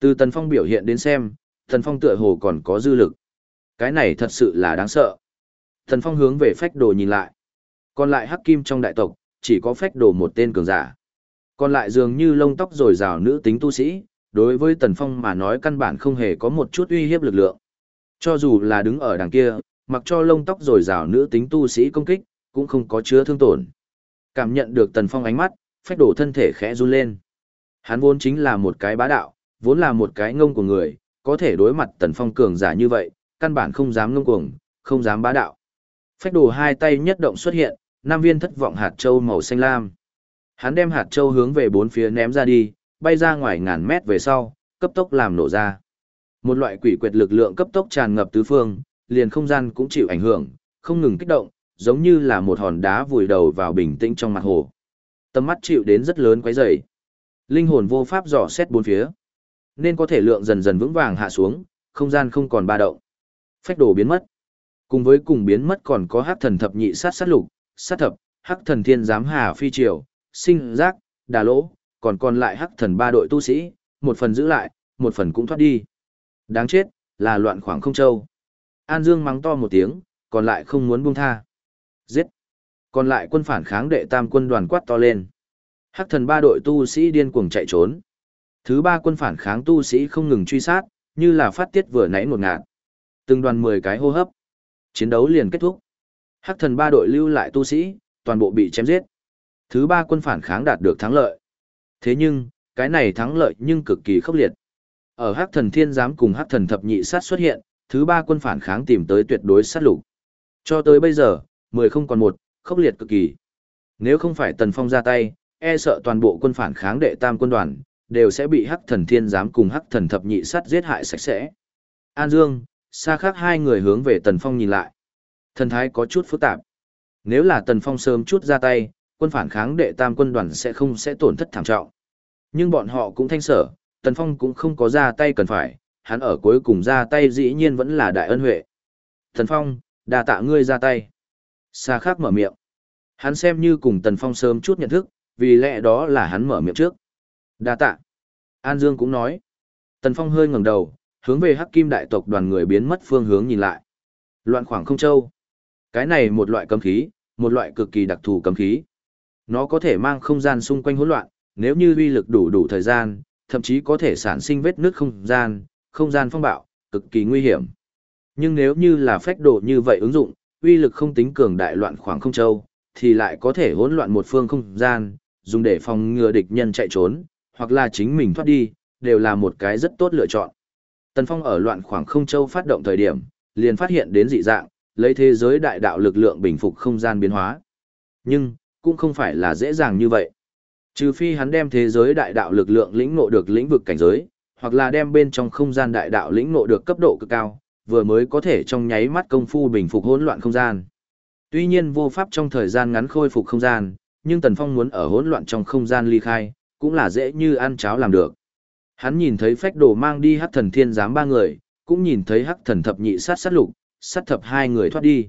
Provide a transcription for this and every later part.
Từ Tần Phong biểu hiện đến xem, Tần Phong tựa hồ còn có dư lực. Cái này thật sự là đáng sợ. Tần Phong hướng về phách đồ nhìn lại. Còn lại hắc kim trong đại tộc, chỉ có phách đồ một tên cường giả. Còn lại dường như lông tóc rồi rào nữ tính tu sĩ, đối với Tần Phong mà nói căn bản không hề có một chút uy hiếp lực lượng. Cho dù là đứng ở đằng kia, mặc cho lông tóc rồi rào nữ tính tu sĩ công kích, cũng không có chứa thương tổn. Cảm nhận được Tần Phong ánh mắt, phách đổ thân thể khẽ run lên. Hắn vốn chính là một cái bá đạo, vốn là một cái ngông của người, có thể đối mặt Tần Phong cường giả như vậy, căn bản không dám ngông cuồng, không dám bá đạo. Phách đổ hai tay nhất động xuất hiện, năm viên thất vọng hạt châu màu xanh lam. Hắn đem hạt châu hướng về bốn phía ném ra đi, bay ra ngoài ngàn mét về sau, cấp tốc làm nổ ra. Một loại quỷ quyệt lực lượng cấp tốc tràn ngập tứ phương, liền không gian cũng chịu ảnh hưởng, không ngừng kích động, giống như là một hòn đá vùi đầu vào bình tĩnh trong mặt hồ. Tầm mắt chịu đến rất lớn quấy rầy. Linh hồn vô pháp dò xét bốn phía, nên có thể lượng dần dần vững vàng hạ xuống, không gian không còn ba động. Phách đồ biến mất. Cùng với cùng biến mất còn có hắc thần thập nhị sát sát lục, sát thập, hắc thần thiên giám hà phi triều, sinh giác, đà lỗ, còn còn lại hắc thần ba đội tu sĩ, một phần giữ lại, một phần cũng thoát đi. Đáng chết, là loạn khoảng không châu. An Dương mắng to một tiếng, còn lại không muốn buông tha. Giết. Còn lại quân phản kháng đệ tam quân đoàn quát to lên. Hắc thần ba đội tu sĩ điên cuồng chạy trốn. Thứ ba quân phản kháng tu sĩ không ngừng truy sát, như là phát tiết vừa nãy một ngạt. Từng đoàn 10 cái hô hấp. Chiến đấu liền kết thúc. Hắc thần ba đội lưu lại tu sĩ, toàn bộ bị chém giết. Thứ ba quân phản kháng đạt được thắng lợi. Thế nhưng, cái này thắng lợi nhưng cực kỳ khốc liệt. Ở Hắc thần thiên giám cùng Hắc thần thập nhị sát xuất hiện, thứ ba quân phản kháng tìm tới tuyệt đối sát lục. Cho tới bây giờ, mười không còn một, khốc liệt cực kỳ. Nếu không phải Tần Phong ra tay, e sợ toàn bộ quân phản kháng đệ tam quân đoàn, đều sẽ bị Hắc thần thiên giám cùng Hắc thần thập nhị sát giết hại sạch sẽ. An Dương, xa khác hai người hướng về Tần Phong nhìn lại. Thần thái có chút phức tạp. Nếu là Tần Phong sớm chút ra tay, quân phản kháng đệ tam quân đoàn sẽ không sẽ tổn thất thảm trọng. Nhưng bọn họ cũng thanh sở, Tần Phong cũng không có ra tay cần phải, hắn ở cuối cùng ra tay dĩ nhiên vẫn là đại ân huệ. Tần Phong, đà tạ ngươi ra tay. Sa khác mở miệng. Hắn xem như cùng Tần Phong sớm chút nhận thức, vì lẽ đó là hắn mở miệng trước. Đa tạ. An Dương cũng nói. Tần Phong hơi ngẩng đầu, hướng về Hắc Kim đại tộc đoàn người biến mất phương hướng nhìn lại. Loạn khoảng không châu. Cái này một loại cấm khí, một loại cực kỳ đặc thù cấm khí. Nó có thể mang không gian xung quanh hỗn loạn, nếu như uy lực đủ đủ thời gian, thậm chí có thể sản sinh vết nứt không gian, không gian phong bạo, cực kỳ nguy hiểm. Nhưng nếu như là phách độ như vậy ứng dụng, uy lực không tính cường đại loạn khoảng không châu, thì lại có thể hỗn loạn một phương không gian, dùng để phòng ngừa địch nhân chạy trốn, hoặc là chính mình thoát đi, đều là một cái rất tốt lựa chọn. Tần Phong ở loạn khoảng không châu phát động thời điểm, liền phát hiện đến dị dạng, lấy thế giới đại đạo lực lượng bình phục không gian biến hóa. Nhưng, cũng không phải là dễ dàng như vậy. Trừ phi hắn đem thế giới đại đạo lực lượng lĩnh ngộ được lĩnh vực cảnh giới, hoặc là đem bên trong không gian đại đạo lĩnh ngộ được cấp độ cực cao, vừa mới có thể trong nháy mắt công phu bình phục hỗn loạn không gian. Tuy nhiên vô pháp trong thời gian ngắn khôi phục không gian, nhưng Tần Phong muốn ở hỗn loạn trong không gian ly khai, cũng là dễ như ăn cháo làm được. Hắn nhìn thấy phách đồ mang đi hắc thần thiên giám ba người, cũng nhìn thấy hắc thần thập nhị sát sát lục, sát thập hai người thoát đi.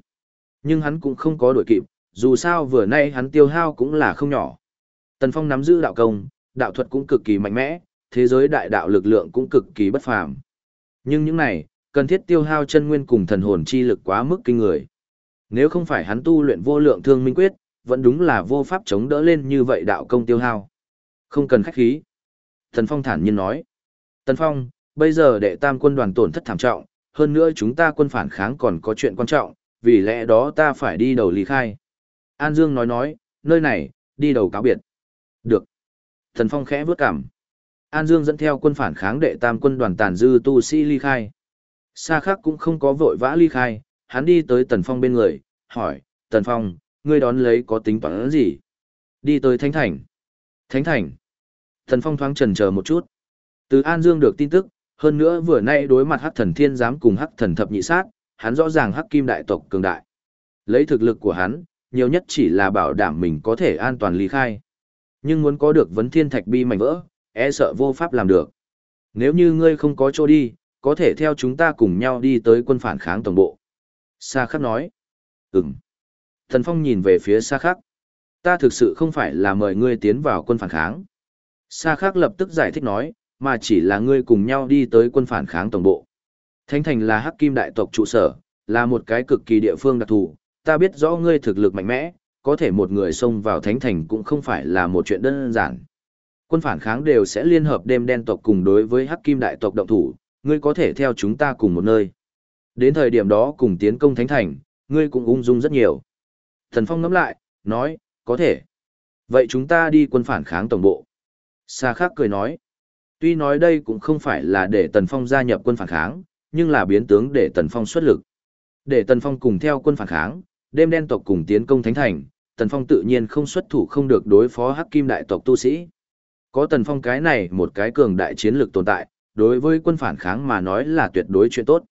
Nhưng hắn cũng không có đuổi kịp, dù sao vừa nay hắn tiêu hao cũng là không nhỏ. Tần Phong nắm giữ đạo công, đạo thuật cũng cực kỳ mạnh mẽ, thế giới đại đạo lực lượng cũng cực kỳ bất phàm. Nhưng những này, cần thiết tiêu hao chân nguyên cùng thần hồn chi lực quá mức kinh người. Nếu không phải hắn tu luyện vô lượng thương minh quyết, vẫn đúng là vô pháp chống đỡ lên như vậy đạo công tiêu hao. Không cần khách khí. Thần Phong thản nhiên nói. Tần Phong, bây giờ đệ tam quân đoàn tổn thất thảm trọng, hơn nữa chúng ta quân phản kháng còn có chuyện quan trọng, vì lẽ đó ta phải đi đầu lý khai. An Dương nói nói, nơi này, đi đầu cáo biệt. Được. Thần Phong khẽ vớt cảm. An Dương dẫn theo quân phản kháng đệ tam quân đoàn tàn dư tu sĩ ly khai. Sa khắc cũng không có vội vã ly khai, hắn đi tới Tần Phong bên người, hỏi, Tần Phong, ngươi đón lấy có tính toán gì? Đi tới Thánh Thành. Thánh Thành. Thần Phong thoáng trần chờ một chút. Từ An Dương được tin tức, hơn nữa vừa nay đối mặt Hắc Thần Thiên giám cùng Hắc Thần Thập Nhị Sát, hắn rõ ràng Hắc Kim đại tộc cường đại. Lấy thực lực của hắn, nhiều nhất chỉ là bảo đảm mình có thể an toàn ly khai. Nhưng muốn có được vấn thiên thạch bi mảnh vỡ, e sợ vô pháp làm được. Nếu như ngươi không có chỗ đi, có thể theo chúng ta cùng nhau đi tới quân phản kháng tổng bộ. Sa khắc nói. Ừm. Thần Phong nhìn về phía Sa khắc. Ta thực sự không phải là mời ngươi tiến vào quân phản kháng. Sa khắc lập tức giải thích nói, mà chỉ là ngươi cùng nhau đi tới quân phản kháng tổng bộ. Thánh thành là hắc kim đại tộc trụ sở, là một cái cực kỳ địa phương đặc thù, ta biết rõ ngươi thực lực mạnh mẽ, có thể một người xông vào thánh thành cũng không phải là một chuyện đơn giản. Quân phản kháng đều sẽ liên hợp đêm đen tộc cùng đối với hắc kim đại tộc động thủ, ngươi có thể theo chúng ta cùng một nơi. Đến thời điểm đó cùng tiến công thánh thành, ngươi cũng ung dung rất nhiều. Thần Phong ngẫm lại, nói, có thể. Vậy chúng ta đi quân phản kháng tổng bộ. Sa khắc cười nói, tuy nói đây cũng không phải là để Tần Phong gia nhập quân phản kháng, nhưng là biến tướng để Tần Phong xuất lực. Để Tần Phong cùng theo quân phản kháng, đêm đen tộc cùng tiến công thánh thành, Tần Phong tự nhiên không xuất thủ không được đối phó Hắc Kim đại tộc tu sĩ. Có Tần Phong cái này một cái cường đại chiến lược tồn tại, đối với quân phản kháng mà nói là tuyệt đối chuyện tốt.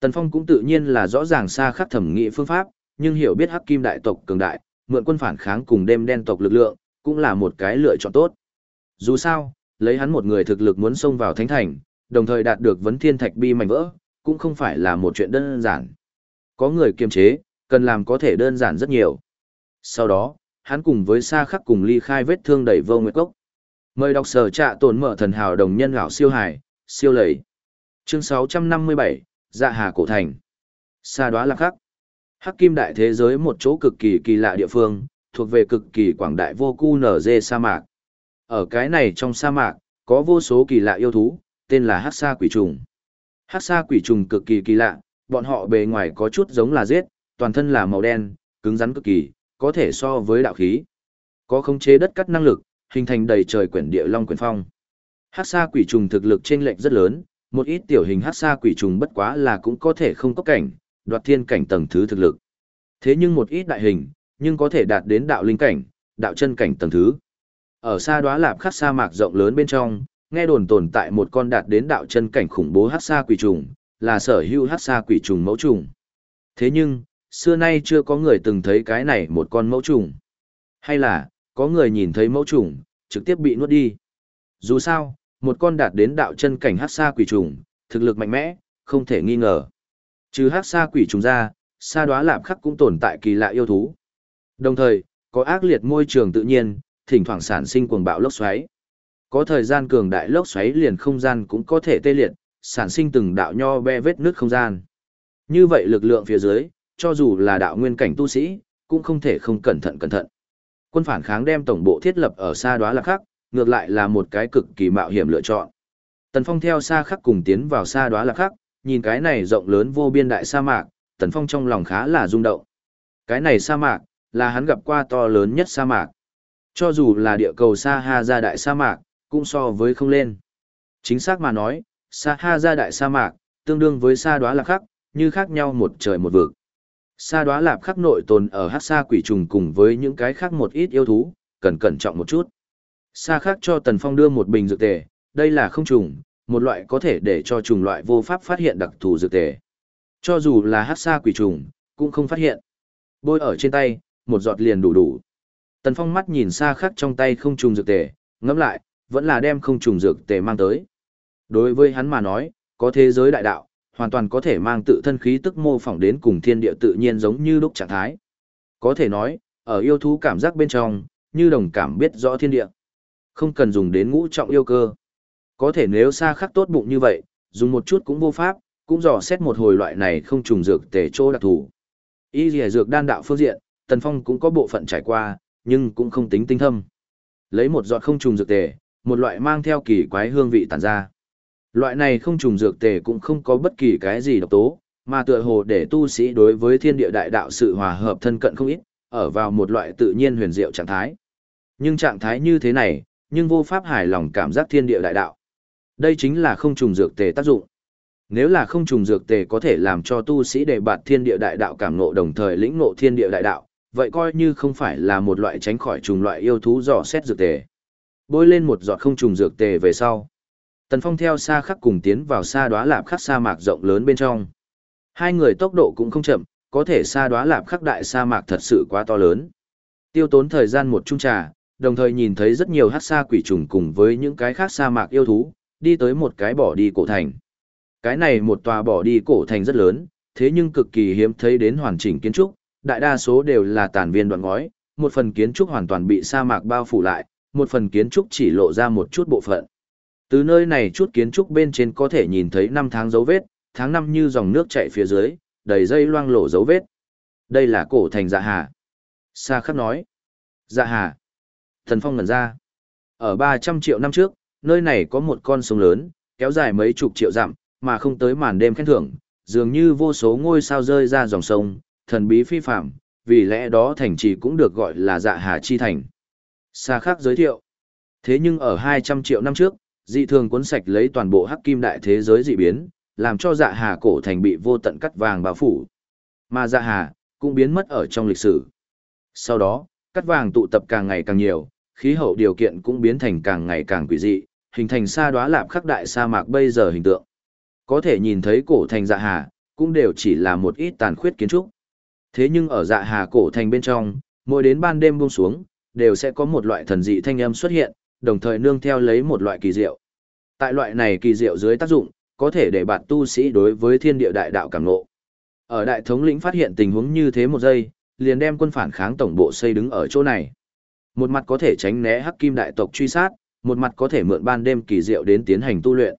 Tần Phong cũng tự nhiên là rõ ràng xa khắc thẩm nghị phương pháp, nhưng hiểu biết Hắc Kim đại tộc cường đại, mượn quân phản kháng cùng đêm đen tộc lực lượng, cũng là một cái lựa chọn tốt. Dù sao, lấy hắn một người thực lực muốn xông vào thánh thành, đồng thời đạt được vấn thiên thạch bi mảnh vỡ, cũng không phải là một chuyện đơn giản. Có người kiềm chế, cần làm có thể đơn giản rất nhiều. Sau đó, hắn cùng với Sa Khắc cùng ly khai vết thương đầy vô nguyệt cốc. Mời đọc sở trạ tổn mở thần hào đồng nhân gạo siêu hải, siêu lầy. Chương 657, Dạ Hà Cổ Thành. Sa đoá lạc khắc. Hắc kim đại thế giới một chỗ cực kỳ kỳ lạ địa phương, thuộc về cực kỳ quảng đại vô cu nở dê sa mạc. Ở cái này trong sa mạc, có vô số kỳ lạ yêu thú, tên là Hắc Sa Quỷ Trùng. Hắc Sa Quỷ Trùng cực kỳ kỳ lạ, bọn họ bề ngoài có chút giống là giết, toàn thân là màu đen, cứng rắn cực kỳ, có thể so với đạo khí. Có khống chế đất cắt năng lực, hình thành đầy trời quyển địa long quyển phong. Hắc Sa Quỷ Trùng thực lực chênh lệch rất lớn, một ít tiểu hình Hắc Sa Quỷ Trùng bất quá là cũng có thể không có cảnh, đoạt thiên cảnh tầng thứ thực lực. Thế nhưng một ít đại hình, nhưng có thể đạt đến đạo linh cảnh, đạo chân cảnh tầng thứ. Ở xa đóa lạp khắc sa mạc rộng lớn bên trong, nghe đồn tồn tại một con đạt đến đạo chân cảnh khủng bố hắc sa quỷ trùng, là sở hữu hắc sa quỷ trùng mẫu trùng. Thế nhưng, xưa nay chưa có người từng thấy cái này một con mẫu trùng. Hay là, có người nhìn thấy mẫu trùng, trực tiếp bị nuốt đi. Dù sao, một con đạt đến đạo chân cảnh hắc sa quỷ trùng, thực lực mạnh mẽ, không thể nghi ngờ. Trừ hắc sa quỷ trùng ra, sa đoá lạp khắc cũng tồn tại kỳ lạ yêu thú. Đồng thời, có ác liệt môi trường tự nhiên, thỉnh thoảng sản sinh cuồng bạo lốc xoáy. Có thời gian cường đại lốc xoáy liền không gian cũng có thể tê liệt, sản sinh từng đạo nho be vết nước không gian. Như vậy lực lượng phía dưới, cho dù là đạo nguyên cảnh tu sĩ, cũng không thể không cẩn thận cẩn thận. Quân phản kháng đem tổng bộ thiết lập ở xa đoá lạc khắc, ngược lại là một cái cực kỳ mạo hiểm lựa chọn. Tần Phong theo xa khắc cùng tiến vào xa đoá lạc khắc, nhìn cái này rộng lớn vô biên đại sa mạc, Tần Phong trong lòng khá là rung động. Cái này sa mạc, là hắn gặp qua to lớn nhất sa mạc. Cho dù là địa cầu Sa Ha ra đại sa mạc, cũng so với không lên. Chính xác mà nói, Sa Ha ra đại sa mạc, tương đương với sa đoá lạc khắc, như khác nhau một trời một vực. Sa đoá lạp khắc nội tồn ở hát sa quỷ trùng cùng với những cái khác một ít yêu thú, cần cẩn trọng một chút. Sa khắc cho Tần Phong đưa một bình dược tề, đây là không trùng, một loại có thể để cho trùng loại vô pháp phát hiện đặc thù dược tề. Cho dù là hát sa quỷ trùng, cũng không phát hiện. Bôi ở trên tay, một giọt liền đủ đủ. Tần Phong mắt nhìn xa khắc trong tay không trùng dược tề, ngẫm lại, vẫn là đem không trùng dược tề mang tới. Đối với hắn mà nói, có thế giới đại đạo, hoàn toàn có thể mang tự thân khí tức mô phỏng đến cùng thiên địa tự nhiên giống như lúc trạng thái. Có thể nói, ở yêu thú cảm giác bên trong, như đồng cảm biết rõ thiên địa. Không cần dùng đến ngũ trọng yêu cơ. Có thể nếu xa khắc tốt bụng như vậy, dùng một chút cũng vô pháp, cũng dò xét một hồi loại này không trùng dược tề chỗ đặc thù. Y lìa dược đan đạo phương diện, Tần Phong cũng có bộ phận trải qua, nhưng cũng không tính tinh thâm. Lấy một giọt không trùng dược tề, một loại mang theo kỳ quái hương vị tản ra. Loại này không trùng dược tề cũng không có bất kỳ cái gì độc tố, mà tựa hồ để tu sĩ đối với thiên địa đại đạo sự hòa hợp thân cận không ít, ở vào một loại tự nhiên huyền diệu trạng thái. Nhưng trạng thái như thế này, nhưng vô pháp hài lòng cảm giác thiên địa đại đạo. Đây chính là không trùng dược tề tác dụng. Nếu là không trùng dược tề có thể làm cho tu sĩ đề bạt thiên địa đại đạo cảm ngộ đồng thời lĩnh ngộ thiên địa đại đạo, vậy coi như không phải là một loại tránh khỏi trùng loại yêu thú dò xét dược tề. Bôi lên một giọt không trùng dược tề về sau. Tần Phong theo xa khắc cùng tiến vào xa đóa lạp khắc sa mạc rộng lớn bên trong. Hai người tốc độ cũng không chậm, có thể xa đóa lạp khắc đại sa mạc thật sự quá to lớn. Tiêu tốn thời gian một chung trà, đồng thời nhìn thấy rất nhiều hát sa quỷ trùng cùng với những cái khác sa mạc yêu thú, đi tới một cái bỏ đi cổ thành. Cái này một tòa bỏ đi cổ thành rất lớn, thế nhưng cực kỳ hiếm thấy đến hoàn chỉnh kiến trúc, đại đa số đều là tàn viên đoạn ngói, một phần kiến trúc hoàn toàn bị sa mạc bao phủ lại, một phần kiến trúc chỉ lộ ra một chút bộ phận. Từ nơi này chút kiến trúc bên trên có thể nhìn thấy năm tháng dấu vết, tháng năm như dòng nước chảy phía dưới, đầy dây loang lổ dấu vết. Đây là cổ thành dạ hà. Sa khắc nói. Dạ hà. Thần Phong ngẩn ra. Ở 300 triệu năm trước, nơi này có một con sông lớn, kéo dài mấy chục triệu dặm, mà không tới màn đêm khen thưởng, dường như vô số ngôi sao rơi ra dòng sông, thần bí phi phạm, vì lẽ đó thành trì cũng được gọi là dạ hà chi thành. Sa khắc giới thiệu. Thế nhưng ở 200 triệu năm trước, dị thường cuốn sạch lấy toàn bộ hắc kim đại thế giới dị biến, làm cho dạ hà cổ thành bị vô tận cắt vàng bao phủ. Mà dạ hà, cũng biến mất ở trong lịch sử. Sau đó, cắt vàng tụ tập càng ngày càng nhiều, khí hậu điều kiện cũng biến thành càng ngày càng quỷ dị, hình thành sa đoá lạp khắc đại sa mạc bây giờ hình tượng. Có thể nhìn thấy cổ thành dạ hà, cũng đều chỉ là một ít tàn khuyết kiến trúc. Thế nhưng ở dạ hà cổ thành bên trong, mỗi đến ban đêm buông xuống, đều sẽ có một loại thần dị thanh âm xuất hiện, đồng thời nương theo lấy một loại kỳ diệu. Tại loại này kỳ diệu dưới tác dụng, có thể để bạn tu sĩ đối với thiên địa đại đạo cảm ngộ. Ở đại thống lĩnh phát hiện tình huống như thế một giây, liền đem quân phản kháng tổng bộ xây đứng ở chỗ này. Một mặt có thể tránh né hắc kim đại tộc truy sát, một mặt có thể mượn ban đêm kỳ diệu đến tiến hành tu luyện.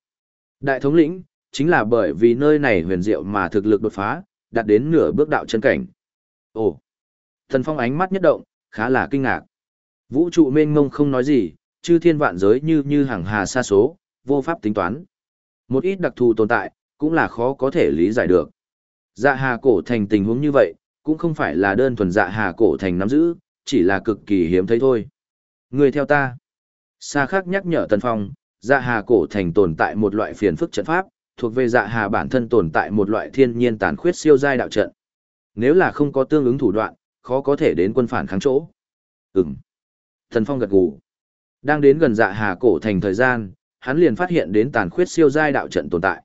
Đại thống lĩnh, chính là bởi vì nơi này huyền diệu mà thực lực đột phá, đạt đến nửa bước đạo chân cảnh. Ồ! Thần Phong ánh mắt nhất động, khá là kinh ngạc. Vũ trụ mênh mông không nói gì, chư thiên vạn giới như như hàng hà xa số, vô pháp tính toán. Một ít đặc thù tồn tại, cũng là khó có thể lý giải được. Dạ hà cổ thành tình huống như vậy, cũng không phải là đơn thuần dạ hà cổ thành nắm giữ, chỉ là cực kỳ hiếm thấy thôi. Người theo ta. Sa khắc nhắc nhở Tần Phong, dạ hà cổ thành tồn tại một loại phiền phức trận pháp, thuộc về dạ hà bản thân tồn tại một loại thiên nhiên tàn khuyết siêu giai đạo trận. Nếu là không có tương ứng thủ đoạn, khó có thể đến quân phản kháng chỗ. Ừm. Tần Phong gật gù. Đang đến gần dạ hà cổ thành thời gian, hắn liền phát hiện đến tàn khuyết siêu giai đạo trận tồn tại.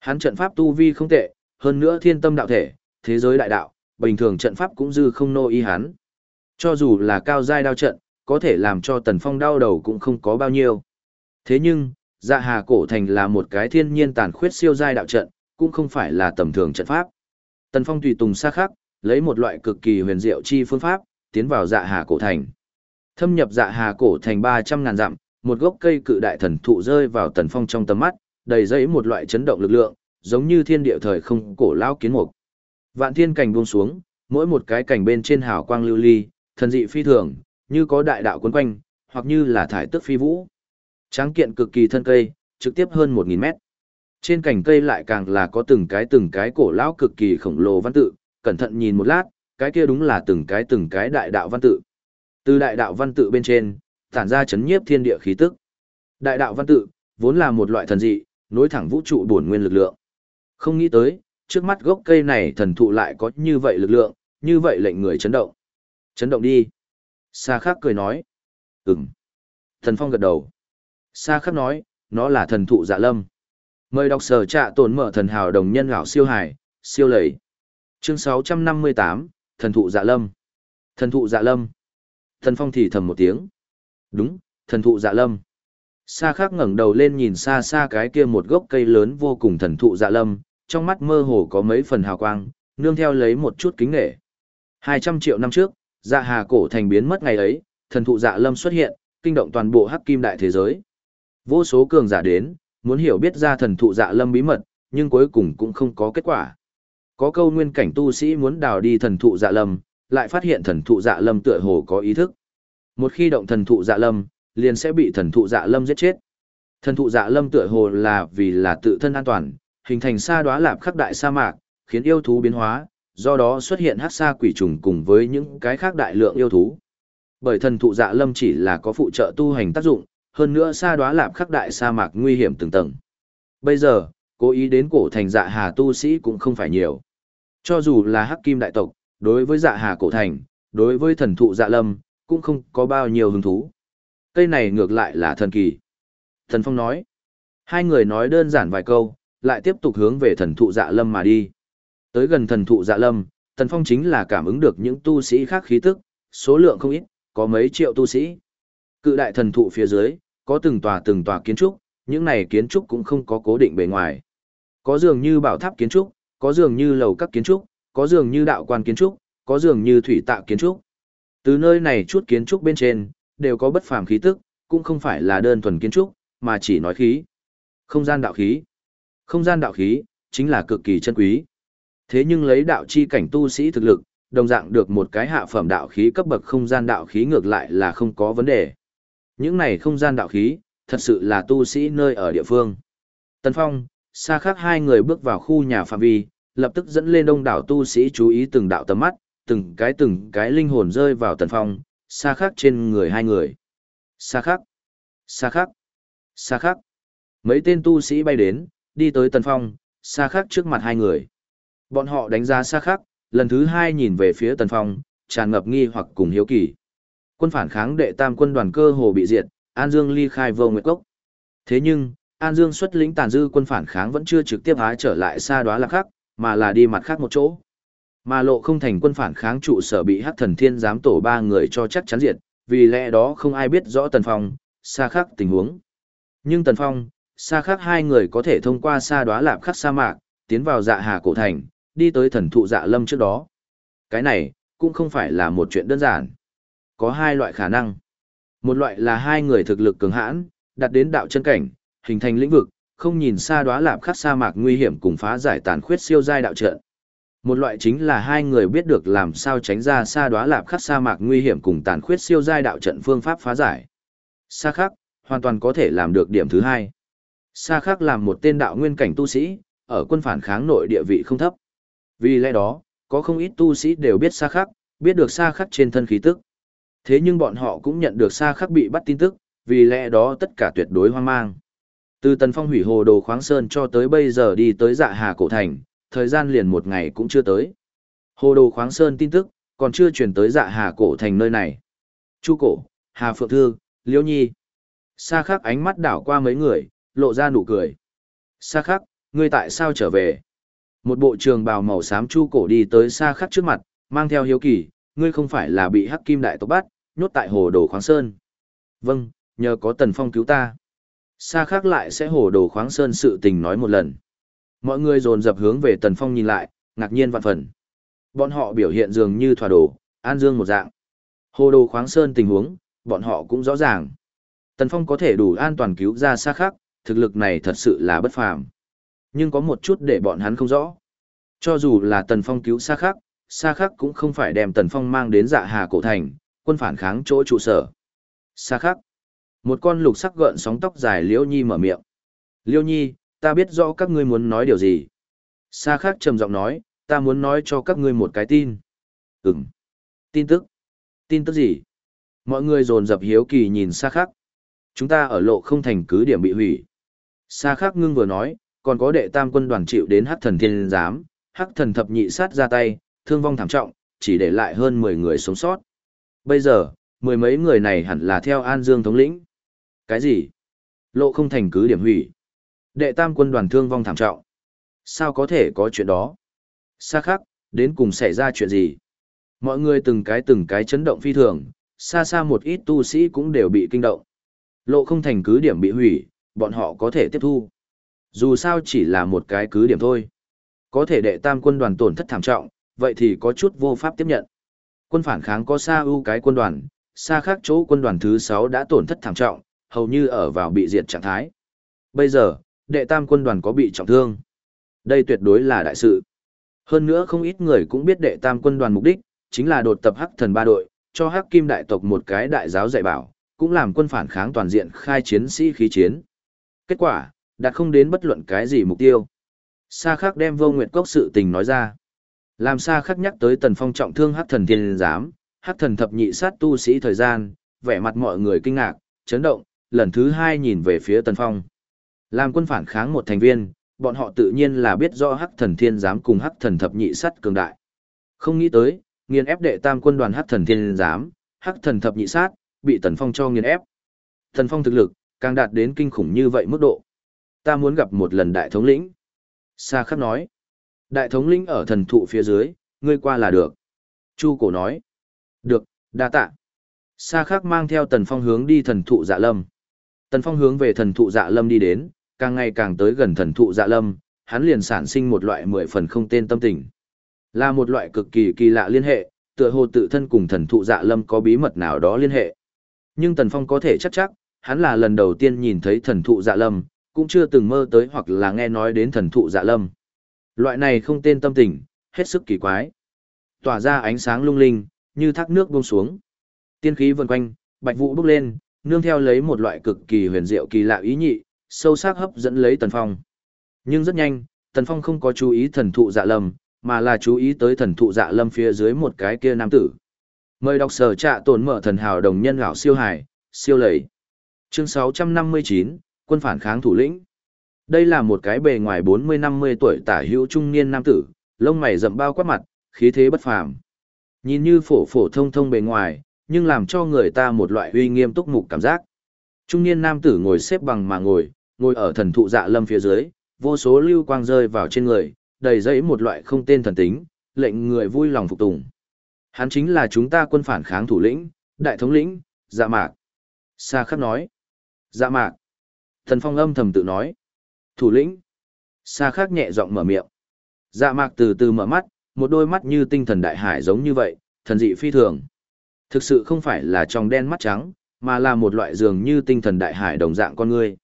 Hắn trận pháp tu vi không tệ, hơn nữa thiên tâm đạo thể, thế giới đại đạo, bình thường trận pháp cũng dư không nô y hắn. Cho dù là cao giai đao trận, có thể làm cho Tần Phong đau đầu cũng không có bao nhiêu. Thế nhưng, dạ hà cổ thành là một cái thiên nhiên tàn khuyết siêu giai đạo trận, cũng không phải là tầm thường trận pháp. Tần Phong tùy tùng xa khắc, lấy một loại cực kỳ huyền diệu chi phương pháp, tiến vào dạ hà cổ thành. Thâm nhập dạ hà cổ thành 300 ngàn dặm, một gốc cây cự đại thần thụ rơi vào Tần Phong trong tầm mắt, đầy dẫy một loại chấn động lực lượng, giống như thiên địa thời không cổ lao kiến mục. Vạn thiên cảnh buông xuống, mỗi một cái cảnh bên trên hào quang lưu ly, thần dị phi thường, như có đại đạo quấn quanh, hoặc như là thải tước phi vũ. Tráng kiện cực kỳ thân cây, trực tiếp hơn 1000 mét. Trên cành cây lại càng là có từng cái từng cái cổ lão cực kỳ khổng lồ văn tự, cẩn thận nhìn một lát, cái kia đúng là từng cái từng cái đại đạo văn tự. Từ đại đạo văn tự bên trên, tản ra chấn nhiếp thiên địa khí tức. Đại đạo văn tự, vốn là một loại thần dị, nối thẳng vũ trụ bổn nguyên lực lượng. Không nghĩ tới, trước mắt gốc cây này thần thụ lại có như vậy lực lượng, như vậy lệnh người chấn động. Chấn động đi. Sa khắc cười nói. Ừm. Thần Phong gật đầu. Sa khắc nói, nó là thần thụ dạ lâm. Mời đọc sở trạ tồn mở thần hào đồng nhân gạo siêu hải, siêu lầy. Chương 658, thần thụ dạ lâm. Thần thụ dạ lâm. Thần Phong thì thầm một tiếng. Đúng, thần thụ dạ lâm. Sa khắc ngẩng đầu lên nhìn xa xa cái kia một gốc cây lớn vô cùng thần thụ dạ lâm, trong mắt mơ hồ có mấy phần hào quang, nương theo lấy một chút kính nghệ. 200 triệu năm trước, dạ hà cổ thành biến mất ngày ấy, thần thụ dạ lâm xuất hiện, kinh động toàn bộ hắc kim đại thế giới. Vô số cường giả đến, muốn hiểu biết ra thần thụ dạ lâm bí mật, nhưng cuối cùng cũng không có kết quả. Có câu nguyên cảnh tu sĩ muốn đào đi thần thụ dạ lâm, lại phát hiện thần thụ dạ lâm tựa hồ có ý thức. Một khi động thần thụ dạ lâm, liền sẽ bị thần thụ dạ lâm giết chết. Thần thụ dạ lâm tựa hồ là vì là tự thân an toàn, hình thành sa đoá lạp khắc đại sa mạc, khiến yêu thú biến hóa, do đó xuất hiện hắc sa quỷ trùng cùng với những cái khác đại lượng yêu thú. Bởi thần thụ dạ lâm chỉ là có phụ trợ tu hành tác dụng, hơn nữa sa đoá lạp khắc đại sa mạc nguy hiểm từng tầng. Bây giờ, cố ý đến cổ thành dạ hà tu sĩ cũng không phải nhiều. Cho dù là hắc kim đại tộc, đối với dạ hà cổ thành, đối với thần thụ dạ lâm, cũng không có bao nhiêu hứng thú. Cây này ngược lại là thần kỳ. Thần Phong nói. Hai người nói đơn giản vài câu, lại tiếp tục hướng về thần thụ dạ lâm mà đi. Tới gần thần thụ dạ lâm, Thần Phong chính là cảm ứng được những tu sĩ khác khí tức, số lượng không ít, có mấy triệu tu sĩ. Cự đại thần thụ phía dưới, có từng tòa từng tòa kiến trúc, những này kiến trúc cũng không có cố định bề ngoài. Có dường như bảo tháp kiến trúc, có dường như lầu các kiến trúc, có dường như đạo quan kiến trúc, có dường như thủy tạ kiến trúc. Từ nơi này chút kiến trúc bên trên, đều có bất phàm khí tức, cũng không phải là đơn thuần kiến trúc, mà chỉ nói khí. Không gian đạo khí. Không gian đạo khí, chính là cực kỳ chân quý. Thế nhưng lấy đạo chi cảnh tu sĩ thực lực, đồng dạng được một cái hạ phẩm đạo khí cấp bậc không gian đạo khí ngược lại là không có vấn đề. Những này không gian đạo khí, thật sự là tu sĩ nơi ở địa phương. Tần Phong, xa khác hai người bước vào khu nhà phạm vi, lập tức dẫn lên đông đảo tu sĩ chú ý từng đạo tầm mắt, từng cái từng cái linh hồn rơi vào Tần Phong, xa khác trên người hai người. Xa khác, xa khác, xa khác. Mấy tên tu sĩ bay đến, đi tới Tần Phong, xa khác trước mặt hai người. Bọn họ đánh giá xa khác, lần thứ hai nhìn về phía Tần Phong, tràn ngập nghi hoặc cùng hiếu kỳ. Quân phản kháng đệ tam quân đoàn cơ hồ bị diệt, An Dương ly khai vô nguyệt cốc. Thế nhưng, An Dương xuất lĩnh tàn dư quân phản kháng vẫn chưa trực tiếp hái trở lại xa đoá lạc khác, mà là đi mặt khác một chỗ. Mà lộ không thành quân phản kháng trụ sở bị hắc thần thiên giám tổ ba người cho chắc chắn diệt, vì lẽ đó không ai biết rõ Tần Phong, xa khác tình huống. Nhưng Tần Phong, xa khác hai người có thể thông qua xa đoá lạp khắc sa mạc, tiến vào dạ hà cổ thành, đi tới thần thụ dạ lâm trước đó. Cái này, cũng không phải là một chuyện đơn giản. Có hai loại khả năng. Một loại là hai người thực lực cường hãn, đặt đến đạo chân cảnh, hình thành lĩnh vực, không nhìn xa đoá lạp khắc sa mạc nguy hiểm cùng phá giải tàn khuyết siêu giai đạo trận. Một loại chính là hai người biết được làm sao tránh ra xa đoá lạp khắc sa mạc nguy hiểm cùng tàn khuyết siêu giai đạo trận phương pháp phá giải. Sa khắc, hoàn toàn có thể làm được điểm thứ hai. Sa khắc làm một tên đạo nguyên cảnh tu sĩ, ở quân phản kháng nội địa vị không thấp. Vì lẽ đó, có không ít tu sĩ đều biết xa khắc, biết được xa khắc trên thân khí tức. Thế nhưng bọn họ cũng nhận được xa khắc bị bắt tin tức, vì lẽ đó tất cả tuyệt đối hoang mang. Từ Tần Phong hủy hồ đồ khoáng sơn cho tới bây giờ đi tới dạ hà cổ thành, thời gian liền một ngày cũng chưa tới. Hồ đồ khoáng sơn tin tức, còn chưa chuyển tới dạ hà cổ thành nơi này. Chu cổ, Hà Phượng Thư, Liễu Nhi. Sa khắc ánh mắt đảo qua mấy người, lộ ra nụ cười. Sa khắc, ngươi tại sao trở về? Một bộ trường bào màu xám chu cổ đi tới xa khắc trước mặt, mang theo hiếu kỳ, ngươi không phải là bị hắc kim đại tộc bắt, nhốt tại hồ đồ khoáng sơn. Vâng, nhờ có tần phong cứu ta. xa khắc lại sẽ hồ đồ khoáng sơn sự tình nói một lần. Mọi người dồn dập hướng về tần phong nhìn lại, ngạc nhiên vạn phần. Bọn họ biểu hiện dường như thỏa đồ, an dương một dạng. Hồ đồ khoáng sơn tình huống, bọn họ cũng rõ ràng. Tần phong có thể đủ an toàn cứu ra xa khắc, thực lực này thật sự là bất phàm. Nhưng có một chút để bọn hắn không rõ. Cho dù là tần phong cứu Sa khắc, Sa khắc cũng không phải đem tần phong mang đến dạ hà cổ thành, quân phản kháng chỗ trụ sở. Sa khắc. Một con lục sắc gợn sóng tóc dài Liễu Nhi mở miệng. Liễu Nhi, ta biết rõ các ngươi muốn nói điều gì. Sa khắc trầm giọng nói, ta muốn nói cho các ngươi một cái tin. Ừm. Tin tức. Tin tức gì? Mọi người dồn dập hiếu kỳ nhìn Sa khắc. Chúng ta ở lộ không thành cứ điểm bị hủy. Sa khắc ngưng vừa nói, còn có đệ tam quân đoàn chịu đến hắc thần thiên giám, hắc thần thập nhị sát ra tay, thương vong thảm trọng, chỉ để lại hơn 10 người sống sót. Bây giờ, mười mấy người này hẳn là theo An Dương thống lĩnh. Cái gì? Lộ không thành cứ điểm hủy. Đệ tam quân đoàn thương vong thảm trọng. Sao có thể có chuyện đó? Xa khác, đến cùng xảy ra chuyện gì? Mọi người từng cái từng cái chấn động phi thường, xa xa một ít tu sĩ cũng đều bị kinh động. Lộ không thành cứ điểm bị hủy, bọn họ có thể tiếp thu. Dù sao chỉ là một cái cứ điểm thôi. Có thể đệ tam quân đoàn tổn thất thảm trọng, vậy thì có chút vô pháp tiếp nhận. Quân phản kháng có xa ưu cái quân đoàn, xa khác chỗ quân đoàn thứ 6 đã tổn thất thảm trọng, hầu như ở vào bị diệt trạng thái. Bây giờ, đệ tam quân đoàn có bị trọng thương. Đây tuyệt đối là đại sự. Hơn nữa không ít người cũng biết đệ tam quân đoàn mục đích, chính là đột tập hắc thần ba đội, cho hắc kim đại tộc một cái đại giáo dạy bảo, cũng làm quân phản kháng toàn diện khai chiến sĩ khí chiến. Kết quả, đạt không đến bất luận cái gì mục tiêu. Sa khắc đem vô nguyệt cốc sự tình nói ra. Làm Sa khắc nhắc tới tần phong trọng thương hắc thần thiên giám, hắc thần thập nhị sát tu sĩ thời gian, vẻ mặt mọi người kinh ngạc, chấn động, lần thứ hai nhìn về phía tần phong. Làm quân phản kháng một thành viên, bọn họ tự nhiên là biết rõ hắc thần thiên giám cùng hắc thần thập nhị sát cường đại. Không nghĩ tới, nghiền ép đệ tam quân đoàn hắc thần thiên giám, hắc thần thập nhị sát, bị tần phong cho nghiền ép. Tần phong thực lực, càng đạt đến kinh khủng như vậy mức độ. Ta muốn gặp một lần đại thống lĩnh. Sa khắc nói. Đại thống lĩnh ở thần thụ phía dưới, ngươi qua là được. Chu cổ nói. Được, đa tạ. Sa khắc mang theo tần phong hướng đi thần thụ dạ lâm. Tần phong hướng về thần thụ dạ lâm đi đến, càng ngày càng tới gần thần thụ dạ lâm, hắn liền sản sinh một loại mười phần không tên tâm tình. Là một loại cực kỳ kỳ lạ liên hệ, tựa hồ tự thân cùng thần thụ dạ lâm có bí mật nào đó liên hệ. Nhưng tần phong có thể chắc chắc, hắn là lần đầu tiên nhìn thấy thần thụ dạ lâm, cũng chưa từng mơ tới hoặc là nghe nói đến thần thụ dạ lâm. Loại này không tên tâm tình, hết sức kỳ quái. Tỏa ra ánh sáng lung linh, như thác nước buông xuống. Tiên khí vần quanh, bạch vụ bốc lên, nương theo lấy một loại cực kỳ huyền diệu kỳ lạ ý nhị, sâu sắc hấp dẫn lấy Tần Phong. Nhưng rất nhanh, Tần Phong không có chú ý thần thụ dạ lâm, mà là chú ý tới thần thụ dạ lâm phía dưới một cái kia nam tử. Mời đọc sở trạ tổn mở thần hào đồng nhân gạo siêu hải, siêu lầy. Chương 659, quân phản kháng thủ lĩnh. Đây là một cái bề ngoài 40-50 tuổi tả hữu trung niên nam tử, lông mày rậm bao quát mặt, khí thế bất phàm. Nhìn như phổ phổ thông thông bề ngoài, nhưng làm cho người ta một loại uy nghiêm túc mục cảm giác. Trung niên nam tử ngồi xếp bằng mà ngồi, ngồi ở thần thụ dạ lâm phía dưới, vô số lưu quang rơi vào trên người, đầy dẫy một loại không tên thần tính, lệnh người vui lòng phục tùng. Hắn chính là chúng ta quân phản kháng thủ lĩnh, đại thống lĩnh, dạ mạc. Sa khắc nói. Dạ mạc. Thần phong âm thầm tự nói. Thủ lĩnh. Sa Khác nhẹ giọng mở miệng. Dạ mạc từ từ mở mắt, một đôi mắt như tinh thần đại hải giống như vậy, thần dị phi thường. Thực sự không phải là tròng đen mắt trắng, mà là một loại dường như tinh thần đại hải đồng dạng con người.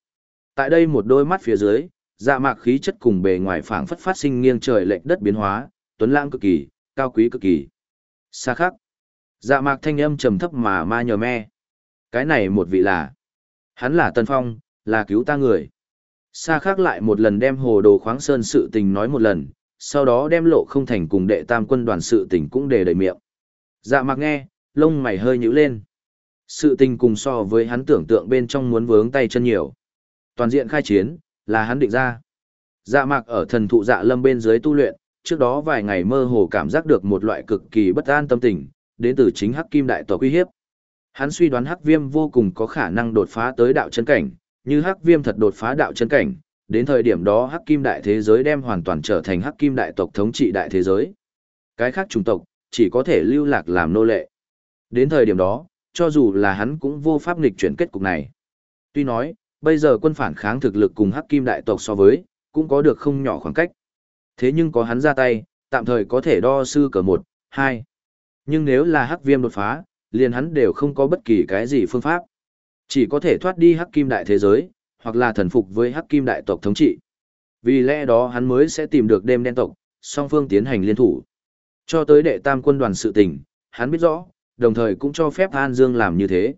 Tại đây một đôi mắt phía dưới, dạ mạc khí chất cùng bề ngoài phảng phất phát sinh nghiêng trời lệch đất biến hóa, tuấn lãng cực kỳ, cao quý cực kỳ. Xa khắc. Dạ mạc thanh âm trầm thấp mà ma nhờ me. Cái này một vị là. Hắn là Tân Phong, là cứu ta người. Sa khác lại một lần đem hồ đồ khoáng sơn sự tình nói một lần, sau đó đem lộ không thành cùng đệ tam quân đoàn sự tình cũng để đầy miệng. Dạ Mặc nghe, lông mày hơi nhíu lên. Sự tình cùng so với hắn tưởng tượng bên trong muốn vướng tay chân nhiều. Toàn diện khai chiến, là hắn định ra. Dạ mạc ở thần thụ dạ lâm bên dưới tu luyện, trước đó vài ngày mơ hồ cảm giác được một loại cực kỳ bất an tâm tình, đến từ chính hắc kim đại tộc uy hiếp. Hắn suy đoán hắc viêm vô cùng có khả năng đột phá tới đạo chân cảnh, như hắc viêm thật đột phá đạo chân cảnh, đến thời điểm đó hắc kim đại thế giới đem hoàn toàn trở thành hắc kim đại tộc thống trị đại thế giới. Cái khác chủng tộc, chỉ có thể lưu lạc làm nô lệ. Đến thời điểm đó, cho dù là hắn cũng vô pháp nghịch chuyển kết cục này. Tuy nói, bây giờ quân phản kháng thực lực cùng hắc kim đại tộc so với, cũng có được không nhỏ khoảng cách. Thế nhưng có hắn ra tay, tạm thời có thể đo sư cờ một, hai. Nhưng nếu là hắc viêm đột phá, liền hắn đều không có bất kỳ cái gì phương pháp. Chỉ có thể thoát đi hắc kim đại thế giới, hoặc là thần phục với hắc kim đại tộc thống trị. Vì lẽ đó hắn mới sẽ tìm được đêm đen tộc, song phương tiến hành liên thủ. Cho tới đệ tam quân đoàn sự tình, hắn biết rõ, đồng thời cũng cho phép An Dương làm như thế.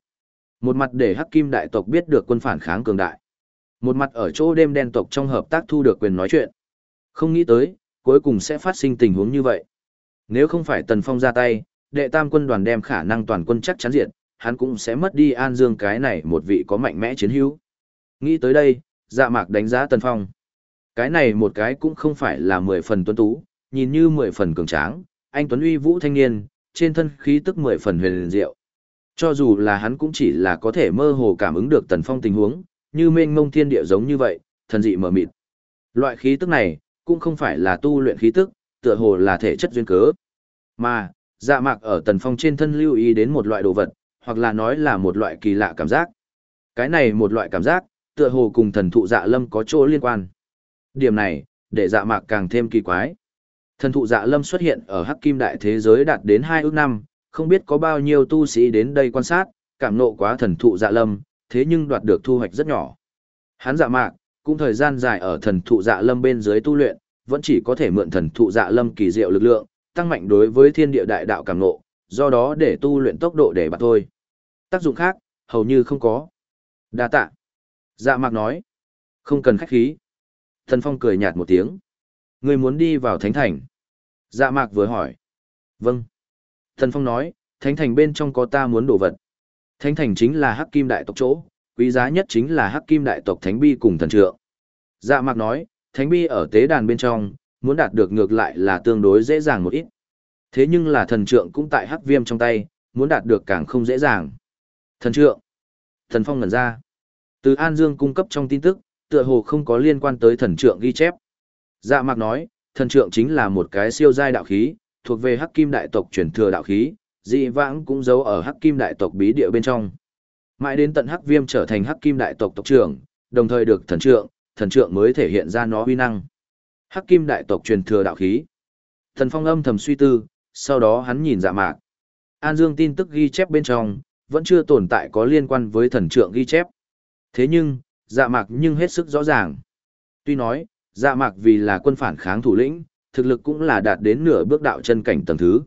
Một mặt để hắc kim đại tộc biết được quân phản kháng cường đại. Một mặt ở chỗ đêm đen tộc trong hợp tác thu được quyền nói chuyện. Không nghĩ tới, cuối cùng sẽ phát sinh tình huống như vậy. Nếu không phải Tần Phong ra tay, đệ tam quân đoàn đem khả năng toàn quân chắc chắn diệt, hắn cũng sẽ mất đi An Dương cái này một vị có mạnh mẽ chiến hữu. Nghĩ tới đây, dạ mạc đánh giá Tần Phong. Cái này một cái cũng không phải là mười phần tuấn tú, nhìn như mười phần cường tráng, anh Tuấn uy vũ thanh niên, trên thân khí tức mười phần huyền diệu. Cho dù là hắn cũng chỉ là có thể mơ hồ cảm ứng được Tần Phong tình huống, như mênh mông thiên địa giống như vậy, thần dị mở mịt. Loại khí tức này, cũng không phải là tu luyện khí tức, tựa hồ là thể chất duyên cớ. Mà, dạ mạc ở Tần Phong trên thân lưu ý đến một loại đồ vật, hoặc là nói là một loại kỳ lạ cảm giác. Cái này một loại cảm giác, tựa hồ cùng thần thụ dạ lâm có chỗ liên quan. Điểm này, để dạ mạc càng thêm kỳ quái. Thần thụ dạ lâm xuất hiện ở hắc kim đại thế giới đạt đến hai ước năm, không biết có bao nhiêu tu sĩ đến đây quan sát, cảm nộ quá thần thụ dạ lâm, thế nhưng đoạt được thu hoạch rất nhỏ. Hắn dạ mạc, cũng thời gian dài ở thần thụ dạ lâm bên dưới tu luyện, vẫn chỉ có thể mượn thần thụ dạ lâm kỳ diệu lực lượng, tăng mạnh đối với thiên địa đại đạo cảm nộ, do đó để tu luyện tốc độ để bạt thôi. Tác dụng khác, hầu như không có. Đa tạ. Dạ mạc nói. Không cần khách khí. Thần phong cười nhạt một tiếng. Người muốn đi vào thánh thành. Dạ mạc vừa hỏi. Vâng. Thần phong nói, thánh thành bên trong có ta muốn đổ vật. Thánh thành chính là hắc kim đại tộc chỗ, quý giá nhất chính là hắc kim đại tộc thánh bi cùng thần trượng. Dạ mạc nói, thánh bi ở tế đàn bên trong, muốn đạt được ngược lại là tương đối dễ dàng một ít. Thế nhưng là thần trượng cũng tại hắc viêm trong tay, muốn đạt được càng không dễ dàng. Thần trượng. Thần phong ngẩn ra. Từ An Dương cung cấp trong tin tức, tựa hồ không có liên quan tới thần trượng ghi chép. Dạ mạc nói, thần trượng chính là một cái siêu giai đạo khí, thuộc về hắc kim đại tộc truyền thừa đạo khí, dị vãng cũng giấu ở hắc kim đại tộc bí địa bên trong. Mãi đến tận hắc viêm trở thành hắc kim đại tộc tộc trưởng, đồng thời được thần trượng, thần trượng mới thể hiện ra nó uy năng. Hắc kim đại tộc truyền thừa đạo khí. Thần phong âm thầm suy tư, sau đó hắn nhìn dạ mạc. An Dương tin tức ghi chép bên trong, vẫn chưa tồn tại có liên quan với thần trượng ghi chép. Thế nhưng, dạ mạc nhưng hết sức rõ ràng. Tuy nói, dạ mạc vì là quân phản kháng thủ lĩnh, thực lực cũng là đạt đến nửa bước đạo chân cảnh tầng thứ.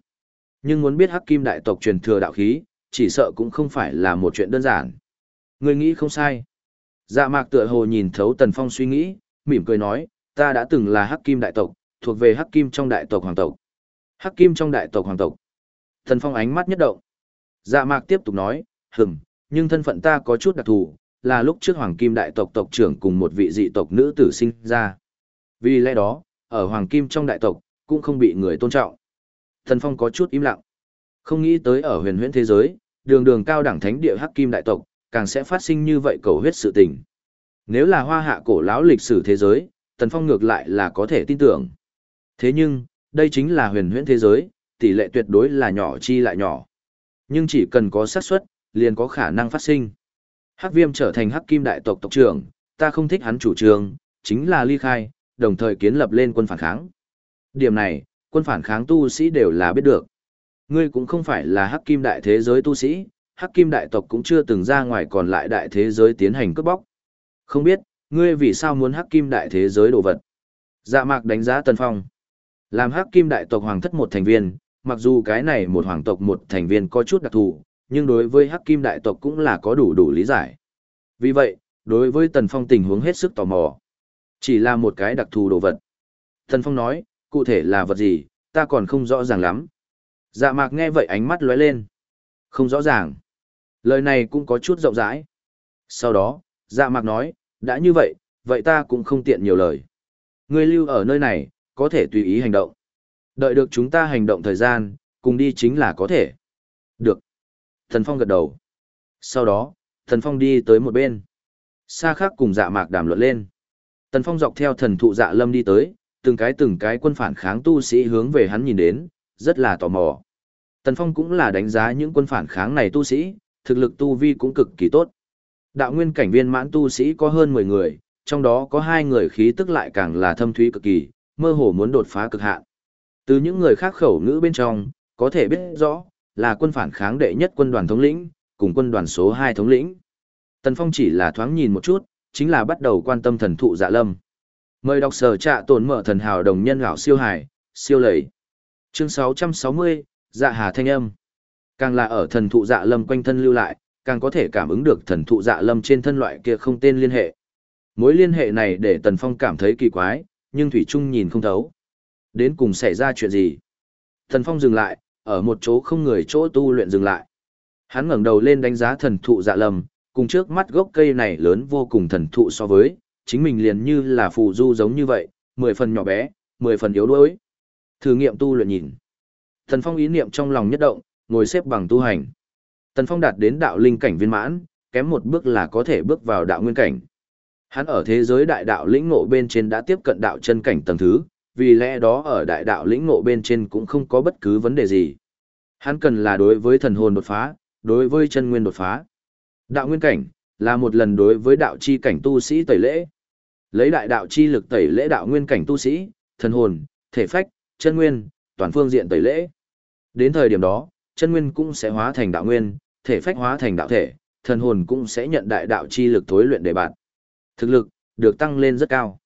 Nhưng muốn biết hắc kim đại tộc truyền thừa đạo khí, chỉ sợ cũng không phải là một chuyện đơn giản. Người nghĩ không sai. Dạ mạc tựa hồ nhìn thấu Tần Phong suy nghĩ, mỉm cười nói, ta đã từng là hắc kim đại tộc, thuộc về hắc kim trong đại tộc hoàng tộc. Hắc kim trong đại tộc hoàng tộc. Tần Phong ánh mắt nhất động. Dạ mạc tiếp tục nói, hừng, nhưng thân phận ta có chút đặc thù, là lúc trước hoàng kim đại tộc tộc trưởng cùng một vị dị tộc nữ tử sinh ra. Vì lẽ đó, ở hoàng kim trong đại tộc, cũng không bị người tôn trọng. Thần Phong có chút im lặng. Không nghĩ tới ở huyền huyễn thế giới, đường đường cao đẳng thánh địa hắc kim đại tộc, càng sẽ phát sinh như vậy cầu huyết sự tình. Nếu là hoa hạ cổ lão lịch sử thế giới, Tần Phong ngược lại là có thể tin tưởng. Thế nhưng, đây chính là huyền huyễn thế giới, tỷ lệ tuyệt đối là nhỏ chi lại nhỏ. Nhưng chỉ cần có xác suất, liền có khả năng phát sinh. Hắc Viêm trở thành Hắc Kim đại tộc tộc trưởng, ta không thích hắn chủ trương, chính là ly khai, đồng thời kiến lập lên quân phản kháng. Điểm này, quân phản kháng tu sĩ đều là biết được. Ngươi cũng không phải là Hắc Kim đại thế giới tu sĩ, Hắc Kim đại tộc cũng chưa từng ra ngoài còn lại đại thế giới tiến hành cướp bóc. Không biết, ngươi vì sao muốn Hắc Kim đại thế giới đồ vật? Dạ Mạc đánh giá Tần Phong. Làm Hắc Kim đại tộc hoàng thất một thành viên, mặc dù cái này một hoàng tộc một thành viên có chút đặc thù, nhưng đối với Hắc Kim đại tộc cũng là có đủ đủ lý giải. Vì vậy, đối với Tần Phong tình huống hết sức tò mò. Chỉ là một cái đặc thù đồ vật. Tần Phong nói, cụ thể là vật gì, ta còn không rõ ràng lắm. Dạ mạc nghe vậy ánh mắt lóe lên. Không rõ ràng. Lời này cũng có chút rộng rãi. Sau đó, dạ mạc nói, đã như vậy, vậy ta cũng không tiện nhiều lời. Ngươi lưu ở nơi này, có thể tùy ý hành động. Đợi được chúng ta hành động thời gian, cùng đi chính là có thể. Được. Thần Phong gật đầu. Sau đó, Thần Phong đi tới một bên. xa khác cùng dạ mạc đàm luận lên. Tần Phong dọc theo thần thụ dạ lâm đi tới, từng cái từng cái quân phản kháng tu sĩ hướng về hắn nhìn đến, rất là tò mò. Tần Phong cũng là đánh giá những quân phản kháng này tu sĩ, thực lực tu vi cũng cực kỳ tốt. Đạo nguyên cảnh viên mãn tu sĩ có hơn 10 người, trong đó có hai người khí tức lại càng là thâm thúy cực kỳ, mơ hồ muốn đột phá cực hạn. Từ những người khác khẩu ngữ bên trong, có thể biết rõ, là quân phản kháng đệ nhất quân đoàn thống lĩnh, cùng quân đoàn số 2 thống lĩnh. Tần Phong chỉ là thoáng nhìn một chút, chính là bắt đầu quan tâm thần thụ dạ lâm. Mời đọc sở trạ tồn mở thần hào đồng nhân gạo siêu hải, siêu lầy. Chương 660, dạ hà thanh âm. Càng là ở thần thụ dạ lâm quanh thân lưu lại, càng có thể cảm ứng được thần thụ dạ lâm trên thân loại kia không tên liên hệ. Mối liên hệ này để Tần Phong cảm thấy kỳ quái, nhưng Thủy Trung nhìn không thấu. Đến cùng xảy ra chuyện gì? Thần Phong dừng lại, ở một chỗ không người chỗ tu luyện dừng lại. Hắn ngẩng đầu lên đánh giá thần thụ dạ lầm, cùng trước mắt gốc cây này lớn vô cùng thần thụ so với, chính mình liền như là phù du giống như vậy, mười phần nhỏ bé, mười phần yếu đuối. Thử nghiệm tu luyện nhìn. Thần Phong ý niệm trong lòng nhất động, ngồi xếp bằng tu hành. Tần Phong đạt đến đạo linh cảnh viên mãn, kém một bước là có thể bước vào đạo nguyên cảnh. Hắn ở thế giới đại đạo lĩnh ngộ bên trên đã tiếp cận đạo chân cảnh tầng thứ, vì lẽ đó ở đại đạo lĩnh ngộ bên trên cũng không có bất cứ vấn đề gì. Hắn cần là đối với thần hồn đột phá, đối với chân nguyên đột phá. Đạo nguyên cảnh là một lần đối với đạo chi cảnh tu sĩ tẩy lễ. Lấy đại đạo chi lực tẩy lễ đạo nguyên cảnh tu sĩ, thần hồn, thể phách, chân nguyên, toàn phương diện tẩy lễ. Đến thời điểm đó, chân nguyên cũng sẽ hóa thành đạo nguyên, thể phách hóa thành đạo thể, thần hồn cũng sẽ nhận đại đạo chi lực thối luyện để bạn. Thực lực được tăng lên rất cao.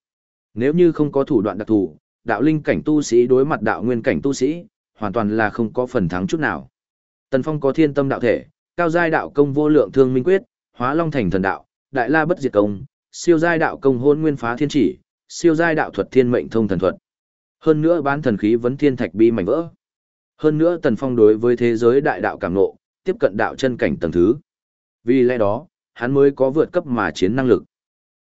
Nếu như không có thủ đoạn đặc thù, đạo linh cảnh tu sĩ đối mặt đạo nguyên cảnh tu sĩ, hoàn toàn là không có phần thắng chút nào. Tần Phong có thiên tâm đạo thể, cao giai đạo công vô lượng thương minh quyết, hóa long thành thần đạo, đại la bất diệt công, siêu giai đạo công hôn nguyên phá thiên chỉ, siêu giai đạo thuật thiên mệnh thông thần thuật. Hơn nữa bán thần khí vấn thiên thạch bi mảnh vỡ. Hơn nữa Tần Phong đối với thế giới đại đạo cảm ngộ, tiếp cận đạo chân cảnh tầng thứ. Vì lẽ đó, hắn mới có vượt cấp mà chiến năng lực.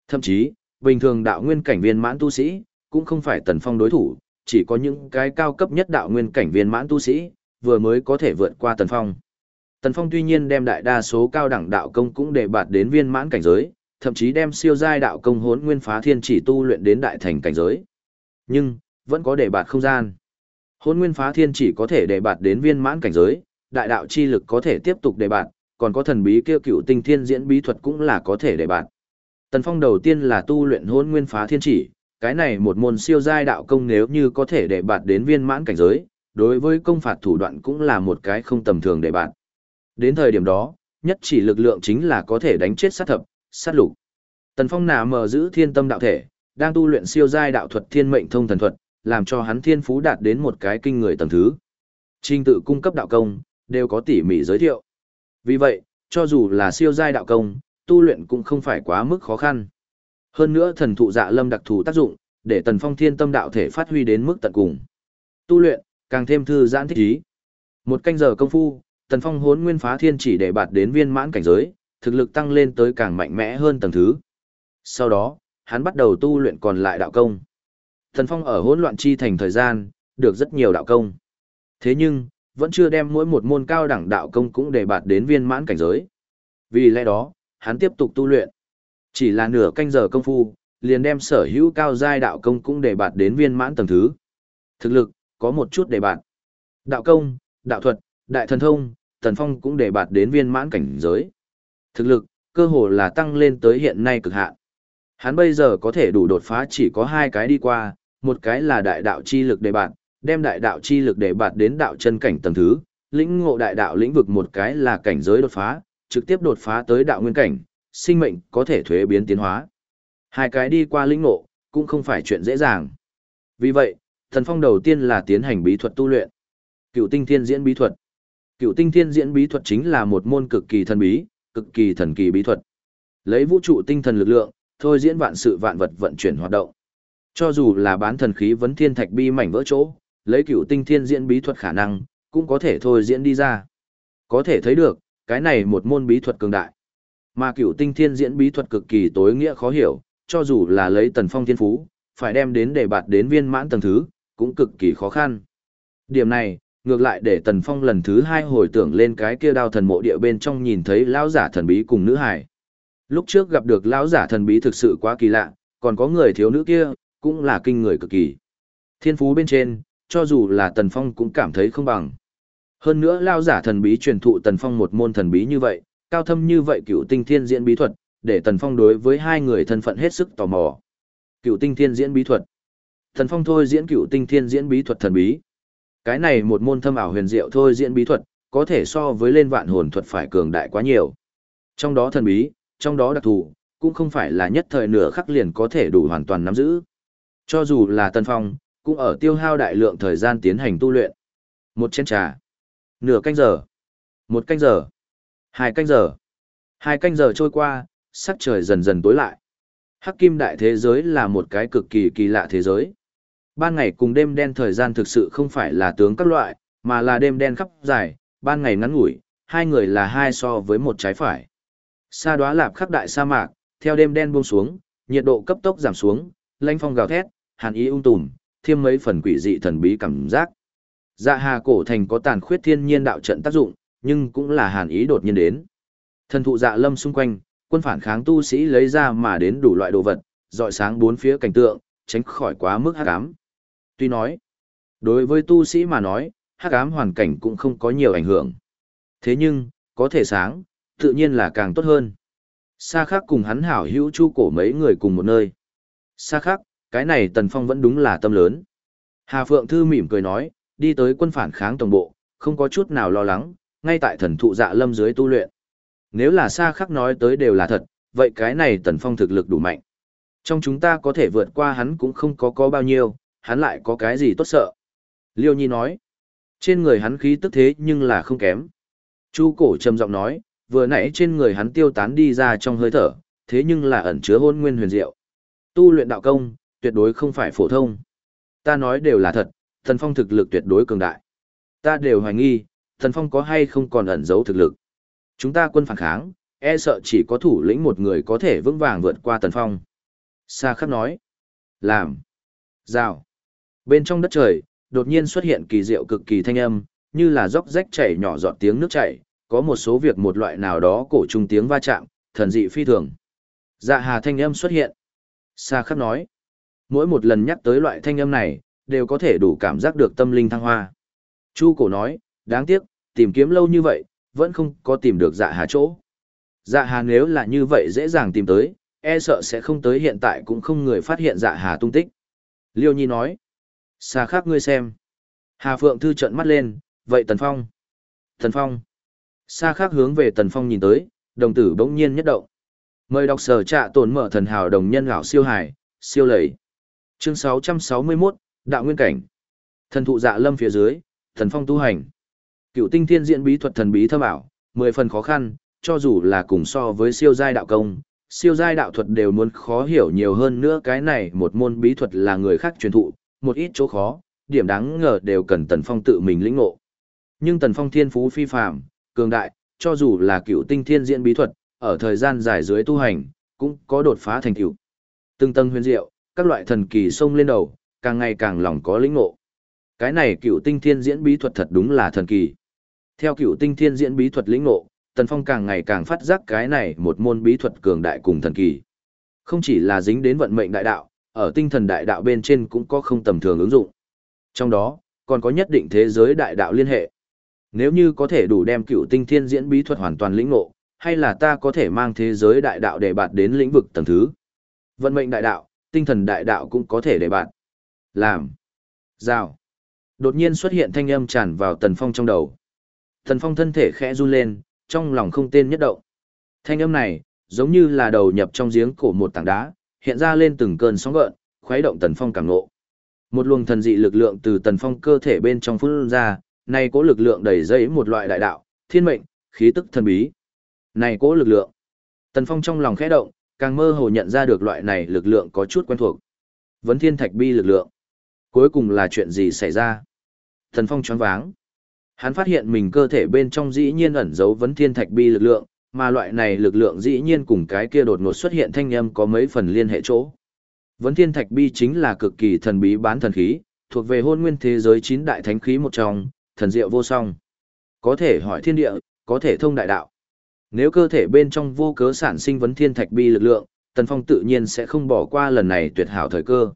Thậm chí, bình thường đạo nguyên cảnh viên mãn tu sĩ, cũng không phải Tần Phong đối thủ, chỉ có những cái cao cấp nhất đạo nguyên cảnh viên mãn tu sĩ, vừa mới có thể vượt qua Tần Phong. Tần Phong tuy nhiên đem đại đa số cao đẳng đạo công cũng để bạt đến viên mãn cảnh giới, thậm chí đem siêu giai đạo công hốn nguyên phá thiên chỉ tu luyện đến đại thành cảnh giới. Nhưng, vẫn có để bạt không gian. Hôn nguyên phá thiên chỉ có thể để bạt đến viên mãn cảnh giới, đại đạo chi lực có thể tiếp tục để bạt, còn có thần bí kia cựu tinh thiên diễn bí thuật cũng là có thể để bạt. Tần Phong đầu tiên là tu luyện hôn nguyên phá thiên chỉ, cái này một môn siêu giai đạo công nếu như có thể để bạt đến viên mãn cảnh giới, đối với công phạt thủ đoạn cũng là một cái không tầm thường để bạt. Đến thời điểm đó, nhất chỉ lực lượng chính là có thể đánh chết sát thập, sát lục. Tần Phong nà mở giữ thiên tâm đạo thể, đang tu luyện siêu giai đạo thuật thiên mệnh thông thần thuật, làm cho hắn thiên phú đạt đến một cái kinh người tầng thứ. Trình tự cung cấp đạo công, đều có tỉ mỉ giới thiệu. Vì vậy, cho dù là siêu giai đạo công, tu luyện cũng không phải quá mức khó khăn. Hơn nữa thần thụ dạ lâm đặc thù tác dụng, để tần phong thiên tâm đạo thể phát huy đến mức tận cùng. Tu luyện, càng thêm thư giãn thích ý. Một canh giờ công phu, tần phong hốn nguyên phá thiên chỉ để bạt đến viên mãn cảnh giới, thực lực tăng lên tới càng mạnh mẽ hơn tầng thứ. Sau đó, hắn bắt đầu tu luyện còn lại đạo công. Tần phong ở hỗn loạn chi thành thời gian, được rất nhiều đạo công. Thế nhưng, vẫn chưa đem mỗi một môn cao đẳng đạo công cũng để bạt đến viên mãn cảnh giới. Vì lẽ đó, hắn tiếp tục tu luyện. Chỉ là nửa canh giờ công phu, liền đem sở hữu cao giai đạo công cũng để bạt đến viên mãn tầng thứ. Thực lực, có một chút để bạt. Đạo công, đạo thuật, đại thần thông, thần phong cũng để bạt đến viên mãn cảnh giới. Thực lực, cơ hồ là tăng lên tới hiện nay cực hạn. Hắn bây giờ có thể đủ đột phá chỉ có hai cái đi qua, một cái là đại đạo chi lực để bạt, đem đại đạo chi lực để bạt đến đạo chân cảnh tầng thứ, lĩnh ngộ đại đạo lĩnh vực một cái là cảnh giới đột phá, trực tiếp đột phá tới đạo nguyên cảnh, sinh mệnh có thể thuế biến tiến hóa. Hai cái đi qua lĩnh ngộ, cũng không phải chuyện dễ dàng. Vì vậy, thần phong đầu tiên là tiến hành bí thuật tu luyện. Cựu tinh thiên diễn bí thuật. Cựu tinh thiên diễn bí thuật chính là một môn cực kỳ thần bí, cực kỳ thần kỳ bí thuật. Lấy vũ trụ tinh thần lực lượng, thôi diễn vạn sự vạn vật vận chuyển hoạt động. Cho dù là bán thần khí vấn thiên thạch bi mảnh vỡ chỗ, lấy cựu tinh thiên diễn bí thuật khả năng, cũng có thể thôi diễn đi ra. Có thể thấy được, cái này một môn bí thuật cường đại. Mà cựu tinh thiên diễn bí thuật cực kỳ tối nghĩa khó hiểu, cho dù là lấy tần phong thiên phú, phải đem đến để bạt đến viên mãn tầng thứ, cũng cực kỳ khó khăn. Điểm này, ngược lại để tần phong lần thứ hai hồi tưởng lên cái kia đao thần mộ địa bên trong nhìn thấy lão giả thần bí cùng nữ hải. Lúc trước gặp được lão giả thần bí thực sự quá kỳ lạ, còn có người thiếu nữ kia, cũng là kinh người cực kỳ. Thiên phú bên trên, cho dù là tần phong cũng cảm thấy không bằng. Hơn nữa lão giả thần bí truyền thụ tần phong một môn thần bí như vậy, cao thâm như vậy cựu tinh thiên diễn bí thuật, để Tần Phong đối với hai người thân phận hết sức tò mò. Cựu tinh thiên diễn bí thuật. Tần Phong thôi diễn cựu tinh thiên diễn bí thuật thần bí. Cái này một môn thâm ảo huyền diệu thôi diễn bí thuật, có thể so với lên vạn hồn thuật phải cường đại quá nhiều. Trong đó thần bí, trong đó đặc thù, cũng không phải là nhất thời nửa khắc liền có thể đủ hoàn toàn nắm giữ. Cho dù là Tần Phong, cũng ở tiêu hao đại lượng thời gian tiến hành tu luyện. Một chén trà, nửa canh giờ, một canh giờ, hai canh giờ. Hai canh giờ trôi qua, sắc trời dần dần tối lại. Hắc kim đại thế giới là một cái cực kỳ kỳ lạ thế giới. Ban ngày cùng đêm đen thời gian thực sự không phải là tướng các loại, mà là đêm đen khắp dài, ban ngày ngắn ngủi, hai người là hai so với một trái phải. Sa đoá lạp khắp đại sa mạc, theo đêm đen buông xuống, nhiệt độ cấp tốc giảm xuống, lanh phong gào thét, hàn ý ung tùm, thêm mấy phần quỷ dị thần bí cảm giác. Dạ hà cổ thành có tàn khuyết thiên nhiên đạo trận tác dụng, nhưng cũng là hàn ý đột nhiên đến. Thần thụ dạ lâm xung quanh, quân phản kháng tu sĩ lấy ra mà đến đủ loại đồ vật, dọi sáng bốn phía cảnh tượng, tránh khỏi quá mức hắc ám. Tuy nói, đối với tu sĩ mà nói, hắc ám hoàn cảnh cũng không có nhiều ảnh hưởng. Thế nhưng, có thể sáng, tự nhiên là càng tốt hơn. Sa khắc cùng hắn hảo hữu chu cổ mấy người cùng một nơi. Sa khắc, cái này tần phong vẫn đúng là tâm lớn. Hà Phượng Thư mỉm cười nói, đi tới quân phản kháng tổng bộ, không có chút nào lo lắng, ngay tại thần thụ dạ lâm dưới tu luyện. Nếu là xa khắc nói tới đều là thật, vậy cái này tần phong thực lực đủ mạnh. Trong chúng ta có thể vượt qua hắn cũng không có có bao nhiêu, hắn lại có cái gì tốt sợ. Liêu Nhi nói, trên người hắn khí tức thế nhưng là không kém. Chu cổ trầm giọng nói, vừa nãy trên người hắn tiêu tán đi ra trong hơi thở, thế nhưng là ẩn chứa hôn nguyên huyền diệu. Tu luyện đạo công, tuyệt đối không phải phổ thông. Ta nói đều là thật, thần phong thực lực tuyệt đối cường đại. Ta đều hoài nghi, thần phong có hay không còn ẩn giấu thực lực. Chúng ta quân phản kháng, e sợ chỉ có thủ lĩnh một người có thể vững vàng vượt qua tần phong. Sa khắc nói. Làm. Rào. Bên trong đất trời, đột nhiên xuất hiện kỳ diệu cực kỳ thanh âm, như là róc rách chảy nhỏ giọt tiếng nước chảy, có một số việc một loại nào đó cổ trung tiếng va chạm, thần dị phi thường. Dạ hà thanh âm xuất hiện. Sa khắc nói. Mỗi một lần nhắc tới loại thanh âm này, đều có thể đủ cảm giác được tâm linh thăng hoa. Chu cổ nói, đáng tiếc, tìm kiếm lâu như vậy, vẫn không có tìm được dạ hà chỗ. Dạ hà nếu là như vậy dễ dàng tìm tới, e sợ sẽ không tới hiện tại cũng không người phát hiện dạ hà tung tích. Liêu Nhi nói, xa khác ngươi xem. Hà Phượng Thư trợn mắt lên, vậy Tần Phong. Tần Phong. Xa khác hướng về Tần Phong nhìn tới, đồng tử bỗng nhiên nhất động. Mời đọc sở trạ tồn mở thần hào đồng nhân gạo siêu hải, siêu lầy. Chương 661, Đạo Nguyên Cảnh. Thần thụ dạ lâm phía dưới, thần phong tu hành. Cựu tinh thiên diễn bí thuật thần bí thâm ảo, mười phần khó khăn, cho dù là cùng so với siêu giai đạo công, siêu giai đạo thuật đều muốn khó hiểu nhiều hơn nữa cái này một môn bí thuật là người khác truyền thụ, một ít chỗ khó, điểm đáng ngờ đều cần Tần Phong tự mình lĩnh ngộ. Nhưng Tần Phong thiên phú phi phàm, cường đại, cho dù là cựu tinh thiên diễn bí thuật, ở thời gian dài dưới tu hành, cũng có đột phá thành cựu. Từng tầng huyền diệu, các loại thần kỳ xông lên đầu, càng ngày càng lòng có lĩnh ngộ. Cái này cựu tinh thiên diễn bí thuật thật đúng là thần kỳ. Theo cựu tinh thiên diễn bí thuật lĩnh ngộ, Tần Phong càng ngày càng phát giác cái này một môn bí thuật cường đại cùng thần kỳ. Không chỉ là dính đến vận mệnh đại đạo, ở tinh thần đại đạo bên trên cũng có không tầm thường ứng dụng. Trong đó, còn có nhất định thế giới đại đạo liên hệ. Nếu như có thể đủ đem cựu tinh thiên diễn bí thuật hoàn toàn lĩnh ngộ, hay là ta có thể mang thế giới đại đạo để bạt đến lĩnh vực tầng thứ. Vận mệnh đại đạo, tinh thần đại đạo cũng có thể để bạt. Làm. Giao. Đột nhiên xuất hiện thanh âm tràn vào Tần Phong trong đầu. Tần Phong thân thể khẽ run lên, trong lòng không tên nhất động. Thanh âm này, giống như là đầu nhập trong giếng cổ một tảng đá, hiện ra lên từng cơn sóng gợn, khuấy động Tần Phong cảm ngộ. Một luồng thần dị lực lượng từ Tần Phong cơ thể bên trong phun ra, này có lực lượng đầy dẫy một loại đại đạo, thiên mệnh, khí tức thần bí. Này cố lực lượng. Tần Phong trong lòng khẽ động, càng mơ hồ nhận ra được loại này lực lượng có chút quen thuộc. Vấn thiên thạch bi lực lượng. Cuối cùng là chuyện gì xảy ra? Tần Phong choáng váng. Hắn phát hiện mình cơ thể bên trong dĩ nhiên ẩn giấu vấn thiên thạch bi lực lượng, mà loại này lực lượng dĩ nhiên cùng cái kia đột ngột xuất hiện thanh âm có mấy phần liên hệ chỗ. Vấn thiên thạch bi chính là cực kỳ thần bí bán thần khí, thuộc về hôn nguyên thế giới chín đại thánh khí một trong, thần diệu vô song. Có thể hỏi thiên địa, có thể thông đại đạo. Nếu cơ thể bên trong vô cớ sản sinh vấn thiên thạch bi lực lượng, Tần Phong tự nhiên sẽ không bỏ qua lần này tuyệt hảo thời cơ.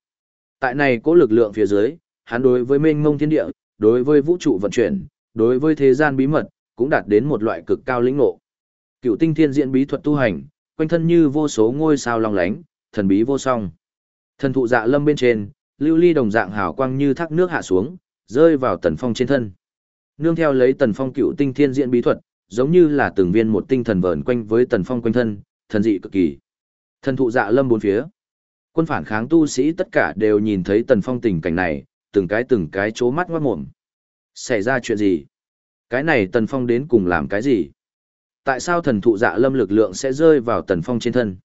Tại này có lực lượng phía dưới, hắn đối với mênh mông thiên địa, đối với vũ trụ vận chuyển, đối với thế gian bí mật, cũng đạt đến một loại cực cao lĩnh ngộ. Cựu tinh thiên diễn bí thuật tu hành, quanh thân như vô số ngôi sao long lánh, thần bí vô song. Thần thụ dạ lâm bên trên, lưu ly đồng dạng hào quang như thác nước hạ xuống, rơi vào tần phong trên thân. Nương theo lấy tần phong cựu tinh thiên diễn bí thuật, giống như là từng viên một tinh thần vờn quanh với tần phong quanh thân, thần dị cực kỳ. Thần thụ dạ lâm bốn phía. Quân phản kháng tu sĩ tất cả đều nhìn thấy tần phong tình cảnh này, từng cái từng cái chố mắt ngoát mồm. Xảy ra chuyện gì? Cái này tần phong đến cùng làm cái gì? Tại sao thần thụ dạ lâm lực lượng sẽ rơi vào tần phong trên thân?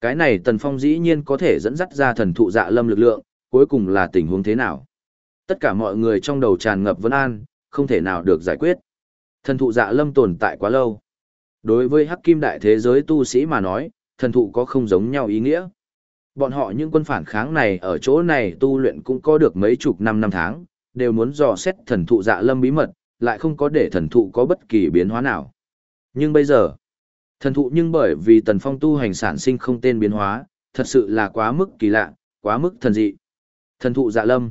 Cái này tần phong dĩ nhiên có thể dẫn dắt ra thần thụ dạ lâm lực lượng, cuối cùng là tình huống thế nào? Tất cả mọi người trong đầu tràn ngập vấn an, không thể nào được giải quyết. Thần thụ dạ lâm tồn tại quá lâu. Đối với hắc kim đại thế giới tu sĩ mà nói, thần thụ có không giống nhau ý nghĩa. Bọn họ những quân phản kháng này ở chỗ này tu luyện cũng có được mấy chục năm năm tháng, đều muốn dò xét thần thụ dạ lâm bí mật, lại không có để thần thụ có bất kỳ biến hóa nào. Nhưng bây giờ, thần thụ nhưng bởi vì tần phong tu hành sản sinh không tên biến hóa, thật sự là quá mức kỳ lạ, quá mức thần dị. Thần thụ dạ lâm.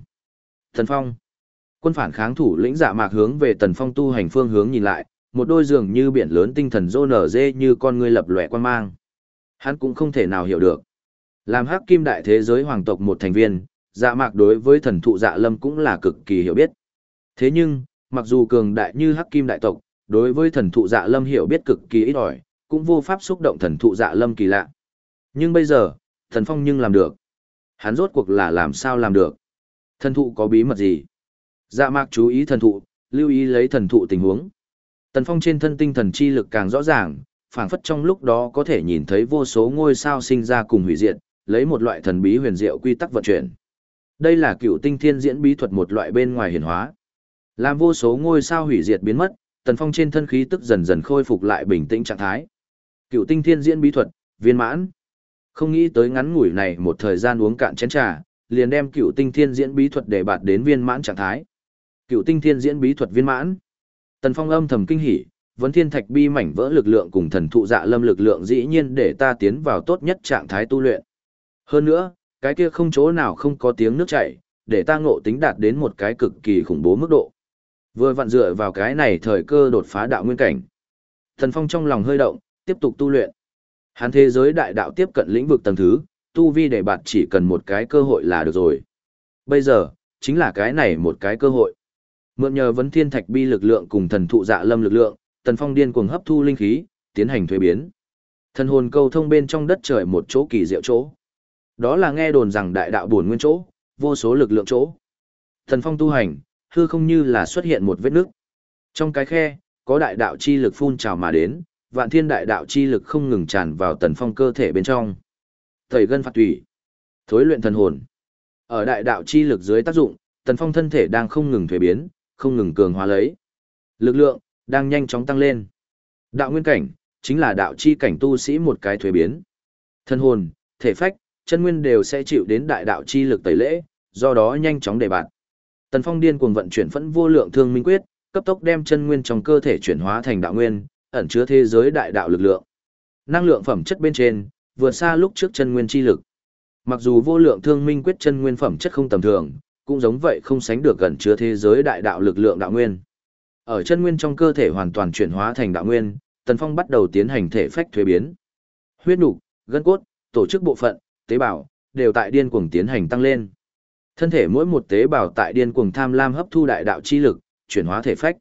Thần phong. Quân phản kháng thủ lĩnh dạ mạc hướng về tần phong tu hành phương hướng nhìn lại, một đôi giường như biển lớn tinh thần rô nở dê như con ngươi lập lòe quan mang. Hắn cũng không thể nào hiểu được. Làm hắc kim đại thế giới hoàng tộc một thành viên, dạ mạc đối với thần thụ dạ lâm cũng là cực kỳ hiểu biết. Thế nhưng, mặc dù cường đại như hắc kim đại tộc, đối với thần thụ dạ lâm hiểu biết cực kỳ ít ỏi, cũng vô pháp xúc động thần thụ dạ lâm kỳ lạ. Nhưng bây giờ, thần phong nhưng làm được. Hắn rốt cuộc là làm sao làm được? Thần thụ có bí mật gì? Dạ mạc chú ý thần thụ, lưu ý lấy thần thụ tình huống. Tần Phong trên thân tinh thần chi lực càng rõ ràng, phảng phất trong lúc đó có thể nhìn thấy vô số ngôi sao sinh ra cùng hủy diệt, lấy một loại thần bí huyền diệu quy tắc vận chuyển. Đây là cựu tinh thiên diễn bí thuật một loại bên ngoài hiển hóa. Làm vô số ngôi sao hủy diệt biến mất, Tần Phong trên thân khí tức dần dần khôi phục lại bình tĩnh trạng thái. Cựu tinh thiên diễn bí thuật, viên mãn. Không nghĩ tới ngắn ngủi này một thời gian uống cạn chén trà, liền đem cựu tinh thiên diễn bí thuật để bạt đến viên mãn trạng thái. Cựu tinh thiên diễn bí thuật viên mãn. Tần Phong âm thầm kinh hỉ, vấn thiên thạch bi mảnh vỡ lực lượng cùng thần thụ dạ lâm lực lượng dĩ nhiên để ta tiến vào tốt nhất trạng thái tu luyện. Hơn nữa, cái kia không chỗ nào không có tiếng nước chảy, để ta ngộ tính đạt đến một cái cực kỳ khủng bố mức độ. Vừa vặn dựa vào cái này thời cơ đột phá đạo nguyên cảnh. Thần Phong trong lòng hơi động, tiếp tục tu luyện. Hắn thế giới đại đạo tiếp cận lĩnh vực tầng thứ, tu vi để bạt chỉ cần một cái cơ hội là được rồi. Bây giờ, chính là cái này một cái cơ hội. Mượn nhờ vấn thiên thạch bi lực lượng cùng thần thụ dạ lâm lực lượng, Tần Phong điên cuồng hấp thu linh khí, tiến hành thuế biến. Thần hồn câu thông bên trong đất trời một chỗ kỳ diệu chỗ. Đó là nghe đồn rằng đại đạo buồn nguyên chỗ, vô số lực lượng chỗ. Thần phong tu hành, hư không như là xuất hiện một vết nước. Trong cái khe, có đại đạo chi lực phun trào mà đến, vạn thiên đại đạo chi lực không ngừng tràn vào tần phong cơ thể bên trong. Tẩy gân phạt tủy. Thối luyện thần hồn. Ở đại đạo chi lực dưới tác dụng, tần phong thân thể đang không ngừng thuế biến, không ngừng cường hóa lấy. Lực lượng, đang nhanh chóng tăng lên. Đạo nguyên cảnh, chính là đạo chi cảnh tu sĩ một cái thuế biến. Thân hồn, thể phách, chân nguyên đều sẽ chịu đến đại đạo chi lực tẩy lễ, do đó nhanh chóng đề bạt. Tần Phong điên cuồng vận chuyển phẫn vô lượng thương minh quyết, cấp tốc đem chân nguyên trong cơ thể chuyển hóa thành đạo nguyên, ẩn chứa thế giới đại đạo lực lượng. Năng lượng phẩm chất bên trên, vượt xa lúc trước chân nguyên chi lực. Mặc dù vô lượng thương minh quyết chân nguyên phẩm chất không tầm thường, cũng giống vậy không sánh được gần chứa thế giới đại đạo lực lượng đạo nguyên. Ở chân nguyên trong cơ thể hoàn toàn chuyển hóa thành đạo nguyên, Tần Phong bắt đầu tiến hành thể phách thuế biến. Huyết nục, gân cốt, tổ chức bộ phận, tế bào đều tại điên cuồng tiến hành tăng lên. Thân thể mỗi một tế bào tại điên cuồng tham lam hấp thu đại đạo chi lực, chuyển hóa thể phách.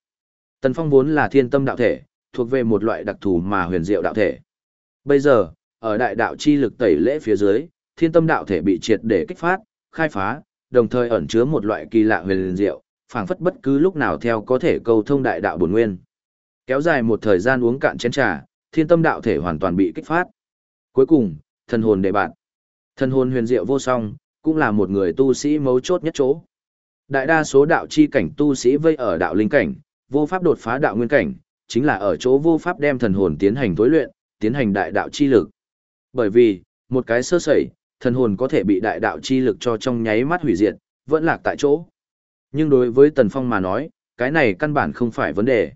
Tần Phong vốn là thiên tâm đạo thể, thuộc về một loại đặc thù mà huyền diệu đạo thể. Bây giờ, ở đại đạo chi lực tẩy lễ phía dưới, thiên tâm đạo thể bị triệt để kích phát, khai phá, đồng thời ẩn chứa một loại kỳ lạ huyền diệu, phảng phất bất cứ lúc nào theo có thể cầu thông đại đạo bổn nguyên. Kéo dài một thời gian uống cạn chén trà, thiên tâm đạo thể hoàn toàn bị kích phát. Cuối cùng, thần hồn đệ bạn. Thần hồn huyền diệu vô song, cũng là một người tu sĩ mấu chốt nhất chỗ. Đại đa số đạo chi cảnh tu sĩ vây ở đạo linh cảnh, vô pháp đột phá đạo nguyên cảnh, chính là ở chỗ vô pháp đem thần hồn tiến hành tối luyện, tiến hành đại đạo chi lực. Bởi vì, một cái sơ sẩy, thần hồn có thể bị đại đạo chi lực cho trong nháy mắt hủy diệt, vẫn lạc tại chỗ. Nhưng đối với Tần Phong mà nói, cái này căn bản không phải vấn đề.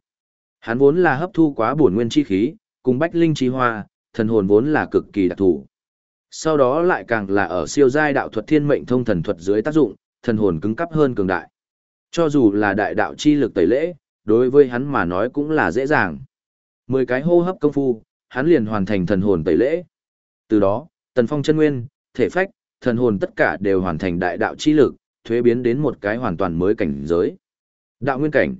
Hắn vốn là hấp thu quá bổn nguyên chi khí, cùng bách linh chi hoa, thần hồn vốn là cực kỳ đặc thù. Sau đó lại càng là ở siêu giai đạo thuật thiên mệnh thông thần thuật dưới tác dụng, thần hồn cứng cắp hơn cường đại. Cho dù là đại đạo chi lực tẩy lễ, đối với hắn mà nói cũng là dễ dàng. Mười cái hô hấp công phu, hắn liền hoàn thành thần hồn tẩy lễ. Từ đó, tần phong chân nguyên, thể phách, thần hồn tất cả đều hoàn thành đại đạo chi lực, thuế biến đến một cái hoàn toàn mới cảnh giới. Đạo nguyên cảnh.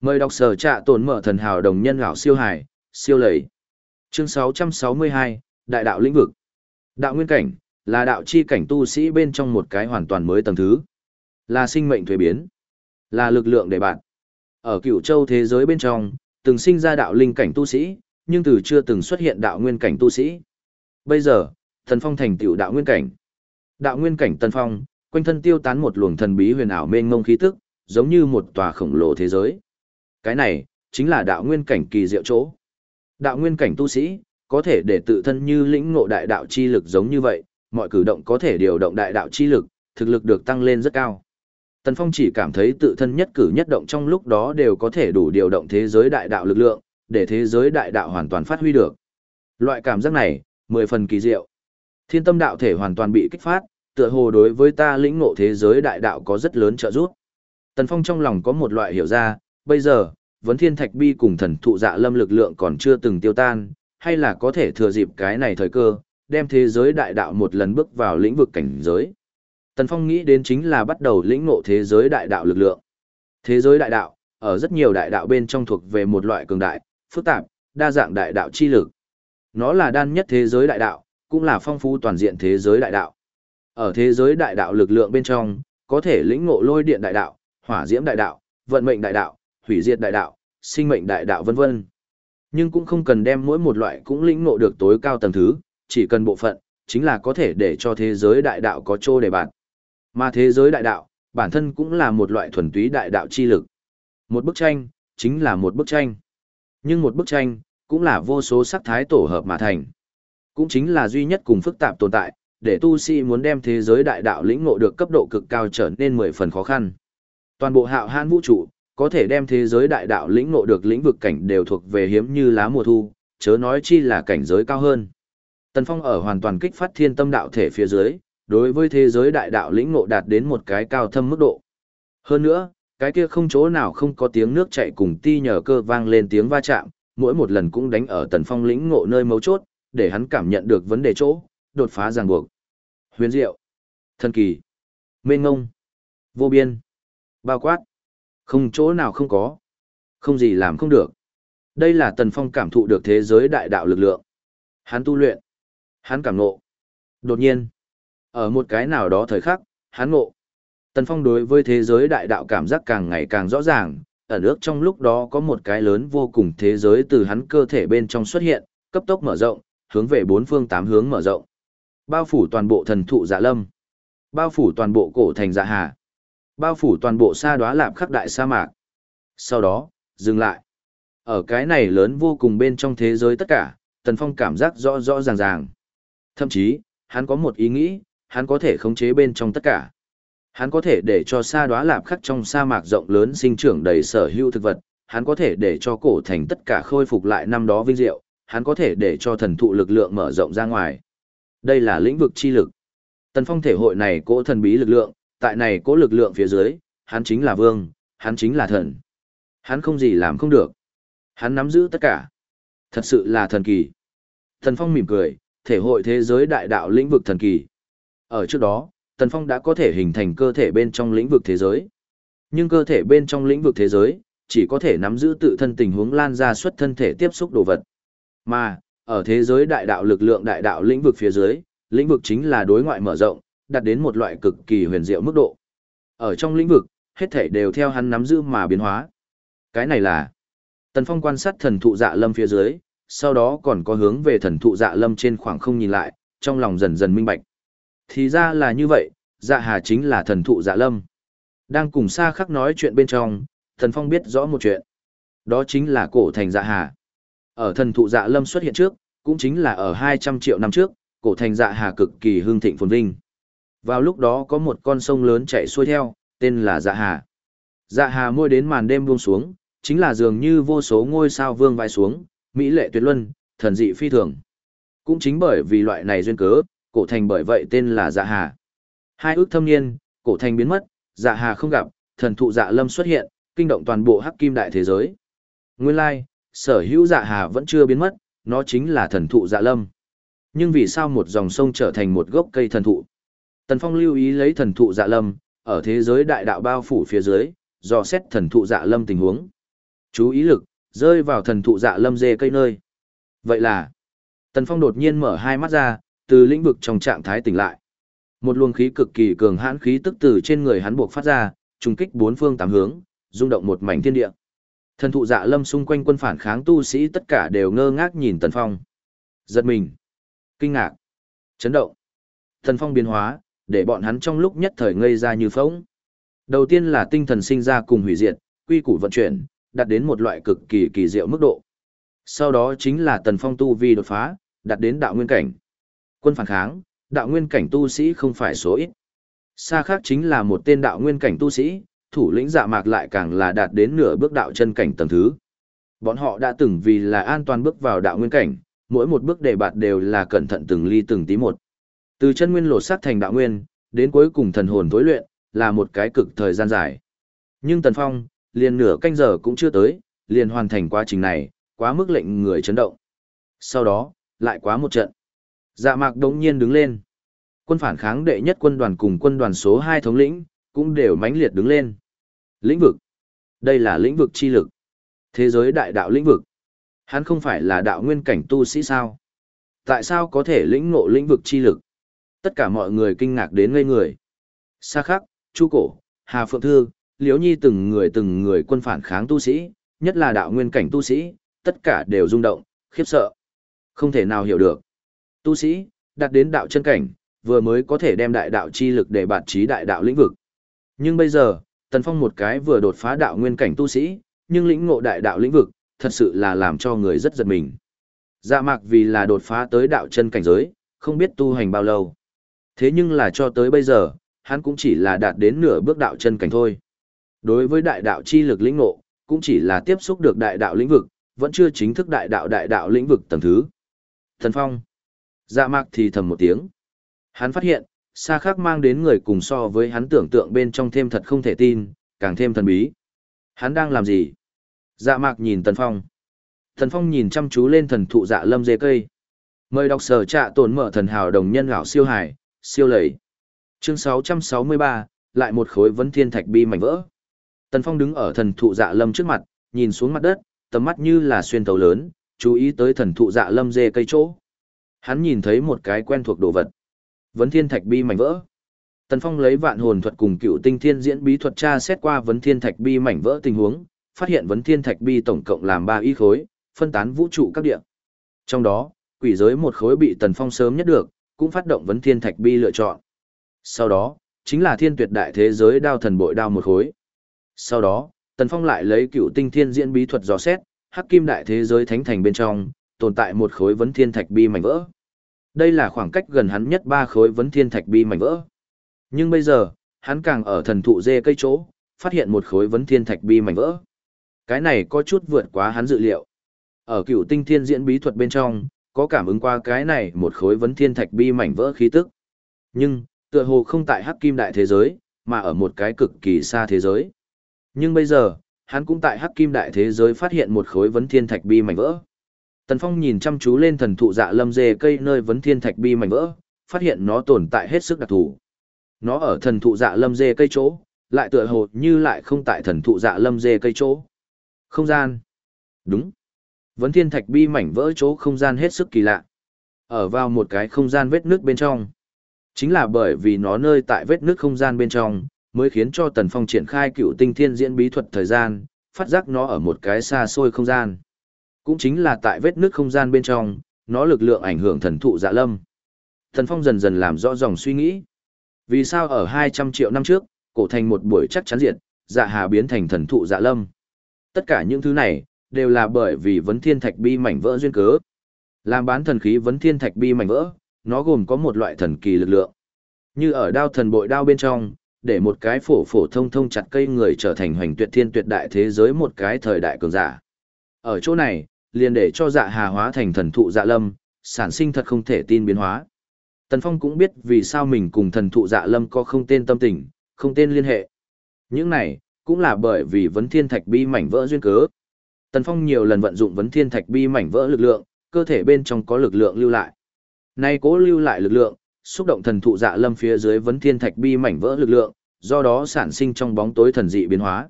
Mời đọc sở trạ tổn mở thần hào đồng nhân gạo siêu hải, siêu lầy. Chương 662, Đại đạo lĩnh vực. Đạo nguyên cảnh, là đạo chi cảnh tu sĩ bên trong một cái hoàn toàn mới tầng thứ. Là sinh mệnh thuế biến. Là lực lượng để bạn. Ở cựu châu thế giới bên trong, từng sinh ra đạo linh cảnh tu sĩ, nhưng từ chưa từng xuất hiện đạo nguyên cảnh tu sĩ. Bây giờ, thần phong thành tựu đạo nguyên cảnh. Đạo nguyên cảnh tân phong, quanh thân tiêu tán một luồng thần bí huyền ảo mênh mông khí tức, giống như một tòa khổng lồ thế giới. Cái này, chính là đạo nguyên cảnh kỳ diệu chỗ. Đạo nguyên cảnh tu sĩ, có thể để tự thân như lĩnh ngộ đại đạo chi lực giống như vậy, mọi cử động có thể điều động đại đạo chi lực, thực lực được tăng lên rất cao. Tần Phong chỉ cảm thấy tự thân nhất cử nhất động trong lúc đó đều có thể đủ điều động thế giới đại đạo lực lượng, để thế giới đại đạo hoàn toàn phát huy được. Loại cảm giác này, mười phần kỳ diệu. Thiên tâm đạo thể hoàn toàn bị kích phát, tựa hồ đối với ta lĩnh ngộ thế giới đại đạo có rất lớn trợ giúp. Tần Phong trong lòng có một loại hiểu ra, bây giờ, vấn thiên thạch bi cùng thần thụ dạ lâm lực lượng còn chưa từng tiêu tan, hay là có thể thừa dịp cái này thời cơ, đem thế giới đại đạo một lần bước vào lĩnh vực cảnh giới. Tần Phong nghĩ đến chính là bắt đầu lĩnh ngộ thế giới đại đạo lực lượng. Thế giới đại đạo, ở rất nhiều đại đạo bên trong thuộc về một loại cường đại, phức tạp, đa dạng đại đạo chi lực. Nó là đan nhất thế giới đại đạo, cũng là phong phú toàn diện thế giới đại đạo. Ở thế giới đại đạo lực lượng bên trong, có thể lĩnh ngộ lôi điện đại đạo, hỏa diễm đại đạo, vận mệnh đại đạo, hủy diệt đại đạo, sinh mệnh đại đạo vân vân. Nhưng cũng không cần đem mỗi một loại cũng lĩnh ngộ được tối cao tầng thứ, chỉ cần bộ phận, chính là có thể để cho thế giới đại đạo có chỗ để bạn. Mà thế giới đại đạo, bản thân cũng là một loại thuần túy đại đạo chi lực. Một bức tranh, chính là một bức tranh. Nhưng một bức tranh, cũng là vô số sắc thái tổ hợp mà thành. Cũng chính là duy nhất cùng phức tạp tồn tại, để tu sĩ muốn đem thế giới đại đạo lĩnh ngộ được cấp độ cực cao trở nên mười phần khó khăn. Toàn bộ hạo hãn vũ trụ, có thể đem thế giới đại đạo lĩnh ngộ được lĩnh vực cảnh đều thuộc về hiếm như lá mùa thu, chớ nói chi là cảnh giới cao hơn. Tần Phong ở hoàn toàn kích phát thiên tâm đạo thể phía dưới, đối với thế giới đại đạo lĩnh ngộ đạt đến một cái cao thâm mức độ. Hơn nữa, cái kia không chỗ nào không có tiếng nước chảy cùng ti nhờ cơ vang lên tiếng va chạm, mỗi một lần cũng đánh ở Tần Phong lĩnh ngộ nơi mấu chốt, để hắn cảm nhận được vấn đề chỗ, đột phá ràng buộc. Huyền diệu, thần kỳ, mênh ngông, vô biên, bao quát, không chỗ nào không có, không gì làm không được. Đây là Tần Phong cảm thụ được thế giới đại đạo lực lượng. Hắn tu luyện. Hắn cảm ngộ. Đột nhiên, ở một cái nào đó thời khắc, hắn ngộ. Tần Phong đối với thế giới đại đạo cảm giác càng ngày càng rõ ràng, ở nước trong lúc đó có một cái lớn vô cùng thế giới từ hắn cơ thể bên trong xuất hiện, cấp tốc mở rộng, hướng về bốn phương tám hướng mở rộng. Bao phủ toàn bộ thần thụ dạ lâm. Bao phủ toàn bộ cổ thành dạ hà. Bao phủ toàn bộ sa đoá lạp khắc đại sa mạc. Sau đó, dừng lại. Ở cái này lớn vô cùng bên trong thế giới tất cả, Tần Phong cảm giác rõ rõ ràng ràng. Thậm chí, hắn có một ý nghĩ, hắn có thể khống chế bên trong tất cả. Hắn có thể để cho sa đoá lạp khắc trong sa mạc rộng lớn sinh trưởng đầy sở hữu thực vật, hắn có thể để cho cổ thành tất cả khôi phục lại năm đó vinh diệu, hắn có thể để cho thần thụ lực lượng mở rộng ra ngoài. Đây là lĩnh vực chi lực. Tần Phong thể hội này cỗ thần bí lực lượng, tại này có lực lượng phía dưới, hắn chính là vương, hắn chính là thần. Hắn không gì làm không được. Hắn nắm giữ tất cả. Thật sự là thần kỳ. Thần Phong mỉm cười, thể hội thế giới đại đạo lĩnh vực thần kỳ. Ở trước đó, Tần Phong đã có thể hình thành cơ thể bên trong lĩnh vực thế giới. Nhưng cơ thể bên trong lĩnh vực thế giới, chỉ có thể nắm giữ tự thân tình huống lan ra xuất thân thể tiếp xúc đồ vật. Mà, ở thế giới đại đạo lực lượng đại đạo lĩnh vực phía dưới, lĩnh vực chính là đối ngoại mở rộng, đạt đến một loại cực kỳ huyền diệu mức độ. Ở trong lĩnh vực, hết thảy đều theo hắn nắm giữ mà biến hóa. Cái này là Tần Phong quan sát thần thụ dạ lâm phía dưới, sau đó còn có hướng về thần thụ dạ lâm trên khoảng không nhìn lại, trong lòng dần dần minh bạch. Thì ra là như vậy, dạ hà chính là thần thụ dạ lâm. Đang cùng xa khắc nói chuyện bên trong, Tần Phong biết rõ một chuyện. Đó chính là cổ thành dạ hà. Ở thần thụ dạ lâm xuất hiện trước, cũng chính là ở 200 triệu năm trước, cổ thành dạ hà cực kỳ hương thịnh phồn vinh. Vào lúc đó có một con sông lớn chạy xuôi theo, tên là dạ hà. Dạ hà môi đến màn đêm buông xuống, chính là dường như vô số ngôi sao vương vai xuống, mỹ lệ tuyệt luân, thần dị phi thường. Cũng chính bởi vì loại này duyên cớ, cổ thành bởi vậy tên là dạ hà. Hai ước thâm niên, cổ thành biến mất, dạ hà không gặp, thần thụ dạ lâm xuất hiện, kinh động toàn bộ hắc kim đại thế giới. Nguyên lai, sở hữu dạ hà vẫn chưa biến mất, nó chính là thần thụ dạ lâm. Nhưng vì sao một dòng sông trở thành một gốc cây thần thụ? Tần Phong lưu ý lấy thần thụ dạ lâm, ở thế giới đại đạo bao phủ phía dưới, dò xét thần thụ dạ lâm tình huống. Chú ý lực, rơi vào thần thụ dạ lâm dê cây nơi. Vậy là, Tần Phong đột nhiên mở hai mắt ra, từ lĩnh vực trong trạng thái tỉnh lại. Một luồng khí cực kỳ cường hãn khí tức từ trên người hắn buộc phát ra, trùng kích bốn phương tám hướng, rung động một mảnh thiên địa. Thần thụ dạ lâm xung quanh quân phản kháng tu sĩ tất cả đều ngơ ngác nhìn Tần Phong. Giật mình, kinh ngạc, chấn động. Tần Phong biến hóa, để bọn hắn trong lúc nhất thời ngây ra như phóng. Đầu tiên là tinh thần sinh ra cùng hủy diệt, quy củ vận chuyển, đạt đến một loại cực kỳ kỳ diệu mức độ. Sau đó chính là Tần Phong tu vi đột phá, đạt đến đạo nguyên cảnh. Quân phản kháng, đạo nguyên cảnh tu sĩ không phải số ít. Xa khác chính là một tên đạo nguyên cảnh tu sĩ, thủ lĩnh dạ mạc lại càng là đạt đến nửa bước đạo chân cảnh tầng thứ. Bọn họ đã từng vì là an toàn bước vào đạo nguyên cảnh, mỗi một bước đề bạt đều là cẩn thận từng ly từng tí một. Từ chân nguyên lột xác thành đạo nguyên, đến cuối cùng thần hồn tối luyện, là một cái cực thời gian dài. Nhưng Tần Phong, liền nửa canh giờ cũng chưa tới, liền hoàn thành quá trình này, quá mức lệnh người chấn động. Sau đó, lại quá một trận. Dạ mạc đống nhiên đứng lên. Quân phản kháng đệ nhất quân đoàn cùng quân đoàn số 2 thống lĩnh, cũng đều mãnh liệt đứng lên. Lĩnh vực. Đây là lĩnh vực chi lực. Thế giới đại đạo lĩnh vực. Hắn không phải là đạo nguyên cảnh tu sĩ sao? Tại sao có thể lĩnh ngộ lĩnh vực chi lực? Tất cả mọi người kinh ngạc đến ngây người. Sa khắc, Chu Cổ, Hà Phượng Thư, Liễu Nhi từng người từng người quân phản kháng tu sĩ, nhất là đạo nguyên cảnh tu sĩ, tất cả đều rung động, khiếp sợ. Không thể nào hiểu được. Tu sĩ, đạt đến đạo chân cảnh, vừa mới có thể đem đại đạo chi lực để bạt trí đại đạo lĩnh vực. Nhưng bây giờ, Tần Phong một cái vừa đột phá đạo nguyên cảnh tu sĩ, nhưng lĩnh ngộ đại đạo lĩnh vực, thật sự là làm cho người rất giật mình. Dạ mạc vì là đột phá tới đạo chân cảnh giới, không biết tu hành bao lâu. Thế nhưng là cho tới bây giờ, hắn cũng chỉ là đạt đến nửa bước đạo chân cảnh thôi. Đối với đại đạo chi lực lĩnh ngộ, cũng chỉ là tiếp xúc được đại đạo lĩnh vực, vẫn chưa chính thức đại đạo đại đạo lĩnh vực tầng thứ. Thần Phong. Dạ mạc thì thầm một tiếng. Hắn phát hiện, xa khác mang đến người cùng so với hắn tưởng tượng bên trong thêm thật không thể tin, càng thêm thần bí. Hắn đang làm gì? Dạ mạc nhìn Tần Phong. Thần Phong nhìn chăm chú lên thần thụ dạ lâm dê cây. Mời đọc sở trạ tổn mở thần hào đồng nhân gạo siêu hải, siêu lầy. Chương 663, lại một khối vấn thiên thạch bi mảnh vỡ. Tần Phong đứng ở thần thụ dạ lâm trước mặt, nhìn xuống mặt đất, tầm mắt như là xuyên tàu lớn, chú ý tới thần thụ dạ lâm dê cây chỗ. Hắn nhìn thấy một cái quen thuộc đồ vật. Vấn thiên thạch bi mảnh vỡ. Tần Phong lấy vạn hồn thuật cùng cựu tinh thiên diễn bí thuật tra xét qua vấn thiên thạch bi mảnh vỡ tình huống, phát hiện vấn thiên thạch bi tổng cộng làm 3 y khối, phân tán vũ trụ các địa. Trong đó, quỷ giới một khối bị Tần Phong sớm nhất được, cũng phát động vấn thiên thạch bi lựa chọn. Sau đó, chính là thiên tuyệt đại thế giới đao thần bội đao một khối. Sau đó, Tần Phong lại lấy cựu tinh thiên diễn bí thuật dò xét, hắc kim đại thế giới thánh thành bên trong, tồn tại một khối vấn thiên thạch bi mảnh vỡ. Đây là khoảng cách gần hắn nhất ba khối vấn thiên thạch bi mảnh vỡ. Nhưng bây giờ, hắn càng ở thần thụ dê cây chỗ, phát hiện một khối vấn thiên thạch bi mảnh vỡ. Cái này có chút vượt quá hắn dự liệu. Ở cựu tinh thiên diễn bí thuật bên trong, có cảm ứng qua cái này một khối vấn thiên thạch bi mảnh vỡ khí tức. Nhưng, tựa hồ không tại hắc kim đại thế giới, mà ở một cái cực kỳ xa thế giới. Nhưng bây giờ, hắn cũng tại hắc kim đại thế giới phát hiện một khối vấn thiên thạch bi mảnh vỡ. Tần Phong nhìn chăm chú lên thần thụ dạ lâm dê cây nơi vấn thiên thạch bi mảnh vỡ, phát hiện nó tồn tại hết sức đặc thù. Nó ở thần thụ dạ lâm dê cây chỗ, lại tựa hồ như lại không tại thần thụ dạ lâm dê cây chỗ. Không gian. Đúng. Vấn thiên thạch bi mảnh vỡ chỗ không gian hết sức kỳ lạ. Ở vào một cái không gian vết nước bên trong. Chính là bởi vì nó nơi tại vết nước không gian bên trong, mới khiến cho Tần Phong triển khai cựu tinh thiên diễn bí thuật thời gian, phát giác nó ở một cái xa xôi không gian. Cũng chính là tại vết nước không gian bên trong, nó lực lượng ảnh hưởng thần thụ dạ lâm. Tần Phong dần dần làm rõ dòng suy nghĩ. Vì sao ở 200 triệu năm trước, cổ thành một buổi chắc chắn diệt, dạ hà biến thành thần thụ dạ lâm. Tất cả những thứ này, đều là bởi vì vấn thiên thạch bi mảnh vỡ duyên cớ. Làm bán thần khí vấn thiên thạch bi mảnh vỡ, nó gồm có một loại thần kỳ lực lượng. Như ở đao thần bội đao bên trong, để một cái phổ phổ thông thông chặt cây người trở thành hoành tuyệt thiên tuyệt đại thế giới một cái thời đại cường giả. Ở chỗ này, liền để cho dạ hà hóa thành thần thụ dạ lâm, sản sinh thật không thể tin biến hóa. Tần Phong cũng biết vì sao mình cùng thần thụ dạ lâm có không tên tâm tình, không tên liên hệ. Những này, cũng là bởi vì vấn thiên thạch bi mảnh vỡ duyên cớ. Tần Phong nhiều lần vận dụng vấn thiên thạch bi mảnh vỡ lực lượng, cơ thể bên trong có lực lượng lưu lại. Nay cố lưu lại lực lượng, xúc động thần thụ dạ lâm phía dưới vấn thiên thạch bi mảnh vỡ lực lượng, do đó sản sinh trong bóng tối thần dị biến hóa.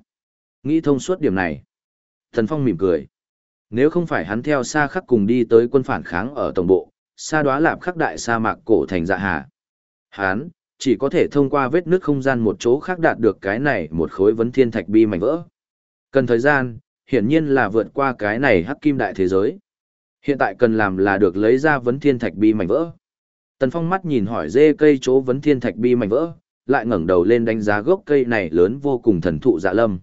Nghĩ thông suốt điểm này. Tần Phong mỉm cười. Nếu không phải hắn theo xa khắc cùng đi tới quân phản kháng ở tổng bộ, xa đoá lạp khắc đại sa mạc cổ thành dạ hà. Hắn, chỉ có thể thông qua vết nước không gian một chỗ khác đạt được cái này một khối vấn thiên thạch bi mảnh vỡ. Cần thời gian, hiển nhiên là vượt qua cái này hắc kim đại thế giới. Hiện tại cần làm là được lấy ra vấn thiên thạch bi mảnh vỡ. Tần Phong mắt nhìn hỏi dê cây chỗ vấn thiên thạch bi mảnh vỡ, lại ngẩng đầu lên đánh giá gốc cây này lớn vô cùng thần thụ dạ lâm.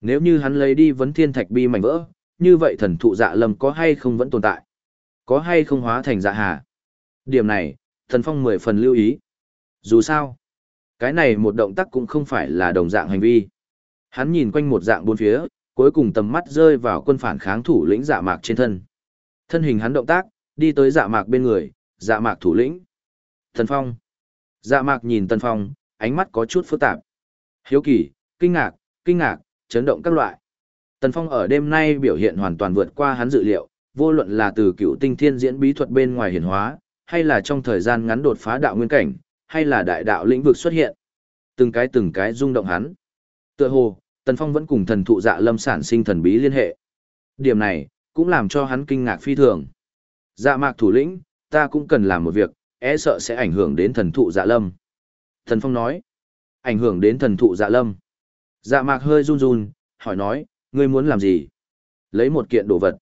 Nếu như hắn lấy đi vấn thiên thạch bi mảnh vỡ, như vậy thần thụ dạ lâm có hay không vẫn tồn tại? Có hay không hóa thành dạ hà? Điểm này, Tần Phong mười phần lưu ý. Dù sao, cái này một động tác cũng không phải là đồng dạng hành vi. Hắn nhìn quanh một dạng bốn phía, cuối cùng tầm mắt rơi vào quân phản kháng thủ lĩnh dạ mạc trên thân. Thân hình hắn động tác, đi tới dạ mạc bên người, dạ mạc thủ lĩnh. Tần Phong. Dạ mạc nhìn Tần Phong, ánh mắt có chút phức tạp. Hiếu kỳ, kinh ngạc, kinh ngạc, chấn động các loại. Tần Phong ở đêm nay biểu hiện hoàn toàn vượt qua hắn dự liệu, vô luận là từ cựu tinh thiên diễn bí thuật bên ngoài hiển hóa, hay là trong thời gian ngắn đột phá đạo nguyên cảnh, hay là đại đạo lĩnh vực xuất hiện. Từng cái từng cái rung động hắn. Tựa hồ, Tần Phong vẫn cùng thần thụ dạ lâm sản sinh thần bí liên hệ. Điểm này, cũng làm cho hắn kinh ngạc phi thường. Dạ mạc thủ lĩnh, ta cũng cần làm một việc, e sợ sẽ ảnh hưởng đến thần thụ dạ lâm. Thần Phong nói, ảnh hưởng đến thần thụ dạ lâm. Dạ mạc hơi run run, hỏi nói, ngươi muốn làm gì? Lấy một kiện đồ vật.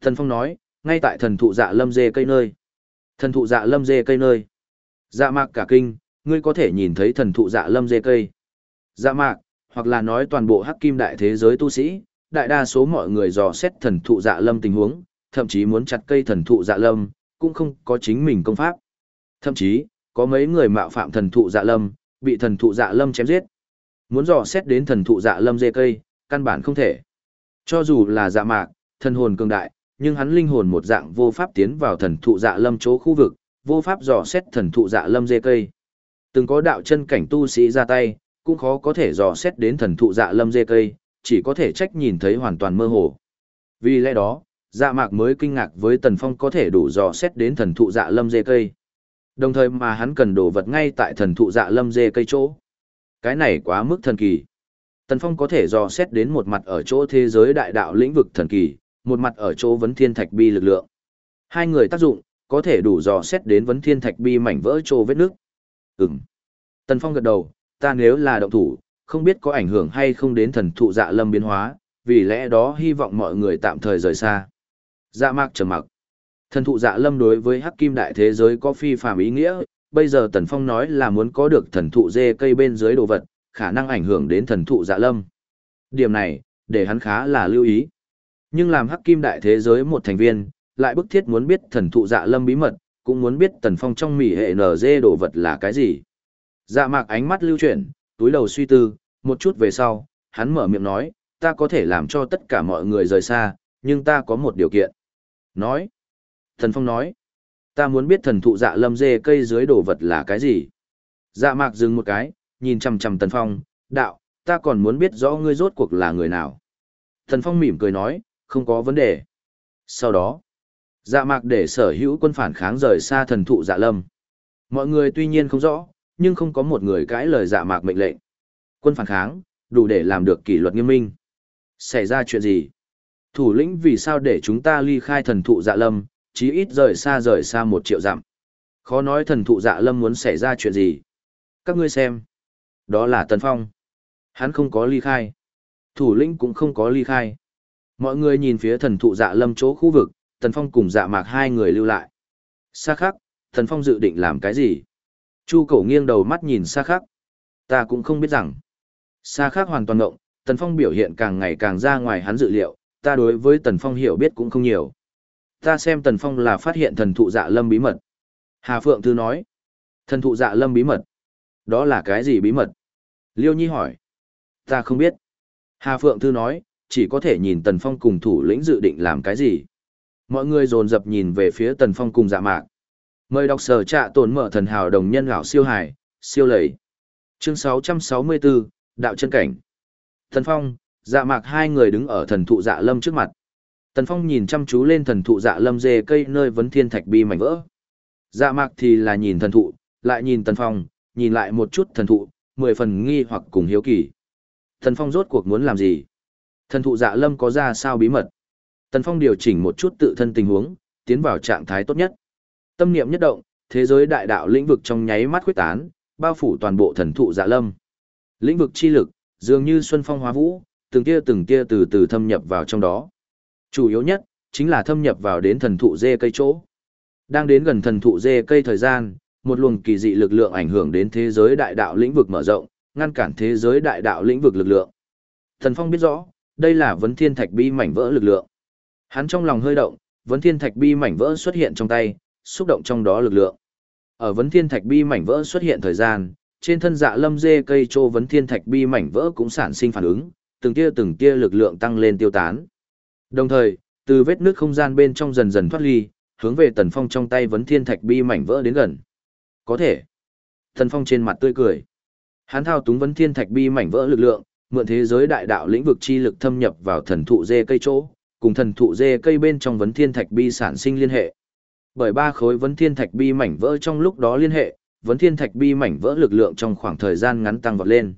Thần Phong nói, ngay tại thần thụ dạ lâm dê cây nơi. Thần thụ dạ lâm dê cây nơi. Dạ mạc cả kinh, ngươi có thể nhìn thấy thần thụ dạ lâm dê cây. Dạ mạc, hoặc là nói toàn bộ hắc kim đại thế giới tu sĩ, đại đa số mọi người dò xét thần thụ dạ lâm tình huống, thậm chí muốn chặt cây thần thụ dạ lâm, cũng không có chính mình công pháp. Thậm chí, có mấy người mạo phạm thần thụ dạ lâm, bị thần thụ dạ lâm chém giết. Muốn dò xét đến thần thụ dạ lâm dê cây, căn bản không thể. Cho dù là dạ mạc, thần hồn cường đại, nhưng hắn linh hồn một dạng vô pháp tiến vào thần thụ dạ lâm chỗ khu vực, vô pháp dò xét thần thụ dạ lâm dê cây. Từng có đạo chân cảnh tu sĩ ra tay, cũng khó có thể dò xét đến thần thụ dạ lâm dê cây, chỉ có thể trách nhìn thấy hoàn toàn mơ hồ. Vì lẽ đó, dạ mạc mới kinh ngạc với tần phong có thể đủ dò xét đến thần thụ dạ lâm dê cây. Đồng thời mà hắn cần đổ vật ngay tại thần thụ dạ lâm dê cây chỗ. Cái này quá mức thần kỳ. Tần phong có thể dò xét đến một mặt ở chỗ thế giới đại đạo lĩnh vực thần kỳ, một mặt ở chỗ vấn thiên thạch bi lực lượng. Hai người tác dụng, có thể đủ dò xét đến vấn thiên thạch bi mảnh vỡ chỗ vết nước. Ừm. Tần Phong gật đầu, ta nếu là động thủ, không biết có ảnh hưởng hay không đến thần thụ dạ lâm biến hóa, vì lẽ đó hy vọng mọi người tạm thời rời xa. Dạ mạc trầm mặc. Thần thụ dạ lâm đối với hắc kim đại thế giới có phi phàm ý nghĩa, bây giờ Tần Phong nói là muốn có được thần thụ dê cây bên dưới đồ vật, khả năng ảnh hưởng đến thần thụ dạ lâm. Điểm này, để hắn khá là lưu ý. Nhưng làm hắc kim đại thế giới một thành viên, lại bức thiết muốn biết thần thụ dạ lâm bí mật, cũng muốn biết Tần Phong trong mỉ hệ NG đồ vật là cái gì. Dạ mạc ánh mắt lưu chuyển, túi đầu suy tư, một chút về sau, hắn mở miệng nói, ta có thể làm cho tất cả mọi người rời xa, nhưng ta có một điều kiện. Nói. Thần Phong nói, ta muốn biết thần thụ dạ lâm dê cây dưới đồ vật là cái gì. Dạ mạc dừng một cái, nhìn chằm chằm Tần Phong, đạo, ta còn muốn biết rõ ngươi rốt cuộc là người nào. Tần Phong mỉm cười nói, không có vấn đề. Sau đó, dạ mạc để sở hữu quân phản kháng rời xa thần thụ dạ lâm. Mọi người tuy nhiên không rõ, nhưng không có một người cãi lời dạ mạc mệnh lệnh. Quân phản kháng, đủ để làm được kỷ luật nghiêm minh. Xảy ra chuyện gì? Thủ lĩnh vì sao để chúng ta ly khai thần thụ dạ lâm, chí ít rời xa rời xa một triệu dặm. Khó nói thần thụ dạ lâm muốn xảy ra chuyện gì. Các ngươi xem. Đó là Tần Phong. Hắn không có ly khai. Thủ lĩnh cũng không có ly khai. Mọi người nhìn phía thần thụ dạ lâm chỗ khu vực, Tần Phong cùng dạ mạc hai người lưu lại. Xa khắc, Tần Phong dự định làm cái gì? Chu cổ nghiêng đầu mắt nhìn xa khắc. Ta cũng không biết rằng. Xa khắc hoàn toàn động, Tần Phong biểu hiện càng ngày càng ra ngoài hắn dự liệu, ta đối với Tần Phong hiểu biết cũng không nhiều. Ta xem Tần Phong là phát hiện thần thụ dạ lâm bí mật. Hà Phượng Thư nói. Thần thụ dạ lâm bí mật. Đó là cái gì bí mật? Liêu Nhi hỏi. Ta không biết. Hà Phượng Thư nói, chỉ có thể nhìn Tần Phong cùng thủ lĩnh dự định làm cái gì. Mọi người dồn dập nhìn về phía Tần Phong cùng dạ mạc. Mời đọc sở trạ tổn mở thần hào đồng nhân gạo siêu hải, siêu lầy. Chương 664, Đạo chân cảnh. thần Phong, dạ mạc hai người đứng ở thần thụ dạ lâm trước mặt. Tần Phong nhìn chăm chú lên thần thụ dạ lâm dê cây nơi vấn thiên thạch bi mảnh vỡ. Dạ mạc thì là nhìn thần thụ, lại nhìn Tần Phong, nhìn lại một chút thần thụ, mười phần nghi hoặc cùng hiếu kỳ. thần Phong rốt cuộc muốn làm gì? Thần thụ dạ lâm có ra sao bí mật? Tần Phong điều chỉnh một chút tự thân tình huống, tiến vào trạng thái tốt nhất. Tâm niệm nhất động, thế giới đại đạo lĩnh vực trong nháy mắt khuyết tán, bao phủ toàn bộ thần thụ dạ lâm. Lĩnh vực chi lực, dường như xuân phong hóa vũ, từng tia từng tia từ từ thâm nhập vào trong đó. Chủ yếu nhất, chính là thâm nhập vào đến thần thụ dê cây chỗ. Đang đến gần thần thụ dê cây thời gian, một luồng kỳ dị lực lượng ảnh hưởng đến thế giới đại đạo lĩnh vực mở rộng, ngăn cản thế giới đại đạo lĩnh vực lực lượng. Thần Phong biết rõ, đây là vấn thiên thạch bi mảnh vỡ lực lượng. Hắn trong lòng hơi động, vấn thiên thạch bi mảnh vỡ xuất hiện trong tay, xúc động trong đó lực lượng. Ở vấn thiên thạch bi mảnh vỡ xuất hiện thời gian, trên thân dạ lâm dê cây trô vấn thiên thạch bi mảnh vỡ cũng sản sinh phản ứng, từng tia từng tia lực lượng tăng lên tiêu tán. Đồng thời, từ vết nước không gian bên trong dần dần thoát ly, hướng về Tần Phong trong tay vấn thiên thạch bi mảnh vỡ đến gần. Có thể. Tần Phong trên mặt tươi cười. Hắn thao túng vấn thiên thạch bi mảnh vỡ lực lượng, mượn thế giới đại đạo lĩnh vực chi lực thâm nhập vào thần thụ dê cây chỗ, cùng thần thụ dê cây bên trong vấn thiên thạch bi sản sinh liên hệ. Bởi ba khối vấn thiên thạch bi mảnh vỡ trong lúc đó liên hệ, vấn thiên thạch bi mảnh vỡ lực lượng trong khoảng thời gian ngắn tăng vọt lên.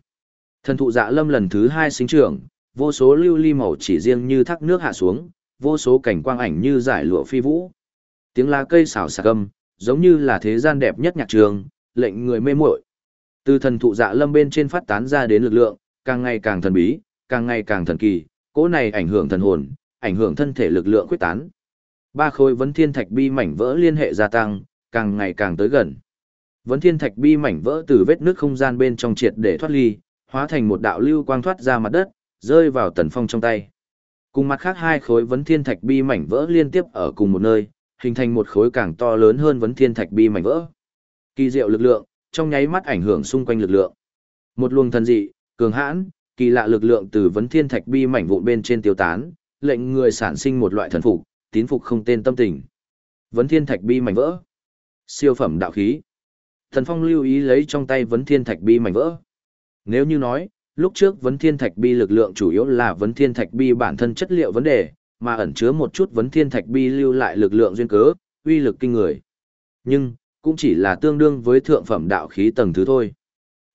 Thần thụ dạ lâm lần thứ hai sinh trưởng, vô số lưu ly màu chỉ riêng như thác nước hạ xuống, vô số cảnh quang ảnh như giải lụa phi vũ. Tiếng lá cây xào xạc âm, giống như là thế gian đẹp nhất nhạc trường, lệnh người mê muội. Từ thần thụ dạ lâm bên trên phát tán ra đến lực lượng, càng ngày càng thần bí, càng ngày càng thần kỳ, cỗ này ảnh hưởng thần hồn, ảnh hưởng thân thể lực lượng quyết tán. Ba khối vấn thiên thạch bi mảnh vỡ liên hệ gia tăng, càng ngày càng tới gần. Vấn thiên thạch bi mảnh vỡ từ vết nước không gian bên trong triệt để thoát ly, hóa thành một đạo lưu quang thoát ra mặt đất, rơi vào tần phong trong tay. Cùng mặt khác hai khối vấn thiên thạch bi mảnh vỡ liên tiếp ở cùng một nơi, hình thành một khối càng to lớn hơn vấn thiên thạch bi mảnh vỡ. Kỳ diệu lực lượng, trong nháy mắt ảnh hưởng xung quanh lực lượng. Một luồng thần dị, cường hãn, kỳ lạ lực lượng từ vấn thiên thạch bi mảnh vụn bên trên tiêu tán, lệnh người sản sinh một loại thần phục, tín phục không tên tâm tình. Vấn thiên thạch bi mảnh vỡ. Siêu phẩm đạo khí. Thần Phong lưu ý lấy trong tay vấn thiên thạch bi mảnh vỡ. Nếu như nói, lúc trước vấn thiên thạch bi lực lượng chủ yếu là vấn thiên thạch bi bản thân chất liệu vấn đề, mà ẩn chứa một chút vấn thiên thạch bi lưu lại lực lượng duyên cớ, uy lực kinh người. Nhưng, cũng chỉ là tương đương với thượng phẩm đạo khí tầng thứ thôi.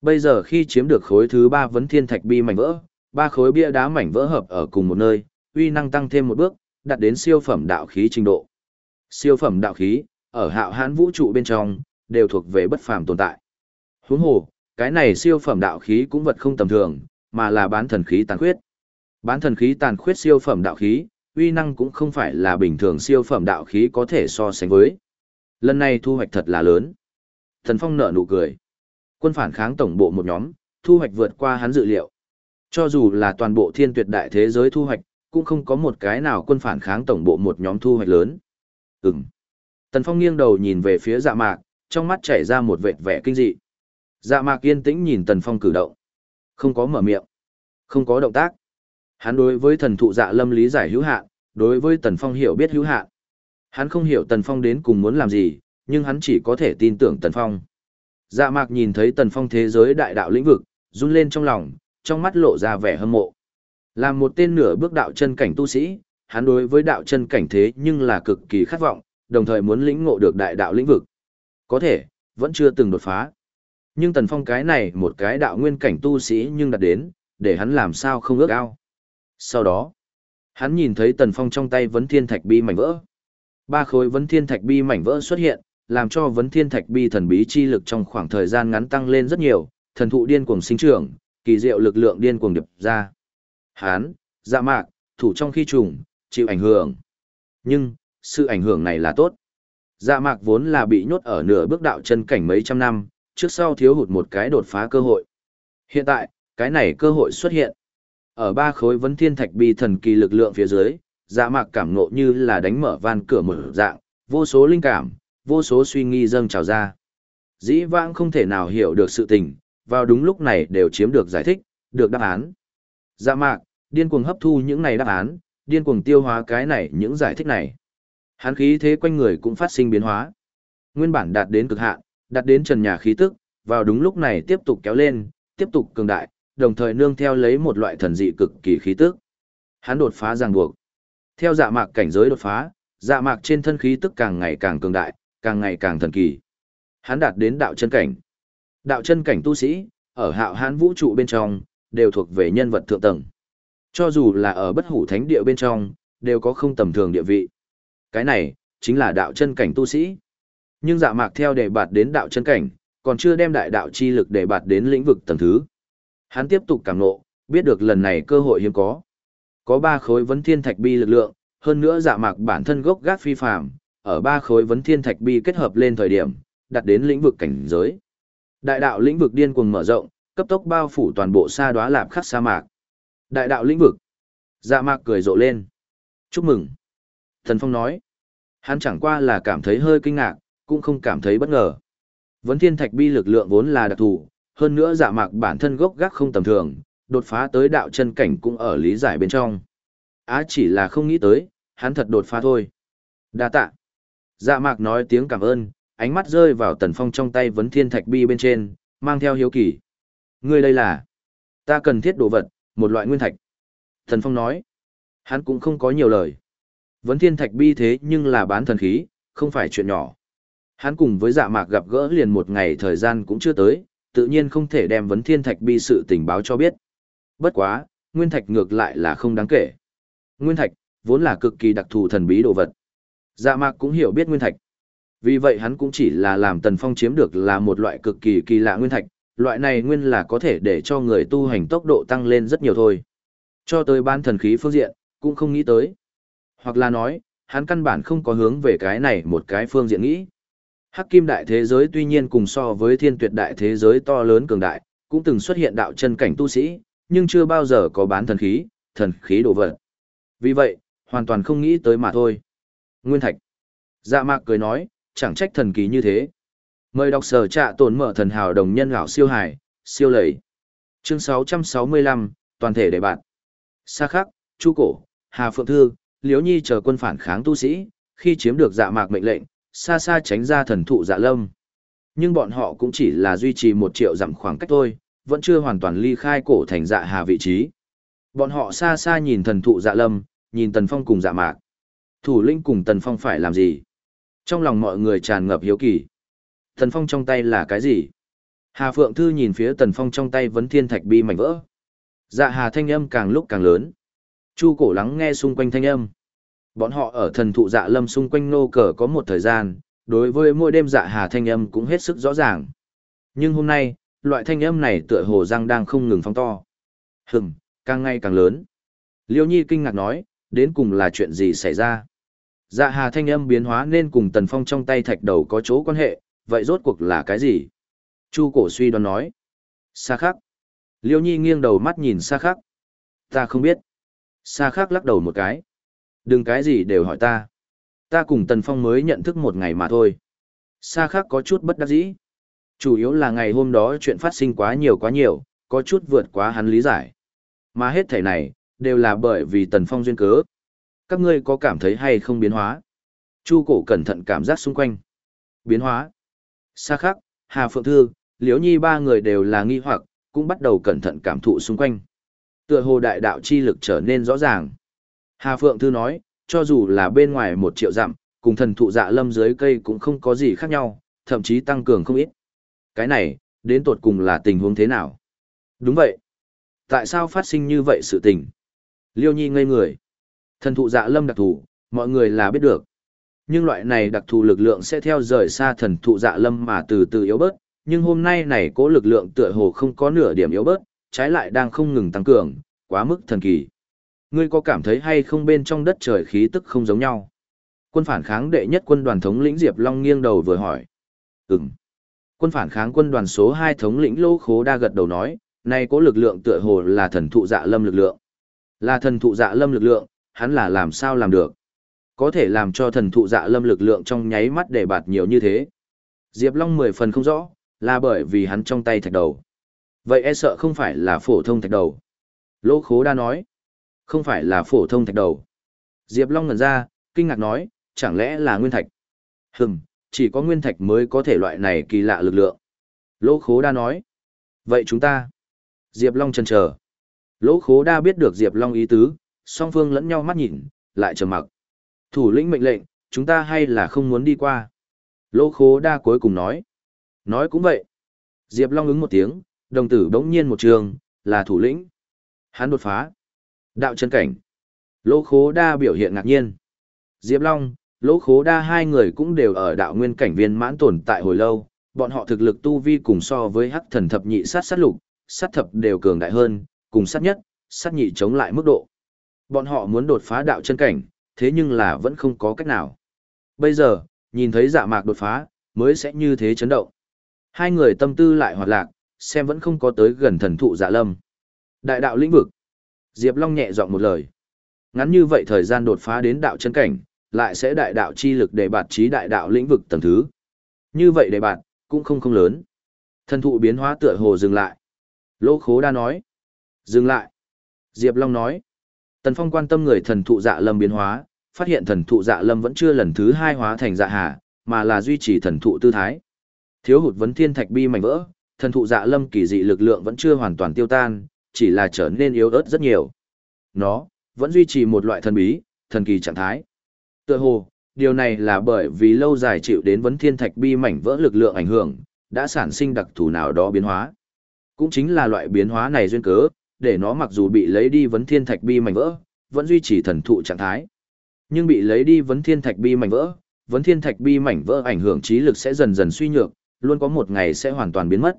Bây giờ khi chiếm được khối thứ ba vấn thiên thạch bi mảnh vỡ, ba khối bia đá mảnh vỡ hợp ở cùng một nơi, uy năng tăng thêm một bước, đạt đến siêu phẩm đạo khí trình độ. Siêu phẩm đạo khí, ở hạo hãn vũ trụ bên trong, đều thuộc về bất phàm tồn tại. Huống hồ, cái này siêu phẩm đạo khí cũng vật không tầm thường, mà là bán thần khí tàn khuyết. Bán thần khí tàn khuyết siêu phẩm đạo khí, uy năng cũng không phải là bình thường siêu phẩm đạo khí có thể so sánh với. Lần này thu hoạch thật là lớn. Thần Phong nở nụ cười. Quân phản kháng tổng bộ một nhóm, thu hoạch vượt qua hắn dự liệu. Cho dù là toàn bộ thiên tuyệt đại thế giới thu hoạch, cũng không có một cái nào quân phản kháng tổng bộ một nhóm thu hoạch lớn. Ừm. Tần Phong nghiêng đầu nhìn về phía dạ mạc, trong mắt chảy ra một vệt vẻ kinh dị. Dạ mạc yên tĩnh nhìn Tần Phong cử động. Không có mở miệng. Không có động tác. Hắn đối với thần thụ dạ lâm lý giải hữu hạn, đối với Tần Phong hiểu biết hữu hạn. Hắn không hiểu Tần Phong đến cùng muốn làm gì, nhưng hắn chỉ có thể tin tưởng Tần Phong. Dạ mạc nhìn thấy Tần Phong thế giới đại đạo lĩnh vực, run lên trong lòng, trong mắt lộ ra vẻ hâm mộ là một tên nửa bước đạo chân cảnh tu sĩ, hắn đối với đạo chân cảnh thế nhưng là cực kỳ khát vọng, đồng thời muốn lĩnh ngộ được đại đạo lĩnh vực. Có thể, vẫn chưa từng đột phá. Nhưng Tần Phong cái này một cái đạo nguyên cảnh tu sĩ nhưng đạt đến, để hắn làm sao không ước ao. Sau đó, hắn nhìn thấy Tần Phong trong tay vấn thiên thạch bi mảnh vỡ. Ba khối vấn thiên thạch bi mảnh vỡ xuất hiện, làm cho vấn thiên thạch bi thần bí chi lực trong khoảng thời gian ngắn tăng lên rất nhiều, thần thụ điên cuồng sinh trưởng, kỳ diệu lực lượng điên cuồng điệp ra. Hán, dạ mạc, thủ trong khi trùng, chịu ảnh hưởng. Nhưng, sự ảnh hưởng này là tốt. Dạ mạc vốn là bị nhốt ở nửa bước đạo chân cảnh mấy trăm năm, trước sau thiếu hụt một cái đột phá cơ hội. Hiện tại, cái này cơ hội xuất hiện. Ở ba khối vấn thiên thạch bi thần kỳ lực lượng phía dưới, dạ mạc cảm ngộ như là đánh mở van cửa mở dạng, vô số linh cảm, vô số suy nghi dâng trào ra. Dĩ vãng không thể nào hiểu được sự tình, vào đúng lúc này đều chiếm được giải thích, được đáp án. Dạ mạc, điên cuồng hấp thu những này đáp án, điên cuồng tiêu hóa cái này những giải thích này. Hán khí thế quanh người cũng phát sinh biến hóa. Nguyên bản đạt đến cực hạn, đạt đến trần nhà khí tức, vào đúng lúc này tiếp tục kéo lên, tiếp tục cường đại, đồng thời nương theo lấy một loại thần dị cực kỳ khí tức. Hắn đột phá ràng buộc. Theo dạ mạc cảnh giới đột phá, dạ mạc trên thân khí tức càng ngày càng cường đại, càng ngày càng thần kỳ. Hắn đạt đến đạo chân cảnh. Đạo chân cảnh tu sĩ, ở hạo hán vũ trụ bên trong, đều thuộc về nhân vật thượng tầng. Cho dù là ở bất hủ thánh địa bên trong, đều có không tầm thường địa vị. Cái này, chính là đạo chân cảnh tu sĩ. Nhưng dạ mạc theo để bạt đến đạo chân cảnh, còn chưa đem đại đạo chi lực để bạt đến lĩnh vực tầng thứ. Hắn tiếp tục cảm ngộ, biết được lần này cơ hội hiếm có. Có ba khối vấn thiên thạch bi lực lượng, hơn nữa dạ mạc bản thân gốc gác phi phàm, ở ba khối vấn thiên thạch bi kết hợp lên thời điểm, đặt đến lĩnh vực cảnh giới. Đại đạo lĩnh vực điên cuồng mở rộng, cấp tốc bao phủ toàn bộ sa đoá lạp khắc sa mạc. Đại đạo lĩnh vực. Dạ mạc cười rộ lên. Chúc mừng. Thần Phong nói. Hắn chẳng qua là cảm thấy hơi kinh ngạc, cũng không cảm thấy bất ngờ. Vấn thiên thạch bi lực lượng vốn là đặc thù, hơn nữa dạ mạc bản thân gốc gác không tầm thường, đột phá tới đạo chân cảnh cũng ở lý giải bên trong. Á chỉ là không nghĩ tới, hắn thật đột phá thôi. Đa tạ. Dạ mạc nói tiếng cảm ơn, ánh mắt rơi vào tần phong trong tay vấn thiên thạch bi bên trên, mang theo hiếu kỳ. Ngươi đây là, ta cần thiết đồ vật, một loại nguyên thạch. thần phong nói, hắn cũng không có nhiều lời. Vấn thiên thạch bi thế nhưng là bán thần khí, không phải chuyện nhỏ. Hắn cùng với dạ mạc gặp gỡ liền một ngày thời gian cũng chưa tới, tự nhiên không thể đem vấn thiên thạch bi sự tình báo cho biết. Bất quá, nguyên thạch ngược lại là không đáng kể. Nguyên thạch, vốn là cực kỳ đặc thù thần bí đồ vật. Dạ mạc cũng hiểu biết nguyên thạch. Vì vậy hắn cũng chỉ là làm Tần Phong chiếm được là một loại cực kỳ kỳ lạ nguyên thạch, loại này nguyên là có thể để cho người tu hành tốc độ tăng lên rất nhiều thôi. Cho tới ban thần khí phương diện, cũng không nghĩ tới. Hoặc là nói, hắn căn bản không có hướng về cái này một cái phương diện nghĩ. Hắc kim đại thế giới tuy nhiên cùng so với thiên tuyệt đại thế giới to lớn cường đại, cũng từng xuất hiện đạo chân cảnh tu sĩ, nhưng chưa bao giờ có bán thần khí, thần khí đồ vật. Vì vậy, hoàn toàn không nghĩ tới mà thôi. Nguyên Thạch. Dạ mạc cười nói, chẳng trách thần kỳ như thế. Mời đọc sở trạ tồn mở thần hào đồng nhân gạo siêu hải, siêu lầy. Chương 665, toàn thể đề bạn. Sa khắc, Chu Cổ, Hà Phượng Thư, Liễu Nhi chờ quân phản kháng tu sĩ, khi chiếm được dạ mạc mệnh lệnh, xa xa tránh ra thần thụ dạ lâm. Nhưng bọn họ cũng chỉ là duy trì một triệu dặm khoảng cách thôi, vẫn chưa hoàn toàn ly khai cổ thành dạ hà vị trí. Bọn họ xa xa nhìn thần thụ dạ lâm, nhìn tần phong cùng dạ mạc. Thủ lĩnh cùng tần phong phải làm gì? Trong lòng mọi người tràn ngập hiếu kỳ. Tần phong trong tay là cái gì? Hà Phượng Thư nhìn phía tần phong trong tay vấn thiên thạch bi mảnh vỡ. Dạ hà thanh âm càng lúc càng lớn. Chu cổ lắng nghe xung quanh thanh âm. Bọn họ ở thần thụ dạ lâm xung quanh nô cờ có một thời gian, đối với mỗi đêm dạ hà thanh âm cũng hết sức rõ ràng. Nhưng hôm nay, loại thanh âm này tựa hồ răng đang không ngừng phóng to. Hừm, càng ngày càng lớn. Liêu Nhi kinh ngạc nói, đến cùng là chuyện gì xảy ra? Dạ hà thanh âm biến hóa nên cùng tần phong trong tay thạch đầu có chỗ quan hệ, vậy rốt cuộc là cái gì? Chu cổ suy đoán nói. Sa khắc. Liêu Nhi nghiêng đầu mắt nhìn Sa khắc. Ta không biết. Sa khắc lắc đầu một cái. Đừng cái gì đều hỏi ta. Ta cùng Tần Phong mới nhận thức một ngày mà thôi. Sa khắc có chút bất đắc dĩ. Chủ yếu là ngày hôm đó chuyện phát sinh quá nhiều quá nhiều, có chút vượt quá hắn lý giải. Mà hết thể này, đều là bởi vì Tần Phong duyên cớ. Các ngươi có cảm thấy hay không biến hóa? Chu cổ cẩn thận cảm giác xung quanh. Biến hóa. Sa khắc, Hà Phượng Thư, Liễu Nhi ba người đều là nghi hoặc, cũng bắt đầu cẩn thận cảm thụ xung quanh. Tựa hồ đại đạo chi lực trở nên rõ ràng. Hà Phượng Thư nói, cho dù là bên ngoài một triệu dặm, cùng thần thụ dạ lâm dưới cây cũng không có gì khác nhau, thậm chí tăng cường không ít. Cái này, đến tột cùng là tình huống thế nào? Đúng vậy. Tại sao phát sinh như vậy sự tình? Liêu Nhi ngây người. Thần thụ dạ lâm đặc thù, mọi người là biết được. Nhưng loại này đặc thù lực lượng sẽ theo rời xa thần thụ dạ lâm mà từ từ yếu bớt, nhưng hôm nay này cố lực lượng tựa hồ không có nửa điểm yếu bớt, trái lại đang không ngừng tăng cường, quá mức thần kỳ. Ngươi có cảm thấy hay không bên trong đất trời khí tức không giống nhau? Quân phản kháng đệ nhất quân đoàn thống lĩnh Diệp Long nghiêng đầu vừa hỏi. Ừm. Quân phản kháng quân đoàn số 2 thống lĩnh Lô Khố đa gật đầu nói, này cố lực lượng tựa hồ là thần thụ dạ lâm lực lượng. Là thần thụ dạ lâm lực lượng, hắn là làm sao làm được? Có thể làm cho thần thụ dạ lâm lực lượng trong nháy mắt để bạt nhiều như thế. Diệp Long mười phần không rõ, là bởi vì hắn trong tay thạch đầu. Vậy e sợ không phải là phổ thông thạch đầu. Lô Khố đa nói, không phải là phổ thông thạch đầu. Diệp Long ngẩn ra, kinh ngạc nói, chẳng lẽ là nguyên thạch? Hừm, chỉ có nguyên thạch mới có thể loại này kỳ lạ lực lượng. Lỗ khố đa nói. Vậy chúng ta? Diệp Long chần chờ. Lỗ khố đa biết được Diệp Long ý tứ, song phương lẫn nhau mắt nhìn, lại trầm mặc. Thủ lĩnh mệnh lệnh, chúng ta hay là không muốn đi qua? Lỗ khố đa cuối cùng nói. Nói cũng vậy. Diệp Long ứng một tiếng, đồng tử đống nhiên một trường, là thủ lĩnh. Hắn đột phá. Đạo chân cảnh. Lỗ khố đa biểu hiện ngạc nhiên. Diệp Long, lỗ khố đa hai người cũng đều ở đạo nguyên cảnh viên mãn tồn tại hồi lâu, bọn họ thực lực tu vi cùng so với hắc thần thập nhị sát sát lục, sát thập đều cường đại hơn, cùng sát nhất, sát nhị chống lại mức độ. Bọn họ muốn đột phá đạo chân cảnh, thế nhưng là vẫn không có cách nào. Bây giờ, nhìn thấy dạ mạc đột phá, mới sẽ như thế chấn động. Hai người tâm tư lại hoạt lạc, xem vẫn không có tới gần thần thụ dạ lâm. Đại đạo lĩnh vực. Diệp Long nhẹ giọng một lời. Ngắn như vậy thời gian đột phá đến đạo chân cảnh, lại sẽ đại đạo chi lực để bạt trí đại đạo lĩnh vực tầng thứ. Như vậy để bạt, cũng không không lớn. Thần thụ biến hóa tựa hồ dừng lại. Lỗ khố đa nói. Dừng lại. Diệp Long nói. Tần Phong quan tâm người thần thụ dạ lâm biến hóa, phát hiện thần thụ dạ lâm vẫn chưa lần thứ hai hóa thành dạ hà, mà là duy trì thần thụ tư thái. Thiếu hụt vấn thiên thạch bi mảnh vỡ, thần thụ dạ lâm kỳ dị lực lượng vẫn chưa hoàn toàn tiêu tan, chỉ là trở nên yếu ớt rất nhiều. Nó, vẫn duy trì một loại thần bí, thần kỳ trạng thái. Tựa hồ, điều này là bởi vì lâu dài chịu đến vấn thiên thạch bi mảnh vỡ lực lượng ảnh hưởng, đã sản sinh đặc thù nào đó biến hóa. Cũng chính là loại biến hóa này duyên cớ, để nó mặc dù bị lấy đi vấn thiên thạch bi mảnh vỡ, vẫn duy trì thần thụ trạng thái. Nhưng bị lấy đi vấn thiên thạch bi mảnh vỡ, vấn thiên thạch bi mảnh vỡ ảnh hưởng trí lực sẽ dần dần suy nhược, luôn có một ngày sẽ hoàn toàn biến mất.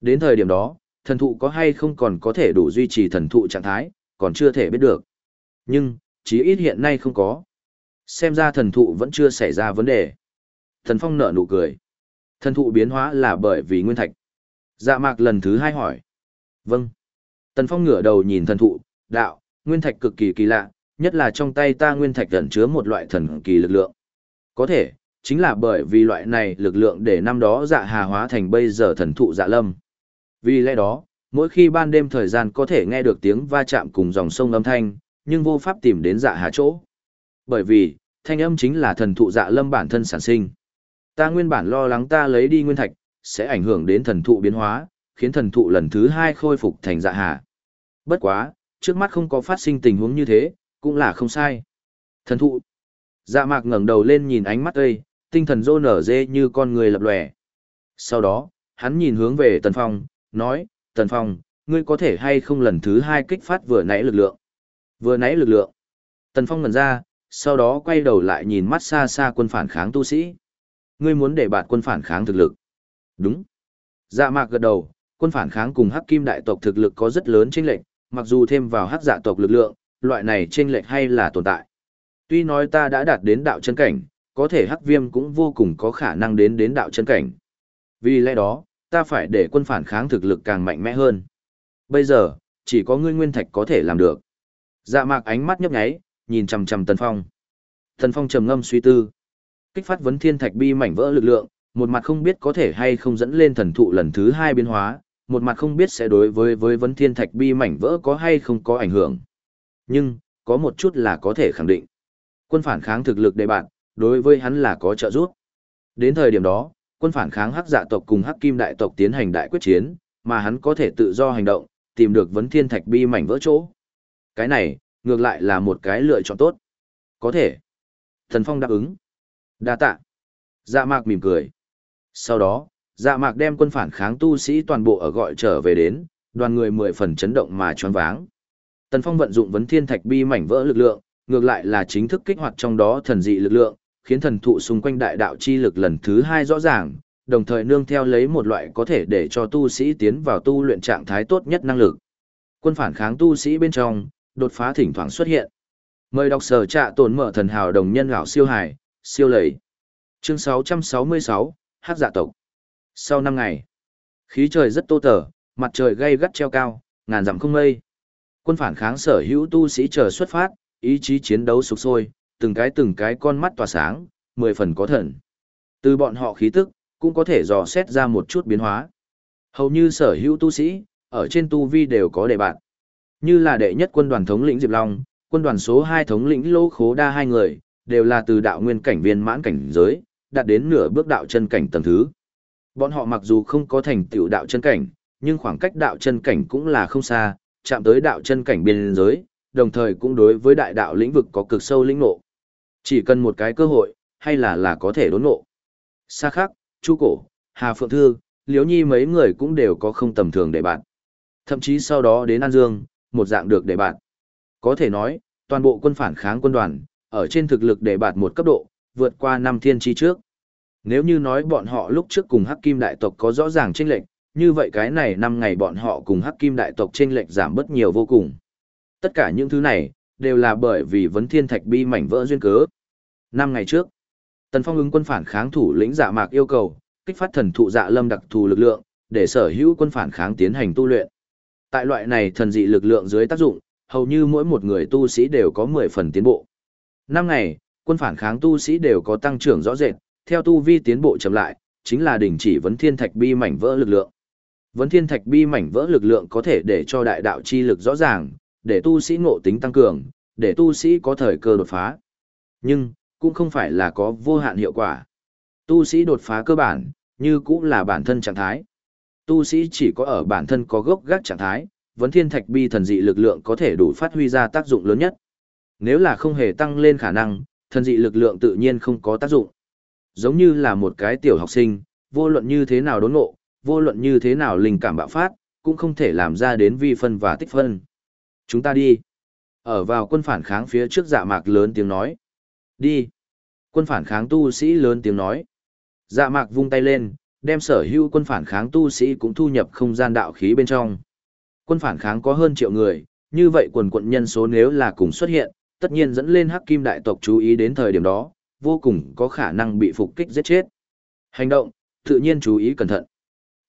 Đến thời điểm đó, thần thụ có hay không còn có thể đủ duy trì thần thụ trạng thái, còn chưa thể biết được. Nhưng, chí ít hiện nay không có. Xem ra thần thụ vẫn chưa xảy ra vấn đề. Thần Phong nở nụ cười. Thần thụ biến hóa là bởi vì nguyên thạch. Dạ mạc lần thứ hai hỏi. Vâng. Tần Phong ngửa đầu nhìn thần thụ, đạo, nguyên thạch cực kỳ kỳ lạ, nhất là trong tay ta nguyên thạch ẩn chứa một loại thần kỳ lực lượng. Có thể, chính là bởi vì loại này lực lượng để năm đó dạ hà hóa thành bây giờ thần thụ dạ lâm. Vì lẽ đó, mỗi khi ban đêm thời gian có thể nghe được tiếng va chạm cùng dòng sông âm thanh, nhưng vô pháp tìm đến dạ hà chỗ. Bởi vì, thanh âm chính là thần thụ dạ lâm bản thân sản sinh. Ta nguyên bản lo lắng ta lấy đi nguyên thạch, sẽ ảnh hưởng đến thần thụ biến hóa, khiến thần thụ lần thứ hai khôi phục thành dạ hà. Bất quá, trước mắt không có phát sinh tình huống như thế, cũng là không sai. Thần thụ. Dạ mạc ngẩng đầu lên nhìn ánh mắt ấy, tinh thần rô nở dê như con người lập lòe. Sau đó, hắn nhìn hướng về Tần Phong, nói, Tần Phong, ngươi có thể hay không lần thứ hai kích phát vừa nãy lực lượng. Vừa nãy lực lượng. Tần Phong ngẩn ra, sau đó quay đầu lại nhìn mắt xa xa quân phản kháng tu sĩ. Ngươi muốn để bạt quân phản kháng thực lực. Đúng. Dạ mạc gật đầu, quân phản kháng cùng hắc kim đại tộc thực lực có rất lớn chênh lệch, mặc dù thêm vào hắc dạ tộc lực lượng, loại này chênh lệch hay là tồn tại. Tuy nói ta đã đạt đến đạo chân cảnh, có thể hắc viêm cũng vô cùng có khả năng đến đến đạo chân cảnh. Vì lẽ đó, ta phải để quân phản kháng thực lực càng mạnh mẽ hơn. Bây giờ, chỉ có ngươi nguyên thạch có thể làm được. Dạ mạc ánh mắt nhấp nháy, nhìn chằm chằm Tần Phong. Tần Phong trầm ngâm suy tư. Kích phát vấn thiên thạch bi mảnh vỡ lực lượng, một mặt không biết có thể hay không dẫn lên thần thụ lần thứ hai biến hóa, một mặt không biết sẽ đối với với vấn thiên thạch bi mảnh vỡ có hay không có ảnh hưởng. Nhưng, có một chút là có thể khẳng định. Quân phản kháng thực lực đề bạn, đối với hắn là có trợ giúp. Đến thời điểm đó, quân phản kháng hắc dạ tộc cùng hắc kim đại tộc tiến hành đại quyết chiến, mà hắn có thể tự do hành động, tìm được vấn thiên thạch bi mảnh vỡ chỗ. Cái này, ngược lại là một cái lựa chọn tốt. Có thể. Thần Phong đáp ứng. Đa tạ. Dạ mạc mỉm cười. Sau đó, dạ mạc đem quân phản kháng tu sĩ toàn bộ ở gọi trở về đến, đoàn người mười phần chấn động mà choáng váng. Tần Phong vận dụng vấn thiên thạch bi mảnh vỡ lực lượng, ngược lại là chính thức kích hoạt trong đó thần dị lực lượng, khiến thần thụ xung quanh đại đạo chi lực lần thứ hai rõ ràng, đồng thời nương theo lấy một loại có thể để cho tu sĩ tiến vào tu luyện trạng thái tốt nhất năng lực. Quân phản kháng tu sĩ bên trong, đột phá thỉnh thoảng xuất hiện. Mời đọc sở trạ tồn mở thần hào đồng nhân gạo siêu hải, siêu lầy. Chương 666, Hát dạ tộc. Sau 5 ngày, khí trời rất tô tở, mặt trời gay gắt treo cao, ngàn dặm không mây. Quân phản kháng sở hữu tu sĩ chờ xuất phát, ý chí chiến đấu sục sôi, từng cái từng cái con mắt tỏa sáng, mười phần có thần. Từ bọn họ khí tức, cũng có thể dò xét ra một chút biến hóa. Hầu như sở hữu tu sĩ, ở trên tu vi đều có đề bạn. Như là đệ nhất quân đoàn thống lĩnh Diệp Long, quân đoàn số 2 thống lĩnh Lô Khố Đa hai người, đều là từ đạo nguyên cảnh viên mãn cảnh giới, đạt đến nửa bước đạo chân cảnh tầng thứ. Bọn họ mặc dù không có thành tựu đạo chân cảnh, nhưng khoảng cách đạo chân cảnh cũng là không xa, chạm tới đạo chân cảnh biên giới, đồng thời cũng đối với đại đạo lĩnh vực có cực sâu lĩnh ngộ. Chỉ cần một cái cơ hội, hay là là có thể đốn ngộ. Sa khắc, Chu Cổ, Hà Phượng Thư, Liễu Nhi mấy người cũng đều có không tầm thường để bạn. Thậm chí sau đó đến An Dương, một dạng được để bạn. Có thể nói, toàn bộ quân phản kháng quân đoàn, ở trên thực lực để bạn một cấp độ, vượt qua năm thiên chi trước. Nếu như nói bọn họ lúc trước cùng Hắc Kim đại tộc có rõ ràng chênh lệch, như vậy cái này năm ngày bọn họ cùng Hắc Kim đại tộc chênh lệch giảm bất nhiều vô cùng. Tất cả những thứ này đều là bởi vì vấn thiên thạch bi mảnh vỡ duyên cớ. Năm ngày trước, Tần Phong ứng quân phản kháng thủ lĩnh Dạ Mạc yêu cầu kích phát thần thụ Dạ Lâm đặc thù lực lượng, để sở hữu quân phản kháng tiến hành tu luyện. Tại loại này thần dị lực lượng dưới tác dụng, hầu như mỗi một người tu sĩ đều có 10 phần tiến bộ. Năm ngày, quân phản kháng tu sĩ đều có tăng trưởng rõ rệt, theo tu vi tiến bộ chậm lại, chính là đỉnh chỉ vấn thiên thạch bi mảnh vỡ lực lượng. Vấn thiên thạch bi mảnh vỡ lực lượng có thể để cho đại đạo chi lực rõ ràng, để tu sĩ ngộ tính tăng cường, để tu sĩ có thời cơ đột phá. Nhưng, cũng không phải là có vô hạn hiệu quả. Tu sĩ đột phá cơ bản, như cũng là bản thân trạng thái. Tu sĩ chỉ có ở bản thân có gốc gác trạng thái, vấn thiên thạch bi thần dị lực lượng có thể đủ phát huy ra tác dụng lớn nhất. Nếu là không hề tăng lên khả năng, thần dị lực lượng tự nhiên không có tác dụng. Giống như là một cái tiểu học sinh, vô luận như thế nào đốn ngộ, vô luận như thế nào linh cảm bạo phát, cũng không thể làm ra đến vi phân và tích phân. Chúng ta đi. Ở vào quân phản kháng phía trước dạ mạc lớn tiếng nói. Đi. Quân phản kháng tu sĩ lớn tiếng nói. Dạ mạc vung tay lên, đem sở hữu quân phản kháng tu sĩ cũng thu nhập không gian đạo khí bên trong. Quân phản kháng có hơn triệu người, như vậy quần quận nhân số nếu là cùng xuất hiện, tất nhiên dẫn lên hắc kim đại tộc chú ý đến thời điểm đó, vô cùng có khả năng bị phục kích giết chết. Hành động, tự nhiên chú ý cẩn thận.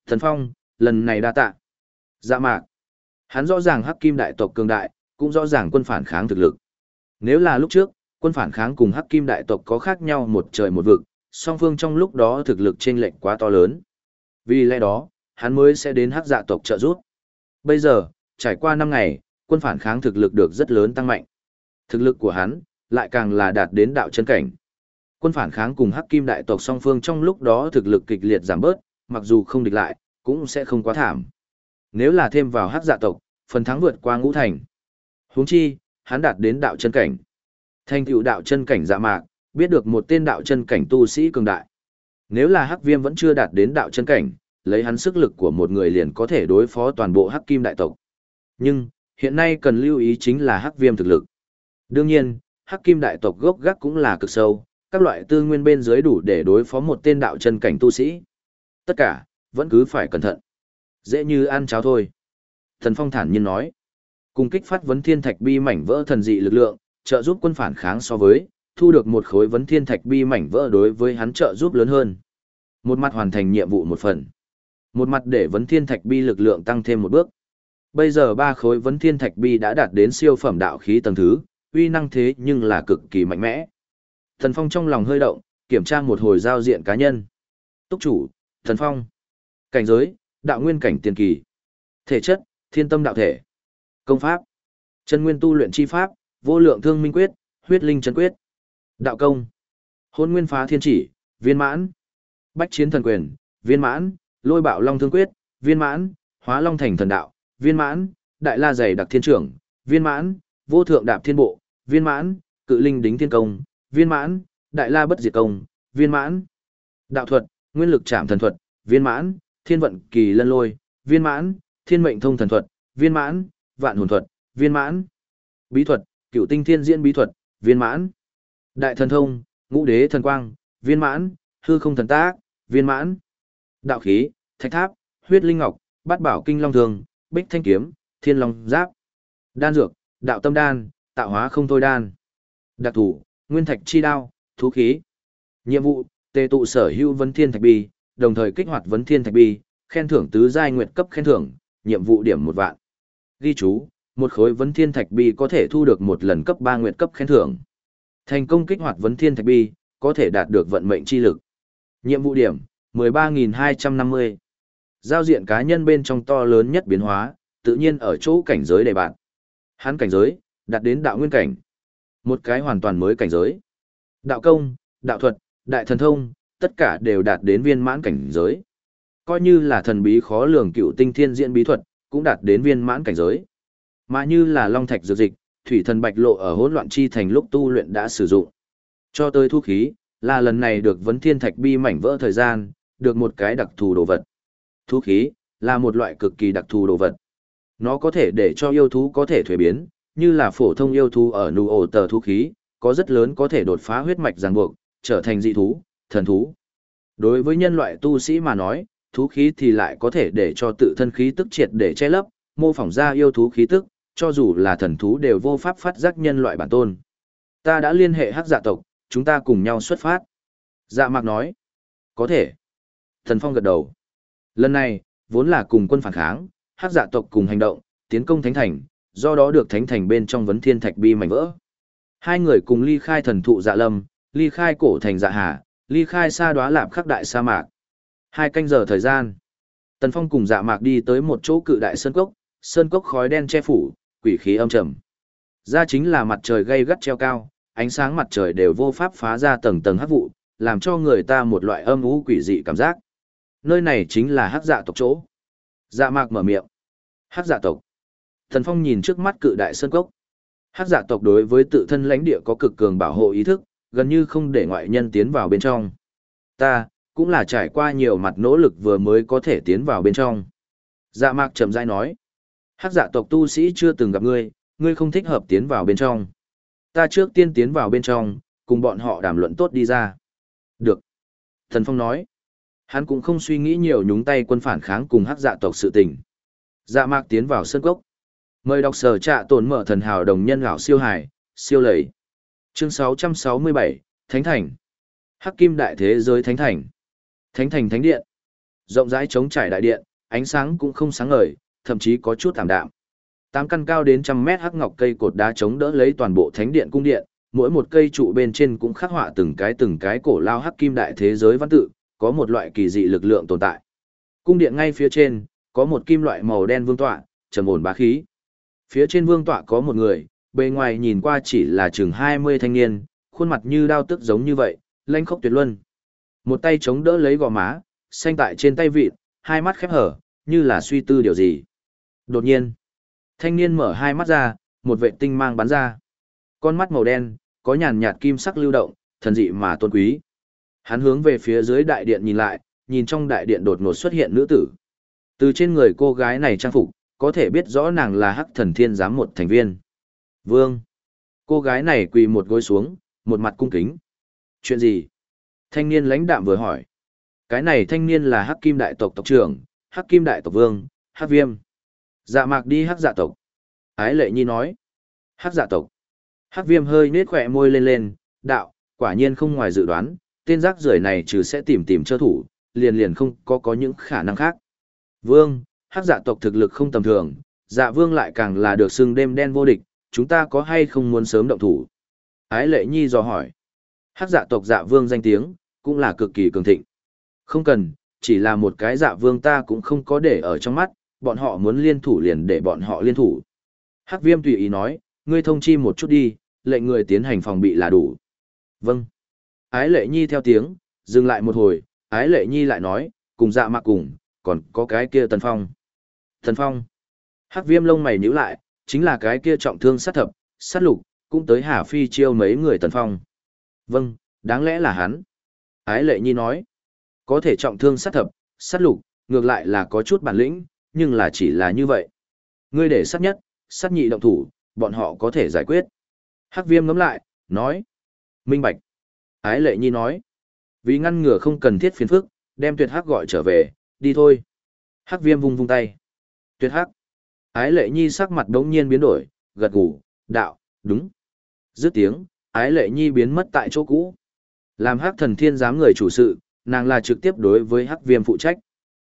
Thần Phong, lần này đa tạ. Dạ mạc. Hắn rõ ràng hắc kim đại tộc cường đại, cũng rõ ràng quân phản kháng thực lực. Nếu là lúc trước, quân phản kháng cùng hắc kim đại tộc có khác nhau một trời một vực, song phương trong lúc đó thực lực chênh lệch quá to lớn. Vì lẽ đó, hắn mới sẽ đến hắc dạ tộc trợ giúp. Bây giờ, trải qua năm ngày, quân phản kháng thực lực được rất lớn tăng mạnh. Thực lực của hắn, lại càng là đạt đến đạo chân cảnh. Quân phản kháng cùng hắc kim đại tộc song phương trong lúc đó thực lực kịch liệt giảm bớt, mặc dù không địch lại, cũng sẽ không quá thảm. Nếu là thêm vào hắc dạ tộc, phần thắng vượt qua ngũ thành. Huống chi, hắn đạt đến đạo chân cảnh. Thành tựu đạo chân cảnh dạ mạc, biết được một tên đạo chân cảnh tu sĩ cường đại. Nếu là hắc viêm vẫn chưa đạt đến đạo chân cảnh, lấy hắn sức lực của một người liền có thể đối phó toàn bộ hắc kim đại tộc. Nhưng, hiện nay cần lưu ý chính là hắc viêm thực lực. Đương nhiên, hắc kim đại tộc gốc gác cũng là cực sâu, các loại tư nguyên bên dưới đủ để đối phó một tên đạo chân cảnh tu sĩ. Tất cả, vẫn cứ phải cẩn thận. Dễ như ăn cháo thôi. Thần Phong thản nhiên nói. Cùng kích phát vấn thiên thạch bi mảnh vỡ thần dị lực lượng, trợ giúp quân phản kháng so với, thu được một khối vấn thiên thạch bi mảnh vỡ đối với hắn trợ giúp lớn hơn. Một mặt hoàn thành nhiệm vụ một phần. Một mặt để vấn thiên thạch bi lực lượng tăng thêm một bước. Bây giờ ba khối vấn thiên thạch bi đã đạt đến siêu phẩm đạo khí tầng thứ, uy năng thế nhưng là cực kỳ mạnh mẽ. Thần Phong trong lòng hơi động, kiểm tra một hồi giao diện cá nhân. Túc chủ, Thần Phong. Cảnh giới, đạo nguyên cảnh tiền kỳ. Thể chất, thiên tâm đạo thể. Công pháp, chân nguyên tu luyện chi pháp, vô lượng thương minh quyết, huyết linh chân quyết. Đạo công, hôn nguyên phá thiên chỉ, viên mãn. Bách chiến thần quyền, viên mãn, lôi bạo long thương quyết, viên mãn, hóa long thành thần đạo, viên mãn, đại la dày đặc thiên trưởng, viên mãn, vô thượng đạp thiên bộ, viên mãn, cự linh đính thiên công, viên mãn, đại la bất diệt công, viên mãn. Đạo thuật, nguyên lực chạm thần thuật, viên mãn, thiên vận kỳ lân lôi, viên mãn, thiên mệnh thông thần thuật, viên mãn, vạn hồn thuật, viên mãn. Bí thuật, cựu tinh thiên diễn bí thuật, viên mãn. Đại thần thông, ngũ đế thần quang, viên mãn, hư không thần tác, viên mãn. Đạo khí, thạch tháp, huyết linh ngọc, bát bảo kinh long thường, bích thanh kiếm, thiên long giáp. Đan dược, đạo tâm đan, tạo hóa không thôi đan. Đặc thủ, nguyên thạch chi đao, thú khí. Nhiệm vụ, tề tụ sở hữu vấn thiên thạch bi, đồng thời kích hoạt vấn thiên thạch bi, khen thưởng tứ giai nguyệt cấp khen thưởng, nhiệm vụ điểm một vạn. Ghi chú, một khối vấn thiên thạch bi có thể thu được một lần cấp ba nguyệt cấp khen thưởng. Thành công kích hoạt vấn thiên thạch bi, có thể đạt được vận mệnh chi lực. Nhiệm vụ điểm, 13.250. Giao diện cá nhân bên trong to lớn nhất biến hóa, tự nhiên ở chỗ cảnh giới đề bạn. Hắn cảnh giới, đạt đến đạo nguyên cảnh. Một cái hoàn toàn mới cảnh giới. Đạo công, đạo thuật, đại thần thông, tất cả đều đạt đến viên mãn cảnh giới. Coi như là thần bí khó lường cựu tinh thiên diễn bí thuật, cũng đạt đến viên mãn cảnh giới. Mà như là long thạch dược dịch, thủy thần bạch lộ ở hỗn loạn chi thành lúc tu luyện đã sử dụng. Cho tới thu khí, là lần này được vấn thiên thạch bi mảnh vỡ thời gian, được một cái đặc thù đồ vật. thu khí, là một loại cực kỳ đặc thù đồ vật. Nó có thể để cho yêu thú có thể thuế biến, như là phổ thông yêu thú ở nụ ổ tờ thu khí, có rất lớn có thể đột phá huyết mạch ràng buộc, trở thành dị thú, thần thú. Đối với nhân loại tu sĩ mà nói, thú khí thì lại có thể để cho tự thân khí tức triệt để che lấp, mô phỏng ra yêu thú khí tức, cho dù là thần thú đều vô pháp phát giác nhân loại bản tôn. Ta đã liên hệ hắc dạ tộc, chúng ta cùng nhau xuất phát. Dạ mạc nói. Có thể. Thần Phong gật đầu. Lần này, vốn là cùng quân phản kháng, hắc dạ tộc cùng hành động, tiến công thánh thành, do đó được thánh thành bên trong vấn thiên thạch bi mảnh vỡ. Hai người cùng ly khai thần thụ dạ lâm, ly khai cổ thành dạ hà, ly khai xa đoá lạp khắc đại sa mạc. Hai canh giờ thời gian. Tần Phong cùng dạ mạc đi tới một chỗ cự đại sơn cốc, sơn cốc khói đen che phủ, quỷ khí âm trầm. Ra chính là mặt trời gay gắt treo cao, ánh sáng mặt trời đều vô pháp phá ra tầng tầng hắc vụ, làm cho người ta một loại âm u quỷ dị cảm giác. Nơi này chính là hắc dạ tộc chỗ. Dạ mạc mở miệng. Hắc dạ tộc. Thần Phong nhìn trước mắt cự đại sơn cốc. Hắc dạ tộc đối với tự thân lãnh địa có cực cường bảo hộ ý thức, gần như không để ngoại nhân tiến vào bên trong. Ta, cũng là trải qua nhiều mặt nỗ lực vừa mới có thể tiến vào bên trong. Dạ mạc chậm rãi nói. Hắc dạ tộc tu sĩ chưa từng gặp ngươi, ngươi không thích hợp tiến vào bên trong. Ta trước tiên tiến vào bên trong, cùng bọn họ đàm luận tốt đi ra. Được. Thần Phong nói. Hắn cũng không suy nghĩ nhiều nhúng tay quân phản kháng cùng hắc dạ tộc sự tình. Dạ mạc tiến vào sân cốc. Mời đọc sở trạ tồn mở thần hào đồng nhân lão siêu hải, siêu lầy. Chương 667, Thánh Thành. Hắc Kim Đại Thế Giới Thánh Thành. Thánh Thành Thánh Điện. Rộng rãi trống trải đại điện, ánh sáng cũng không sáng ngời, thậm chí có chút tạm đạm. Tám căn cao đến trăm mét hắc ngọc cây cột đá chống đỡ lấy toàn bộ thánh điện cung điện, mỗi một cây trụ bên trên cũng khắc họa từng cái từng cái cổ lao hắc kim đại thế giới văn tự, có một loại kỳ dị lực lượng tồn tại. Cung điện ngay phía trên, có một kim loại màu đen vương tọa, trầm ổn bá khí. Phía trên vương tọa có một người, bề ngoài nhìn qua chỉ là chừng 20 thanh niên, khuôn mặt như đao tức giống như vậy, lanh khốc tuyệt luân. Một tay chống đỡ lấy gò má, xanh tại trên tay vịt, hai mắt khép hở, như là suy tư điều gì. Đột nhiên, thanh niên mở hai mắt ra, một vệ tinh mang bắn ra. Con mắt màu đen, có nhàn nhạt kim sắc lưu động, thần dị mà tôn quý. Hắn hướng về phía dưới đại điện nhìn lại, nhìn trong đại điện đột ngột xuất hiện nữ tử. Từ trên người cô gái này trang phục, có thể biết rõ nàng là hắc thần thiên giám một thành viên. Vương. Cô gái này quỳ một gối xuống, một mặt cung kính. Chuyện gì? Thanh niên lãnh đạm vừa hỏi. Cái này thanh niên là Hắc Kim đại tộc tộc trưởng, Hắc Kim đại tộc vương, Hắc Viêm. Dạ mạc đi Hắc dạ tộc. Ái lệ nhi nói. Hắc dạ tộc. Hắc Viêm hơi nết khỏe môi lên lên, đạo, quả nhiên không ngoài dự đoán, tên rác rưởi này trừ sẽ tìm tìm chơ thủ, liền liền không có có những khả năng khác. Vương, Hắc dạ tộc thực lực không tầm thường, dạ vương lại càng là được xưng đêm đen vô địch, chúng ta có hay không muốn sớm động thủ? Ái lệ nhi dò hỏi. Hắc dạ tộc dạ vương danh tiếng, cũng là cực kỳ cường thịnh. Không cần, chỉ là một cái dạ vương ta cũng không có để ở trong mắt, bọn họ muốn liên thủ liền để bọn họ liên thủ. Hắc viêm tùy ý nói, ngươi thông chi một chút đi, lệnh người tiến hành phòng bị là đủ. Vâng. Ái lệ nhi theo tiếng, dừng lại một hồi, ái lệ nhi lại nói, cùng dạ mạc cùng, còn có cái kia tần phong. Tần phong. Hắc viêm lông mày nhíu lại, chính là cái kia trọng thương sát thập, sát lục, cũng tới Hà Phi chiêu mấy người tần phong. Vâng, đáng lẽ là hắn. Ái lệ nhi nói, có thể trọng thương sát thập, sát lục, ngược lại là có chút bản lĩnh, nhưng là chỉ là như vậy. Ngươi để sát nhất, sát nhị động thủ, bọn họ có thể giải quyết. Hắc viêm ngắm lại, nói. Minh bạch. Ái lệ nhi nói. Vì ngăn ngừa không cần thiết phiền phức, đem tuyệt hắc gọi trở về, đi thôi. Hắc viêm vung vung tay. Tuyệt hắc. Ái lệ nhi sắc mặt đống nhiên biến đổi, gật gù, đạo, đúng. Dứt tiếng, ái lệ nhi biến mất tại chỗ cũ. Làm hắc thần thiên giám người chủ sự, nàng là trực tiếp đối với hắc viêm phụ trách.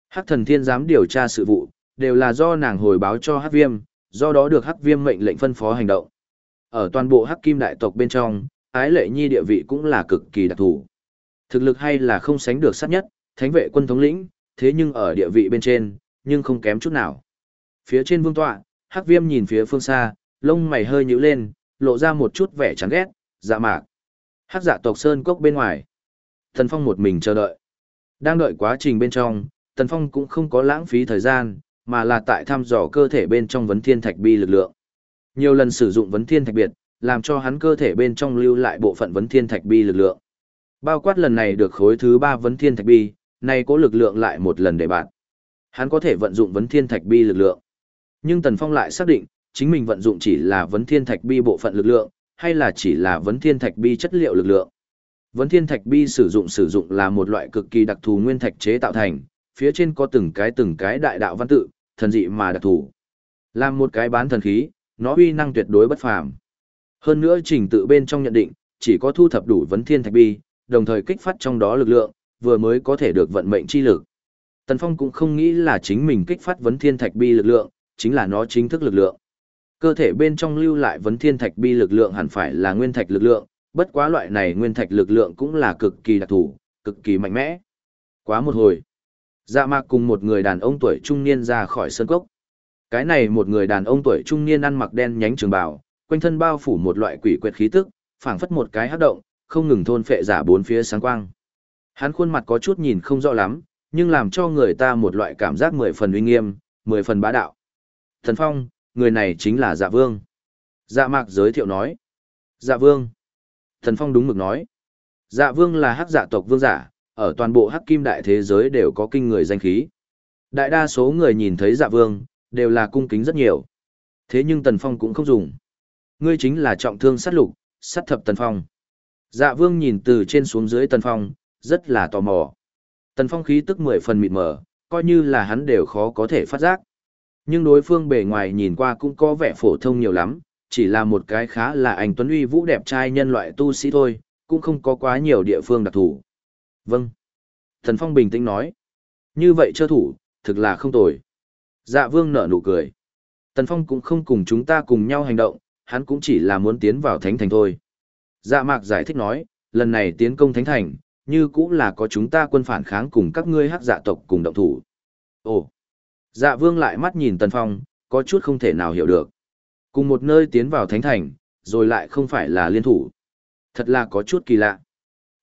Hắc thần thiên giám điều tra sự vụ, đều là do nàng hồi báo cho hắc viêm, do đó được hắc viêm mệnh lệnh phân phó hành động. Ở toàn bộ hắc kim đại tộc bên trong, ái lệ nhi địa vị cũng là cực kỳ đặc thù. Thực lực hay là không sánh được sát nhất, thánh vệ quân thống lĩnh, thế nhưng ở địa vị bên trên, nhưng không kém chút nào. Phía trên vương tọa, hắc viêm nhìn phía phương xa, lông mày hơi nhíu lên, lộ ra một chút vẻ chán ghét, dạ mạc. Hắc dạ tộc sơn cốc bên ngoài. Thần Phong một mình chờ đợi. Đang đợi quá trình bên trong, Thần Phong cũng không có lãng phí thời gian, mà là tại thăm dò cơ thể bên trong vấn thiên thạch bi lực lượng. Nhiều lần sử dụng vấn thiên thạch biệt, làm cho hắn cơ thể bên trong lưu lại bộ phận vấn thiên thạch bi lực lượng. Bao quát lần này được khối thứ ba vấn thiên thạch bi, nay có lực lượng lại một lần để bạn. Hắn có thể vận dụng vấn thiên thạch bi lực lượng. Nhưng Tần Phong lại xác định, chính mình vận dụng chỉ là vấn thiên thạch bi bộ phận lực lượng, hay là chỉ là vấn thiên thạch bi chất liệu lực lượng. Vấn thiên thạch bi sử dụng sử dụng là một loại cực kỳ đặc thù nguyên thạch chế tạo thành, phía trên có từng cái từng cái đại đạo văn tự, thần dị mà đặc thù. Làm một cái bán thần khí, nó uy năng tuyệt đối bất phàm. Hơn nữa trình tự bên trong nhận định, chỉ có thu thập đủ vấn thiên thạch bi, đồng thời kích phát trong đó lực lượng, vừa mới có thể được vận mệnh chi lực. Tần Phong cũng không nghĩ là chính mình kích phát vấn thiên thạch bi lực lượng, chính là nó chính thức lực lượng. Cơ thể bên trong lưu lại vấn thiên thạch bi lực lượng hẳn phải là nguyên thạch lực lượng, bất quá loại này nguyên thạch lực lượng cũng là cực kỳ đặc thù, cực kỳ mạnh mẽ. Quá một hồi, dạ mạc cùng một người đàn ông tuổi trung niên ra khỏi sân cốc. Cái này một người đàn ông tuổi trung niên ăn mặc đen nhánh trường bào, quanh thân bao phủ một loại quỷ quyệt khí tức, phảng phất một cái hấp động, không ngừng thôn phệ giả bốn phía sáng quang. Hắn khuôn mặt có chút nhìn không rõ lắm, nhưng làm cho người ta một loại cảm giác mười phần uy nghiêm, mười phần bá đạo. Thần Phong, người này chính là Dạ Vương. Dạ Mạc giới thiệu nói. Dạ Vương. Thần Phong đúng mực nói. Dạ Vương là hắc dạ tộc vương giả, ở toàn bộ hắc kim đại thế giới đều có kinh người danh khí. Đại đa số người nhìn thấy Dạ Vương, đều là cung kính rất nhiều. Thế nhưng Tần Phong cũng không dùng. Ngươi chính là trọng thương sát lục, sát thập Tần Phong. Dạ Vương nhìn từ trên xuống dưới Tần Phong, rất là tò mò. Tần Phong khí tức mười phần mịt mờ, coi như là hắn đều khó có thể phát giác. Nhưng đối phương bề ngoài nhìn qua cũng có vẻ phổ thông nhiều lắm, chỉ là một cái khá là anh Tuấn Uy Vũ đẹp trai nhân loại tu sĩ thôi, cũng không có quá nhiều địa phương đặc thù. Vâng. Thần Phong bình tĩnh nói. Như vậy chơ thủ, thực là không tồi. Dạ vương nở nụ cười. Tần Phong cũng không cùng chúng ta cùng nhau hành động, hắn cũng chỉ là muốn tiến vào thánh thành thôi. Dạ mạc giải thích nói, lần này tiến công thánh thành, như cũng là có chúng ta quân phản kháng cùng các ngươi hắc dạ tộc cùng động thủ. Ồ! Dạ vương lại mắt nhìn Tần Phong, có chút không thể nào hiểu được. Cùng một nơi tiến vào thánh thành, rồi lại không phải là liên thủ. Thật là có chút kỳ lạ.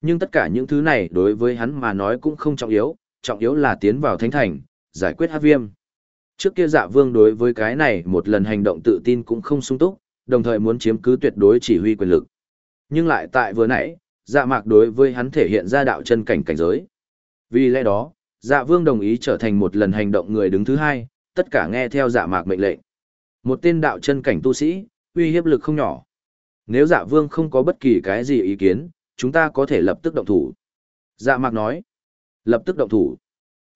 Nhưng tất cả những thứ này đối với hắn mà nói cũng không trọng yếu, trọng yếu là tiến vào thánh thành, giải quyết hát viêm. Trước kia dạ vương đối với cái này một lần hành động tự tin cũng không sung túc, đồng thời muốn chiếm cứ tuyệt đối chỉ huy quyền lực. Nhưng lại tại vừa nãy, dạ mạc đối với hắn thể hiện ra đạo chân cảnh cảnh giới. Vì lẽ đó, dạ vương đồng ý trở thành một lần hành động người đứng thứ hai, tất cả nghe theo dạ mạc mệnh lệnh. Một tên đạo chân cảnh tu sĩ, uy hiếp lực không nhỏ. Nếu dạ vương không có bất kỳ cái gì ý kiến, chúng ta có thể lập tức động thủ. Dạ mạc nói. Lập tức động thủ.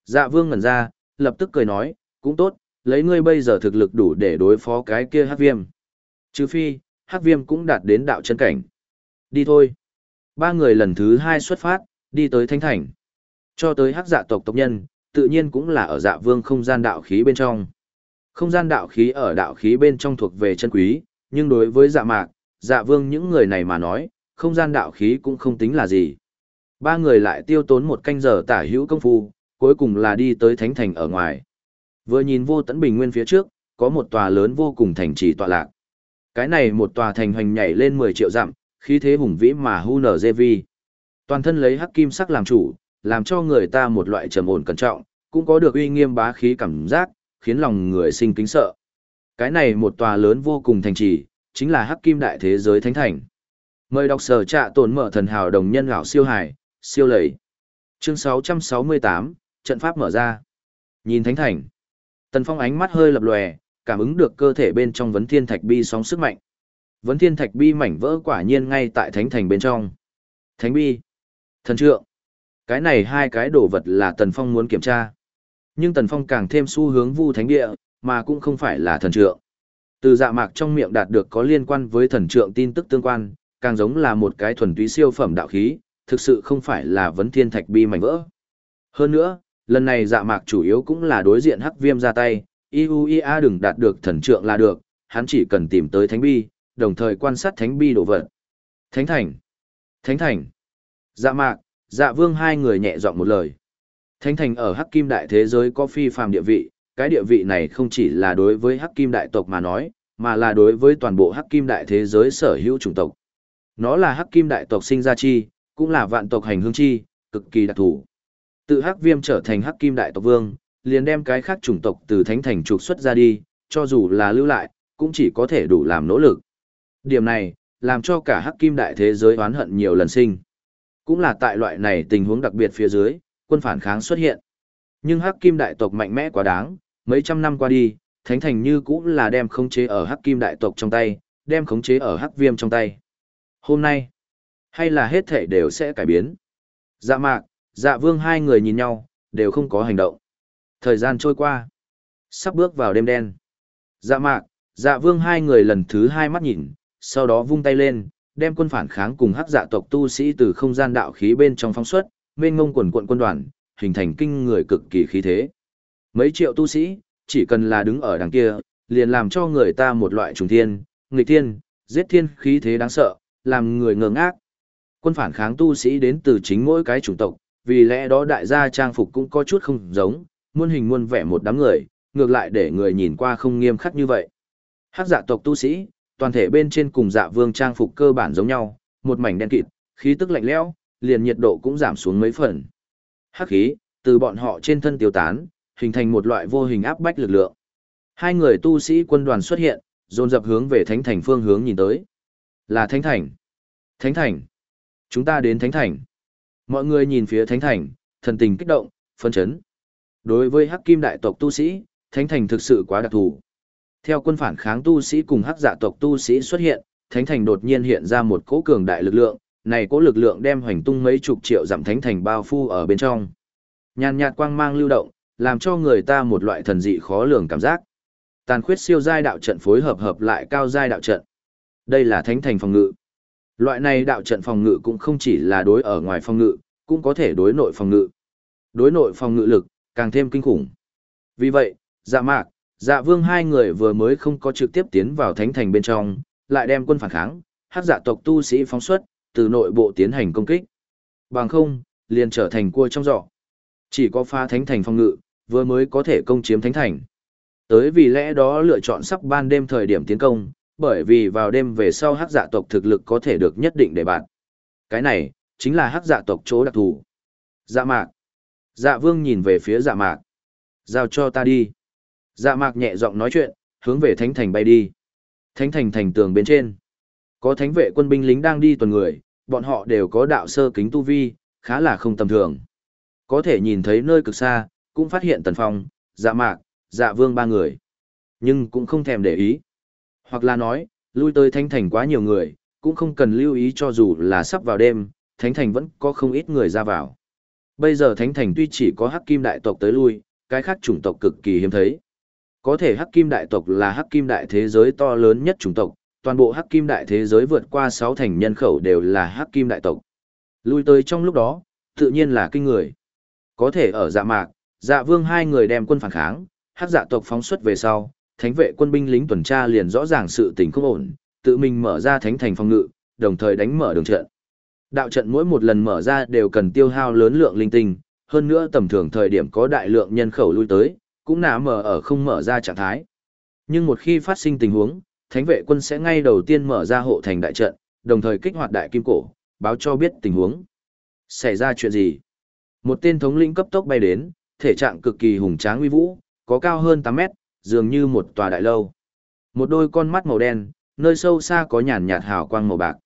Dạ vương ngẩn ra, lập tức cười nói, cũng tốt, lấy ngươi bây giờ thực lực đủ để đối phó cái kia hắc viêm. Trừ phi, hắc viêm cũng đạt đến đạo chân cảnh. Đi thôi. Ba người lần thứ hai xuất phát, đi tới Thánh Thành. Cho tới hắc dạ tộc tộc nhân, tự nhiên cũng là ở dạ vương không gian đạo khí bên trong. Không gian đạo khí ở đạo khí bên trong thuộc về chân quý, nhưng đối với dạ mạc, dạ vương những người này mà nói, không gian đạo khí cũng không tính là gì. Ba người lại tiêu tốn một canh giờ tả hữu công phu, cuối cùng là đi tới thánh thành ở ngoài. Vừa nhìn vô tận bình nguyên phía trước, có một tòa lớn vô cùng thành trì tọa lạc. Cái này một tòa thành hoành nhảy lên 10 triệu dặm, khí thế hùng vĩ mà hu nở dê vi. Toàn thân lấy hắc kim sắc làm chủ, làm cho người ta một loại trầm ổn cẩn trọng, cũng có được uy nghiêm bá khí cảm giác, khiến lòng người sinh kính sợ. Cái này một tòa lớn vô cùng thành trì, chính là hắc kim đại thế giới thánh thành. Mời đọc sở trạ tồn mở thần hào đồng nhân gạo siêu hải, siêu lầy. Chương 668, trận pháp mở ra. Nhìn thánh thành. Tần Phong ánh mắt hơi lập lòe, cảm ứng được cơ thể bên trong vấn thiên thạch bi sóng sức mạnh. Vấn thiên thạch bi mảnh vỡ quả nhiên ngay tại thánh thành bên trong. Thánh bi. Thần trượng. Cái này hai cái đồ vật là Tần Phong muốn kiểm tra. Nhưng Tần Phong càng thêm xu hướng vu thánh địa, mà cũng không phải là thần trượng. Từ dạ mạc trong miệng đạt được có liên quan với thần trượng tin tức tương quan, càng giống là một cái thuần túy siêu phẩm đạo khí, thực sự không phải là vấn thiên thạch bi mảnh vỡ. Hơn nữa, lần này dạ mạc chủ yếu cũng là đối diện hắc viêm ra tay, IUIA đừng đạt được thần trượng là được, hắn chỉ cần tìm tới thánh bi, đồng thời quan sát thánh bi đồ vật. Thánh thành. Thánh thành. Dạ mạc, dạ vương hai người nhẹ giọng một lời. Thánh thành ở hắc kim đại thế giới có phi phàm địa vị, cái địa vị này không chỉ là đối với hắc kim đại tộc mà nói, mà là đối với toàn bộ hắc kim đại thế giới sở hữu chủng tộc. Nó là hắc kim đại tộc sinh ra chi, cũng là vạn tộc hành hương chi, cực kỳ đặc thù. Tự hắc viêm trở thành hắc kim đại tộc vương, liền đem cái khác chủng tộc từ thánh thành trục xuất ra đi, cho dù là lưu lại, cũng chỉ có thể đủ làm nỗ lực. Điểm này, làm cho cả hắc kim đại thế giới oán hận nhiều lần sinh. Cũng là tại loại này tình huống đặc biệt phía dưới, quân phản kháng xuất hiện. Nhưng hắc kim đại tộc mạnh mẽ quá đáng, mấy trăm năm qua đi, thánh thành như cũng là đem khống chế ở hắc kim đại tộc trong tay, đem khống chế ở hắc viêm trong tay. Hôm nay, hay là hết thể đều sẽ cải biến. Dạ mạc, dạ vương hai người nhìn nhau, đều không có hành động. Thời gian trôi qua, sắp bước vào đêm đen. Dạ mạc, dạ vương hai người lần thứ hai mắt nhìn, sau đó vung tay lên, đem quân phản kháng cùng hắc dạ tộc tu sĩ từ không gian đạo khí bên trong phóng xuất, mênh ngông quần quận quân đoàn, hình thành kinh người cực kỳ khí thế. Mấy triệu tu sĩ, chỉ cần là đứng ở đằng kia, liền làm cho người ta một loại trùng thiên, nghịch thiên, giết thiên khí thế đáng sợ, làm người ngơ ngác. Quân phản kháng tu sĩ đến từ chính mỗi cái chủng tộc, vì lẽ đó đại gia trang phục cũng có chút không giống, muôn hình muôn vẻ một đám người, ngược lại để người nhìn qua không nghiêm khắc như vậy. Hắc dạ tộc tu sĩ, toàn thể bên trên cùng dạ vương trang phục cơ bản giống nhau, một mảnh đen kịt, khí tức lạnh lẽo, liền nhiệt độ cũng giảm xuống mấy phần. Hắc khí, từ bọn họ trên thân tiêu tán, hình thành một loại vô hình áp bách lực lượng. Hai người tu sĩ quân đoàn xuất hiện, dồn dập hướng về thánh thành phương hướng nhìn tới. Là thánh thành. Thánh thành. Chúng ta đến thánh thành. Mọi người nhìn phía thánh thành, thần tình kích động, phân chấn. Đối với hắc kim đại tộc tu sĩ, thánh thành thực sự quá đặc thù. Theo quân phản kháng tu sĩ cùng hắc dạ tộc tu sĩ xuất hiện, thánh thành đột nhiên hiện ra một cỗ cường đại lực lượng, này cỗ lực lượng đem hoành tung mấy chục triệu dặm thánh thành bao phủ ở bên trong. Nhàn nhạt quang mang lưu động, làm cho người ta một loại thần dị khó lường cảm giác. Tàn khuyết siêu giai đạo trận phối hợp hợp lại cao giai đạo trận. Đây là thánh thành phòng ngự. Loại này đạo trận phòng ngự cũng không chỉ là đối ở ngoài phòng ngự, cũng có thể đối nội phòng ngự. Đối nội phòng ngự lực, càng thêm kinh khủng. Vì vậy, dạ mạc, dạ vương hai người vừa mới không có trực tiếp tiến vào thánh thành bên trong, lại đem quân phản kháng, hát dạ tộc tu sĩ phóng xuất, từ nội bộ tiến hành công kích. Bằng không, liền trở thành cua trong giỏ. Chỉ có pha thánh thành phòng ngự, vừa mới có thể công chiếm thánh thành. Tới vì lẽ đó lựa chọn sắp ban đêm thời điểm tiến công, bởi vì vào đêm về sau hắc dạ tộc thực lực có thể được nhất định để bạn. Cái này, chính là hắc dạ tộc chỗ đặc thù. Dạ mạc. Dạ vương nhìn về phía dạ mạc. Giao cho ta đi. Dạ mạc nhẹ giọng nói chuyện, hướng về thánh thành bay đi. Thánh thành thành tường bên trên. Có thánh vệ quân binh lính đang đi tuần người, bọn họ đều có đạo sơ kính tu vi, khá là không tầm thường. Có thể nhìn thấy nơi cực xa, cũng phát hiện tần phong, dạ mạc, dạ vương ba người. Nhưng cũng không thèm để ý. Hoặc là nói, lui tới Thánh thành quá nhiều người, cũng không cần lưu ý cho dù là sắp vào đêm, thánh thành vẫn có không ít người ra vào. Bây giờ thánh thành tuy chỉ có hắc kim đại tộc tới lui, cái khác chủng tộc cực kỳ hiếm thấy. Có thể hắc kim đại tộc là hắc kim đại thế giới to lớn nhất chủng tộc, toàn bộ hắc kim đại thế giới vượt qua sáu thành nhân khẩu đều là hắc kim đại tộc. Lui tới trong lúc đó, tự nhiên là kinh người. Có thể ở dạ mạc, dạ vương hai người đem quân phản kháng, hắc dạ tộc phóng xuất về sau, thánh vệ quân binh lính tuần tra liền rõ ràng sự tình không ổn, tự mình mở ra thánh thành phòng ngự, đồng thời đánh mở đường trận. Đạo trận mỗi một lần mở ra đều cần tiêu hao lớn lượng linh tinh, hơn nữa tầm thường thời điểm có đại lượng nhân khẩu lui tới, cũng nã mở ở không mở ra trạng thái. Nhưng một khi phát sinh tình huống, thánh vệ quân sẽ ngay đầu tiên mở ra hộ thành đại trận, đồng thời kích hoạt đại kim cổ, báo cho biết tình huống. Xảy ra chuyện gì? Một tên thống lĩnh cấp tốc bay đến, thể trạng cực kỳ hùng tráng uy vũ, có cao hơn 8 mét, dường như một tòa đại lâu. Một đôi con mắt màu đen, nơi sâu xa có nhàn nhạt hào quang màu bạc.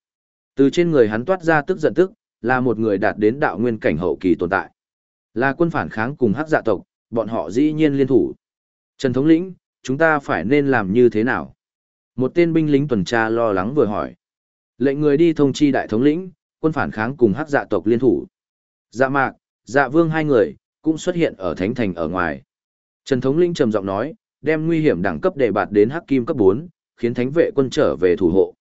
Từ trên người hắn toát ra tức giận tức, là một người đạt đến đạo nguyên cảnh hậu kỳ tồn tại. Là quân phản kháng cùng hắc dạ tộc, bọn họ dĩ nhiên liên thủ. Trần thống lĩnh, chúng ta phải nên làm như thế nào? Một tên binh lính tuần tra lo lắng vừa hỏi. Lệnh người đi thông chi đại thống lĩnh, quân phản kháng cùng hắc dạ tộc liên thủ. Dạ mạc, dạ vương hai người, cũng xuất hiện ở thánh thành ở ngoài. Trần thống lĩnh trầm giọng nói, đem nguy hiểm đẳng cấp đề bạt đến hắc kim cấp 4, khiến thánh vệ quân trở về thủ hộ.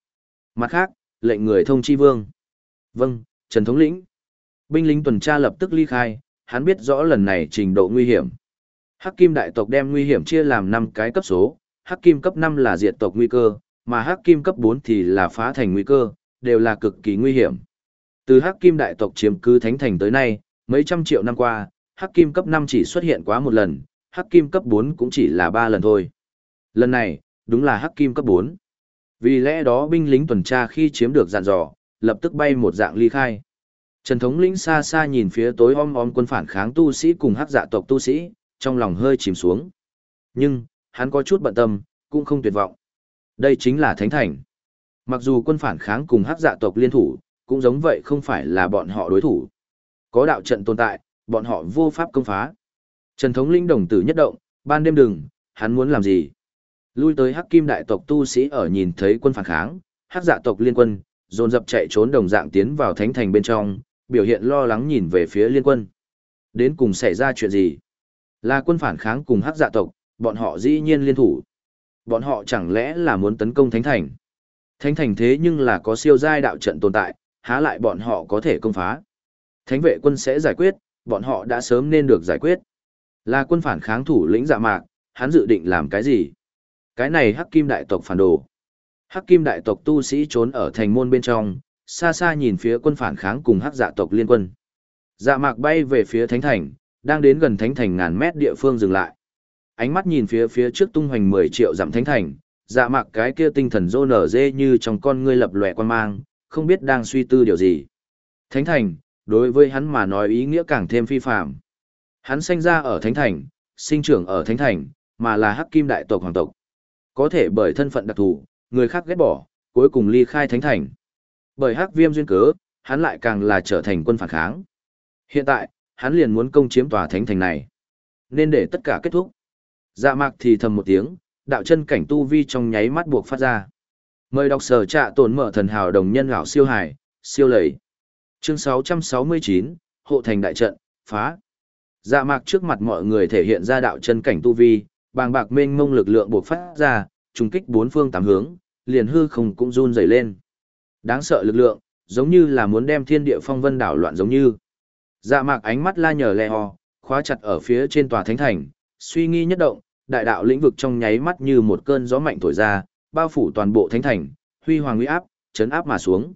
Mặt khác, lệnh người thông chi vương. Vâng, Trần thống lĩnh. Binh lính tuần tra lập tức ly khai, hắn biết rõ lần này trình độ nguy hiểm. Hắc kim đại tộc đem nguy hiểm chia làm 5 cái cấp số, hắc kim cấp 5 là diệt tộc nguy cơ, mà hắc kim cấp 4 thì là phá thành nguy cơ, đều là cực kỳ nguy hiểm. Từ hắc kim đại tộc chiếm cứ thánh thành tới nay, mấy trăm triệu năm qua, hắc kim cấp 5 chỉ xuất hiện quá một lần, hắc kim cấp 4 cũng chỉ là 3 lần thôi. Lần này, đúng là hắc kim cấp 4. Vì lẽ đó binh lính tuần tra khi chiếm được dàn dò, lập tức bay một dạng ly khai. Trần thống lĩnh xa xa nhìn phía tối om om quân phản kháng tu sĩ cùng hắc dạ tộc tu sĩ, trong lòng hơi chìm xuống. Nhưng, hắn có chút bận tâm, cũng không tuyệt vọng. Đây chính là Thánh Thành. Mặc dù quân phản kháng cùng hắc dạ tộc liên thủ, cũng giống vậy không phải là bọn họ đối thủ. Có đạo trận tồn tại, bọn họ vô pháp công phá. Trần thống lĩnh đồng tử nhất động, ban đêm đừng, hắn muốn làm gì? Lui tới hắc kim đại tộc tu sĩ ở nhìn thấy quân phản kháng, hắc dạ tộc liên quân, dồn dập chạy trốn đồng dạng tiến vào thánh thành bên trong, biểu hiện lo lắng nhìn về phía liên quân. Đến cùng xảy ra chuyện gì? Là quân phản kháng cùng hắc dạ tộc, bọn họ dĩ nhiên liên thủ. Bọn họ chẳng lẽ là muốn tấn công thánh thành? Thánh thành thế nhưng là có siêu giai đạo trận tồn tại, há lại bọn họ có thể công phá. Thánh vệ quân sẽ giải quyết, bọn họ đã sớm nên được giải quyết. Là quân phản kháng thủ lĩnh dạ mạc, hắn dự định làm cái gì? Cái này hắc kim đại tộc phản đồ. Hắc kim đại tộc tu sĩ trốn ở thành môn bên trong, xa xa nhìn phía quân phản kháng cùng hắc dạ tộc liên quân. Dạ mạc bay về phía thánh thành, đang đến gần thánh thành ngàn mét địa phương dừng lại. Ánh mắt nhìn phía phía trước tung hoành 10 triệu dặm thánh thành, dạ mạc cái kia tinh thần rô nở dê như trong con ngươi lập lòe quan mang, không biết đang suy tư điều gì. Thánh thành, đối với hắn mà nói ý nghĩa càng thêm phi phạm. Hắn sinh ra ở thánh thành, sinh trưởng ở thánh thành, mà là hắc kim đại tộc hoàng tộc. Có thể bởi thân phận đặc thù, người khác ghét bỏ, cuối cùng ly khai thánh thành. Bởi hắc viêm duyên cớ, hắn lại càng là trở thành quân phản kháng. Hiện tại, hắn liền muốn công chiếm tòa thánh thành này. Nên để tất cả kết thúc. Dạ mạc thì thầm một tiếng, đạo chân cảnh tu vi trong nháy mắt buộc phát ra. Mời đọc sở trạ tồn mở thần hào đồng nhân gạo siêu hải, siêu lầy. Chương 669, hộ thành đại trận, phá. Dạ mạc trước mặt mọi người thể hiện ra đạo chân cảnh tu vi, bàng bạc mênh mông lực lượng buộc phát ra, trùng kích bốn phương tám hướng, liền hư không cũng run rẩy lên. Đáng sợ lực lượng, giống như là muốn đem thiên địa phong vân đảo loạn giống như. Dạ mạc ánh mắt la nhờ le ho, khóa chặt ở phía trên tòa thánh thành, suy nghi nhất động, đại đạo lĩnh vực trong nháy mắt như một cơn gió mạnh thổi ra, bao phủ toàn bộ thánh thành, huy hoàng uy áp, chấn áp mà xuống.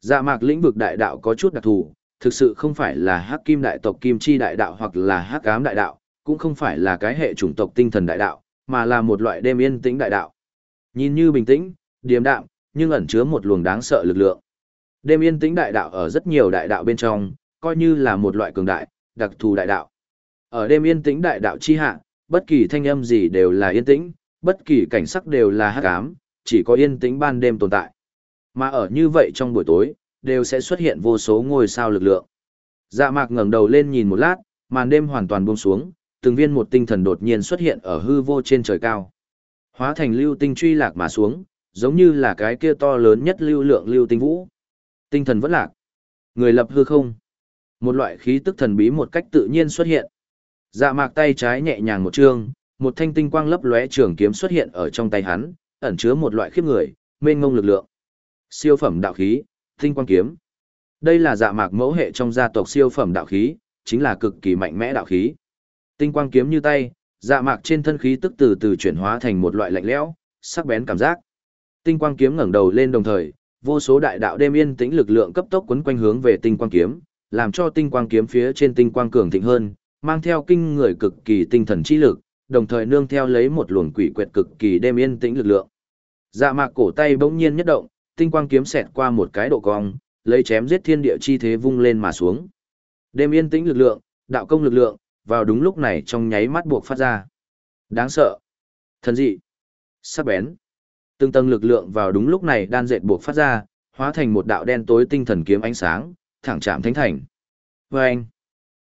Dạ mạc lĩnh vực đại đạo có chút đặc thù, thực sự không phải là hắc kim đại tộc kim chi đại đạo hoặc là hắc ám đại đạo, cũng không phải là cái hệ chủng tộc tinh thần đại đạo, mà là một loại đêm yên tĩnh đại đạo. Nhìn như bình tĩnh, điềm đạm, nhưng ẩn chứa một luồng đáng sợ lực lượng. Đêm yên tĩnh đại đạo ở rất nhiều đại đạo bên trong, coi như là một loại cường đại, đặc thù đại đạo. Ở đêm yên tĩnh đại đạo chi hạ, bất kỳ thanh âm gì đều là yên tĩnh, bất kỳ cảnh sắc đều là hắc ám, chỉ có yên tĩnh ban đêm tồn tại. Mà ở như vậy trong buổi tối, đều sẽ xuất hiện vô số ngôi sao lực lượng. Dạ mạc ngẩng đầu lên nhìn một lát, màn đêm hoàn toàn buông xuống, từng viên một tinh thần đột nhiên xuất hiện ở hư vô trên trời cao. Hóa thành lưu tinh truy lạc mà xuống, giống như là cái kia to lớn nhất lưu lượng lưu tinh vũ. Tinh thần vẫn lạc. Người lập hư không. Một loại khí tức thần bí một cách tự nhiên xuất hiện. Dạ mạc tay trái nhẹ nhàng một trương một thanh tinh quang lấp lóe trường kiếm xuất hiện ở trong tay hắn, ẩn chứa một loại khiếp người, mênh ngông lực lượng. Siêu phẩm đạo khí, tinh quang kiếm. Đây là dạ mạc mẫu hệ trong gia tộc siêu phẩm đạo khí, chính là cực kỳ mạnh mẽ đạo khí. Tinh quang kiếm như tay, dạ mạc trên thân khí tức từ từ chuyển hóa thành một loại lạnh lẽo, sắc bén cảm giác. Tinh quang kiếm ngẩng đầu lên đồng thời, vô số đại đạo đêm yên tĩnh lực lượng cấp tốc quấn quanh hướng về tinh quang kiếm, làm cho tinh quang kiếm phía trên tinh quang cường thịnh hơn, mang theo kinh người cực kỳ tinh thần chi lực, đồng thời nương theo lấy một luồng quỷ quyệt cực kỳ đêm yên tĩnh lực lượng. Dạ mạc cổ tay bỗng nhiên nhất động, tinh quang kiếm xẹt qua một cái độ cong, lấy chém giết thiên địa chi thế vung lên mà xuống. Đêm yên tĩnh lực lượng, đạo công lực lượng, vào đúng lúc này trong nháy mắt buộc phát ra. Đáng sợ. Thần dị. Sắc bén. Từng tầng lực lượng vào đúng lúc này đan dệt buộc phát ra, hóa thành một đạo đen tối tinh thần kiếm ánh sáng, thẳng chạm thánh thành. Vâng!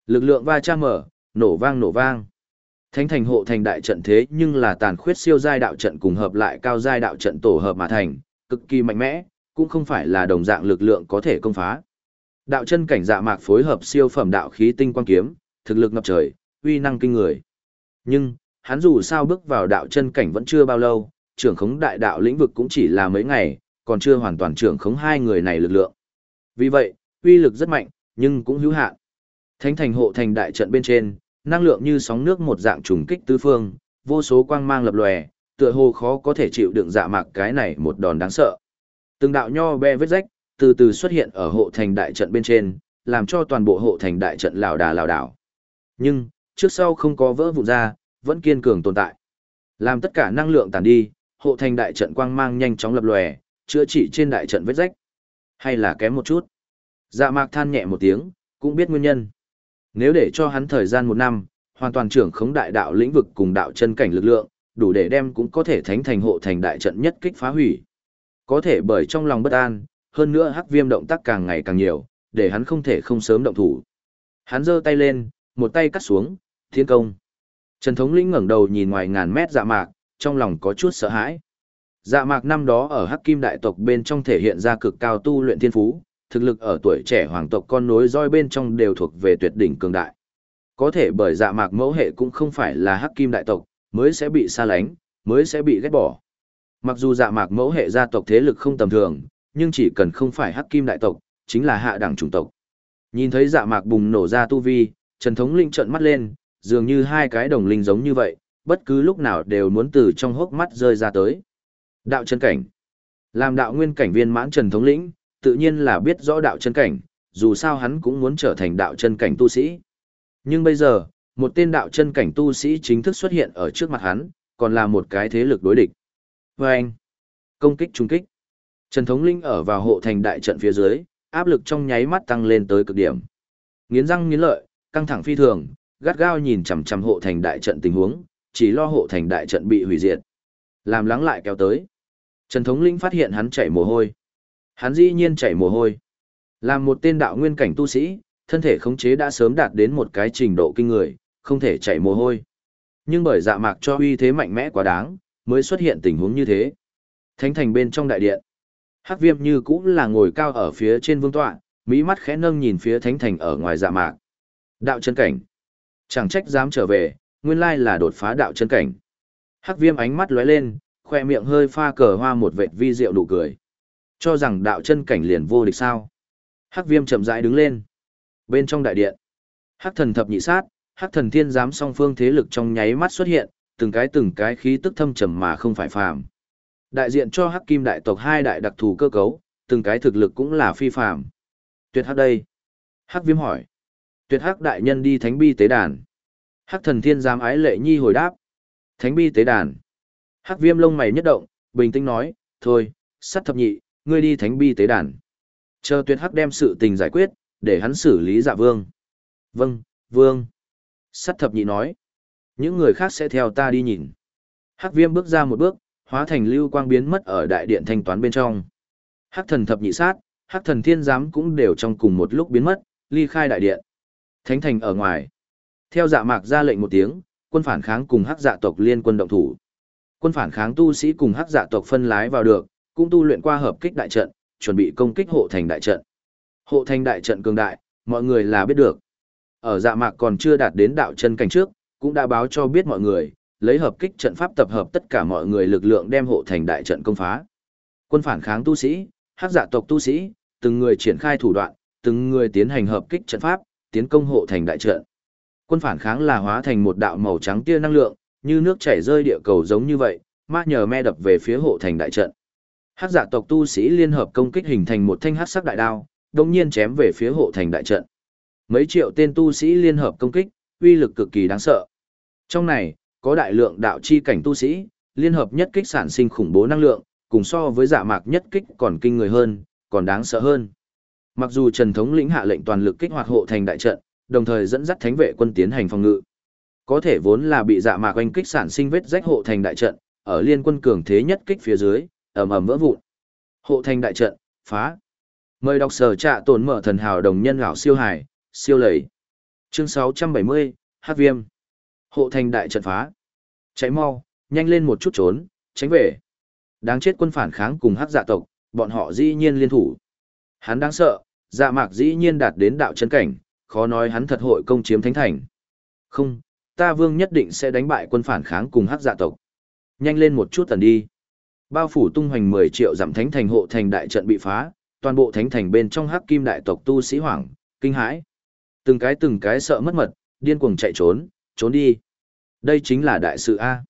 Lực lượng va chạm mở, nổ vang nổ vang. Thánh thành hộ thành đại trận thế nhưng là tàn khuyết siêu giai đạo trận cùng hợp lại cao giai đạo trận tổ hợp mà thành, cực kỳ mạnh mẽ, cũng không phải là đồng dạng lực lượng có thể công phá. Đạo chân cảnh dạ mạc phối hợp siêu phẩm đạo khí tinh quang kiếm, thực lực ngập trời, uy năng kinh người. Nhưng, hắn dù sao bước vào đạo chân cảnh vẫn chưa bao lâu, trưởng khống đại đạo lĩnh vực cũng chỉ là mấy ngày, còn chưa hoàn toàn trưởng khống hai người này lực lượng. Vì vậy, uy lực rất mạnh, nhưng cũng hữu hạn. Thánh thành hộ thành đại trận bên trên, năng lượng như sóng nước một dạng trùng kích tứ phương, vô số quang mang lập lòe, tựa hồ khó có thể chịu đựng dạ mạc cái này một đòn đáng sợ. Từng đạo nho be vết rách, từ từ xuất hiện ở hộ thành đại trận bên trên, làm cho toàn bộ hộ thành đại trận lảo đà lảo đảo. Nhưng, trước sau không có vỡ vụn ra, vẫn kiên cường tồn tại. Làm tất cả năng lượng tàn đi, hộ thành đại trận quang mang nhanh chóng lập lòe, chữa trị trên đại trận vết rách. Hay là kém một chút. Dạ mạc than nhẹ một tiếng, cũng biết nguyên nhân. Nếu để cho hắn thời gian một năm, hoàn toàn trưởng khống đại đạo lĩnh vực cùng đạo chân cảnh lực lượng, đủ để đem cũng có thể thánh thành hộ thành đại trận nhất kích phá hủy. Có thể bởi trong lòng bất an, hơn nữa hắc viêm động tác càng ngày càng nhiều, để hắn không thể không sớm động thủ. Hắn giơ tay lên, một tay cắt xuống, thiên công. Trần Thống Lĩnh ngẩng đầu nhìn ngoài ngàn mét dạ mạc, trong lòng có chút sợ hãi. Dạ mạc năm đó ở hắc kim đại tộc bên trong thể hiện ra cực cao tu luyện thiên phú, thực lực ở tuổi trẻ hoàng tộc con nối roi bên trong đều thuộc về tuyệt đỉnh cường đại. Có thể bởi dạ mạc mẫu hệ cũng không phải là hắc kim đại tộc, mới sẽ bị xa lánh, mới sẽ bị ghét bỏ. Mặc dù dạ mạc mẫu hệ gia tộc thế lực không tầm thường, nhưng chỉ cần không phải hắc kim đại tộc, chính là hạ đẳng chủng tộc. Nhìn thấy dạ mạc bùng nổ ra tu vi, Trần Thống Linh trợn mắt lên, dường như hai cái đồng linh giống như vậy, bất cứ lúc nào đều muốn từ trong hốc mắt rơi ra tới. Đạo chân cảnh. Làm đạo nguyên cảnh viên mãn Trần Thống Lĩnh, tự nhiên là biết rõ đạo chân cảnh, dù sao hắn cũng muốn trở thành đạo chân cảnh tu sĩ. Nhưng bây giờ, một tên đạo chân cảnh tu sĩ chính thức xuất hiện ở trước mặt hắn, còn là một cái thế lực đối địch. Và anh, công kích trung kích. Trần Thống Linh ở vào hộ thành đại trận phía dưới, áp lực trong nháy mắt tăng lên tới cực điểm. Nghiến răng nghiến lợi, căng thẳng phi thường, gắt gao nhìn chằm chằm hộ thành đại trận tình huống, chỉ lo hộ thành đại trận bị hủy diệt. Làm lắng lại kéo tới. Trần Thống Linh phát hiện hắn chảy mồ hôi. Hắn dĩ nhiên chảy mồ hôi. Làm một tên đạo nguyên cảnh tu sĩ, thân thể khống chế đã sớm đạt đến một cái trình độ kinh người, không thể chảy mồ hôi. Nhưng bởi dạ mạc cho uy thế mạnh mẽ quá đáng, mới xuất hiện tình huống như thế. Thánh thành bên trong đại điện. Hắc viêm như cũng là ngồi cao ở phía trên vương tọa, mỹ mắt khẽ nâng nhìn phía thánh thành ở ngoài dạ mạc. Đạo chân cảnh. Chẳng trách dám trở về, nguyên lai là đột phá đạo chân cảnh. Hắc viêm ánh mắt lóe lên, khoe miệng hơi pha cờ hoa một vệt vi diệu đủ cười. Cho rằng đạo chân cảnh liền vô địch sao. Hắc viêm chậm rãi đứng lên. Bên trong đại điện, Hắc thần thập nhị sát, Hắc thần thiên giám song phương thế lực trong nháy mắt xuất hiện, từng cái từng cái khí tức thâm trầm mà không phải phàm. Đại diện cho Hắc kim đại tộc hai đại đặc thù cơ cấu, từng cái thực lực cũng là phi phàm. Tuyệt Hắc đây. Hắc viêm hỏi. Tuyệt Hắc đại nhân đi thánh bi tế đàn. Hắc thần thiên giám ái lệ nhi hồi đáp. Thánh bi tế đàn. Hắc viêm lông mày nhất động, bình tĩnh nói, thôi, sắt thập nhị, ngươi đi thánh bi tế đàn. Chờ tuyệt hắc đem sự tình giải quyết, để hắn xử lý dạ vương. Vâng, vương. Sắt thập nhị nói. Những người khác sẽ theo ta đi nhìn. Hắc viêm bước ra một bước, hóa thành lưu quang biến mất ở đại điện thanh toán bên trong. Hắc thần thập nhị sát, hắc thần thiên giám cũng đều trong cùng một lúc biến mất, ly khai đại điện. Thánh thành ở ngoài. Theo dạ mạc ra lệnh một tiếng, quân phản kháng cùng hắc dạ tộc liên quân động thủ. Quân phản kháng tu sĩ cùng hắc dạ tộc phân lái vào được, cũng tu luyện qua hợp kích đại trận, chuẩn bị công kích hộ thành đại trận. Hộ thành đại trận cường đại, mọi người là biết được. Ở dạ mạc còn chưa đạt đến đạo chân cảnh trước, cũng đã báo cho biết mọi người, lấy hợp kích trận pháp tập hợp tất cả mọi người lực lượng đem hộ thành đại trận công phá. Quân phản kháng tu sĩ, hắc dạ tộc tu sĩ, từng người triển khai thủ đoạn, từng người tiến hành hợp kích trận pháp, tiến công hộ thành đại trận. Quân phản kháng là hóa thành một đạo màu trắng tia năng lượng, như nước chảy rơi địa cầu giống như vậy, ma nhờ me đập về phía hộ thành đại trận. Hắc giả tộc tu sĩ liên hợp công kích hình thành một thanh hắc sắc đại đao, đồng nhiên chém về phía hộ thành đại trận. Mấy triệu tên tu sĩ liên hợp công kích, uy lực cực kỳ đáng sợ. Trong này, có đại lượng đạo chi cảnh tu sĩ, liên hợp nhất kích sản sinh khủng bố năng lượng, cùng so với dạ mạc nhất kích còn kinh người hơn, còn đáng sợ hơn. Mặc dù Trần Thống lĩnh hạ lệnh toàn lực kích hoạt hộ thành đại trận, đồng thời dẫn dắt thánh vệ quân tiến hành phòng ngự. Có thể vốn là bị dạ mạc oanh kích sản sinh vết rách hộ thành đại trận, ở liên quân cường thế nhất kích phía dưới, ầm ầm vỡ vụn. Hộ thành đại trận, phá. Mời đọc sở trạ tổn mở thần hào đồng nhân lão siêu hải, siêu lầy. Chương 670, Hát Viêm. Hộ thành đại trận phá. Cháy mau, nhanh lên một chút trốn, tránh về. Đáng chết quân phản kháng cùng hắc dạ tộc, bọn họ dĩ nhiên liên thủ. Hắn đáng sợ, dạ mạc dĩ nhiên đạt đến đạo chân cảnh, khó nói hắn thật hội công chiếm thánh thành. Không, ta vương nhất định sẽ đánh bại quân phản kháng cùng hắc dạ tộc. Nhanh lên một chút tần đi. Bao phủ tung hoành 10 triệu giảm thánh thành hộ thành đại trận bị phá, toàn bộ thánh thành bên trong hắc kim đại tộc tu sĩ hoảng, kinh hãi. Từng cái từng cái sợ mất mật, điên cuồng chạy trốn, trốn đi. Đây chính là đại sự A.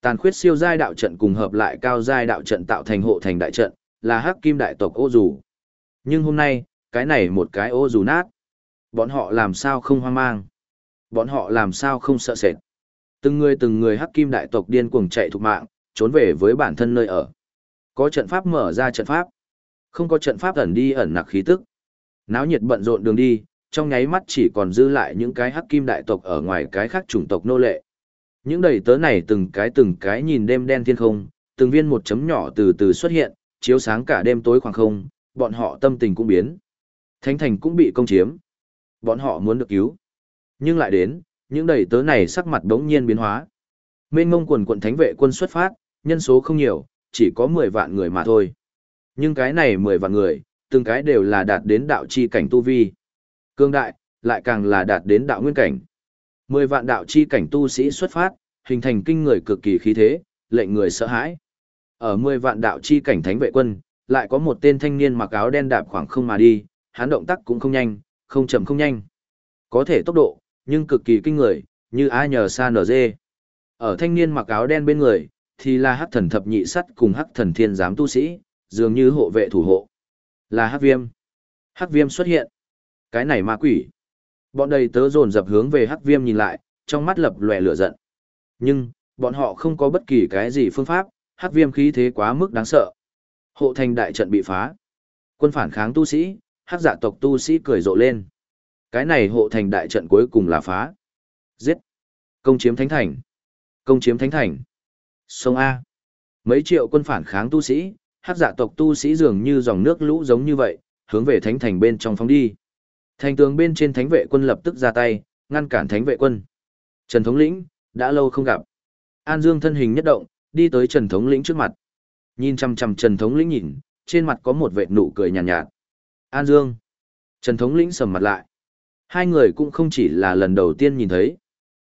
Tàn khuyết siêu giai đạo trận cùng hợp lại cao giai đạo trận tạo thành hộ thành đại trận, là hắc kim đại tộc ô dù. Nhưng hôm nay, cái này một cái ô dù nát. Bọn họ làm sao không hoang mang? Bọn họ làm sao không sợ sệt? Từng người từng người hắc kim đại tộc điên cuồng chạy thục mạng, trốn về với bản thân nơi ở. Có trận pháp mở ra trận pháp. Không có trận pháp ẩn đi ẩn nặc khí tức. Náo nhiệt bận rộn đường đi, trong nháy mắt chỉ còn dư lại những cái hắc kim đại tộc ở ngoài cái khác chủng tộc nô lệ. Những đầy tớ này từng cái từng cái nhìn đêm đen thiên không, từng viên một chấm nhỏ từ từ xuất hiện, chiếu sáng cả đêm tối khoảng không, bọn họ tâm tình cũng biến. Thánh thành cũng bị công chiếm. Bọn họ muốn được cứu. Nhưng lại đến, những đầy tớ này sắc mặt đống nhiên biến hóa. Mên ngông quần quận thánh vệ quân xuất phát, nhân số không nhiều, chỉ có 10 vạn người mà thôi. Nhưng cái này 10 vạn người, từng cái đều là đạt đến đạo chi cảnh tu vi. Cương đại, lại càng là đạt đến đạo nguyên cảnh. 10 vạn đạo chi cảnh tu sĩ xuất phát, hình thành kinh người cực kỳ khí thế, lệnh người sợ hãi. Ở 10 vạn đạo chi cảnh thánh vệ quân, lại có một tên thanh niên mặc áo đen đạp khoảng không mà đi, hắn động tác cũng không nhanh, không chậm không nhanh. Có thể tốc độ, nhưng cực kỳ kinh người, như ai nhờ sa nở dê. Ở thanh niên mặc áo đen bên người, thì là hắc thần thập nhị sắt cùng hắc thần thiên giám tu sĩ, dường như hộ vệ thủ hộ. Là hắc viêm. Hắc viêm xuất hiện. Cái này ma quỷ. Bọn đầy tớ dồn dập hướng về hắc viêm nhìn lại, trong mắt lập lòe lửa giận. Nhưng, bọn họ không có bất kỳ cái gì phương pháp, hắc viêm khí thế quá mức đáng sợ. Hộ thành đại trận bị phá. Quân phản kháng tu sĩ, hắc dạ tộc tu sĩ cười rộ lên. Cái này hộ thành đại trận cuối cùng là phá. Giết. Công chiếm thánh thành. Công chiếm thánh thành. Sông A. Mấy triệu quân phản kháng tu sĩ, hắc dạ tộc tu sĩ dường như dòng nước lũ giống như vậy, hướng về thánh thành bên trong phóng đi. Thành tường bên trên thánh vệ quân lập tức ra tay, ngăn cản thánh vệ quân. Trần Thống Lĩnh, đã lâu không gặp. An Dương thân hình nhất động, đi tới Trần Thống Lĩnh trước mặt. Nhìn chăm chăm Trần Thống Lĩnh nhìn, trên mặt có một vệt nụ cười nhàn nhạt, nhạt. An Dương. Trần Thống Lĩnh sầm mặt lại. Hai người cũng không chỉ là lần đầu tiên nhìn thấy.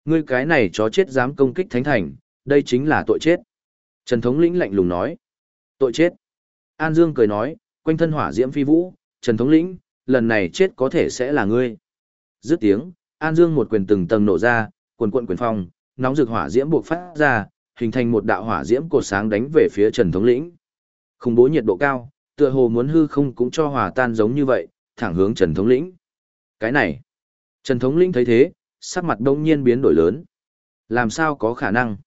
Ngươi cái này chó chết dám công kích thánh thành, đây chính là tội chết. Trần Thống Lĩnh lạnh lùng nói. Tội chết. An Dương cười nói, quanh thân hỏa diễm phi vũ, Trần Thống Lĩnh, lần này chết có thể sẽ là ngươi. Dứt tiếng, An Dương một quyền từng tầng nổ ra, quần quận quyền phong, nóng rực hỏa diễm buộc phát ra, hình thành một đạo hỏa diễm cột sáng đánh về phía Trần Thống Lĩnh. Khủng bố nhiệt độ cao, tựa hồ muốn hư không cũng cho hòa tan giống như vậy, thẳng hướng Trần Thống Lĩnh. Cái này, Trần Thống Lĩnh thấy thế, sắc mặt đông nhiên biến đổi lớn. Làm sao có khả năng?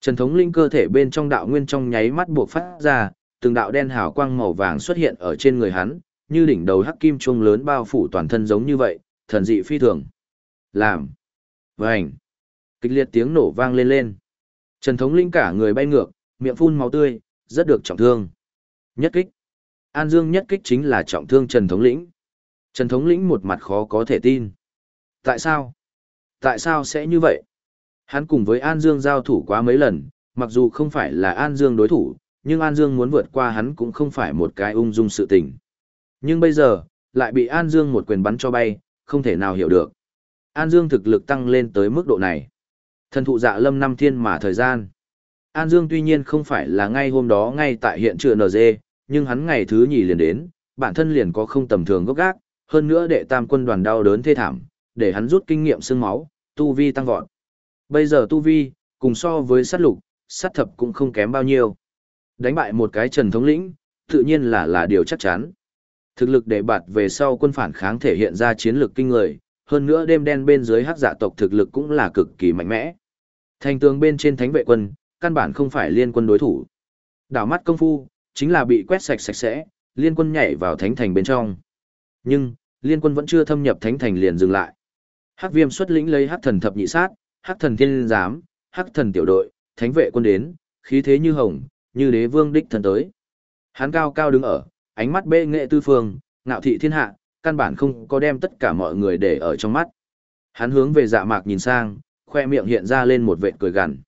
Trần Thống Linh cơ thể bên trong đạo nguyên trong nháy mắt buộc phát ra, từng đạo đen hào quang màu vàng xuất hiện ở trên người hắn, như đỉnh đầu hắc kim chuông lớn bao phủ toàn thân giống như vậy, thần dị phi thường. Làm. Vành. Kịch liệt tiếng nổ vang lên lên. Trần Thống Linh cả người bay ngược, miệng phun máu tươi, rất được trọng thương. Nhất kích. An Dương nhất kích chính là trọng thương Trần Thống Lĩnh. Trần Thống Lĩnh một mặt khó có thể tin. Tại sao? Tại sao sẽ như vậy? Hắn cùng với An Dương giao thủ quá mấy lần, mặc dù không phải là An Dương đối thủ, nhưng An Dương muốn vượt qua hắn cũng không phải một cái ung dung sự tình. Nhưng bây giờ, lại bị An Dương một quyền bắn cho bay, không thể nào hiểu được. An Dương thực lực tăng lên tới mức độ này. Thần thụ dạ lâm năm thiên mà thời gian. An Dương tuy nhiên không phải là ngay hôm đó ngay tại hiện trường NG, nhưng hắn ngày thứ nhì liền đến, bản thân liền có không tầm thường gốc gác, hơn nữa đệ tam quân đoàn đau đớn thê thảm, để hắn rút kinh nghiệm xương máu, tu vi tăng vọt. Bây giờ tu vi, cùng so với sát lục, sát thập cũng không kém bao nhiêu. Đánh bại một cái trần thống lĩnh, tự nhiên là là điều chắc chắn. Thực lực để bạt về sau quân phản kháng thể hiện ra chiến lược kinh người, hơn nữa đêm đen bên dưới hắc dạ tộc thực lực cũng là cực kỳ mạnh mẽ. Thành tường bên trên thánh vệ quân, căn bản không phải liên quân đối thủ. Đảo mắt công phu, chính là bị quét sạch sạch sẽ, liên quân nhảy vào thánh thành bên trong. Nhưng, liên quân vẫn chưa thâm nhập thánh thành liền dừng lại. Hắc viêm xuất lĩnh lấy hắc thần thập nhị sát, hắc thần thiên giám, hắc thần tiểu đội, thánh vệ quân đến, khí thế như hồng, như đế vương đích thần tới. Hắn cao cao đứng ở, ánh mắt bệ nghệ tư phương, ngạo thị thiên hạ, căn bản không có đem tất cả mọi người để ở trong mắt. Hắn hướng về dạ mạc nhìn sang, khoe miệng hiện ra lên một vệt cười gằn.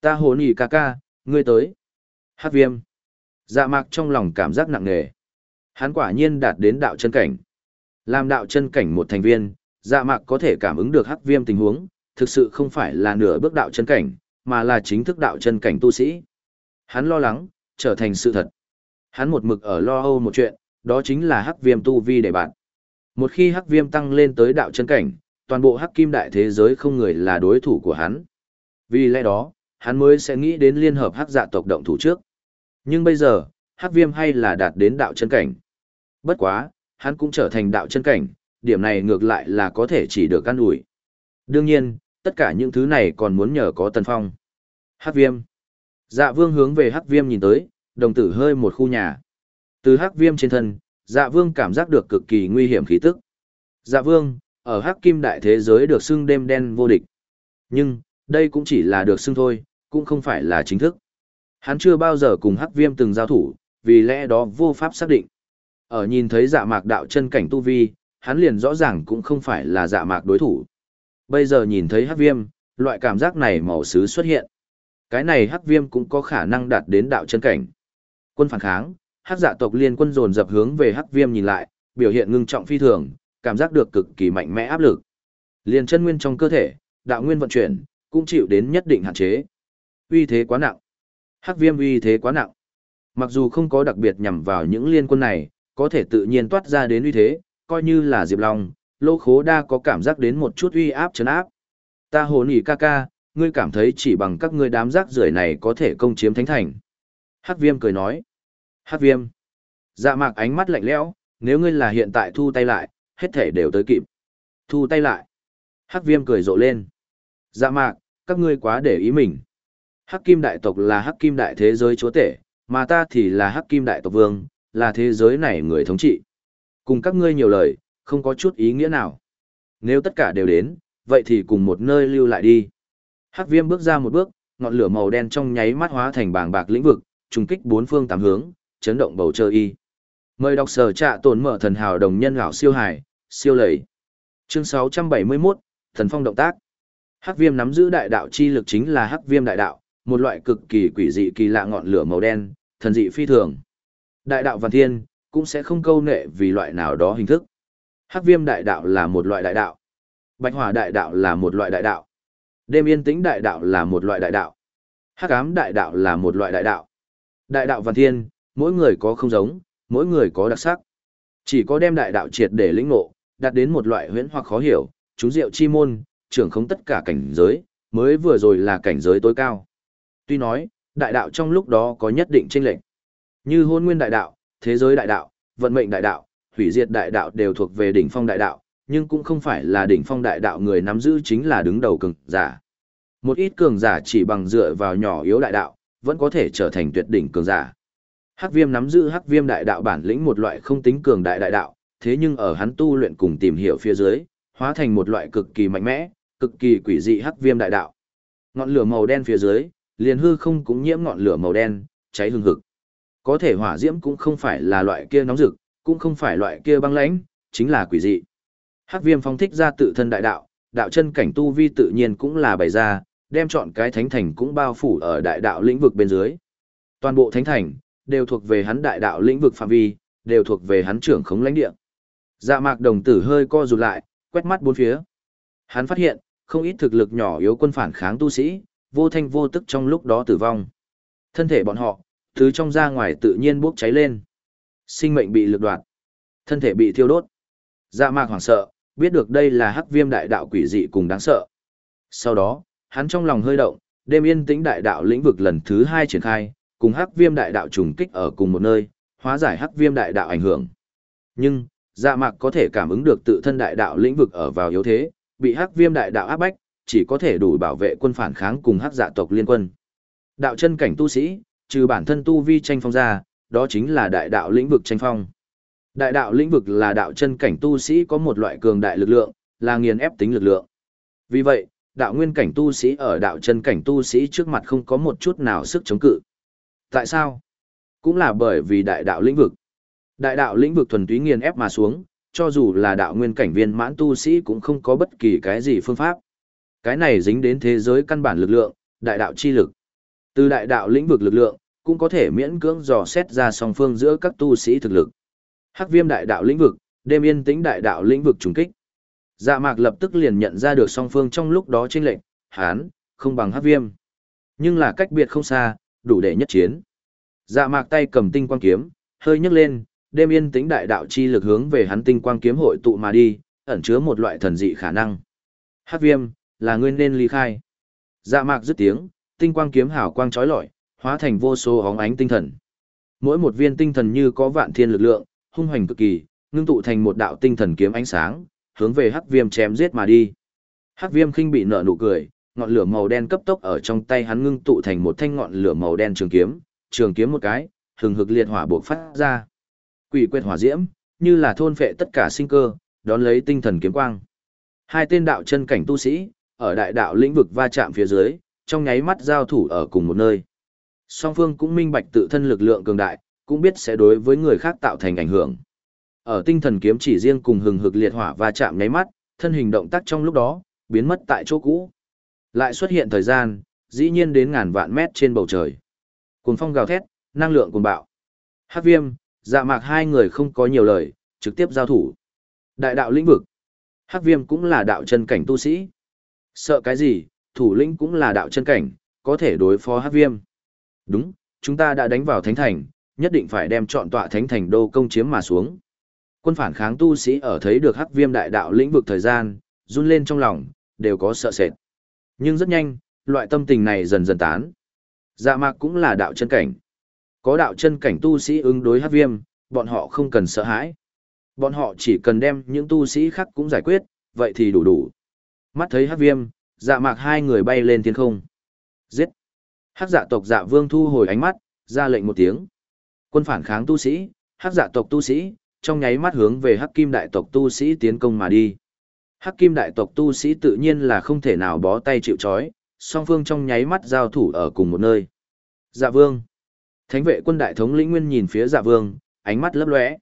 Ta hồn ỉ ca ca, ngươi tới. hắc viêm. Dạ mạc trong lòng cảm giác nặng nề. Hắn quả nhiên đạt đến đạo chân cảnh. Làm đạo chân cảnh một thành viên, dạ mạc có thể cảm ứng được hắc viêm tình huống, thực sự không phải là nửa bước đạo chân cảnh, mà là chính thức đạo chân cảnh tu sĩ. Hắn lo lắng, trở thành sự thật. Hắn một mực ở lo âu một chuyện, đó chính là hắc viêm tu vi để bạn. Một khi hắc viêm tăng lên tới đạo chân cảnh, toàn bộ hắc kim đại thế giới không người là đối thủ của hắn. Vì lẽ đó, hắn mới sẽ nghĩ đến liên hợp hắc dạ tộc động thủ trước. Nhưng bây giờ, hắc viêm hay là đạt đến đạo chân cảnh. Bất quá, hắn cũng trở thành đạo chân cảnh, điểm này ngược lại là có thể chỉ được căn ủi. Đương nhiên, tất cả những thứ này còn muốn nhờ có tần phong. Hắc viêm. Dạ vương hướng về hắc viêm nhìn tới, đồng tử hơi một khu nhà. Từ hắc viêm trên thân, dạ vương cảm giác được cực kỳ nguy hiểm khí tức. Dạ vương, ở hắc kim đại thế giới được xưng đêm đen vô địch. Nhưng, đây cũng chỉ là được xưng thôi, cũng không phải là chính thức. Hắn chưa bao giờ cùng hắc viêm từng giao thủ, vì lẽ đó vô pháp xác định. Ở nhìn thấy dạ mạc đạo chân cảnh tu vi, hắn liền rõ ràng cũng không phải là dạ mạc đối thủ. Bây giờ nhìn thấy hắc viêm, loại cảm giác này màu xứ xuất hiện. Cái này hắc viêm cũng có khả năng đạt đến đạo chân cảnh. Quân phản kháng, hắc dạ tộc liên quân dồn dập hướng về hắc viêm nhìn lại, biểu hiện ngưng trọng phi thường, cảm giác được cực kỳ mạnh mẽ áp lực. Liền chân nguyên trong cơ thể, đạo nguyên vận chuyển, cũng chịu đến nhất định hạn chế. Uy thế quá nặng. Hắc viêm uy thế quá nặng. Mặc dù không có đặc biệt nhằm vào những liên quân này, có thể tự nhiên toát ra đến uy thế, coi như là Diệp Long, Lô Khố Đa có cảm giác đến một chút uy áp chấn áp. Ta hồ nỉ ca ca, ngươi cảm thấy chỉ bằng các ngươi đám rác rưởi này có thể công chiếm thánh thành. Hắc viêm cười nói. Hắc viêm. Dạ mạc ánh mắt lạnh lẽo, nếu ngươi là hiện tại thu tay lại, hết thể đều tới kịp. Thu tay lại. Hắc viêm cười rộ lên. Dạ mạc, các ngươi quá để ý mình. Hắc kim đại tộc là hắc kim đại thế giới chúa tể, mà ta thì là hắc kim đại tộc vương, là thế giới này người thống trị. Cùng các ngươi nhiều lời, không có chút ý nghĩa nào. Nếu tất cả đều đến, vậy thì cùng một nơi lưu lại đi. Hắc viêm bước ra một bước, ngọn lửa màu đen trong nháy mắt hóa thành bảng bạc lĩnh vực, trùng kích bốn phương tám hướng, chấn động bầu trời y. Mời đọc sở trạ tồn mở thần hào đồng nhân gạo siêu hải, siêu lầy. Chương 671, thần phong động tác. Hắc viêm nắm giữ đại đạo chi lực chính là hắc viêm đại đạo, một loại cực kỳ quỷ dị kỳ lạ ngọn lửa màu đen, thần dị phi thường. Đại đạo văn thiên, cũng sẽ không câu nệ vì loại nào đó hình thức. Hắc viêm đại đạo là một loại đại đạo. Bạch hỏa đại đạo là một loại đại đạo. Đêm yên tĩnh đại đạo là một loại đại đạo. Hắc ám đại đạo là một loại đại đạo. Đại đạo văn thiên, mỗi người có không giống, mỗi người có đặc sắc. Chỉ có đem đại đạo triệt để lĩnh ngộ, đạt đến một loại huyễn hoặc khó hiểu, chú diệu chi môn, trưởng không tất cả cảnh giới, mới vừa rồi là cảnh giới tối cao. Tuy nói, đại đạo trong lúc đó có nhất định chênh lệch. Như hôn nguyên đại đạo, thế giới đại đạo, vận mệnh đại đạo, hủy diệt đại đạo đều thuộc về đỉnh phong đại đạo, nhưng cũng không phải là đỉnh phong đại đạo người nắm giữ chính là đứng đầu cường giả. Một ít cường giả chỉ bằng dựa vào nhỏ yếu đại đạo, vẫn có thể trở thành tuyệt đỉnh cường giả. Hắc Viêm nắm giữ Hắc Viêm đại đạo bản lĩnh một loại không tính cường đại đại đạo, thế nhưng ở hắn tu luyện cùng tìm hiểu phía dưới, hóa thành một loại cực kỳ mạnh mẽ, cực kỳ quỷ dị Hắc Viêm đại đạo. Ngọn lửa màu đen phía dưới, liền hư không cũng nhiễm ngọn lửa màu đen, cháy hừng hực. Có thể hỏa diễm cũng không phải là loại kia nóng rực, cũng không phải loại kia băng lãnh, chính là quỷ dị. Hắc Viêm phong thích ra tự thân đại đạo, đạo chân cảnh tu vi tự nhiên cũng là bày ra, đem chọn cái thánh thành cũng bao phủ ở đại đạo lĩnh vực bên dưới. Toàn bộ thánh thành đều thuộc về hắn đại đạo lĩnh vực phạm vi, đều thuộc về hắn trưởng khống lãnh địa. Dạ mạc đồng tử hơi co rụt lại, quét mắt bốn phía. Hắn phát hiện, không ít thực lực nhỏ yếu quân phản kháng tu sĩ, vô thanh vô tức trong lúc đó tử vong. Thân thể bọn họ, thứ trong ra ngoài tự nhiên bốc cháy lên. Sinh mệnh bị lực đoạt. Thân thể bị thiêu đốt. Dạ mạc hoảng sợ, biết được đây là hắc viêm đại đạo quỷ dị cùng đáng sợ. Sau đó, hắn trong lòng hơi động, đêm yên tĩnh đại đạo lĩnh vực lần thứ hai triển khai, cùng hắc viêm đại đạo trùng kích ở cùng một nơi, hóa giải hắc viêm đại đạo ảnh hưởng. Nhưng, dạ mạc có thể cảm ứng được tự thân đại đạo lĩnh vực ở vào yếu thế, bị hắc viêm đại đạo áp bách, chỉ có thể đủ bảo vệ quân phản kháng cùng hắc dạ tộc liên quân. Đạo chân cảnh tu sĩ, trừ bản thân tu vi tranh phong ra, đó chính là đại đạo lĩnh vực tranh phong. Đại đạo lĩnh vực là đạo chân cảnh tu sĩ có một loại cường đại lực lượng, là nghiền ép tính lực lượng. Vì vậy, đạo nguyên cảnh tu sĩ ở đạo chân cảnh tu sĩ trước mặt không có một chút nào sức chống cự. Tại sao? Cũng là bởi vì đại đạo lĩnh vực. Đại đạo lĩnh vực thuần túy nghiền ép mà xuống, cho dù là đạo nguyên cảnh viên mãn tu sĩ cũng không có bất kỳ cái gì phương pháp. Cái này dính đến thế giới căn bản lực lượng, đại đạo chi lực. Từ đại đạo lĩnh vực lực lượng, cũng có thể miễn cưỡng dò xét ra song phương giữa các tu sĩ thực lực. Hắc viêm đại đạo lĩnh vực, đêm yên tĩnh đại đạo lĩnh vực trùng kích. Dạ mạc lập tức liền nhận ra được song phương trong lúc đó chênh lệnh, hán, không bằng hắc viêm. Nhưng là cách biệt không xa, đủ để nhất chiến. Dạ mạc tay cầm tinh quang kiếm, hơi nhấc lên, đêm yên tĩnh đại đạo chi lực hướng về hắn tinh quang kiếm hội tụ mà đi, ẩn chứa một loại thần dị khả năng. Hắc viêm, là ngươi nên ly khai. Dạ mạc dứt tiếng, tinh quang kiếm hào quang chói lọi, hóa thành vô số óng ánh tinh thần. Mỗi một viên tinh thần như có vạn thiên lực lượng, hung hoành cực kỳ, ngưng tụ thành một đạo tinh thần kiếm ánh sáng, hướng về Hắc Viêm chém giết mà đi. Hắc Viêm khinh bị nở nụ cười, ngọn lửa màu đen cấp tốc ở trong tay hắn ngưng tụ thành một thanh ngọn lửa màu đen trường kiếm, trường kiếm một cái, hừng hực liệt hỏa bộc phát ra. Quỷ quyệt hỏa diễm, như là thôn phệ tất cả sinh cơ, đón lấy tinh thần kiếm quang. Hai tên đạo chân cảnh tu sĩ, ở đại đạo lĩnh vực va chạm phía dưới, trong nháy mắt giao thủ ở cùng một nơi. Song phương cũng minh bạch tự thân lực lượng cường đại, cũng biết sẽ đối với người khác tạo thành ảnh hưởng. Ở tinh thần kiếm chỉ riêng cùng hừng hực liệt hỏa va chạm nháy mắt, thân hình động tác trong lúc đó, biến mất tại chỗ cũ. Lại xuất hiện thời gian, dĩ nhiên đến ngàn vạn mét trên bầu trời. Cuồng phong gào thét, năng lượng cuồng bạo. Hắc viêm, dạ mạc hai người không có nhiều lời, trực tiếp giao thủ. Đại đạo lĩnh vực. Hắc viêm cũng là đạo chân cảnh tu sĩ. Sợ cái gì, thủ lĩnh cũng là đạo chân cảnh, có thể đối phó hắc viêm. Đúng, chúng ta đã đánh vào thánh thành, nhất định phải đem chọn tọa thánh thành đô công chiếm mà xuống. Quân phản kháng tu sĩ ở thấy được hắc viêm đại đạo lĩnh vực thời gian, run lên trong lòng, đều có sợ sệt. Nhưng rất nhanh, loại tâm tình này dần dần tán. Dạ mạc cũng là đạo chân cảnh. Có đạo chân cảnh tu sĩ ứng đối hắc viêm, bọn họ không cần sợ hãi. Bọn họ chỉ cần đem những tu sĩ khác cũng giải quyết, vậy thì đủ đủ. Mắt thấy hắc viêm, dạ mạc hai người bay lên thiên không. Giết! Hắc dạ tộc dạ vương thu hồi ánh mắt, ra lệnh một tiếng. Quân phản kháng tu sĩ, hắc dạ tộc tu sĩ, trong nháy mắt hướng về hắc kim đại tộc tu sĩ tiến công mà đi. Hắc kim đại tộc tu sĩ tự nhiên là không thể nào bó tay chịu chói, song phương trong nháy mắt giao thủ ở cùng một nơi. Dạ vương. Thánh vệ quân đại thống lĩnh nguyên nhìn phía dạ vương, ánh mắt lấp lóe.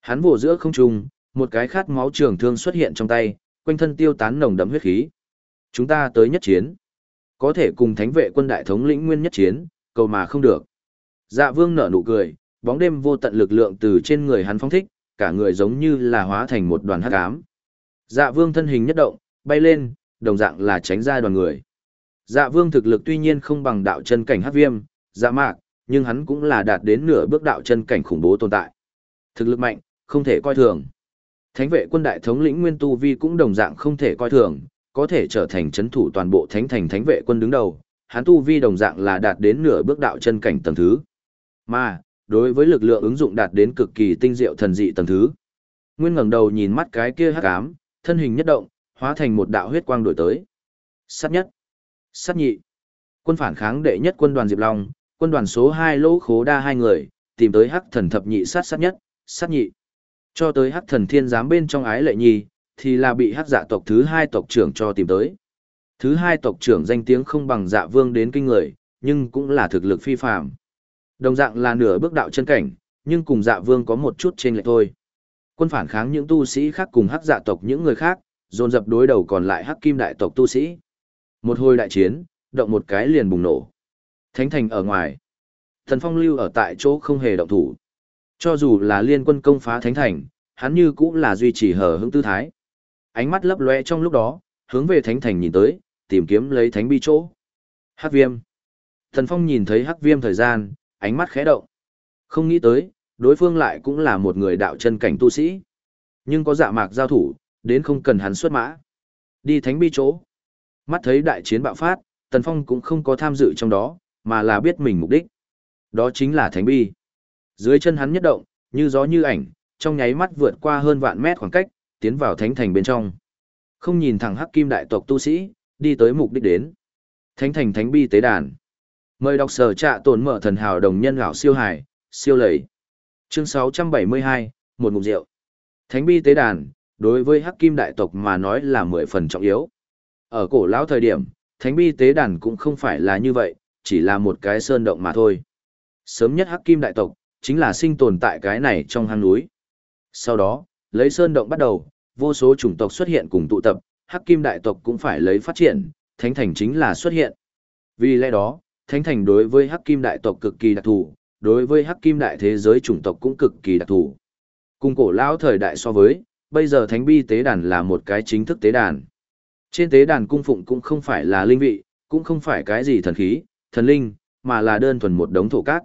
Hắn vồ giữa không trung, một cái khát máu trường thương xuất hiện trong tay, quanh thân tiêu tán nồng đậm huyết khí. Chúng ta tới nhất chiến. Có thể cùng thánh vệ quân đại thống lĩnh nguyên nhất chiến, cầu mà không được. Dạ vương nở nụ cười, bóng đêm vô tận lực lượng từ trên người hắn phóng thích, cả người giống như là hóa thành một đoàn hắc ám. Dạ vương thân hình nhất động, bay lên, đồng dạng là tránh ra đoàn người. Dạ vương thực lực tuy nhiên không bằng đạo chân cảnh hắc viêm, dạ mạc, nhưng hắn cũng là đạt đến nửa bước đạo chân cảnh khủng bố tồn tại. Thực lực mạnh, không thể coi thường. Thánh vệ quân đại thống lĩnh Nguyên Tu Vi cũng đồng dạng không thể coi thường, có thể trở thành chấn thủ toàn bộ thánh thành thánh vệ quân đứng đầu, hắn Tu Vi đồng dạng là đạt đến nửa bước đạo chân cảnh tầng thứ. Mà, đối với lực lượng ứng dụng đạt đến cực kỳ tinh diệu thần dị tầng thứ. Nguyên ngẩng đầu nhìn mắt cái kia hắc ám, thân hình nhất động, hóa thành một đạo huyết quang đổi tới. Sát nhất, sát nhị, quân phản kháng đệ nhất quân đoàn Diệp Long, quân đoàn số 2 lỗ khố đa hai người, tìm tới hắc thần thập nhị sát sát nhất, sát nhị. Cho tới hắc thần thiên giám bên trong ái lệ nhi, thì là bị hắc dạ tộc thứ hai tộc trưởng cho tìm tới. Thứ hai tộc trưởng danh tiếng không bằng dạ vương đến kinh người, nhưng cũng là thực lực phi phàm. Đồng dạng là nửa bước đạo chân cảnh, nhưng cùng dạ vương có một chút trên lệch thôi. Quân phản kháng những tu sĩ khác cùng hắc dạ tộc những người khác, dồn dập đối đầu còn lại hắc kim đại tộc tu sĩ. Một hồi đại chiến, động một cái liền bùng nổ. Thánh thành ở ngoài. Thần phong lưu ở tại chỗ không hề động thủ. Cho dù là liên quân công phá thánh thành, hắn như cũng là duy trì hở hững tư thái. Ánh mắt lấp lóe trong lúc đó, hướng về thánh thành nhìn tới, tìm kiếm lấy thánh bi chỗ. Hắc viêm. Thần Phong nhìn thấy hắc viêm thời gian, ánh mắt khẽ động. Không nghĩ tới, đối phương lại cũng là một người đạo chân cảnh tu sĩ. Nhưng có dạ mạc giao thủ, đến không cần hắn xuất mã. Đi thánh bi chỗ. Mắt thấy đại chiến bạo phát, Tần Phong cũng không có tham dự trong đó, mà là biết mình mục đích. Đó chính là thánh bi. Dưới chân hắn nhất động, như gió như ảnh, trong nháy mắt vượt qua hơn vạn mét khoảng cách, tiến vào thánh thành bên trong. Không nhìn thẳng hắc kim đại tộc tu sĩ, đi tới mục đích đến. Thánh thành thánh bi tế đàn. Mời đọc sở trạ tồn mở thần hào đồng nhân gạo siêu hải, siêu lầy. Chương 672, một ngụm rượu. Thánh bi tế đàn, đối với hắc kim đại tộc mà nói là mười phần trọng yếu. Ở cổ lão thời điểm, thánh bi tế đàn cũng không phải là như vậy, chỉ là một cái sơn động mà thôi. Sớm nhất hắc kim đại tộc, chính là sinh tồn tại cái này trong hang núi. Sau đó, lấy sơn động bắt đầu, vô số chủng tộc xuất hiện cùng tụ tập, hắc kim đại tộc cũng phải lấy phát triển, thánh thành chính là xuất hiện. Vì lẽ đó, thánh thành đối với hắc kim đại tộc cực kỳ đặc thù, đối với hắc kim đại thế giới chủng tộc cũng cực kỳ đặc thù. Cùng cổ lão thời đại so với, bây giờ thánh bi tế đàn là một cái chính thức tế đàn. Trên tế đàn cung phụng cũng không phải là linh vị, cũng không phải cái gì thần khí, thần linh, mà là đơn thuần một đống thổ cát.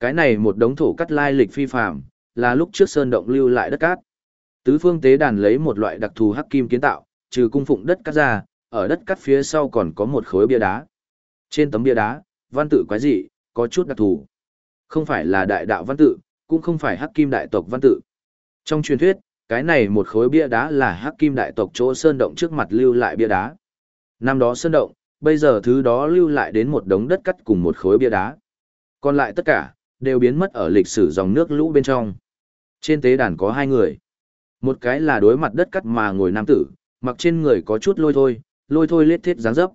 Cái này một đống thổ cắt lai lịch phi phàm, là lúc trước sơn động lưu lại đất cát. Tứ phương tế đàn lấy một loại đặc thù hắc kim kiến tạo, trừ cung phụng đất cát ra, ở đất cát phía sau còn có một khối bia đá. Trên tấm bia đá, văn tự quái dị, có chút đặc thù. Không phải là đại đạo văn tự, cũng không phải hắc kim đại tộc văn tự. Trong truyền thuyết, cái này một khối bia đá là hắc kim đại tộc chỗ sơn động trước mặt lưu lại bia đá. Năm đó sơn động, bây giờ thứ đó lưu lại đến một đống đất cắt cùng một khối bia đá. Còn lại tất cả, đều biến mất ở lịch sử dòng nước lũ bên trong. Trên tế đàn có hai người. Một cái là đối mặt đất cắt mà ngồi nam tử, mặc trên người có chút lôi thôi, lôi thôi lết thiết dáng dấp.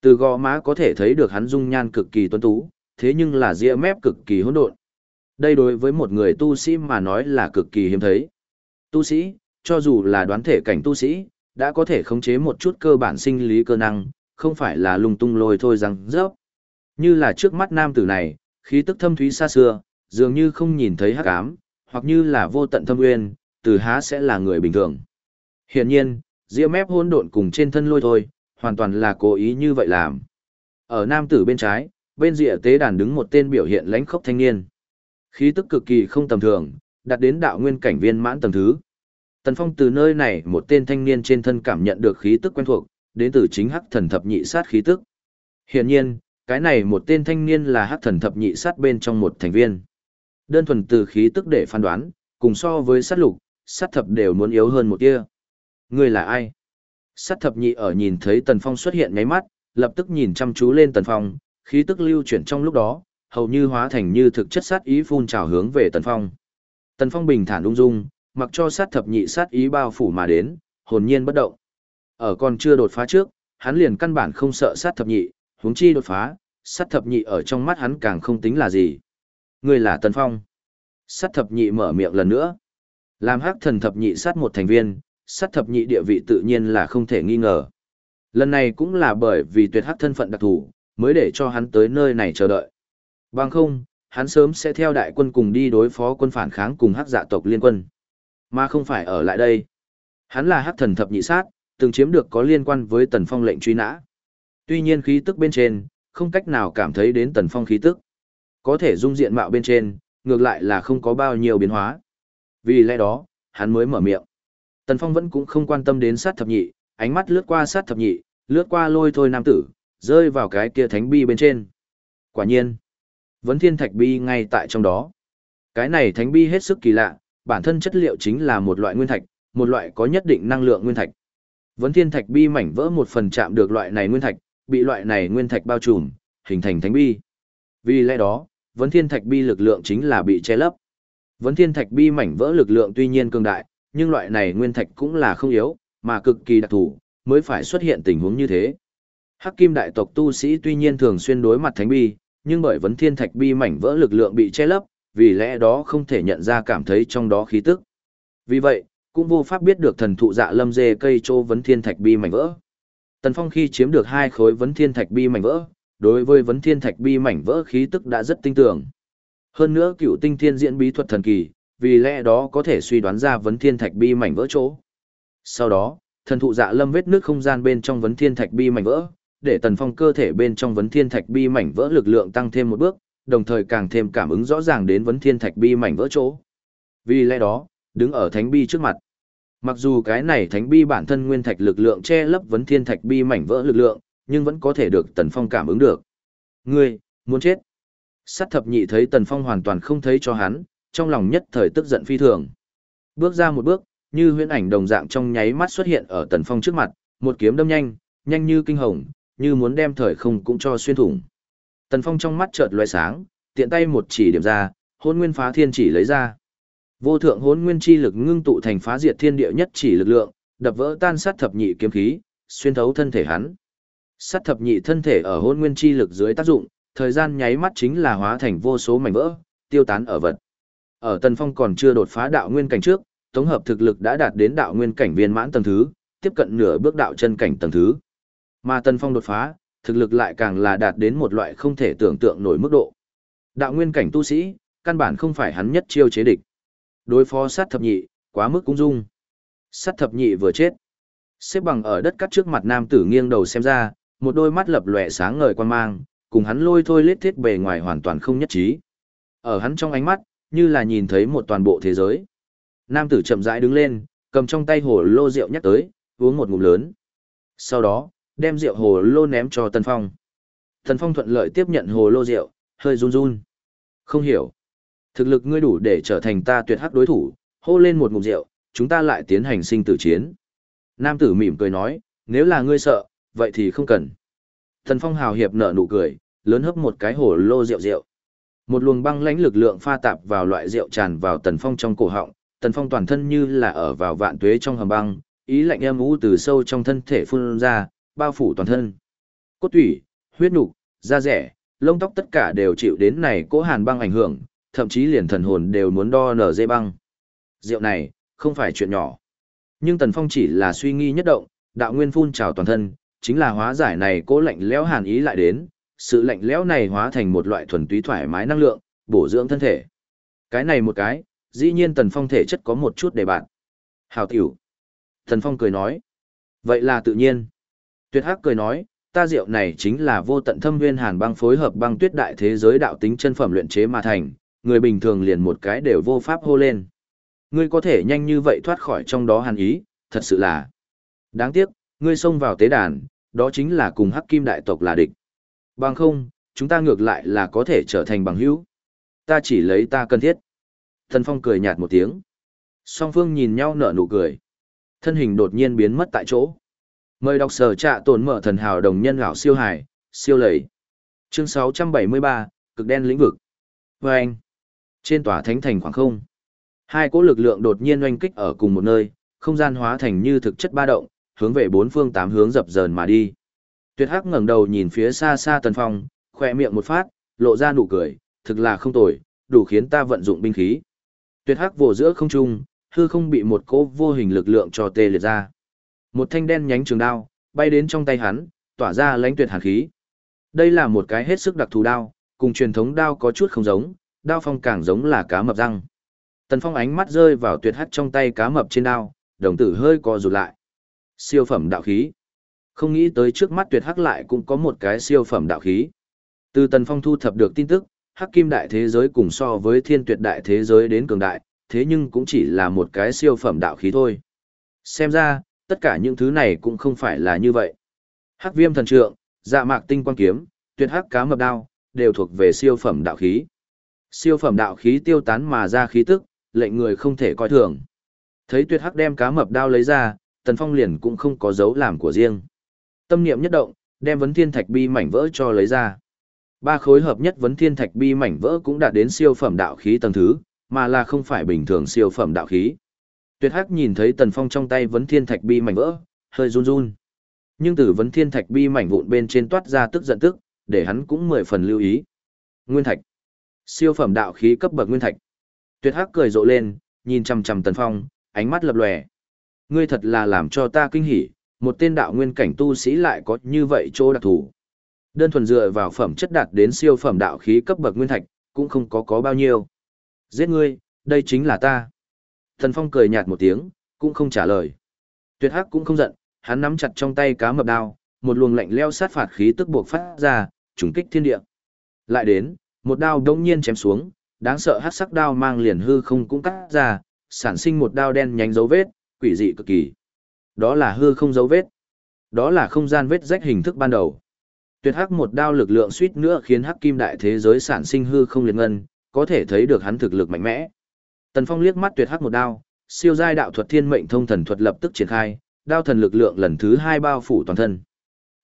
Từ gò má có thể thấy được hắn dung nhan cực kỳ tuấn tú, thế nhưng là ria mép cực kỳ hỗn độn. Đây đối với một người tu sĩ mà nói là cực kỳ hiếm thấy. Tu sĩ, cho dù là đoán thể cảnh tu sĩ, đã có thể khống chế một chút cơ bản sinh lý cơ năng, không phải là lung tung lôi thôi rằng rớp. Như là trước mắt nam tử này, khí tức thâm thúy xa xưa, dường như không nhìn thấy hắc ám, hoặc như là vô tận thâm nguyên, từ há sẽ là người bình thường. Hiển nhiên, ria mép hôn độn cùng trên thân lôi thôi, hoàn toàn là cố ý như vậy làm. Ở nam tử bên trái, bên rìa tế đàn đứng một tên biểu hiện lãnh khốc thanh niên. Khí tức cực kỳ không tầm thường, đạt đến đạo nguyên cảnh viên mãn tầng thứ. Tần Phong từ nơi này một tên thanh niên trên thân cảm nhận được khí tức quen thuộc, đến từ chính hắc thần thập nhị sát khí tức. Hiển nhiên, cái này một tên thanh niên là hắc thần thập nhị sát bên trong một thành viên. Đơn thuần từ khí tức để phán đoán, cùng so với sát lục, sát thập đều muốn yếu hơn một tia. Người là ai? Sát thập nhị ở nhìn thấy Tần Phong xuất hiện ngáy mắt, lập tức nhìn chăm chú lên Tần Phong, khí tức lưu chuyển trong lúc đó, hầu như hóa thành như thực chất sát ý phun trào hướng về Tần Phong. Tần Phong bình thản ung dung, mặc cho sát thập nhị sát ý bao phủ mà đến, hồn nhiên bất động. Ở còn chưa đột phá trước, hắn liền căn bản không sợ sát thập nhị, huống chi đột phá, sát thập nhị ở trong mắt hắn càng không tính là gì. Người là Tần Phong. Sát thập nhị mở miệng lần nữa. Làm hắc thần thập nhị sát một thành viên, sát thập nhị địa vị tự nhiên là không thể nghi ngờ. Lần này cũng là bởi vì tuyệt hắc thân phận đặc thù, mới để cho hắn tới nơi này chờ đợi. Bằng không, hắn sớm sẽ theo đại quân cùng đi đối phó quân phản kháng cùng hắc dạ tộc liên quân. Mà không phải ở lại đây. Hắn là hắc thần thập nhị sát, từng chiếm được có liên quan với tần phong lệnh truy nã. Tuy nhiên khí tức bên trên, không cách nào cảm thấy đến tần phong khí tức. Có thể dung diện mạo bên trên, ngược lại là không có bao nhiêu biến hóa. Vì lẽ đó, hắn mới mở miệng. Tần phong vẫn cũng không quan tâm đến sát thập nhị, ánh mắt lướt qua sát thập nhị, lướt qua lôi thôi nam tử, rơi vào cái kia thánh bi bên trên. Quả nhiên, vấn thiên thạch bi ngay tại trong đó. Cái này thánh bi hết sức kỳ lạ, bản thân chất liệu chính là một loại nguyên thạch, một loại có nhất định năng lượng nguyên thạch. Vấn thiên thạch bi mảnh vỡ một phần chạm được loại này nguyên thạch, bị loại này nguyên thạch bao trùm, hình thành thánh bi. Vì lẽ đó, vấn thiên thạch bi lực lượng chính là bị che lấp. Vấn thiên thạch bi mảnh vỡ lực lượng tuy nhiên cường đại, nhưng loại này nguyên thạch cũng là không yếu, mà cực kỳ đặc thù, mới phải xuất hiện tình huống như thế. Hắc Kim đại tộc tu sĩ tuy nhiên thường xuyên đối mặt thánh bi, nhưng bởi vấn thiên thạch bi mảnh vỡ lực lượng bị che lấp, vì lẽ đó không thể nhận ra cảm thấy trong đó khí tức. Vì vậy, cũng vô pháp biết được thần thụ dạ lâm dê cây trô vấn thiên thạch bi mảnh vỡ. Tần Phong khi chiếm được hai khối vấn thiên thạch bi mảnh vỡ, đối với vấn thiên thạch bi mảnh vỡ khí tức đã rất tinh tưởng. Hơn nữa cựu tinh thiên diễn bí thuật thần kỳ, vì lẽ đó có thể suy đoán ra vấn thiên thạch bi mảnh vỡ chỗ. Sau đó, thần thụ dạ lâm vết nước không gian bên trong vấn thiên thạch bi mảnh vỡ, để tần phong cơ thể bên trong vấn thiên thạch bi mảnh vỡ lực lượng tăng thêm một bước, đồng thời càng thêm cảm ứng rõ ràng đến vấn thiên thạch bi mảnh vỡ chỗ. Vì lẽ đó, đứng ở thánh bi trước mặt. Mặc dù cái này thánh bi bản thân nguyên thạch lực lượng che lấp vấn thiên thạch bi mảnh vỡ lực lượng, nhưng vẫn có thể được tần phong cảm ứng được. Ngươi, muốn chết. Sát thập nhị thấy tần phong hoàn toàn không thấy cho hắn, trong lòng nhất thời tức giận phi thường. Bước ra một bước, như huyễn ảnh đồng dạng trong nháy mắt xuất hiện ở tần phong trước mặt, một kiếm đâm nhanh, nhanh như kinh hồng, như muốn đem thời không cũng cho xuyên thủng. Tần phong trong mắt chợt loe sáng, tiện tay một chỉ điểm ra, hôn nguyên phá thiên chỉ lấy ra. Vô thượng hốn nguyên chi lực ngưng tụ thành phá diệt thiên địa nhất chỉ lực lượng, đập vỡ tan sát thập nhị kiếm khí, xuyên thấu thân thể hắn. Sát thập nhị thân thể ở hôn nguyên chi lực dưới tác dụng, thời gian nháy mắt chính là hóa thành vô số mảnh vỡ, tiêu tán ở vật. Ở Tần Phong còn chưa đột phá đạo nguyên cảnh trước, tổng hợp thực lực đã đạt đến đạo nguyên cảnh viên mãn tầng thứ, tiếp cận nửa bước đạo chân cảnh tầng thứ. Mà Tần Phong đột phá, thực lực lại càng là đạt đến một loại không thể tưởng tượng nổi mức độ. Đạo nguyên cảnh tu sĩ, căn bản không phải hắn nhất chiêu chế địch. Đối phó sát thập nhị, quá mức cung dung. Sát thập nhị vừa chết. Xếp bằng ở đất cắt trước mặt nam tử nghiêng đầu xem ra, một đôi mắt lập lòe sáng ngời quan mang, cùng hắn lôi thôi lết thiết bề ngoài hoàn toàn không nhất trí. Ở hắn trong ánh mắt, như là nhìn thấy một toàn bộ thế giới. Nam tử chậm rãi đứng lên, cầm trong tay hồ lô rượu nhắc tới, uống một ngụm lớn. Sau đó, đem rượu hồ lô ném cho Tần Phong. Tần Phong thuận lợi tiếp nhận hồ lô rượu, hơi run run. Không hiểu. Thực lực ngươi đủ để trở thành ta tuyệt hắc đối thủ, hô lên một ngụm rượu, chúng ta lại tiến hành sinh tử chiến. Nam tử mỉm cười nói, nếu là ngươi sợ, vậy thì không cần. Thần Phong hào hiệp nở nụ cười, lớn hấp một cái hổ lô rượu rượu. Một luồng băng lãnh lực lượng pha tạp vào loại rượu tràn vào Tần Phong trong cổ họng, Tần Phong toàn thân như là ở vào vạn tuế trong hầm băng, ý lạnh âm u từ sâu trong thân thể phun ra, bao phủ toàn thân. Cốt tủy, huyết nục, da rẻ, lông tóc tất cả đều chịu đến này cỗ hàn băng ảnh hưởng, thậm chí liền thần hồn đều muốn đo nở dây băng. Rượu này, không phải chuyện nhỏ. Nhưng Tần Phong chỉ là suy nghĩ nhất động, đạo nguyên phun trào toàn thân, chính là hóa giải này cố lạnh lẽo hàn ý lại đến, sự lạnh lẽo này hóa thành một loại thuần túy thoải mái năng lượng, bổ dưỡng thân thể. Cái này một cái, dĩ nhiên Tần Phong thể chất có một chút để bạn. Hào tiểu. Tần Phong cười nói. Vậy là tự nhiên. Tuyệt hắc cười nói, ta rượu này chính là vô tận thâm nguyên hàn băng phối hợp băng tuyết đại thế giới đạo tính chân phẩm luyện chế mà thành, người bình thường liền một cái đều vô pháp hô lên. Ngươi có thể nhanh như vậy thoát khỏi trong đó hàn ý, thật sự là. Đáng tiếc, ngươi xông vào tế đàn, đó chính là cùng hắc kim đại tộc là địch. Bằng không, chúng ta ngược lại là có thể trở thành bằng hữu. Ta chỉ lấy ta cần thiết. Thần Phong cười nhạt một tiếng. Song phương nhìn nhau nở nụ cười. Thân hình đột nhiên biến mất tại chỗ. Mời đọc sở trạ tổn mở thần hào đồng nhân gạo siêu hải, siêu lầy. Chương 673, cực đen lĩnh vực. Và anh. Trên tòa thánh thành khoảng không. Hai cỗ lực lượng đột nhiên oanh kích ở cùng một nơi, không gian hóa thành như thực chất ba động, hướng về bốn phương tám hướng dập dờn mà đi. Tuyệt Hắc ngẩng đầu nhìn phía xa xa Tần Phong, khỏe miệng một phát, lộ ra nụ cười, thực là không tồi, đủ khiến ta vận dụng binh khí. Tuyệt Hắc vồ giữa không trung, hư không bị một cỗ vô hình lực lượng cho tê liệt ra. Một thanh đen nhánh trường đao bay đến trong tay hắn, tỏa ra lãnh tuyệt hàn khí. Đây là một cái hết sức đặc thù đao, cùng truyền thống đao có chút không giống, đao phong càng giống là cá mập răng. Tần Phong ánh mắt rơi vào tuyệt hắc trong tay cá mập trên đao, đồng tử hơi co rụt lại. Siêu phẩm đạo khí. Không nghĩ tới trước mắt tuyệt hắc lại cũng có một cái siêu phẩm đạo khí. Từ Tần Phong thu thập được tin tức, hắc kim đại thế giới cùng so với thiên tuyệt đại thế giới đến cường đại, thế nhưng cũng chỉ là một cái siêu phẩm đạo khí thôi. Xem ra, tất cả những thứ này cũng không phải là như vậy. Hắc viêm thần trượng, dạ mạc tinh quang kiếm, tuyệt hắc cá mập đao, đều thuộc về siêu phẩm đạo khí. Siêu phẩm đạo khí tiêu tán mà ra khí tức, lệnh người không thể coi thường. Thấy tuyệt hắc đem cá mập đao lấy ra, Tần Phong liền cũng không có dấu làm của riêng. Tâm niệm nhất động, đem vấn thiên thạch bi mảnh vỡ cho lấy ra. Ba khối hợp nhất vấn thiên thạch bi mảnh vỡ cũng đạt đến siêu phẩm đạo khí tầng thứ, mà là không phải bình thường siêu phẩm đạo khí. Tuyệt Hắc nhìn thấy Tần Phong trong tay vấn thiên thạch bi mảnh vỡ, hơi run run. Nhưng từ vấn thiên thạch bi mảnh vụn bên trên toát ra tức giận tức, để hắn cũng mười phần lưu ý. Nguyên thạch, siêu phẩm đạo khí cấp bậc nguyên thạch. Tuyệt Hắc cười rộ lên, nhìn chằm chằm Tần Phong, ánh mắt lập lòe. Ngươi thật là làm cho ta kinh hỉ, một tên đạo nguyên cảnh tu sĩ lại có như vậy chỗ đặc thù. Đơn thuần dựa vào phẩm chất đạt đến siêu phẩm đạo khí cấp bậc nguyên thạch, cũng không có có bao nhiêu. Giết ngươi, đây chính là ta. Thần Phong cười nhạt một tiếng, cũng không trả lời. Tuyệt Hắc cũng không giận, hắn nắm chặt trong tay cá mập đao, một luồng lạnh leo sát phạt khí tức buộc phát ra, trùng kích thiên địa. Lại đến, một đao đông nhiên chém xuống, đáng sợ hắc sắc đao mang liền hư không cũng cắt ra, sản sinh một đao đen nhánh dấu vết, quỷ dị cực kỳ. Đó là hư không dấu vết. Đó là không gian vết rách hình thức ban đầu. Tuyệt hắc một đao lực lượng suýt nữa khiến hắc kim đại thế giới sản sinh hư không liệt ngân, có thể thấy được hắn thực lực mạnh mẽ. Tần Phong liếc mắt tuyệt hắc một đao, siêu giai đạo thuật thiên mệnh thông thần thuật lập tức triển khai, đao thần lực lượng lần thứ hai bao phủ toàn thân.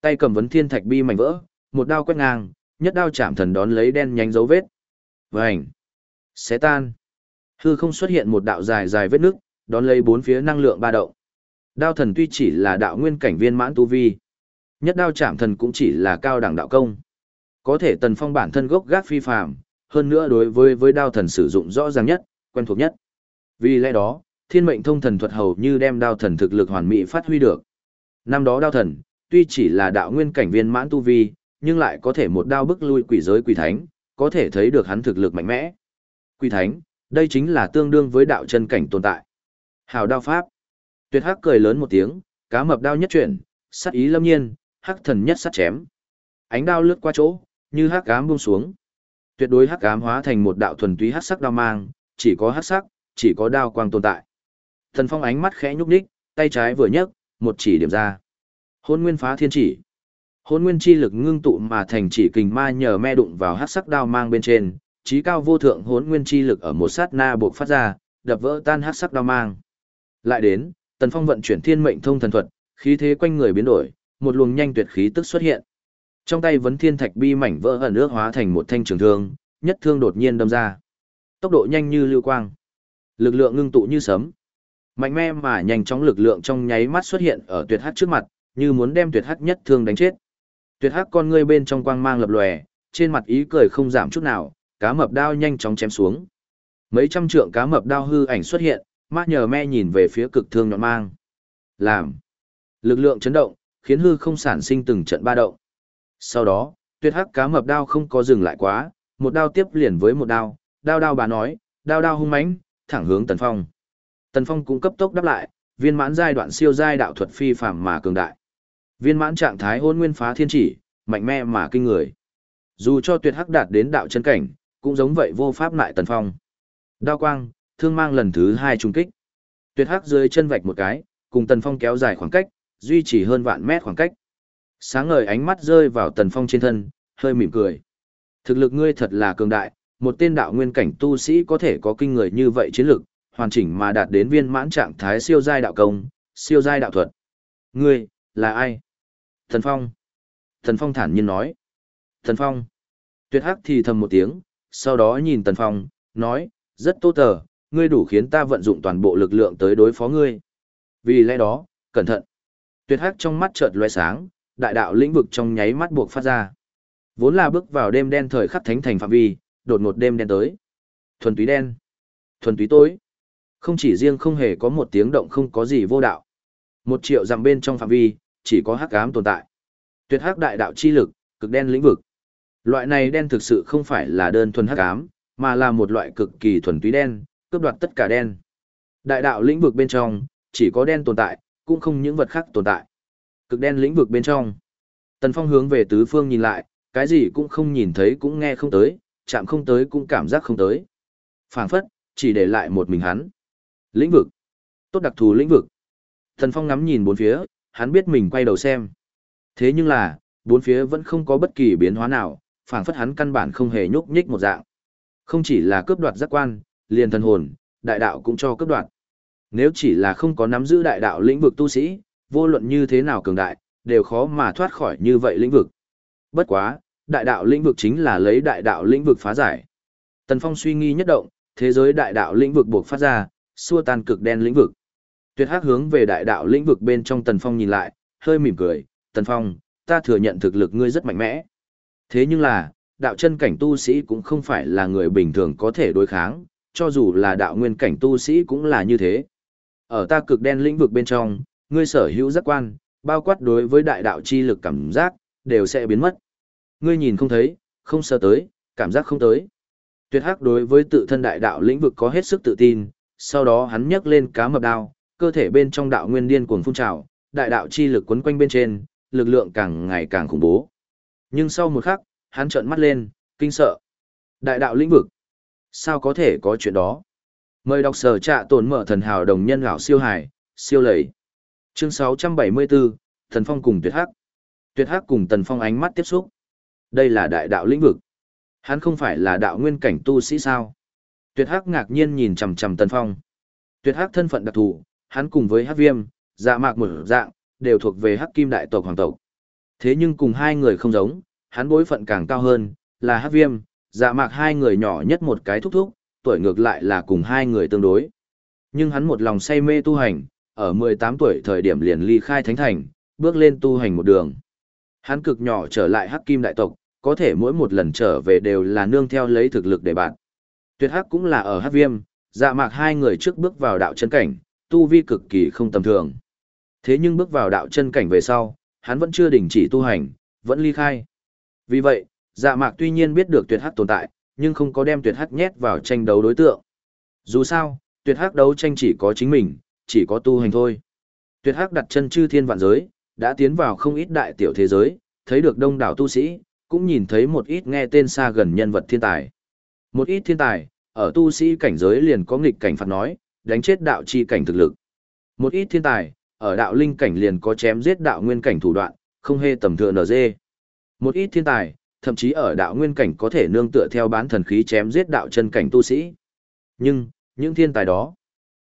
Tay cầm vấn thiên thạch bi mảnh vỡ, một đao quét ngang, nhất đao chạm thần đón lấy đen nhánh dấu vết. Vành! Xé tan! Hư không xuất hiện một đạo dài dài vết nước, đón lấy bốn phía năng lượng ba động. Đao thần tuy chỉ là đạo nguyên cảnh viên mãn tu vi, nhất đao chạm thần cũng chỉ là cao đẳng đạo công. Có thể tần phong bản thân gốc gác phi phàm, hơn nữa đối với với đao thần sử dụng rõ ràng nhất, quen thuộc nhất. Vì lẽ đó, thiên mệnh thông thần thuật hầu như đem đao thần thực lực hoàn mỹ phát huy được. Năm đó đao thần, tuy chỉ là đạo nguyên cảnh viên mãn tu vi, nhưng lại có thể một đao bức lui quỷ giới quỷ thánh, có thể thấy được hắn thực lực mạnh mẽ. Quỷ thánh, đây chính là tương đương với đạo chân cảnh tồn tại. Hào đao pháp. Tuyệt hắc cười lớn một tiếng, cá mập đao nhất chuyển, sát ý lâm nhiên, hắc thần nhất sát chém. Ánh đao lướt qua chỗ, như hắc ám buông xuống. Tuyệt đối hắc ám hóa thành một đạo thuần túy hắc sắc đao mang, chỉ có hắc sắc, chỉ có đao quang tồn tại. Thần Phong ánh mắt khẽ nhúc nhích, tay trái vừa nhấc, một chỉ điểm ra. Hôn nguyên phá thiên chỉ. Hôn nguyên chi lực ngưng tụ mà thành chỉ kình ma nhờ me đụng vào hắc sắc đao mang bên trên, trí cao vô thượng hôn nguyên chi lực ở một sát na buộc phát ra, đập vỡ tan hắc sắc đao mang. Lại đến, Tần Phong vận chuyển thiên mệnh thông thần thuật, khí thế quanh người biến đổi, một luồng nhanh tuyệt khí tức xuất hiện. Trong tay vấn thiên thạch bi mảnh vỡ ẩn ước hóa thành một thanh trường thương, nhất thương đột nhiên đâm ra. Tốc độ nhanh như lưu quang, lực lượng ngưng tụ như sấm. Mạnh mẽ mà nhanh chóng lực lượng trong nháy mắt xuất hiện ở tuyệt hắc trước mặt, như muốn đem tuyệt hắc nhất thương đánh chết. Tuyệt hắc con ngươi bên trong quang mang lập lòe, trên mặt ý cười không giảm chút nào, cá mập đao nhanh chóng chém xuống. Mấy trăm trượng cá mập đao hư ảnh xuất hiện, mắt nhờ me nhìn về phía cực thương nhọn mang. Làm. Lực lượng chấn động, khiến hư không sản sinh từng trận ba động. Sau đó, tuyệt hắc cá mập đao không có dừng lại quá, một đao tiếp liền với một đao, đao đao bà nói, đao đao hung mãnh, thẳng hướng Tần Phong. Tần Phong cũng cấp tốc đáp lại, viên mãn giai đoạn siêu giai đạo thuật phi phàm mà cường đại. Viên mãn trạng thái hôn nguyên phá thiên chỉ, mạnh mẽ mà kinh người. Dù cho tuyệt hắc đạt đến đạo chân cảnh, cũng giống vậy vô pháp lại Tần Phong. Đao quang, thương mang lần thứ hai trung kích. Tuyệt hắc dưới chân vạch một cái, cùng Tần Phong kéo dài khoảng cách, duy trì hơn vạn mét khoảng cách. Sáng ngời ánh mắt rơi vào Tần Phong trên thân, hơi mỉm cười. Thực lực ngươi thật là cường đại, một tên đạo nguyên cảnh tu sĩ có thể có kinh người như vậy chiến lực, hoàn chỉnh mà đạt đến viên mãn trạng thái siêu giai đạo công, siêu giai đạo thuật. Ngươi, là ai? Thần Phong. Thần Phong thản nhiên nói. Thần Phong. Tuyệt hắc thì thầm một tiếng, sau đó nhìn Tần Phong, nói, rất tốt tờ, ngươi đủ khiến ta vận dụng toàn bộ lực lượng tới đối phó ngươi. Vì lẽ đó, cẩn thận. Tuyệt hắc trong mắt chợt lóe sáng, đại đạo lĩnh vực trong nháy mắt buộc phát ra. Vốn là bước vào đêm đen thời khắc thánh thành phạm vi, đột ngột đêm đen tới. Thuần túy đen. Thuần túy tối. Không chỉ riêng không hề có một tiếng động không có gì vô đạo. Một triệu dặm bên trong phạm vi, chỉ có hắc ám tồn tại. Tuyệt hắc đại đạo chi lực, cực đen lĩnh vực. Loại này đen thực sự không phải là đơn thuần hắc ám, mà là một loại cực kỳ thuần túy đen, cướp đoạt tất cả đen. Đại đạo lĩnh vực bên trong, chỉ có đen tồn tại, cũng không những vật khác tồn tại. Cực đen lĩnh vực bên trong. Tần Phong hướng về tứ phương nhìn lại, cái gì cũng không nhìn thấy cũng nghe không tới, chạm không tới cũng cảm giác không tới. Phảng phất, chỉ để lại một mình hắn. Lĩnh vực. Tốt đặc thù lĩnh vực. Tần Phong ngắm nhìn bốn phía, hắn biết mình quay đầu xem. Thế nhưng là, bốn phía vẫn không có bất kỳ biến hóa nào, phảng phất hắn căn bản không hề nhúc nhích một dạng. Không chỉ là cướp đoạt giác quan, liền thần hồn, đại đạo cũng cho cướp đoạt. Nếu chỉ là không có nắm giữ đại đạo lĩnh vực tu sĩ, vô luận như thế nào cường đại, đều khó mà thoát khỏi như vậy lĩnh vực. Bất quá, đại đạo lĩnh vực chính là lấy đại đạo lĩnh vực phá giải. Tần Phong suy nghi nhất động, thế giới đại đạo lĩnh vực buộc phát ra, xua tan cực đen lĩnh vực. Tuyệt Hắc hướng về đại đạo lĩnh vực bên trong Tần Phong nhìn lại, hơi mỉm cười, "Tần Phong, ta thừa nhận thực lực ngươi rất mạnh mẽ. Thế nhưng là, đạo chân cảnh tu sĩ cũng không phải là người bình thường có thể đối kháng, cho dù là đạo nguyên cảnh tu sĩ cũng là như thế. Ở ta cực đen lĩnh vực bên trong, ngươi sở hữu giác quan, bao quát đối với đại đạo chi lực cảm giác, đều sẽ biến mất. Ngươi nhìn không thấy, không sơ tới, cảm giác không tới. Tuyệt hắc đối với tự thân đại đạo lĩnh vực có hết sức tự tin, sau đó hắn nhấc lên cá mập đao, cơ thể bên trong đạo nguyên điên cuồng phun trào, đại đạo chi lực quấn quanh bên trên, lực lượng càng ngày càng khủng bố. Nhưng sau một khắc, hắn trợn mắt lên, kinh sợ. Đại đạo lĩnh vực. Sao có thể có chuyện đó? Mời đọc sở trạ tồn mở thần hào đồng nhân gạo siêu hải, siêu lầy. Chương 674, Thần Phong cùng Tuyệt Hắc. Tuyệt Hắc cùng Tần Phong ánh mắt tiếp xúc. Đây là đại đạo lĩnh vực. Hắn không phải là đạo nguyên cảnh tu sĩ sao? Tuyệt Hắc ngạc nhiên nhìn chằm chằm Tần Phong. Tuyệt Hắc thân phận đặc thù, hắn cùng với Hắc Viêm, Dạ Mạc một dạng, đều thuộc về Hắc Kim đại tộc hoàng tộc. Thế nhưng cùng hai người không giống, hắn bối phận càng cao hơn, là Hắc Viêm, Dạ Mạc hai người nhỏ nhất một cái thúc thúc, tuổi ngược lại là cùng hai người tương đối. Nhưng hắn một lòng say mê tu hành, ở 18 tuổi thời điểm liền ly khai thánh thành, bước lên tu hành một đường. Hắn cực nhỏ trở lại Hắc Kim đại tộc, có thể mỗi một lần trở về đều là nương theo lấy thực lực để bạn. Tuyệt Hắc cũng là ở Hắc Viêm, Dạ Mạc hai người trước bước vào đạo chân cảnh, tu vi cực kỳ không tầm thường. Thế nhưng bước vào đạo chân cảnh về sau, hắn vẫn chưa đình chỉ tu hành, vẫn ly khai. Vì vậy, Dạ Mạc tuy nhiên biết được Tuyệt Hắc tồn tại, nhưng không có đem Tuyệt Hắc nhét vào tranh đấu đối tượng. Dù sao, Tuyệt Hắc đấu tranh chỉ có chính mình, chỉ có tu hành thôi. Tuyệt Hắc đặt chân chư thiên vạn giới, đã tiến vào không ít đại tiểu thế giới, thấy được đông đảo tu sĩ, cũng nhìn thấy một ít nghe tên xa gần nhân vật thiên tài. Một ít thiên tài, ở tu sĩ cảnh giới liền có nghịch cảnh phạt nói, đánh chết đạo chi cảnh thực lực. Một ít thiên tài, ở đạo linh cảnh liền có chém giết đạo nguyên cảnh thủ đoạn, không hề tầm thường dê. Một ít thiên tài, thậm chí ở đạo nguyên cảnh có thể nương tựa theo bán thần khí chém giết đạo chân cảnh tu sĩ. Nhưng, những thiên tài đó,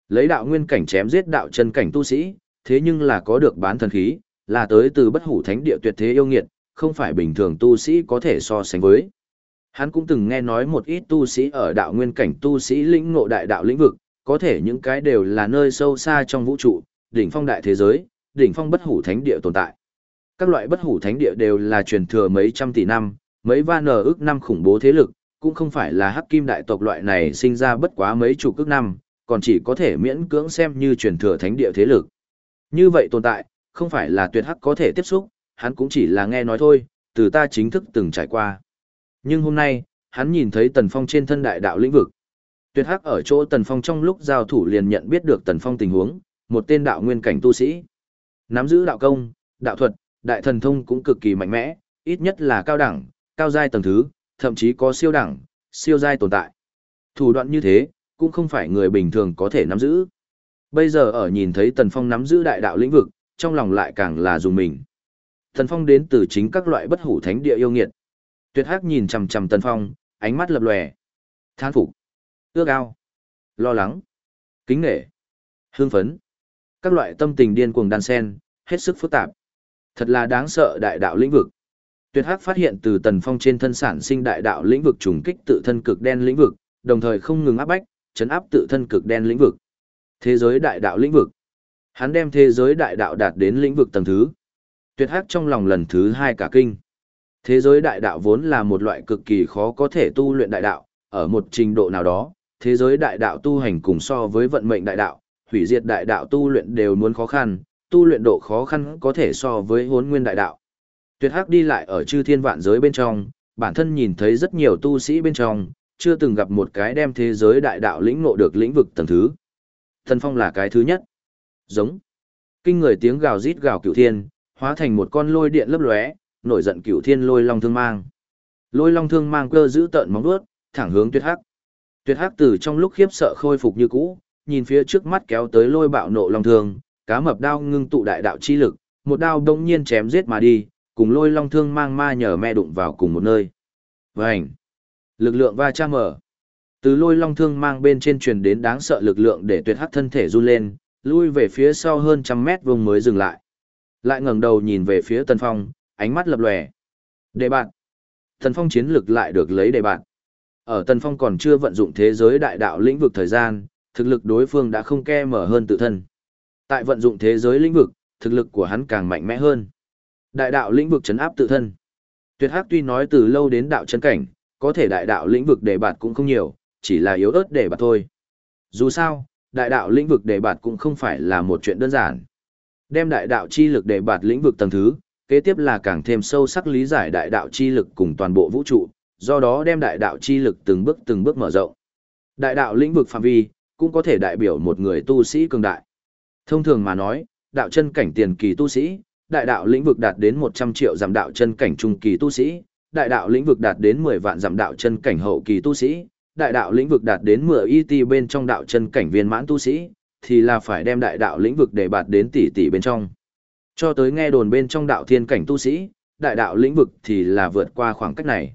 lấy đạo nguyên cảnh chém giết đạo chân cảnh tu sĩ, thế nhưng là có được bán thần khí, là tới từ bất hủ thánh địa tuyệt thế yêu nghiệt, không phải bình thường tu sĩ có thể so sánh với. Hắn cũng từng nghe nói một ít tu sĩ ở đạo nguyên cảnh tu sĩ lĩnh ngộ đại đạo lĩnh vực, có thể những cái đều là nơi sâu xa trong vũ trụ, đỉnh phong đại thế giới, đỉnh phong bất hủ thánh địa tồn tại. Các loại bất hủ thánh địa đều là truyền thừa mấy trăm tỷ năm, mấy va nở ước năm khủng bố thế lực, cũng không phải là hắc kim đại tộc loại này sinh ra bất quá mấy chục ước năm, còn chỉ có thể miễn cưỡng xem như truyền thừa thánh địa thế lực. Như vậy tồn tại, không phải là tuyệt hắc có thể tiếp xúc, hắn cũng chỉ là nghe nói thôi, từ ta chính thức từng trải qua. Nhưng hôm nay, hắn nhìn thấy Tần Phong trên thân đại đạo lĩnh vực. Tuyệt hắc ở chỗ Tần Phong trong lúc giao thủ liền nhận biết được Tần Phong tình huống, một tên đạo nguyên cảnh tu sĩ. Nắm giữ đạo công, đạo thuật, đại thần thông cũng cực kỳ mạnh mẽ, ít nhất là cao đẳng, cao giai tầng thứ, thậm chí có siêu đẳng, siêu giai tồn tại. Thủ đoạn như thế, cũng không phải người bình thường có thể nắm giữ. Bây giờ ở nhìn thấy Tần Phong nắm giữ đại đạo lĩnh vực, trong lòng lại càng là dùng mình. Tần Phong đến từ chính các loại bất hủ thánh địa yêu nghiệt. Tuyệt Hắc nhìn chằm chằm Tần Phong, ánh mắt lập lòe. Thán phục, ước ao, lo lắng, kính nể, hương phấn. Các loại tâm tình điên cuồng đan sen, hết sức phức tạp. Thật là đáng sợ đại đạo lĩnh vực. Tuyệt Hắc phát hiện từ Tần Phong trên thân sản sinh đại đạo lĩnh vực trùng kích tự thân cực đen lĩnh vực, đồng thời không ngừng áp bách, chấn áp tự thân cực đen lĩnh vực. Thế giới đại đạo lĩnh vực. Hắn đem thế giới đại đạo đạt đến lĩnh vực tầng thứ. Tuyệt Hắc trong lòng lần thứ hai cả kinh. Thế giới đại đạo vốn là một loại cực kỳ khó có thể tu luyện đại đạo, ở một trình độ nào đó, thế giới đại đạo tu hành cùng so với vận mệnh đại đạo, hủy diệt đại đạo tu luyện đều muốn khó khăn, tu luyện độ khó khăn có thể so với hốn nguyên đại đạo. Tuyệt hắc đi lại ở chư thiên vạn giới bên trong, bản thân nhìn thấy rất nhiều tu sĩ bên trong, chưa từng gặp một cái đem thế giới đại đạo lĩnh ngộ được lĩnh vực tầng thứ. Thần phong là cái thứ nhất. Giống. Kinh người tiếng gào rít gào cửu thiên, hóa thành một con lôi điện lấp lóe, nổi giận cửu thiên lôi long thương mang. Lôi long thương mang cơ giữ tợn móng vuốt, thẳng hướng tuyệt hắc. Tuyệt hắc tử trong lúc khiếp sợ khôi phục như cũ, nhìn phía trước mắt kéo tới lôi bạo nộ long thương, cá mập đao ngưng tụ đại đạo chi lực, một đao đông nhiên chém giết mà đi, cùng lôi long thương mang ma nhờ mẹ đụng vào cùng một nơi. Vành! Lực lượng va chạm mở. Từ lôi long thương mang bên trên truyền đến đáng sợ lực lượng để tuyệt hắc thân thể run lên, lui về phía sau hơn trăm mét vùng mới dừng lại. Lại ngẩng đầu nhìn về phía Tần Phong, ánh mắt lập lòe. Đề bạn. Tần Phong chiến lực lại được lấy đề bạn. Ở Tần Phong còn chưa vận dụng thế giới đại đạo lĩnh vực thời gian, thực lực đối phương đã không ke mở hơn tự thân. Tại vận dụng thế giới lĩnh vực, thực lực của hắn càng mạnh mẽ hơn. Đại đạo lĩnh vực chấn áp tự thân. Tuyệt Hắc tuy nói từ lâu đến đạo chân cảnh, có thể đại đạo lĩnh vực để bạt cũng không nhiều, chỉ là yếu ớt để bạt thôi. Dù sao, đại đạo lĩnh vực để bạt cũng không phải là một chuyện đơn giản. Đem đại đạo chi lực để bạt lĩnh vực tầng thứ, kế tiếp là càng thêm sâu sắc lý giải đại đạo chi lực cùng toàn bộ vũ trụ, do đó đem đại đạo chi lực từng bước từng bước mở rộng. Đại đạo lĩnh vực phạm vi, cũng có thể đại biểu một người tu sĩ cường đại. Thông thường mà nói, đạo chân cảnh tiền kỳ tu sĩ, đại đạo lĩnh vực đạt đến 100 triệu giảm đạo chân cảnh trung kỳ tu sĩ, đại đạo lĩnh vực đạt đến 10 vạn giảm đạo chân cảnh hậu kỳ tu sĩ, đại đạo lĩnh vực đạt đến 10 IT bên trong đạo chân cảnh viên mãn tu sĩ, thì là phải đem đại đạo lĩnh vực để bạt đến tỷ tỷ bên trong. Cho tới nghe đồn bên trong đạo thiên cảnh tu sĩ, đại đạo lĩnh vực thì là vượt qua khoảng cách này.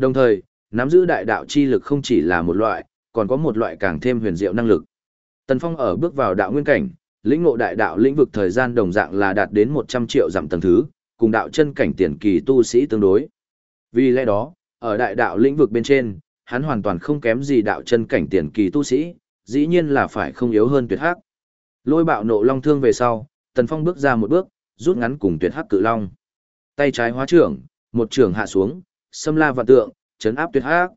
Đồng thời, nắm giữ đại đạo chi lực không chỉ là một loại, còn có một loại càng thêm huyền diệu năng lực. Tần Phong ở bước vào đạo nguyên cảnh, lĩnh ngộ đại đạo lĩnh vực thời gian đồng dạng là đạt đến 100 triệu giảm tầng thứ, cùng đạo chân cảnh tiền kỳ tu sĩ tương đối. Vì lẽ đó, ở đại đạo lĩnh vực bên trên, hắn hoàn toàn không kém gì đạo chân cảnh tiền kỳ tu sĩ, dĩ nhiên là phải không yếu hơn tuyệt hắc. Lôi bạo nộ long thương về sau, Tần Phong bước ra một bước, rút ngắn cùng tuyệt hắc cự long. Tay trái hóa trưởng, một trưởng hạ xuống, xâm la vạn tượng, chấn áp tuyệt hắc.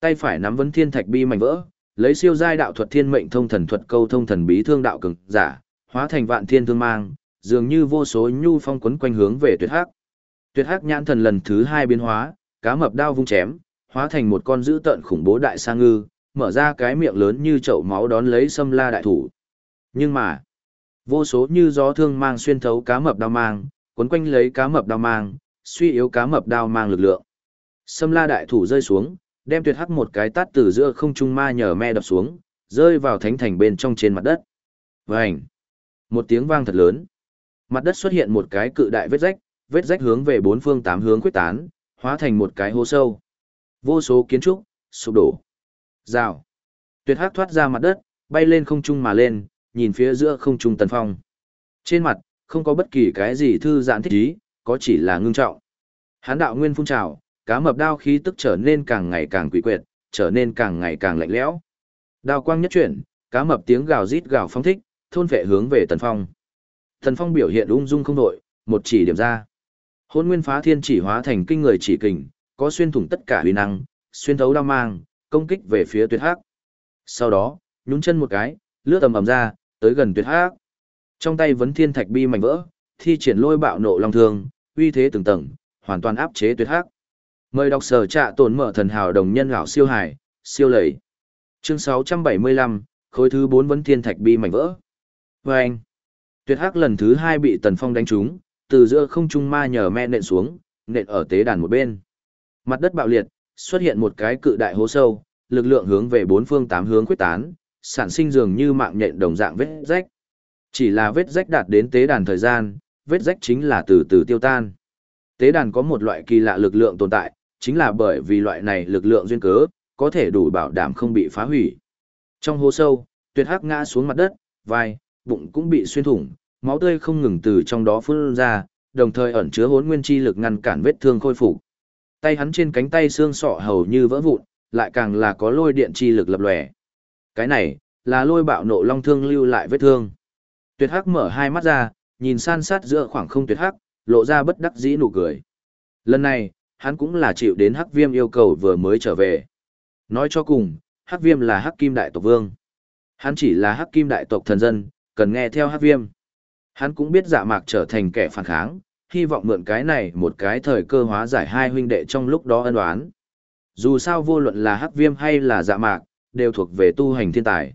Tay phải nắm vấn thiên thạch bi mảnh vỡ, lấy siêu giai đạo thuật thiên mệnh thông thần thuật câu thông thần bí thương đạo cường giả, hóa thành vạn thiên thương mang, dường như vô số nhu phong quấn quanh hướng về tuyệt hắc. Tuyệt hắc nhãn thần lần thứ hai biến hóa, cá mập đao vung chém, hóa thành một con dữ tợn khủng bố đại sa ngư, mở ra cái miệng lớn như chậu máu đón lấy xâm la đại thủ. Nhưng mà, vô số như gió thương mang xuyên thấu cá mập đao mang, quấn quanh lấy cá mập đao mang, suy yếu cá mập đao mang lực lượng. Sâm la đại thủ rơi xuống, đem tuyệt hắc một cái tát từ giữa không trung ma nhờ me đập xuống, rơi vào thánh thành bên trong trên mặt đất. Vành! Một tiếng vang thật lớn. Mặt đất xuất hiện một cái cự đại vết rách, vết rách hướng về bốn phương tám hướng quyết tán, hóa thành một cái hố sâu. Vô số kiến trúc, sụp đổ. Rào. Tuyệt hắc thoát ra mặt đất, bay lên không trung mà lên, nhìn phía giữa không trung tần phong. Trên mặt, không có bất kỳ cái gì thư giãn thích ý, có chỉ là ngưng trọng. Hán đạo nguyên phun trào, cá mập đao khí tức trở nên càng ngày càng quỷ quyệt, trở nên càng ngày càng lạnh lẽo. Đao quang nhất chuyển, cá mập tiếng gào rít gào phong thích, thôn vệ hướng về Tần Phong. Tần Phong biểu hiện ung dung không đổi, một chỉ điểm ra. Hôn nguyên phá thiên chỉ hóa thành kinh người chỉ kình, có xuyên thủng tất cả uy năng, xuyên thấu đao mang, công kích về phía tuyệt hắc. Sau đó, nhún chân một cái, lướt tầm ầm ra, tới gần tuyệt hắc. Trong tay vấn thiên thạch bi mảnh vỡ, thi triển lôi bạo nộ long thương, uy thế từng tầng, hoàn toàn áp chế tuyệt hắc. Mời đọc sở trạ tổn mở thần hào đồng nhân gạo siêu hải, siêu lầy. Chương 675, khối thứ 4 vấn thiên thạch bi mảnh vỡ. Và anh, tuyệt hắc lần thứ 2 bị tần phong đánh trúng, từ giữa không trung ma nhờ mẹ nện xuống, nện ở tế đàn một bên. Mặt đất bạo liệt, xuất hiện một cái cự đại hố sâu, lực lượng hướng về bốn phương tám hướng quyết tán, sản sinh dường như mạng nhện đồng dạng vết rách. Chỉ là vết rách đạt đến tế đàn thời gian, vết rách chính là từ từ tiêu tan. Tế đàn có một loại kỳ lạ lực lượng tồn tại, chính là bởi vì loại này lực lượng duyên cớ, có thể đủ bảo đảm không bị phá hủy. Trong hố sâu, tuyệt hắc ngã xuống mặt đất, vai, bụng cũng bị xuyên thủng, máu tươi không ngừng từ trong đó phun ra, đồng thời ẩn chứa hốn nguyên chi lực ngăn cản vết thương khôi phục. Tay hắn trên cánh tay xương sọ hầu như vỡ vụn, lại càng là có lôi điện chi lực lập lòe. Cái này, là lôi bạo nộ long thương lưu lại vết thương. Tuyệt hắc mở hai mắt ra, nhìn san sát giữa khoảng không tuyệt hắc, lộ ra bất đắc dĩ nụ cười. Lần này, hắn cũng là chịu đến hắc viêm yêu cầu vừa mới trở về. Nói cho cùng, hắc viêm là hắc kim đại tộc vương. Hắn chỉ là hắc kim đại tộc thần dân, cần nghe theo hắc viêm. Hắn cũng biết dạ mạc trở thành kẻ phản kháng, hy vọng mượn cái này một cái thời cơ hóa giải hai huynh đệ trong lúc đó ân oán. Dù sao vô luận là hắc viêm hay là dạ mạc, đều thuộc về tu hành thiên tài.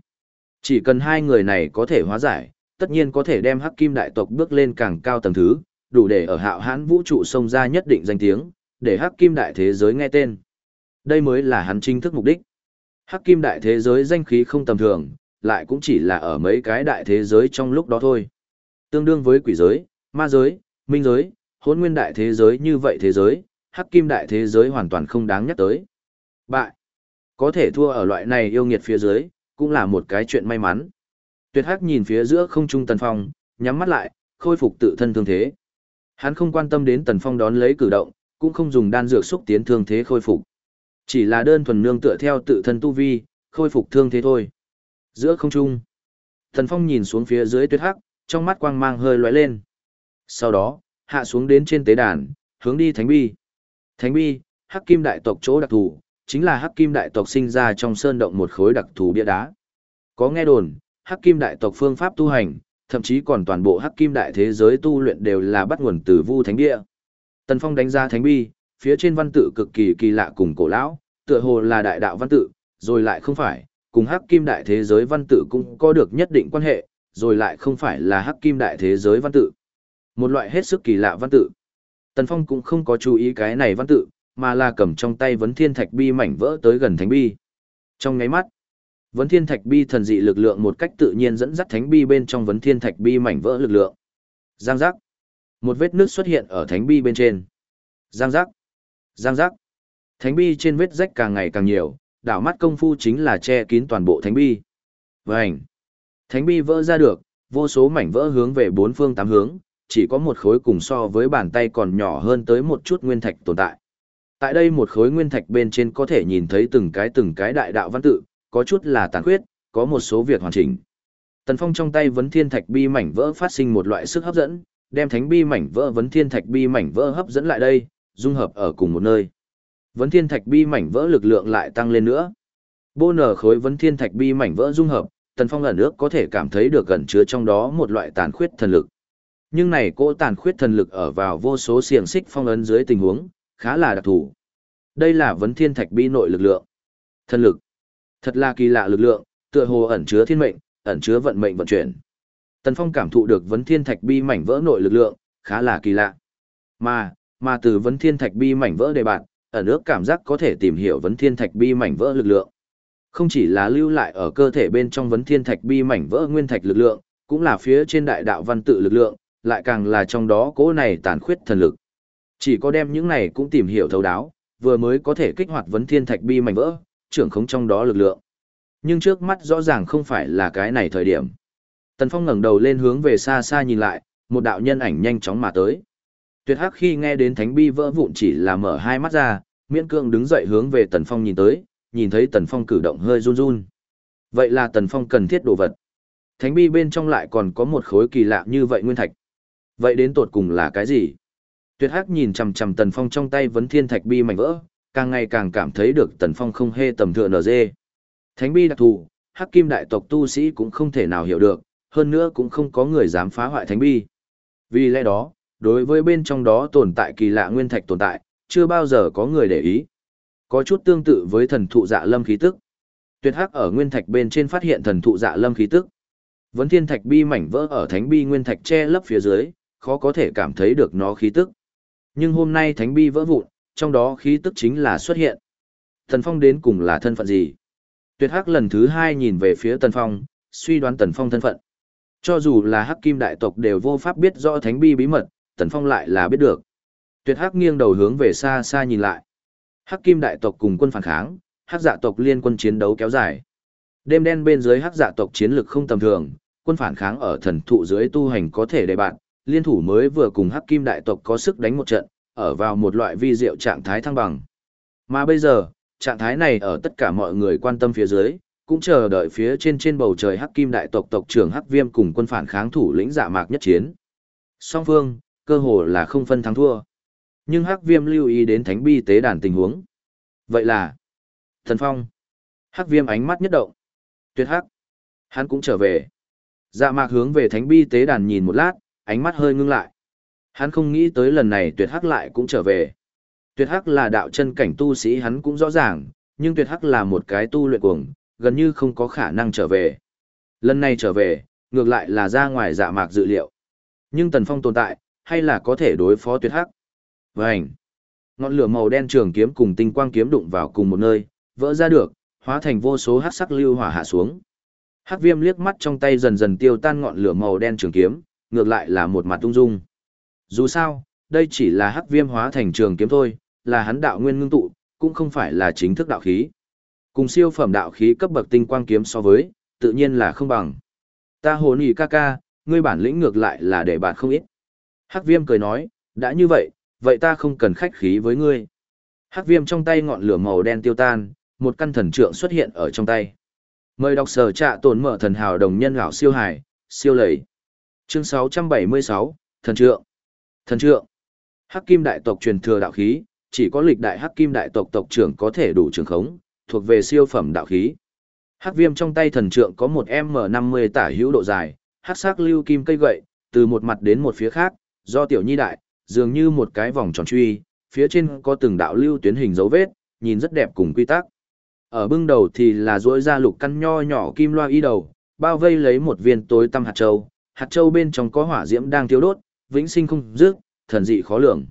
Chỉ cần hai người này có thể hóa giải, tất nhiên có thể đem hắc kim đại tộc bước lên càng cao tầng thứ, đủ để ở hạo hãn vũ trụ sông ra nhất định danh tiếng, để hắc kim đại thế giới nghe tên. Đây mới là hắn chính thức mục đích. Hắc kim đại thế giới danh khí không tầm thường, lại cũng chỉ là ở mấy cái đại thế giới trong lúc đó thôi. Tương đương với quỷ giới, ma giới, minh giới, hôn nguyên đại thế giới như vậy thế giới, hắc kim đại thế giới hoàn toàn không đáng nhắc tới. Bại. Có thể thua ở loại này yêu nghiệt phía dưới, cũng là một cái chuyện may mắn. Tuyệt hắc nhìn phía giữa không trung tần phong, nhắm mắt lại, khôi phục tự thân thương thế. Hắn không quan tâm đến tần phong đón lấy cử động, cũng không dùng đan dược xúc tiến thương thế khôi phục. Chỉ là đơn thuần nương tựa theo tự thân tu vi, khôi phục thương thế thôi. Giữa không trung, thần Phong nhìn xuống phía dưới tuyết hắc, trong mắt quang mang hơi lóe lên. Sau đó, hạ xuống đến trên tế đàn, hướng đi Thánh Bi. Thánh Bi, Hắc Kim đại tộc chỗ đặc thù, chính là Hắc Kim đại tộc sinh ra trong sơn động một khối đặc thù bia đá. Có nghe đồn, Hắc Kim đại tộc phương pháp tu hành, thậm chí còn toàn bộ Hắc Kim đại thế giới tu luyện đều là bắt nguồn từ Vu Thánh Địa. Tần Phong đánh ra Thánh Bi, phía trên văn tự cực kỳ kỳ lạ cùng cổ lão, tựa hồ là đại đạo văn tự, rồi lại không phải, cùng hắc kim đại thế giới văn tự cũng có được nhất định quan hệ, rồi lại không phải là hắc kim đại thế giới văn tự. Một loại hết sức kỳ lạ văn tự. Tần Phong cũng không có chú ý cái này văn tự, mà là cầm trong tay vấn thiên thạch bi mảnh vỡ tới gần thánh bi. Trong ngáy mắt, vấn thiên thạch bi thần dị lực lượng một cách tự nhiên dẫn dắt thánh bi bên trong vấn thiên thạch bi mảnh vỡ lực lượng. Giang giác. Một vết nước xuất hiện ở thánh bi bên trên. Giang giác. Giang giác. Thánh bi trên vết rách càng ngày càng nhiều, đảo mắt công phu chính là che kín toàn bộ thánh bi. Vành. Thánh bi vỡ ra được, vô số mảnh vỡ hướng về bốn phương tám hướng, chỉ có một khối cùng so với bàn tay còn nhỏ hơn tới một chút nguyên thạch tồn tại. Tại đây một khối nguyên thạch bên trên có thể nhìn thấy từng cái từng cái đại đạo văn tự, có chút là tàn khuyết, có một số việc hoàn chỉnh. Tần Phong trong tay vấn thiên thạch bi mảnh vỡ phát sinh một loại sức hấp dẫn, đem thánh bi mảnh vỡ vấn thiên thạch bi mảnh vỡ hấp dẫn lại đây, dung hợp ở cùng một nơi. Vấn thiên thạch bi mảnh vỡ lực lượng lại tăng lên nữa. Bô nở khối vấn thiên thạch bi mảnh vỡ dung hợp, Tần Phong ẩn ước có thể cảm thấy được gần chứa trong đó một loại tàn khuyết thần lực. Nhưng này cỗ tàn khuyết thần lực ở vào vô số xiềng xích phong ấn dưới tình huống, khá là đặc thù. Đây là vấn thiên thạch bi nội lực lượng. Thần lực. Thật là kỳ lạ lực lượng, tựa hồ ẩn chứa thiên mệnh, ẩn chứa vận mệnh vận chuyển. Tần Phong cảm thụ được vấn thiên thạch bi mảnh vỡ nội lực lượng, khá là kỳ lạ. Mà, mà từ vấn thiên thạch bi mảnh vỡ đề bạn, ẩn ước cảm giác có thể tìm hiểu vấn thiên thạch bi mảnh vỡ lực lượng. Không chỉ là lưu lại ở cơ thể bên trong vấn thiên thạch bi mảnh vỡ nguyên thạch lực lượng, cũng là phía trên đại đạo văn tự lực lượng, lại càng là trong đó cố này tàn khuyết thần lực. Chỉ có đem những này cũng tìm hiểu thấu đáo, vừa mới có thể kích hoạt vấn thiên thạch bi mảnh vỡ, trưởng khống trong đó lực lượng. Nhưng trước mắt rõ ràng không phải là cái này thời điểm. Tần Phong ngẩng đầu lên hướng về xa xa nhìn lại, một đạo nhân ảnh nhanh chóng mà tới. Tuyệt Hắc khi nghe đến thánh bi vỡ vụn chỉ là mở hai mắt ra, miễn cương đứng dậy hướng về Tần Phong nhìn tới, nhìn thấy Tần Phong cử động hơi run run. Vậy là Tần Phong cần thiết đồ vật. Thánh bi bên trong lại còn có một khối kỳ lạ như vậy nguyên thạch. Vậy đến tột cùng là cái gì? Tuyệt Hắc nhìn chằm chằm Tần Phong trong tay vấn thiên thạch bi mảnh vỡ, càng ngày càng cảm thấy được Tần Phong không hề tầm thường nở dê. Thánh bi đặc thù, Hắc Kim đại tộc tu sĩ cũng không thể nào hiểu được, hơn nữa cũng không có người dám phá hoại thánh bi. Vì lẽ đó, đối với bên trong đó tồn tại kỳ lạ nguyên thạch tồn tại, chưa bao giờ có người để ý. Có chút tương tự với thần thụ dạ lâm khí tức. Tuyệt Hắc ở nguyên thạch bên trên phát hiện thần thụ dạ lâm khí tức. Vấn thiên thạch bi mảnh vỡ ở thánh bi nguyên thạch che lấp phía dưới, khó có thể cảm thấy được nó khí tức. Nhưng hôm nay thánh bi vỡ vụn, trong đó khí tức chính là xuất hiện. thần Phong đến cùng là thân phận gì? Tuyệt Hắc lần thứ hai nhìn về phía Tần Phong, suy đoán Tần Phong thân phận. Cho dù là Hắc Kim đại tộc đều vô pháp biết rõ thánh bi bí mật, Tần Phong lại là biết được. Tuyệt Hắc nghiêng đầu hướng về xa xa nhìn lại. Hắc Kim đại tộc cùng quân phản kháng, Hắc Dạ tộc liên quân chiến đấu kéo dài. Đêm đen bên dưới Hắc Dạ tộc chiến lực không tầm thường, quân phản kháng ở thần thụ dưới tu hành có thể để bạn, liên thủ mới vừa cùng Hắc Kim đại tộc có sức đánh một trận, ở vào một loại vi diệu trạng thái thăng bằng. Mà bây giờ, trạng thái này ở tất cả mọi người quan tâm phía dưới, cũng chờ đợi phía trên trên bầu trời Hắc Kim đại tộc tộc trưởng Hắc Viêm cùng quân phản kháng thủ lĩnh Dạ Mạc nhất chiến. Song phương, cơ hồ là không phân thắng thua. Nhưng Hắc Viêm lưu ý đến Thánh Bi tế đàn tình huống. Vậy là, Thần Phong. Hắc Viêm ánh mắt nhất động. Tuyệt Hắc. Hắn cũng trở về. Dạ Mạc hướng về Thánh Bi tế đàn nhìn một lát, ánh mắt hơi ngưng lại. Hắn không nghĩ tới lần này tuyệt hắc lại cũng trở về. Tuyệt hắc là đạo chân cảnh tu sĩ hắn cũng rõ ràng, nhưng tuyệt hắc là một cái tu luyện cuồng, gần như không có khả năng trở về. Lần này trở về, ngược lại là ra ngoài dạ mạc dự liệu. Nhưng tần phong tồn tại, hay là có thể đối phó tuyệt hắc. Vânh! Ngọn lửa màu đen trường kiếm cùng tinh quang kiếm đụng vào cùng một nơi, vỡ ra được, hóa thành vô số hắc sắc lưu hỏa hạ xuống. Hắc viêm liếc mắt trong tay dần dần tiêu tan ngọn lửa màu đen trường kiếm, ngược lại là một mặt tung dung. Dù sao, đây chỉ là hắc viêm hóa thành trường kiếm thôi, là hắn đạo nguyên ngưng tụ, cũng không phải là chính thức đạo khí. Cùng siêu phẩm đạo khí cấp bậc tinh quang kiếm so với, tự nhiên là không bằng. Ta hồn ý ca ca, ngươi bản lĩnh ngược lại là để bạn không ít. Hắc viêm cười nói, đã như vậy, vậy ta không cần khách khí với ngươi. Hắc viêm trong tay ngọn lửa màu đen tiêu tan, một căn thần trượng xuất hiện ở trong tay. Mời đọc sở trạ tổn mở thần hào đồng nhân gạo siêu hải, siêu lầy. Chương 676, thần trượng. Thần trượng. Hắc Kim đại tộc truyền thừa đạo khí, chỉ có lịch đại Hắc Kim đại tộc tộc trưởng có thể đủ trường khống, thuộc về siêu phẩm đạo khí. Hắc Viêm trong tay thần trượng có một M50 tả hữu độ dài, hắc sắc lưu kim cây gậy, từ một mặt đến một phía khác, do tiểu nhi đại, dường như một cái vòng tròn truy, phía trên có từng đạo lưu tuyến hình dấu vết, nhìn rất đẹp cùng quy tắc. Ở bưng đầu thì là rỗi ra lục căn nho nhỏ kim loa y đầu, bao vây lấy một viên tối tăm hạt châu, hạt châu bên trong có hỏa diễm đang thiêu đốt, vĩnh sinh không dứt, thần dị khó lường.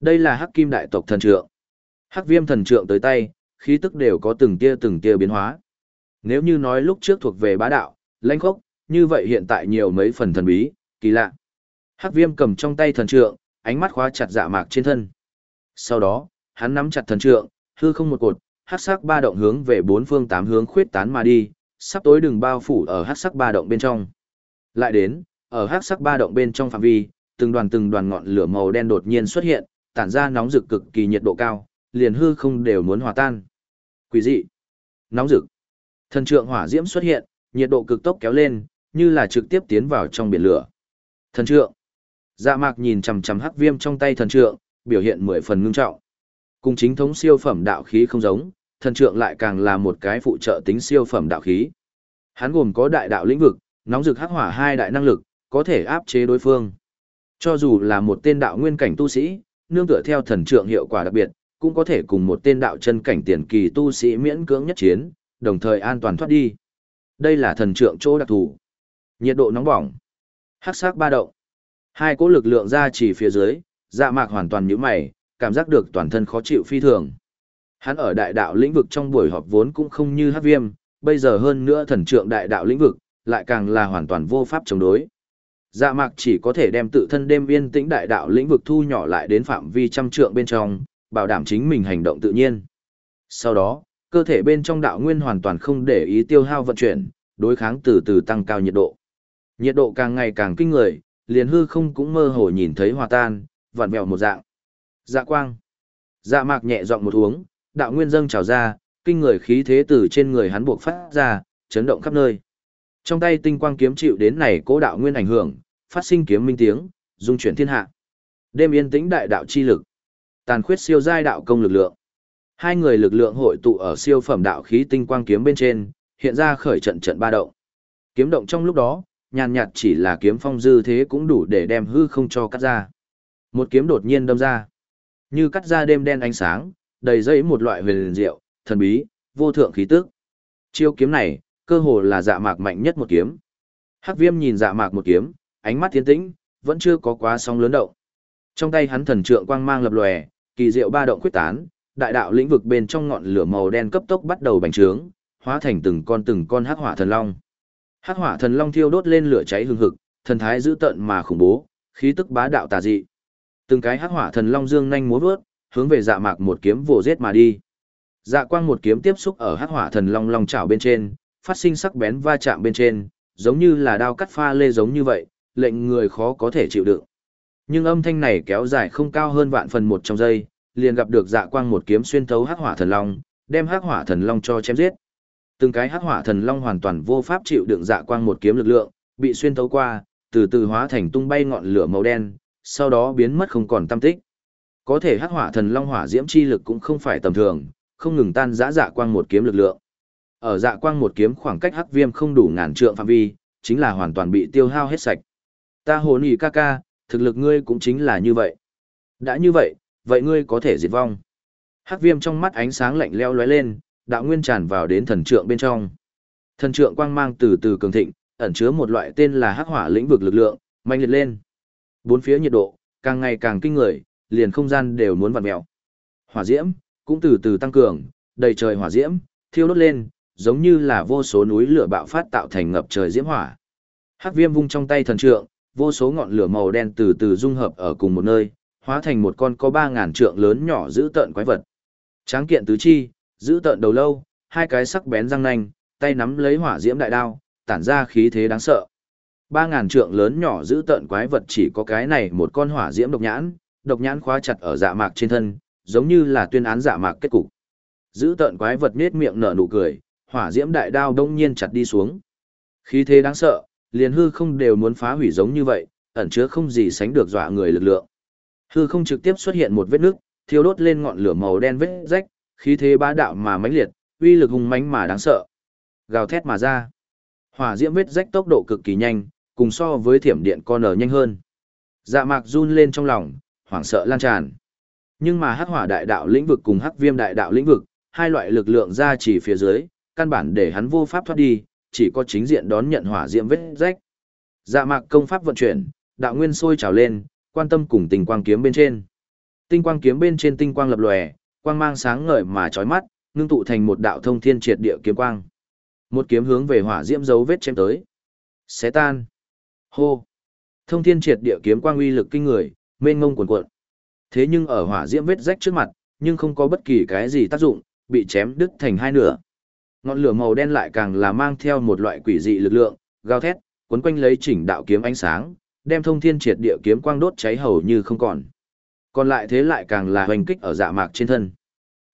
Đây là hắc kim đại tộc thần trượng. Hắc viêm thần trượng tới tay, khí tức đều có từng tia từng tia biến hóa. Nếu như nói lúc trước thuộc về bá đạo, lãnh khốc, như vậy hiện tại nhiều mấy phần thần bí, kỳ lạ. Hắc viêm cầm trong tay thần trượng, ánh mắt khóa chặt dạ mạc trên thân. Sau đó, hắn nắm chặt thần trượng, hư không một cột, hắc sắc ba động hướng về bốn phương tám hướng khuyết tán mà đi, sắp tối đừng bao phủ ở hắc sắc ba động bên trong. Lại đến, ở hắc sắc ba động bên trong phạm vi, từng đoàn từng đoàn ngọn lửa màu đen đột nhiên xuất hiện, tản ra nóng rực cực kỳ nhiệt độ cao, liền hư không đều muốn hòa tan. Quỷ dị, nóng rực. Thần trượng hỏa diễm xuất hiện, nhiệt độ cực tốc kéo lên, như là trực tiếp tiến vào trong biển lửa. Thần trượng. Dạ mạc nhìn chằm chằm hắc viêm trong tay thần trượng, biểu hiện mười phần ngưng trọng. Cùng chính thống siêu phẩm đạo khí không giống, thần trượng lại càng là một cái phụ trợ tính siêu phẩm đạo khí. Hắn gồm có đại đạo lĩnh vực, nóng rực hắc hỏa hai đại năng lực, có thể áp chế đối phương. Cho dù là một tên đạo nguyên cảnh tu sĩ, nương tựa theo thần trượng hiệu quả đặc biệt, cũng có thể cùng một tên đạo chân cảnh tiền kỳ tu sĩ miễn cưỡng nhất chiến, đồng thời an toàn thoát đi. Đây là thần trượng chỗ đặc thù. Nhiệt độ nóng bỏng, hắc sắc ba động. Hai cỗ lực lượng ra chỉ phía dưới, dạ mạc hoàn toàn nhíu mày, cảm giác được toàn thân khó chịu phi thường. Hắn ở đại đạo lĩnh vực trong buổi họp vốn cũng không như hắc viêm, bây giờ hơn nữa thần trượng đại đạo lĩnh vực, lại càng là hoàn toàn vô pháp chống đối. Dạ mạc chỉ có thể đem tự thân đêm yên tĩnh đại đạo lĩnh vực thu nhỏ lại đến phạm vi trăm trượng bên trong, bảo đảm chính mình hành động tự nhiên. Sau đó, cơ thể bên trong đạo nguyên hoàn toàn không để ý tiêu hao vận chuyển, đối kháng từ từ tăng cao nhiệt độ. Nhiệt độ càng ngày càng kinh người, liền hư không cũng mơ hồ nhìn thấy hòa tan, vặn vẹo một dạng. Dạ quang. Dạ mạc nhẹ giọng một uống, đạo nguyên dâng trào ra, kinh người khí thế từ trên người hắn buộc phát ra, chấn động khắp nơi. Trong tay tinh quang kiếm chịu đến này cố đạo nguyên ảnh hưởng, phát sinh kiếm minh tiếng, dung chuyển thiên hạ. Đêm yên tĩnh đại đạo chi lực, tàn khuyết siêu giai đạo công lực lượng. Hai người lực lượng hội tụ ở siêu phẩm đạo khí tinh quang kiếm bên trên, hiện ra khởi trận trận ba động. Kiếm động trong lúc đó, nhàn nhạt chỉ là kiếm phong dư thế cũng đủ để đem hư không cho cắt ra. Một kiếm đột nhiên đâm ra, như cắt ra đêm đen ánh sáng, đầy dây một loại huyền diệu, thần bí, vô thượng khí tức. Chiêu kiếm này, cơ hồ là dạ mạc mạnh nhất một kiếm. Hắc Viêm nhìn dạ mạc một kiếm, ánh mắt thiên tĩnh, vẫn chưa có quá sóng lớn động. Trong tay hắn thần trượng quang mang lập lòe, kỳ diệu ba động quyết tán, đại đạo lĩnh vực bên trong ngọn lửa màu đen cấp tốc bắt đầu bành trướng, hóa thành từng con từng con hắc hỏa thần long. Hắc hỏa thần long thiêu đốt lên lửa cháy hừng hực, thần thái dữ tợn mà khủng bố, khí tức bá đạo tà dị. Từng cái hắc hỏa thần long dương nhanh múa vớt, hướng về dạ mạc một kiếm vồ giết mà đi. Dạ quang một kiếm tiếp xúc ở hắc hỏa thần long long chảo bên trên, phát sinh sắc bén va chạm bên trên, giống như là đao cắt pha lê giống như vậy, lệnh người khó có thể chịu đựng. Nhưng âm thanh này kéo dài không cao hơn vạn phần một trong giây, liền gặp được dạ quang một kiếm xuyên thấu hắc hỏa thần long, đem hắc hỏa thần long cho chém giết. Từng cái hắc hỏa thần long hoàn toàn vô pháp chịu đựng dạ quang một kiếm lực lượng, bị xuyên thấu qua, từ từ hóa thành tung bay ngọn lửa màu đen, sau đó biến mất không còn tâm tích. Có thể hắc hỏa thần long hỏa diễm chi lực cũng không phải tầm thường, không ngừng tan rã dạ quang một kiếm lực lượng. Ở dạ quang một kiếm khoảng cách hắc viêm không đủ ngàn trượng phạm vi, chính là hoàn toàn bị tiêu hao hết sạch. Ta hồ ỉ ca ca, thực lực ngươi cũng chính là như vậy. Đã như vậy, vậy ngươi có thể diệt vong. Hắc viêm trong mắt ánh sáng lạnh leo lóe lên, đạo nguyên tràn vào đến thần trượng bên trong. Thần trượng quang mang từ từ cường thịnh, ẩn chứa một loại tên là hắc hỏa lĩnh vực lực lượng, mạnh liệt lên. Bốn phía nhiệt độ càng ngày càng kinh người, liền không gian đều muốn vặn mèo. Hỏa diễm cũng từ từ tăng cường, đầy trời hỏa diễm thiêu đốt lên, giống như là vô số núi lửa bạo phát tạo thành ngập trời diễm hỏa. Hắc viêm vung trong tay thần trượng, vô số ngọn lửa màu đen từ từ dung hợp ở cùng một nơi, hóa thành một con có 3000 trượng lớn nhỏ giữ tợn quái vật. Tráng kiện tứ chi, giữ tợn đầu lâu, hai cái sắc bén răng nanh, tay nắm lấy hỏa diễm đại đao, tản ra khí thế đáng sợ. 3000 trượng lớn nhỏ giữ tợn quái vật chỉ có cái này một con hỏa diễm độc nhãn, độc nhãn khóa chặt ở dạ mạc trên thân, giống như là tuyên án dạ mạc kết cục. Giữ tợn quái vật nhếch miệng nở nụ cười, hỏa diễm đại đao đông nhiên chặt đi xuống. Khí thế đáng sợ, liền hư không đều muốn phá hủy giống như vậy, ẩn chứa không gì sánh được dọa người lực lượng. Hư không trực tiếp xuất hiện một vết nước, thiêu đốt lên ngọn lửa màu đen vết rách, khí thế bá đạo mà mãnh liệt, uy lực hùng mãnh mà đáng sợ. Gào thét mà ra. Hỏa diễm vết rách tốc độ cực kỳ nhanh, cùng so với thiểm điện con nở nhanh hơn. Dạ mạc run lên trong lòng, hoảng sợ lan tràn. Nhưng mà hắc hỏa đại đạo lĩnh vực cùng hắc viêm đại đạo lĩnh vực, hai loại lực lượng ra chỉ phía dưới, căn bản để hắn vô pháp thoát đi, chỉ có chính diện đón nhận hỏa diễm vết rách. Dạ mạc công pháp vận chuyển, đạo nguyên sôi trào lên, quan tâm cùng tình quang kiếm bên trên. Tinh quang kiếm bên trên tinh quang lập lòe, quang mang sáng ngời mà chói mắt, ngưng tụ thành một đạo thông thiên triệt địa kiếm quang. Một kiếm hướng về hỏa diễm dấu vết chém tới. Xé tan. Hô. Thông thiên triệt địa kiếm quang uy lực kinh người, mênh mông cuồn cuộn. Thế nhưng ở hỏa diễm vết rách trước mặt, nhưng không có bất kỳ cái gì tác dụng, bị chém đứt thành hai nửa. Ngọn lửa màu đen lại càng là mang theo một loại quỷ dị lực lượng, gào thét, cuốn quanh lấy chỉnh đạo kiếm ánh sáng, đem thông thiên triệt địa kiếm quang đốt cháy hầu như không còn. Còn lại thế lại càng là hoành kích ở dạ mạc trên thân.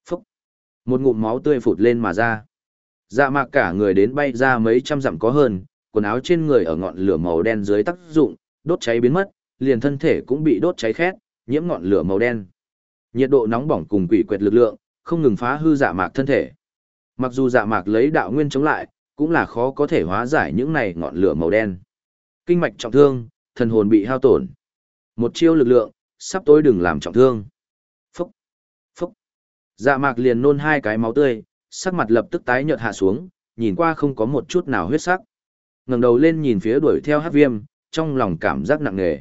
Phúc! Một ngụm máu tươi phụt lên mà ra. Dạ mạc cả người đến bay ra mấy trăm dặm có hơn, quần áo trên người ở ngọn lửa màu đen dưới tác dụng, đốt cháy biến mất, liền thân thể cũng bị đốt cháy khét, nhiễm ngọn lửa màu đen. Nhiệt độ nóng bỏng cùng quỷ quệt lực lượng, không ngừng phá hư dạ mạc thân thể. Mặc dù dạ mạc lấy đạo nguyên chống lại, cũng là khó có thể hóa giải những này ngọn lửa màu đen. Kinh mạch trọng thương, thần hồn bị hao tổn. Một chiêu lực lượng, sắp tối đừng làm trọng thương. Phúc, phúc. Dạ mạc liền nôn hai cái máu tươi, sắc mặt lập tức tái nhợt hạ xuống, nhìn qua không có một chút nào huyết sắc. ngẩng đầu lên nhìn phía đuổi theo hát viêm, trong lòng cảm giác nặng nề.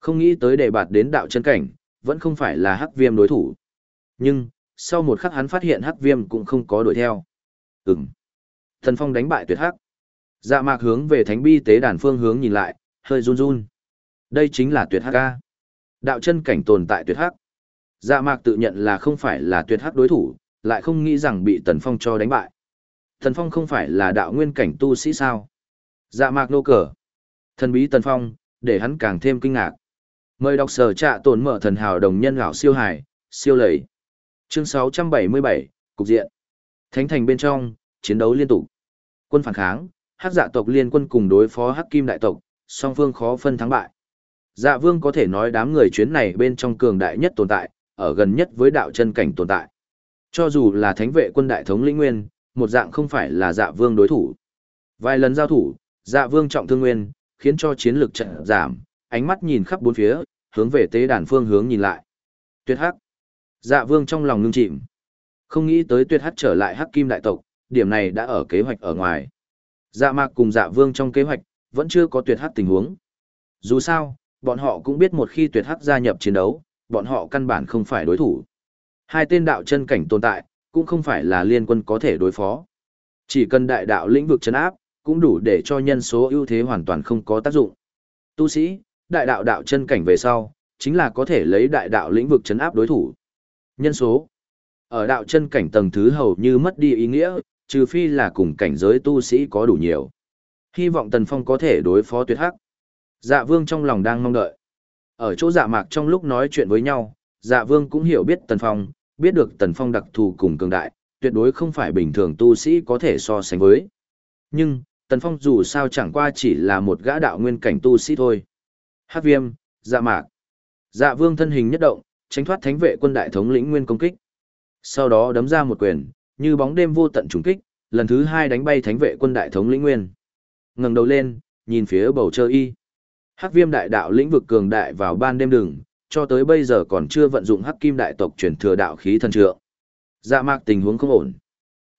Không nghĩ tới đề bạt đến đạo chân cảnh, vẫn không phải là hắc viêm đối thủ. Nhưng, sau một khắc hắn phát hiện hắc viêm cũng không có đuổi theo. Ừm. Thần Phong đánh bại tuyệt hắc. Dạ mạc hướng về thánh bi tế đàn phương hướng nhìn lại, hơi run run. Đây chính là tuyệt hắc ca. Đạo chân cảnh tồn tại tuyệt hắc. Dạ mạc tự nhận là không phải là tuyệt hắc đối thủ, lại không nghĩ rằng bị Tần Phong cho đánh bại. thần Phong không phải là đạo nguyên cảnh tu sĩ sao? Dạ mạc nô cờ. Thần bí Tần Phong, để hắn càng thêm kinh ngạc. Mời đọc sở trạ tồn mở thần hào đồng nhân gạo siêu hải, siêu lầy. Chương 677, Cục diện. Thánh thành bên trong, chiến đấu liên tục. Quân phản kháng, hắc dạ tộc liên quân cùng đối phó hắc kim đại tộc, song phương khó phân thắng bại. Dạ vương có thể nói đám người chuyến này bên trong cường đại nhất tồn tại, ở gần nhất với đạo chân cảnh tồn tại. Cho dù là thánh vệ quân đại thống lĩnh nguyên, một dạng không phải là dạ vương đối thủ. Vài lần giao thủ, dạ vương trọng thương nguyên, khiến cho chiến lực trận giảm, ánh mắt nhìn khắp bốn phía, hướng về tế đàn phương hướng nhìn lại. Tuyệt hắc. Dạ vương trong lòng ngưng chìm. Không nghĩ tới tuyệt hắc trở lại hắc kim đại tộc, điểm này đã ở kế hoạch ở ngoài. Dạ mạc cùng dạ vương trong kế hoạch, vẫn chưa có tuyệt hắc tình huống. Dù sao, bọn họ cũng biết một khi tuyệt hắc gia nhập chiến đấu, bọn họ căn bản không phải đối thủ. Hai tên đạo chân cảnh tồn tại, cũng không phải là liên quân có thể đối phó. Chỉ cần đại đạo lĩnh vực chấn áp, cũng đủ để cho nhân số ưu thế hoàn toàn không có tác dụng. Tu sĩ, đại đạo đạo chân cảnh về sau, chính là có thể lấy đại đạo lĩnh vực chấn áp đối thủ. Nhân số Ở đạo chân cảnh tầng thứ hầu như mất đi ý nghĩa, trừ phi là cùng cảnh giới tu sĩ có đủ nhiều. Hy vọng Tần Phong có thể đối phó tuyệt hắc. Dạ vương trong lòng đang mong đợi. Ở chỗ dạ mạc trong lúc nói chuyện với nhau, dạ vương cũng hiểu biết Tần Phong, biết được Tần Phong đặc thù cùng cường đại, tuyệt đối không phải bình thường tu sĩ có thể so sánh với. Nhưng, Tần Phong dù sao chẳng qua chỉ là một gã đạo nguyên cảnh tu sĩ thôi. Hát viêm, dạ mạc. Dạ vương thân hình nhất động, tránh thoát thánh vệ quân đại thống lĩnh nguyên công kích. Sau đó đấm ra một quyền, như bóng đêm vô tận trùng kích, lần thứ hai đánh bay thánh vệ quân đại thống lĩnh nguyên. Ngẩng đầu lên, nhìn phía bầu trời y. Hắc viêm đại đạo lĩnh vực cường đại vào ban đêm đường, cho tới bây giờ còn chưa vận dụng hắc kim đại tộc chuyển thừa đạo khí thần trượng. Dạ mạc tình huống không ổn.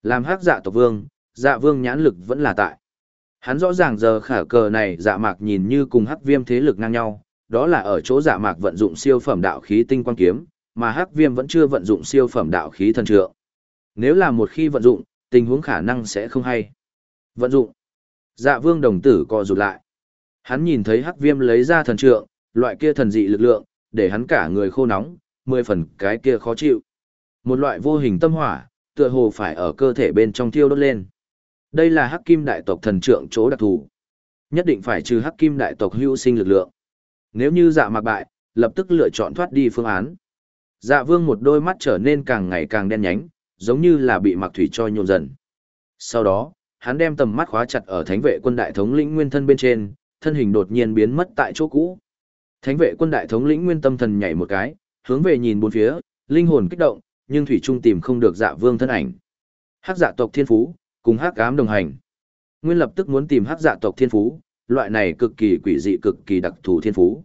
Làm hắc dạ tộc vương, dạ vương nhãn lực vẫn là tại. Hắn rõ ràng giờ khả cờ này dạ mạc nhìn như cùng hắc viêm thế lực ngang nhau, đó là ở chỗ dạ mạc vận dụng siêu phẩm đạo khí tinh quang kiếm, mà hắc viêm vẫn chưa vận dụng siêu phẩm đạo khí thần trượng. Nếu là một khi vận dụng, tình huống khả năng sẽ không hay. Vận dụng. Dạ vương đồng tử co rụt lại. Hắn nhìn thấy hắc viêm lấy ra thần trượng, loại kia thần dị lực lượng, để hắn cả người khô nóng, mười phần cái kia khó chịu. Một loại vô hình tâm hỏa, tựa hồ phải ở cơ thể bên trong thiêu đốt lên. Đây là hắc kim đại tộc thần trượng chỗ đặc thù. Nhất định phải trừ hắc kim đại tộc hữu sinh lực lượng. Nếu như dạ mạc bại, lập tức lựa chọn thoát đi phương án. Dạ vương một đôi mắt trở nên càng ngày càng đen nhánh, giống như là bị mặc thủy cho nhộn dần. Sau đó, hắn đem tầm mắt khóa chặt ở thánh vệ quân đại thống lĩnh nguyên thân bên trên, thân hình đột nhiên biến mất tại chỗ cũ. Thánh vệ quân đại thống lĩnh nguyên tâm thần nhảy một cái, hướng về nhìn bốn phía, linh hồn kích động, nhưng thủy trung tìm không được dạ vương thân ảnh. Hắc dạ tộc thiên phú, cùng hắc ám đồng hành. Nguyên lập tức muốn tìm hắc dạ tộc thiên phú, loại này cực kỳ quỷ dị cực kỳ đặc thù thiên phú.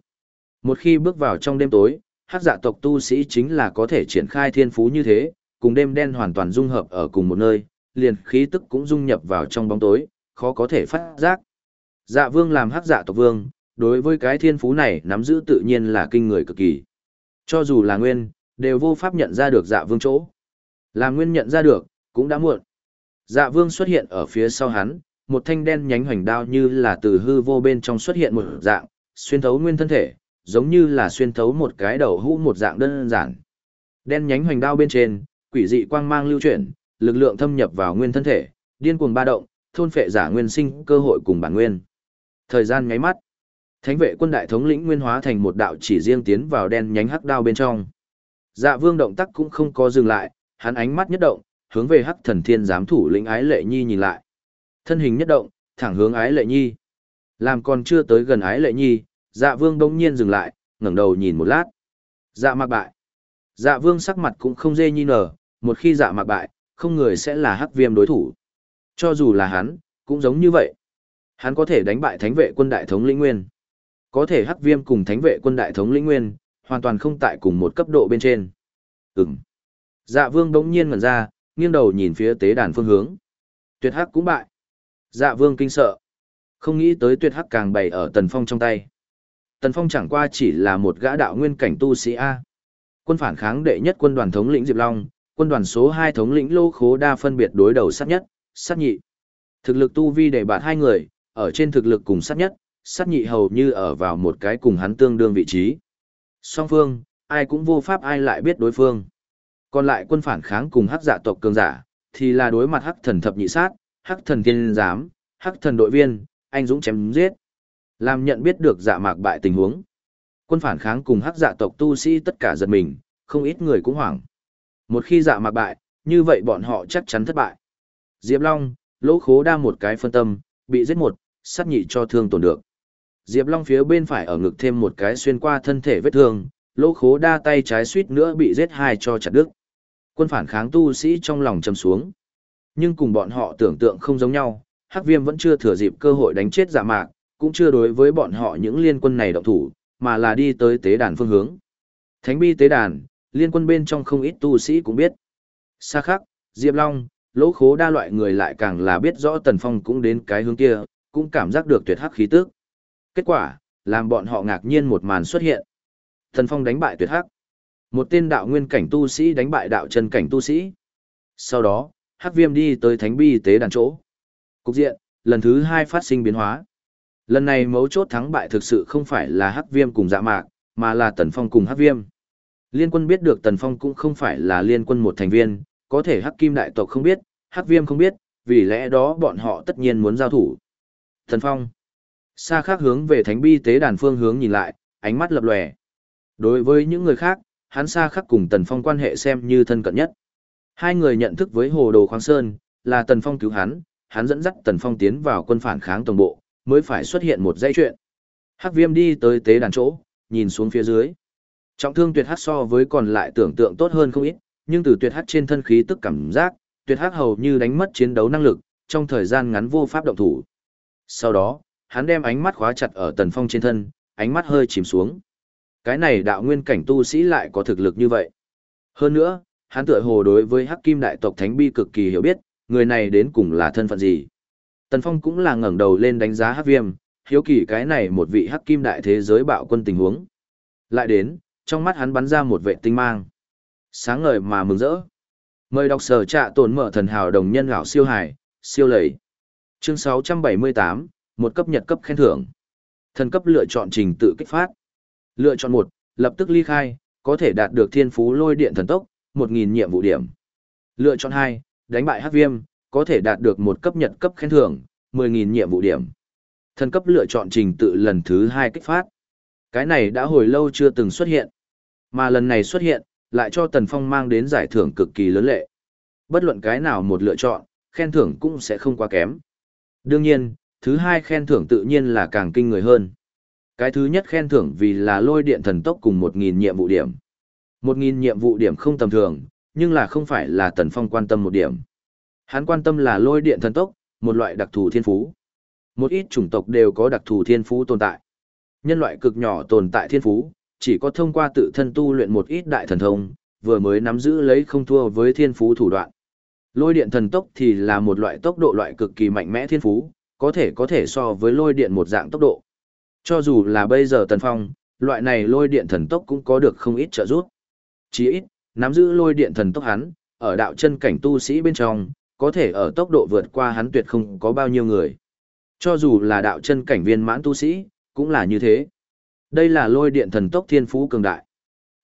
Một khi bước vào trong đêm tối, hắc dạ tộc tu sĩ chính là có thể triển khai thiên phú như thế, cùng đêm đen hoàn toàn dung hợp ở cùng một nơi, liền khí tức cũng dung nhập vào trong bóng tối, khó có thể phát giác. Dạ vương làm hắc dạ tộc vương, đối với cái thiên phú này nắm giữ tự nhiên là kinh người cực kỳ. Cho dù là nguyên, đều vô pháp nhận ra được dạ vương chỗ. Là nguyên nhận ra được, cũng đã muộn. Dạ vương xuất hiện ở phía sau hắn, một thanh đen nhánh hoành đao như là từ hư vô bên trong xuất hiện một dạng, xuyên thấu nguyên thân thể, giống như là xuyên thấu một cái đầu hũ một dạng đơn giản. Đen nhánh hoành đao bên trên, quỷ dị quang mang lưu chuyển, lực lượng thâm nhập vào nguyên thân thể, điên cuồng ba động, thôn phệ giả nguyên sinh cơ hội cùng bản nguyên. Thời gian nháy mắt, Thánh vệ quân đại thống lĩnh nguyên hóa thành một đạo chỉ riêng tiến vào đen nhánh hắc đao bên trong. Dạ Vương động tác cũng không có dừng lại, hắn ánh mắt nhất động, hướng về hắc thần thiên giám thủ lĩnh ái lệ nhi nhìn lại. Thân hình nhất động, thẳng hướng ái lệ nhi. Làm còn chưa tới gần ái lệ nhi, dạ vương đông nhiên dừng lại, ngẩng đầu nhìn một lát. Dạ mạc bại. Dạ vương sắc mặt cũng không dê nhi nở, một khi dạ mạc bại, không người sẽ là hắc viêm đối thủ. Cho dù là hắn, cũng giống như vậy. Hắn có thể đánh bại thánh vệ quân đại thống lĩnh nguyên. Có thể hắc viêm cùng thánh vệ quân đại thống lĩnh nguyên, hoàn toàn không tại cùng một cấp độ bên trên. Ừm. Dạ vương đống nhiên ngẩn ra, nghiêng đầu nhìn phía tế đàn phương hướng. Tuyệt hắc cũng bại. Dạ vương kinh sợ. Không nghĩ tới tuyệt hắc càng bày ở tần phong trong tay. Tần phong chẳng qua chỉ là một gã đạo nguyên cảnh tu sĩ A. Quân phản kháng đệ nhất quân đoàn thống lĩnh Diệp Long, quân đoàn số 2 thống lĩnh Lô Khố Đa phân biệt đối đầu sát nhất, sát nhị. Thực lực tu vi để bạt hai người, ở trên thực lực cùng sát nhất, sát nhị hầu như ở vào một cái cùng hắn tương đương vị trí. Song phương, ai cũng vô pháp ai lại biết đối phương. Còn lại quân phản kháng cùng hắc dạ tộc cường giả, thì là đối mặt hắc thần thập nhị sát, hắc thần tiên giám, hắc thần đội viên, anh dũng chém giết. Làm nhận biết được dạ mạc bại tình huống. Quân phản kháng cùng hắc dạ tộc tu sĩ tất cả giật mình, không ít người cũng hoảng. Một khi dạ mạc bại, như vậy bọn họ chắc chắn thất bại. Diệp Long, lỗ khố đang một cái phân tâm, bị giết một, sát nhị cho thương tổn được. Diệp Long phía bên phải ở ngực thêm một cái xuyên qua thân thể vết thương, lỗ khố đa tay trái suýt nữa bị giết hai cho chặt đứt. Quân phản kháng tu sĩ trong lòng chầm xuống. Nhưng cùng bọn họ tưởng tượng không giống nhau, Hắc Viêm vẫn chưa thừa dịp cơ hội đánh chết giả mạc, cũng chưa đối với bọn họ những liên quân này động thủ, mà là đi tới tế đàn phương hướng. Thánh bi tế đàn, liên quân bên trong không ít tu sĩ cũng biết. Xa khắc, Diệp Long, lỗ khố đa loại người lại càng là biết rõ Tần Phong cũng đến cái hướng kia, cũng cảm giác được tuyệt hắc khí tức. Kết quả, làm bọn họ ngạc nhiên một màn xuất hiện. Tần Phong đánh bại tuyệt hắc. Một tên đạo nguyên cảnh tu sĩ đánh bại đạo chân cảnh tu sĩ. Sau đó, hắc viêm đi tới thánh bi tế đàn chỗ. Cục diện, lần thứ hai phát sinh biến hóa. Lần này mấu chốt thắng bại thực sự không phải là hắc viêm cùng dạ mạc, mà là tần phong cùng hắc viêm. Liên quân biết được tần phong cũng không phải là liên quân một thành viên, có thể hắc kim đại tộc không biết, hắc viêm không biết, vì lẽ đó bọn họ tất nhiên muốn giao thủ. Tần phong. Xa khác hướng về thánh bi tế đàn phương hướng nhìn lại, ánh mắt lập lòe. Đối với những người khác, hắn xa khắc cùng tần phong quan hệ xem như thân cận nhất. Hai người nhận thức với hồ đồ khoáng sơn, là tần phong cứu hắn, hắn dẫn dắt tần phong tiến vào quân phản kháng tổng bộ, mới phải xuất hiện một dây chuyện. Hắc viêm đi tới tế đàn chỗ, nhìn xuống phía dưới. Trọng thương tuyệt hắc so với còn lại tưởng tượng tốt hơn không ít, nhưng từ tuyệt hắc trên thân khí tức cảm giác, tuyệt hắc hầu như đánh mất chiến đấu năng lực, trong thời gian ngắn vô pháp động thủ. Sau đó, hắn đem ánh mắt khóa chặt ở tần phong trên thân, ánh mắt hơi chìm xuống. Cái này đạo nguyên cảnh tu sĩ lại có thực lực như vậy. Hơn nữa, hắn tựa hồ đối với hắc kim đại tộc thánh bi cực kỳ hiểu biết, người này đến cùng là thân phận gì. Tần Phong cũng là ngẩng đầu lên đánh giá hắc viêm, hiếu kỳ cái này một vị hắc kim đại thế giới bạo quân tình huống. Lại đến, trong mắt hắn bắn ra một vệ tinh mang. Sáng ngời mà mừng rỡ. Mời đọc sở trạ tổn mở thần hào đồng nhân gạo siêu hải, siêu lầy. Chương 678, một cấp nhật cấp khen thưởng. Thần cấp lựa chọn trình tự kích phát. Lựa chọn một, lập tức ly khai, có thể đạt được thiên phú lôi điện thần tốc, 1.000 nhiệm vụ điểm. Lựa chọn hai, đánh bại hắc viêm, có thể đạt được một cấp nhật cấp khen thưởng, 10.000 nhiệm vụ điểm. Thần cấp lựa chọn trình tự lần thứ hai kích phát. Cái này đã hồi lâu chưa từng xuất hiện. Mà lần này xuất hiện, lại cho Tần Phong mang đến giải thưởng cực kỳ lớn lệ. Bất luận cái nào một lựa chọn, khen thưởng cũng sẽ không quá kém. Đương nhiên, thứ hai khen thưởng tự nhiên là càng kinh người hơn. Cái thứ nhất khen thưởng vì là lôi điện thần tốc cùng 1.000 nhiệm vụ điểm. 1.000 nhiệm vụ điểm không tầm thường, nhưng là không phải là Tần Phong quan tâm một điểm. Hắn quan tâm là lôi điện thần tốc, một loại đặc thù thiên phú. Một ít chủng tộc đều có đặc thù thiên phú tồn tại. Nhân loại cực nhỏ tồn tại thiên phú, chỉ có thông qua tự thân tu luyện một ít đại thần thông, vừa mới nắm giữ lấy không thua với thiên phú thủ đoạn. Lôi điện thần tốc thì là một loại tốc độ loại cực kỳ mạnh mẽ thiên phú, có thể có thể so với lôi điện một dạng tốc độ. Cho dù là bây giờ Tần Phong, loại này lôi điện thần tốc cũng có được không ít trợ giúp. Chỉ ít, nắm giữ lôi điện thần tốc hắn, ở đạo chân cảnh tu sĩ bên trong, có thể ở tốc độ vượt qua hắn tuyệt không có bao nhiêu người. Cho dù là đạo chân cảnh viên mãn tu sĩ, cũng là như thế. Đây là lôi điện thần tốc thiên phú cường đại.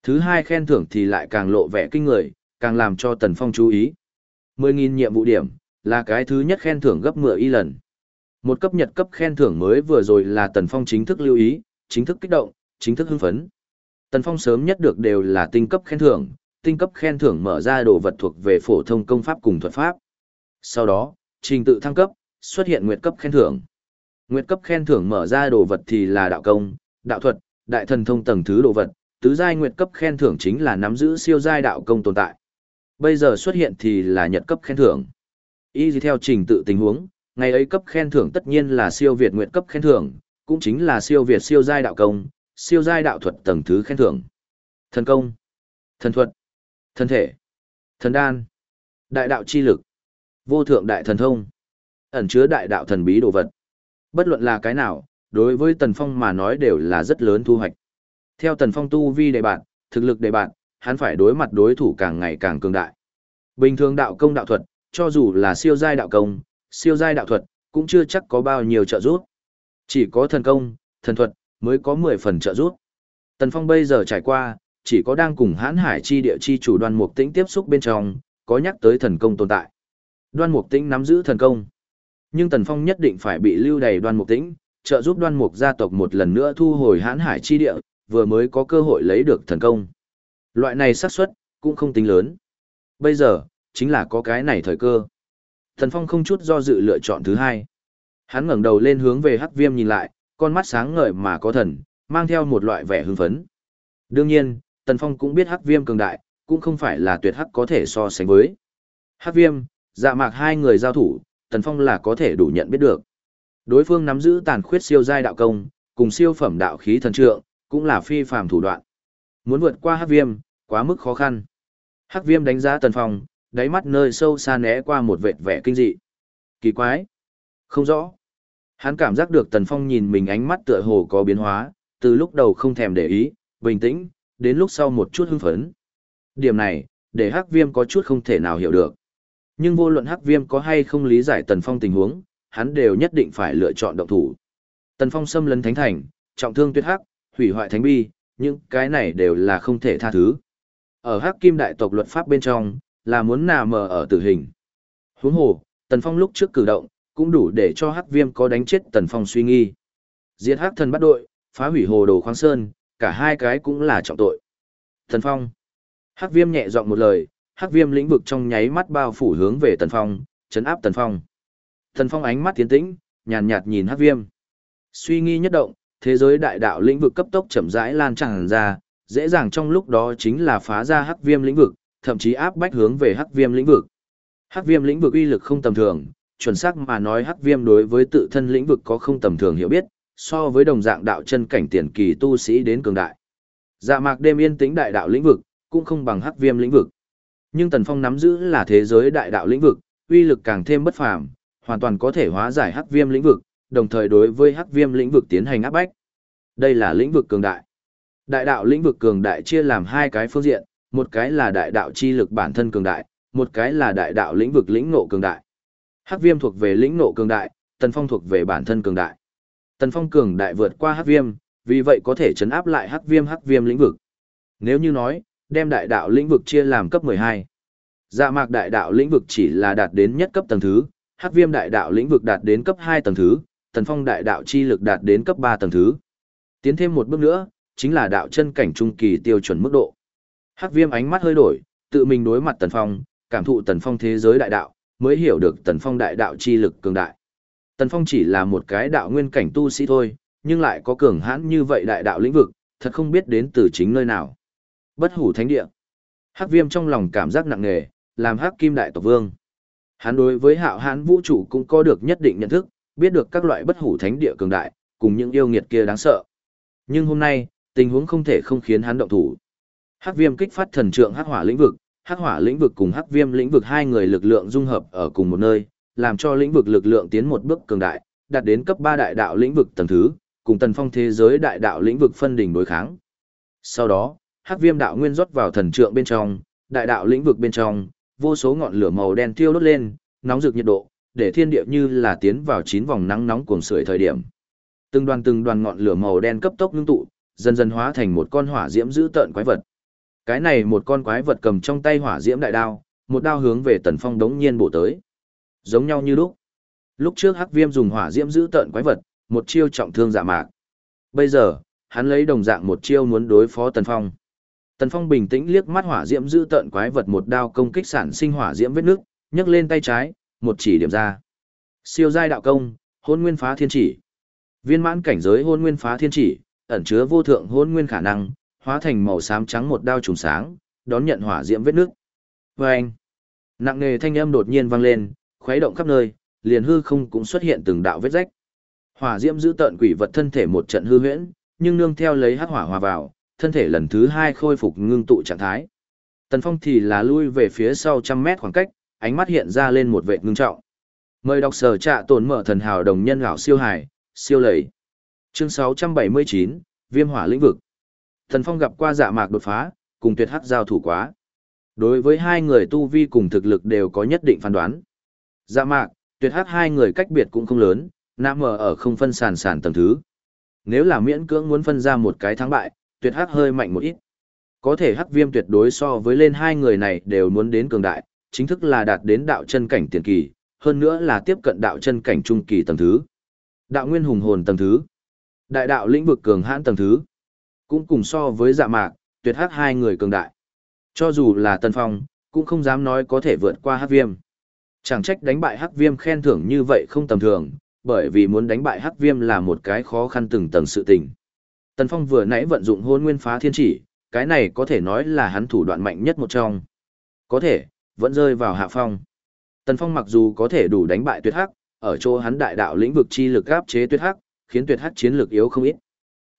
Thứ hai khen thưởng thì lại càng lộ vẻ kinh người, càng làm cho Tần Phong chú ý. 10.000 nhiệm vụ điểm, là cái thứ nhất khen thưởng gấp 10 y lần. Một cấp nhật cấp khen thưởng mới vừa rồi là Tần Phong chính thức lưu ý, chính thức kích động, chính thức hưng phấn. Tần Phong sớm nhất được đều là tinh cấp khen thưởng, tinh cấp khen thưởng mở ra đồ vật thuộc về phổ thông công pháp cùng thuật pháp. Sau đó, trình tự thăng cấp, xuất hiện nguyệt cấp khen thưởng. Nguyệt cấp khen thưởng mở ra đồ vật thì là đạo công, đạo thuật, đại thần thông tầng thứ đồ vật, tứ giai nguyệt cấp khen thưởng chính là nắm giữ siêu giai đạo công tồn tại. Bây giờ xuất hiện thì là nhật cấp khen thưởng. Y theo trình tự tình huống, ngày ấy cấp khen thưởng tất nhiên là siêu việt nguyệt cấp khen thưởng, cũng chính là siêu việt siêu giai đạo công, siêu giai đạo thuật tầng thứ khen thưởng. Thần công, thần thuật, thân thể, thần đan, đại đạo chi lực, vô thượng đại thần thông, ẩn chứa đại đạo thần bí đồ vật. Bất luận là cái nào, đối với Tần Phong mà nói đều là rất lớn thu hoạch. Theo Tần Phong tu vi đề bạn, thực lực đề bạn, hắn phải đối mặt đối thủ càng ngày càng cường đại. Bình thường đạo công đạo thuật, cho dù là siêu giai đạo công, siêu giai đạo thuật, cũng chưa chắc có bao nhiêu trợ giúp. Chỉ có thần công, thần thuật, mới có 10 phần trợ giúp. Tần Phong bây giờ trải qua, chỉ có đang cùng hãn hải chi địa chi chủ đoan mục tĩnh tiếp xúc bên trong, có nhắc tới thần công tồn tại. Đoan mục tĩnh nắm giữ thần công. Nhưng Tần Phong nhất định phải bị lưu đầy đoan mục tĩnh, trợ giúp đoan mục gia tộc một lần nữa thu hồi hãn hải chi địa, vừa mới có cơ hội lấy được thần công. Loại này xác suất cũng không tính lớn. Bây giờ, chính là có cái này thời cơ. Tần Phong không chút do dự lựa chọn thứ hai. Hắn ngẩng đầu lên hướng về Hắc Viêm nhìn lại, con mắt sáng ngời mà có thần, mang theo một loại vẻ hưng phấn. Đương nhiên, Tần Phong cũng biết Hắc Viêm cường đại, cũng không phải là tuyệt hắc có thể so sánh với. Hắc Viêm, Dạ Mạc hai người giao thủ, Tần Phong là có thể đủ nhận biết được. Đối phương nắm giữ tàn khuyết siêu giai đạo công, cùng siêu phẩm đạo khí thần trượng, cũng là phi phàm thủ đoạn. Muốn vượt qua Hắc Viêm, quá mức khó khăn. Hắc Viêm đánh giá Tần Phong, đáy mắt nơi sâu xa né qua một vệt vẻ kinh dị. Kỳ quái. Không rõ. Hắn cảm giác được Tần Phong nhìn mình ánh mắt tựa hồ có biến hóa, từ lúc đầu không thèm để ý, bình tĩnh, đến lúc sau một chút hưng phấn. Điểm này, để Hắc Viêm có chút không thể nào hiểu được. Nhưng vô luận Hắc Viêm có hay không lý giải Tần Phong tình huống, hắn đều nhất định phải lựa chọn động thủ. Tần Phong xâm lấn thánh thành, trọng thương tuyệt hắc, hủy hoại thánh bi, những cái này đều là không thể tha thứ. Ở Hắc Kim đại tộc luật pháp bên trong, là muốn nà mờ ở tử hình. Huống hồ, Tần Phong lúc trước cử động, cũng đủ để cho Hắc Viêm có đánh chết Tần Phong suy nghi. Diệt Hắc thần bắt đội, phá hủy hồ đồ khoáng sơn, cả hai cái cũng là trọng tội. Tần Phong. Hắc Viêm nhẹ giọng một lời, Hắc Viêm lĩnh vực trong nháy mắt bao phủ hướng về Tần Phong, chấn áp Tần Phong. Tần Phong ánh mắt tiến tĩnh, nhàn nhạt nhìn Hắc Viêm. Suy nghi nhất động, thế giới đại đạo lĩnh vực cấp tốc chậm rãi lan tràn ra, dễ dàng trong lúc đó chính là phá ra Hắc Viêm lĩnh vực, thậm chí áp bách hướng về Hắc Viêm lĩnh vực. Hắc Viêm lĩnh vực uy lực không tầm thường, chuẩn xác mà nói hắc viêm đối với tự thân lĩnh vực có không tầm thường hiểu biết, so với đồng dạng đạo chân cảnh tiền kỳ tu sĩ đến cường đại. Dạ mạc đêm yên tĩnh đại đạo lĩnh vực, cũng không bằng hắc viêm lĩnh vực. Nhưng Tần Phong nắm giữ là thế giới đại đạo lĩnh vực, uy lực càng thêm bất phàm, hoàn toàn có thể hóa giải hắc viêm lĩnh vực, đồng thời đối với hắc viêm lĩnh vực tiến hành áp bách. Đây là lĩnh vực cường đại. Đại đạo lĩnh vực cường đại chia làm hai cái phương diện, một cái là đại đạo chi lực bản thân cường đại, một cái là đại đạo lĩnh vực lĩnh ngộ cường đại. Hắc viêm thuộc về lĩnh nộ cường đại, tần phong thuộc về bản thân cường đại. Tần phong cường đại vượt qua hắc viêm, vì vậy có thể chấn áp lại hắc viêm hắc viêm lĩnh vực. Nếu như nói, đem đại đạo lĩnh vực chia làm cấp 12. Dạ mạc đại đạo lĩnh vực chỉ là đạt đến nhất cấp tầng thứ, hắc viêm đại đạo lĩnh vực đạt đến cấp 2 tầng thứ, tần phong đại đạo chi lực đạt đến cấp 3 tầng thứ. Tiến thêm một bước nữa, chính là đạo chân cảnh trung kỳ tiêu chuẩn mức độ. Hắc viêm ánh mắt hơi đổi, tự mình đối mặt tần phong, cảm thụ tần phong thế giới đại đạo, mới hiểu được Tần Phong đại đạo chi lực cường đại. Tần Phong chỉ là một cái đạo nguyên cảnh tu sĩ thôi, nhưng lại có cường hãn như vậy đại đạo lĩnh vực, thật không biết đến từ chính nơi nào. Bất hủ thánh địa. Hắc Viêm trong lòng cảm giác nặng nề, làm Hắc Kim đại tộc vương. Hắn đối với hạo hãn vũ trụ cũng có được nhất định nhận thức, biết được các loại bất hủ thánh địa cường đại, cùng những yêu nghiệt kia đáng sợ. Nhưng hôm nay, tình huống không thể không khiến hắn động thủ. Hắc Viêm kích phát thần trượng Hắc Hỏa lĩnh vực, Hắc Hỏa lĩnh vực cùng Hắc Viêm lĩnh vực hai người lực lượng dung hợp ở cùng một nơi, làm cho lĩnh vực lực lượng tiến một bước cường đại, đạt đến cấp 3 đại đạo lĩnh vực tầng thứ, cùng Tần Phong thế giới đại đạo lĩnh vực phân đỉnh đối kháng. Sau đó, Hắc Viêm đạo nguyên rót vào thần trượng bên trong, đại đạo lĩnh vực bên trong, vô số ngọn lửa màu đen thiêu đốt lên, nóng rực nhiệt độ, để thiên địa như là tiến vào chín vòng nắng nóng cuồng sưởi thời điểm. Từng đoàn từng đoàn ngọn lửa màu đen cấp tốc ngưng tụ, dần dần hóa thành một con hỏa diễm dữ tợn quái vật. Cái này một con quái vật cầm trong tay hỏa diễm đại đao, một đao hướng về Tần Phong đống nhiên bổ tới. Giống nhau như lúc. Lúc trước Hắc Viêm dùng hỏa diễm giữ tợn quái vật, một chiêu trọng thương dạ mạc. Bây giờ, hắn lấy đồng dạng một chiêu muốn đối phó Tần Phong. Tần Phong bình tĩnh liếc mắt hỏa diễm giữ tợn quái vật một đao công kích sản sinh hỏa diễm vết nước, nhấc lên tay trái, một chỉ điểm ra. Siêu giai đạo công, Hôn Nguyên Phá Thiên Chỉ. Viên mãn cảnh giới Hôn Nguyên Phá Thiên Chỉ, ẩn chứa vô thượng hôn nguyên khả năng, hóa thành màu xám trắng một đao trùng sáng, đón nhận hỏa diễm vết nước. Vâng! Nặng nề thanh âm đột nhiên vang lên, khuấy động khắp nơi, liền hư không cũng xuất hiện từng đạo vết rách. Hỏa diễm giữ tận quỷ vật thân thể một trận hư huyễn, nhưng nương theo lấy hắc hỏa hòa vào, thân thể lần thứ hai khôi phục ngưng tụ trạng thái. Tần Phong thì là lui về phía sau trăm mét khoảng cách, ánh mắt hiện ra lên một vệ ngưng trọng. Mời đọc sở trạ tổn mở thần hào đồng nhân gạo siêu hải, siêu lầy. Chương 679, Viêm hỏa lĩnh vực. Thần Phong gặp qua dạ mạc đột phá, cùng tuyệt hắc giao thủ quá. Đối với hai người tu vi cùng thực lực đều có nhất định phán đoán. Dạ mạc, tuyệt hắc hai người cách biệt cũng không lớn, nam mờ ở không phân sàn sàn tầng thứ. Nếu là miễn cưỡng muốn phân ra một cái thắng bại, tuyệt hắc hơi mạnh một ít. Có thể hắc viêm tuyệt đối so với lên hai người này đều muốn đến cường đại, chính thức là đạt đến đạo chân cảnh tiền kỳ, hơn nữa là tiếp cận đạo chân cảnh trung kỳ tầng thứ. Đạo nguyên hùng hồn tầng thứ. Đại đạo lĩnh vực cường hãn tầng thứ. Cũng cùng so với dạ mạc, tuyệt hắc hai người cường đại. Cho dù là tân phong, cũng không dám nói có thể vượt qua hắc viêm. Chẳng trách đánh bại hắc viêm khen thưởng như vậy không tầm thường, bởi vì muốn đánh bại hắc viêm là một cái khó khăn từng tầng sự tình. Tần Phong vừa nãy vận dụng hôn nguyên phá thiên chỉ, cái này có thể nói là hắn thủ đoạn mạnh nhất một trong. Có thể, vẫn rơi vào hạ phong. Tần Phong mặc dù có thể đủ đánh bại tuyệt hắc, ở chỗ hắn đại đạo lĩnh vực chi lực áp chế tuyệt hắc, khiến tuyệt hắc chiến lực yếu không ít.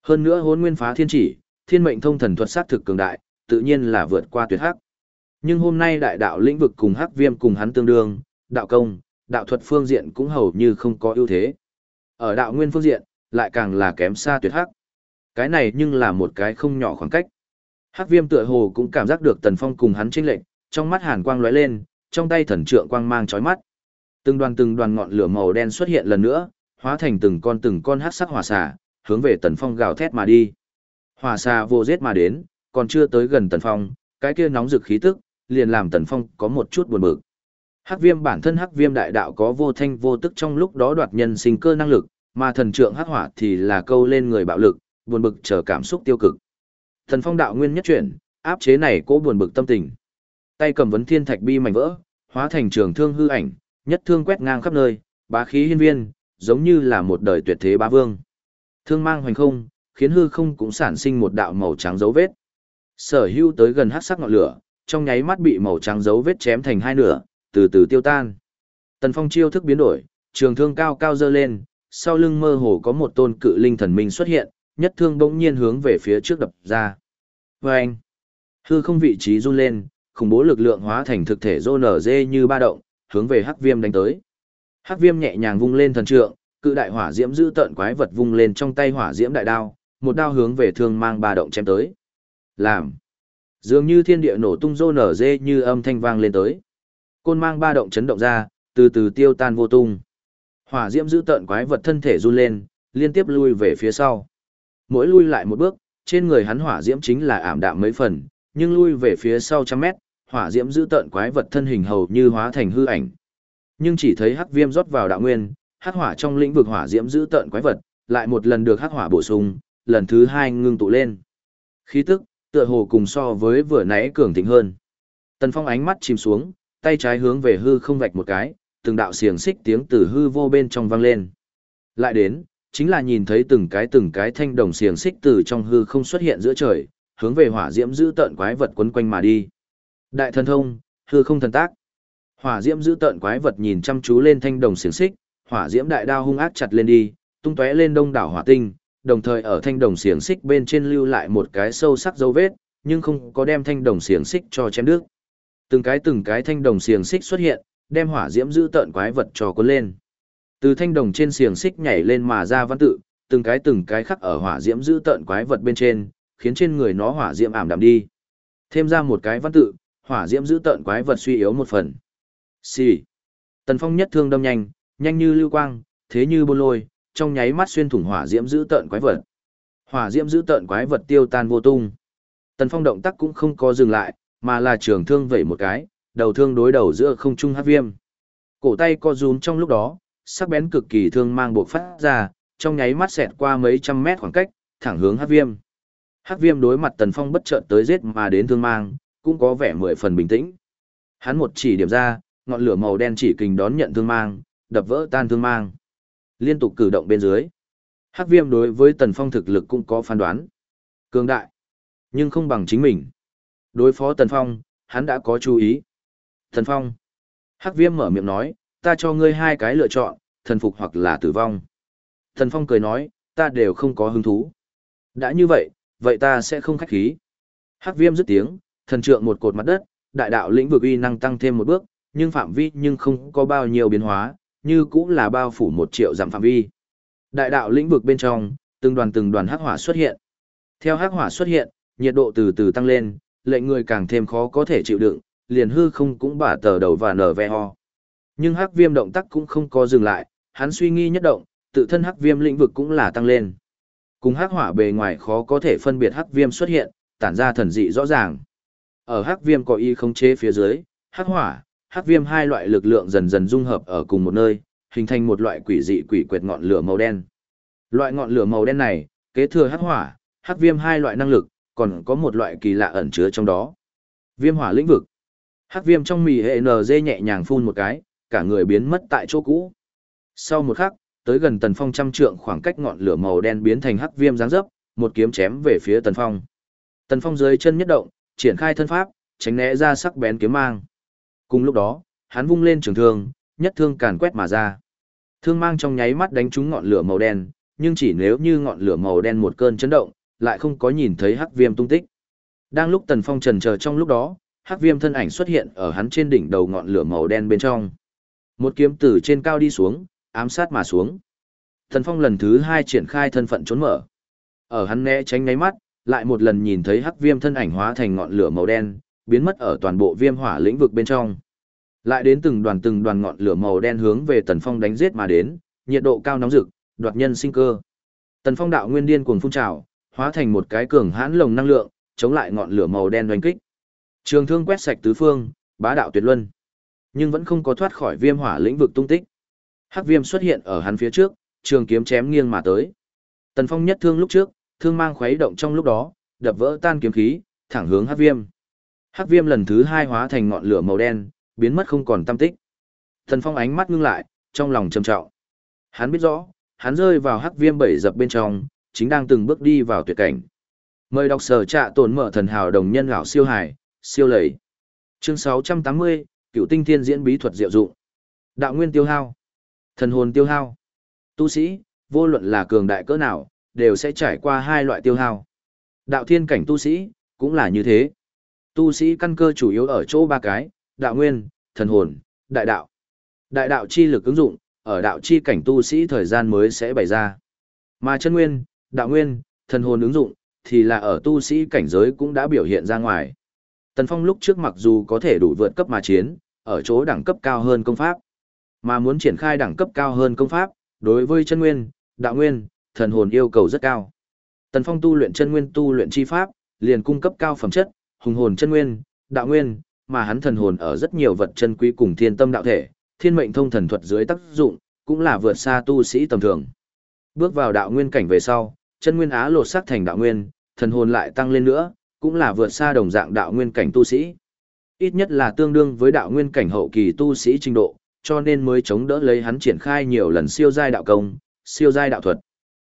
Hơn nữa hôn nguyên phá thiên chỉ, thiên mệnh thông thần thuật sát thực cường đại, tự nhiên là vượt qua tuyệt hắc. Nhưng hôm nay đại đạo lĩnh vực cùng hắc viêm cùng hắn tương đương, đạo công, đạo thuật phương diện cũng hầu như không có ưu thế. Ở đạo nguyên phương diện, lại càng là kém xa tuyệt hắc. Cái này nhưng là một cái không nhỏ khoảng cách. Hắc viêm tựa hồ cũng cảm giác được tần phong cùng hắn chênh lệnh, trong mắt hàn quang lóe lên, trong tay thần trượng quang mang chói mắt. Từng đoàn từng đoàn ngọn lửa màu đen xuất hiện lần nữa, hóa thành từng con từng con hắc sắc hỏa xà, hướng về tần phong gào thét mà đi. Hỏa xa vô rết mà đến, còn chưa tới gần tần phong, cái kia nóng rực khí tức, liền làm tần phong có một chút buồn bực. Hắc viêm bản thân hắc viêm đại đạo có vô thanh vô tức trong lúc đó đoạt nhân sinh cơ năng lực, mà thần trượng hắc hỏa thì là câu lên người bạo lực, buồn bực chờ cảm xúc tiêu cực. Thần phong đạo nguyên nhất chuyển, áp chế này cố buồn bực tâm tình. Tay cầm vấn thiên thạch bi mảnh vỡ, hóa thành trường thương hư ảnh, nhất thương quét ngang khắp nơi, bá khí hiên viên, giống như là một đời tuyệt thế bá vương. Thương mang hoành không, khiến hư không cũng sản sinh một đạo màu trắng dấu vết. Sở hữu tới gần hắc sắc ngọn lửa, trong nháy mắt bị màu trắng dấu vết chém thành hai nửa, từ từ tiêu tan. Tần Phong chiêu thức biến đổi, trường thương cao cao dơ lên, sau lưng mơ hồ có một tôn cự linh thần minh xuất hiện, nhất thương bỗng nhiên hướng về phía trước đập ra. Và anh, hư không vị trí run lên, khủng bố lực lượng hóa thành thực thể rô nở dê như ba động, hướng về hắc viêm đánh tới. Hắc viêm nhẹ nhàng vung lên thần trượng, cự đại hỏa diễm giữ tận quái vật vung lên trong tay hỏa diễm đại đao, một đao hướng về thương mang ba động chém tới. Làm. Dường như thiên địa nổ tung rô nở dê như âm thanh vang lên tới. Côn mang ba động chấn động ra, từ từ tiêu tan vô tung. Hỏa diễm giữ tận quái vật thân thể run lên, liên tiếp lui về phía sau. Mỗi lui lại một bước, trên người hắn hỏa diễm chính là ảm đạm mấy phần, nhưng lui về phía sau trăm mét, hỏa diễm giữ tận quái vật thân hình hầu như hóa thành hư ảnh. Nhưng chỉ thấy hắc viêm rót vào đạo nguyên, hắc hỏa trong lĩnh vực hỏa diễm giữ tận quái vật, lại một lần được hắc hỏa bổ sung, lần thứ hai ngưng tụ lên. Khí tức, tựa hồ cùng so với vừa nãy cường thịnh hơn. Tần Phong ánh mắt chìm xuống, tay trái hướng về hư không vạch một cái, từng đạo xiềng xích tiếng từ hư vô bên trong vang lên. Lại đến, chính là nhìn thấy từng cái từng cái thanh đồng xiềng xích từ trong hư không xuất hiện giữa trời, hướng về hỏa diễm giữ tận quái vật quấn quanh mà đi. Đại thần thông, hư không thần tác. Hỏa diễm giữ tận quái vật nhìn chăm chú lên thanh đồng xiềng xích, hỏa diễm đại đao hung ác chặt lên đi, tung tóe lên đông đảo hỏa tinh, đồng thời ở thanh đồng xiềng xích bên trên lưu lại một cái sâu sắc dấu vết, nhưng không có đem thanh đồng xiềng xích cho chém đứt. Từng cái từng cái thanh đồng xiềng xích xuất hiện, đem hỏa diễm giữ tợn quái vật cho cuốn lên. Từ thanh đồng trên xiềng xích nhảy lên mà ra văn tự, từng cái từng cái khắc ở hỏa diễm giữ tợn quái vật bên trên, khiến trên người nó hỏa diễm ảm đạm đi. Thêm ra một cái văn tự, hỏa diễm giữ tợn quái vật suy yếu một phần. Xì. Tần Phong nhất thương đâm nhanh, nhanh như lưu quang, thế như bôn lôi, trong nháy mắt xuyên thủng hỏa diễm giữ tợn quái vật. Hỏa diễm giữ tợn quái vật tiêu tan vô tung. Tần Phong động tác cũng không có dừng lại, mà là trường thương vẩy một cái, đầu thương đối đầu giữa không trung hắc viêm. Cổ tay co rúm trong lúc đó, sắc bén cực kỳ thương mang buộc phát ra, trong nháy mắt xẹt qua mấy trăm mét khoảng cách, thẳng hướng hắc viêm. Hắc viêm đối mặt Tần Phong bất chợt tới giết mà đến thương mang, cũng có vẻ mười phần bình tĩnh. Hắn một chỉ điểm ra, ngọn lửa màu đen chỉ kình đón nhận thương mang, đập vỡ tan thương mang. Liên tục cử động bên dưới. Hắc viêm đối với Tần Phong thực lực cũng có phán đoán. Cường đại, nhưng không bằng chính mình. Đối phó Tần Phong, hắn đã có chú ý. Tần Phong. Hắc viêm mở miệng nói, ta cho ngươi hai cái lựa chọn, thần phục hoặc là tử vong. Tần Phong cười nói, ta đều không có hứng thú. Đã như vậy, vậy ta sẽ không khách khí. Hắc viêm dứt tiếng, thần trượng một cột mặt đất, đại đạo lĩnh vực uy năng tăng thêm một bước, nhưng phạm vi nhưng không có bao nhiêu biến hóa, như cũng là bao phủ một triệu dặm phạm vi. Đại đạo lĩnh vực bên trong, từng đoàn từng đoàn hắc hỏa xuất hiện. Theo hắc hỏa xuất hiện, nhiệt độ từ từ tăng lên, lệnh người càng thêm khó có thể chịu đựng, liền hư không cũng bả tờ đầu và nở ve ho. Nhưng hắc viêm động tác cũng không có dừng lại, hắn suy nghi nhất động, tự thân hắc viêm lĩnh vực cũng là tăng lên. Cùng hắc hỏa bề ngoài khó có thể phân biệt hắc viêm xuất hiện, tản ra thần dị rõ ràng. Ở hắc viêm có y khống chế phía dưới, hắc hỏa, hắc viêm hai loại lực lượng dần dần dung hợp ở cùng một nơi, hình thành một loại quỷ dị quỷ quyệt ngọn lửa màu đen. Loại ngọn lửa màu đen này, kế thừa hắc hỏa, hắc viêm hai loại năng lực, còn có một loại kỳ lạ ẩn chứa trong đó. Viêm hỏa lĩnh vực. Hắc viêm trong mì hệ NG nhẹ nhàng phun một cái, cả người biến mất tại chỗ cũ. Sau một khắc, tới gần tần phong trăm trượng khoảng cách ngọn lửa màu đen biến thành hắc viêm dáng dấp, một kiếm chém về phía tần phong. Tần phong dưới chân nhất động, triển khai thân pháp, tránh né ra sắc bén kiếm mang. Cùng lúc đó, hắn vung lên trường thương, nhất thương càn quét mà ra. Thương mang trong nháy mắt đánh trúng ngọn lửa màu đen, nhưng chỉ nếu như ngọn lửa màu đen một cơn chấn động, lại không có nhìn thấy hắc viêm tung tích. Đang lúc Tần Phong trần chờ trong lúc đó, hắc viêm thân ảnh xuất hiện ở hắn trên đỉnh đầu ngọn lửa màu đen bên trong. Một kiếm từ trên cao đi xuống, ám sát mà xuống. Tần Phong lần thứ hai triển khai thân phận trốn mở. Ở hắn né tránh nháy mắt, lại một lần nhìn thấy hắc viêm thân ảnh hóa thành ngọn lửa màu đen, biến mất ở toàn bộ viêm hỏa lĩnh vực bên trong. Lại đến từng đoàn từng đoàn ngọn lửa màu đen hướng về Tần Phong đánh giết mà đến, nhiệt độ cao nóng rực, đoạt nhân sinh cơ. Tần Phong đạo nguyên điên cuồng phun trào, hóa thành một cái cường hãn lồng năng lượng, chống lại ngọn lửa màu đen oanh kích. Trường thương quét sạch tứ phương, bá đạo tuyệt luân, nhưng vẫn không có thoát khỏi viêm hỏa lĩnh vực tung tích. Hắc viêm xuất hiện ở hắn phía trước, trường kiếm chém nghiêng mà tới. Tần Phong nhất thương lúc trước, thương mang khuấy động trong lúc đó, đập vỡ tan kiếm khí, thẳng hướng Hắc viêm. Hắc viêm lần thứ hai hóa thành ngọn lửa màu đen, biến mất không còn tâm tích. Thần Phong ánh mắt ngưng lại, trong lòng trầm trọng. Hắn biết rõ, hắn rơi vào Hắc viêm bảy dập bên trong, chính đang từng bước đi vào tuyệt cảnh. Mời đọc sở trạ tổn mở thần hào đồng nhân gạo siêu hải, siêu lầy. Chương 680, cựu tinh thiên diễn bí thuật diệu dụng. Đạo nguyên tiêu hao, thần hồn tiêu hao. Tu sĩ, vô luận là cường đại cỡ nào, đều sẽ trải qua hai loại tiêu hao. Đạo thiên cảnh tu sĩ, cũng là như thế. Tu sĩ căn cơ chủ yếu ở chỗ ba cái, đạo nguyên, thần hồn, đại đạo. Đại đạo chi lực ứng dụng, ở đạo chi cảnh tu sĩ thời gian mới sẽ bày ra. Mà chân nguyên, đạo nguyên, thần hồn ứng dụng, thì là ở tu sĩ cảnh giới cũng đã biểu hiện ra ngoài. Tần Phong lúc trước mặc dù có thể đủ vượt cấp mà chiến, ở chỗ đẳng cấp cao hơn công pháp, mà muốn triển khai đẳng cấp cao hơn công pháp, đối với chân nguyên, đạo nguyên, thần hồn yêu cầu rất cao. Tần Phong tu luyện chân nguyên tu luyện chi pháp, liền cung cấp cao phẩm chất, hùng hồn chân nguyên, đạo nguyên, mà hắn thần hồn ở rất nhiều vật chân quý cùng thiên tâm đạo thể, thiên mệnh thông thần thuật dưới tác dụng, cũng là vượt xa tu sĩ tầm thường. Bước vào đạo nguyên cảnh về sau, chân nguyên á lột sắc thành đạo nguyên, thần hồn lại tăng lên nữa, cũng là vượt xa đồng dạng đạo nguyên cảnh tu sĩ. Ít nhất là tương đương với đạo nguyên cảnh hậu kỳ tu sĩ trình độ, cho nên mới chống đỡ lấy hắn triển khai nhiều lần siêu giai đạo công, siêu giai đạo thuật.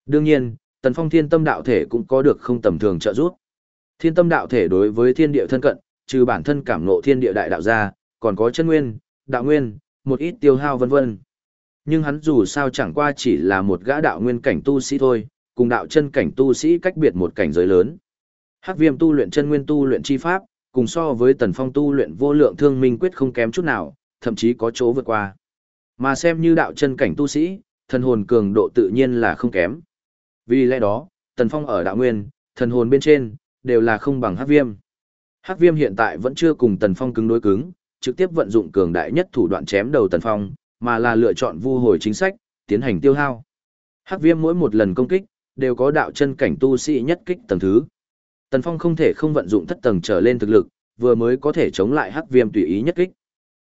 Đương nhiên, Tần Phong Thiên Tâm đạo thể cũng có được không tầm thường trợ giúp. Thiên Tâm đạo thể đối với thiên địa thân cận, trừ bản thân cảm ngộ thiên địa đại đạo ra, còn có chân nguyên, đạo nguyên, một ít tiêu hao vân vân. Nhưng hắn dù sao chẳng qua chỉ là một gã đạo nguyên cảnh tu sĩ thôi, cùng đạo chân cảnh tu sĩ cách biệt một cảnh giới lớn. Hắc viêm tu luyện chân nguyên tu luyện chi pháp, cùng so với tần phong tu luyện vô lượng thương minh quyết không kém chút nào, thậm chí có chỗ vượt qua. Mà xem như đạo chân cảnh tu sĩ, thần hồn cường độ tự nhiên là không kém. Vì lẽ đó, tần phong ở đạo nguyên, thần hồn bên trên, đều là không bằng hắc viêm. Hắc viêm hiện tại vẫn chưa cùng tần phong cứng đối cứng, trực tiếp vận dụng cường đại nhất thủ đoạn chém đầu tần phong, mà là lựa chọn vu hồi chính sách, tiến hành tiêu hao. Hắc viêm mỗi một lần công kích, đều có đạo chân cảnh tu sĩ nhất kích tầng thứ. Tần Phong không thể không vận dụng thất tầng trở lên thực lực, vừa mới có thể chống lại Hắc Viêm tùy ý nhất kích.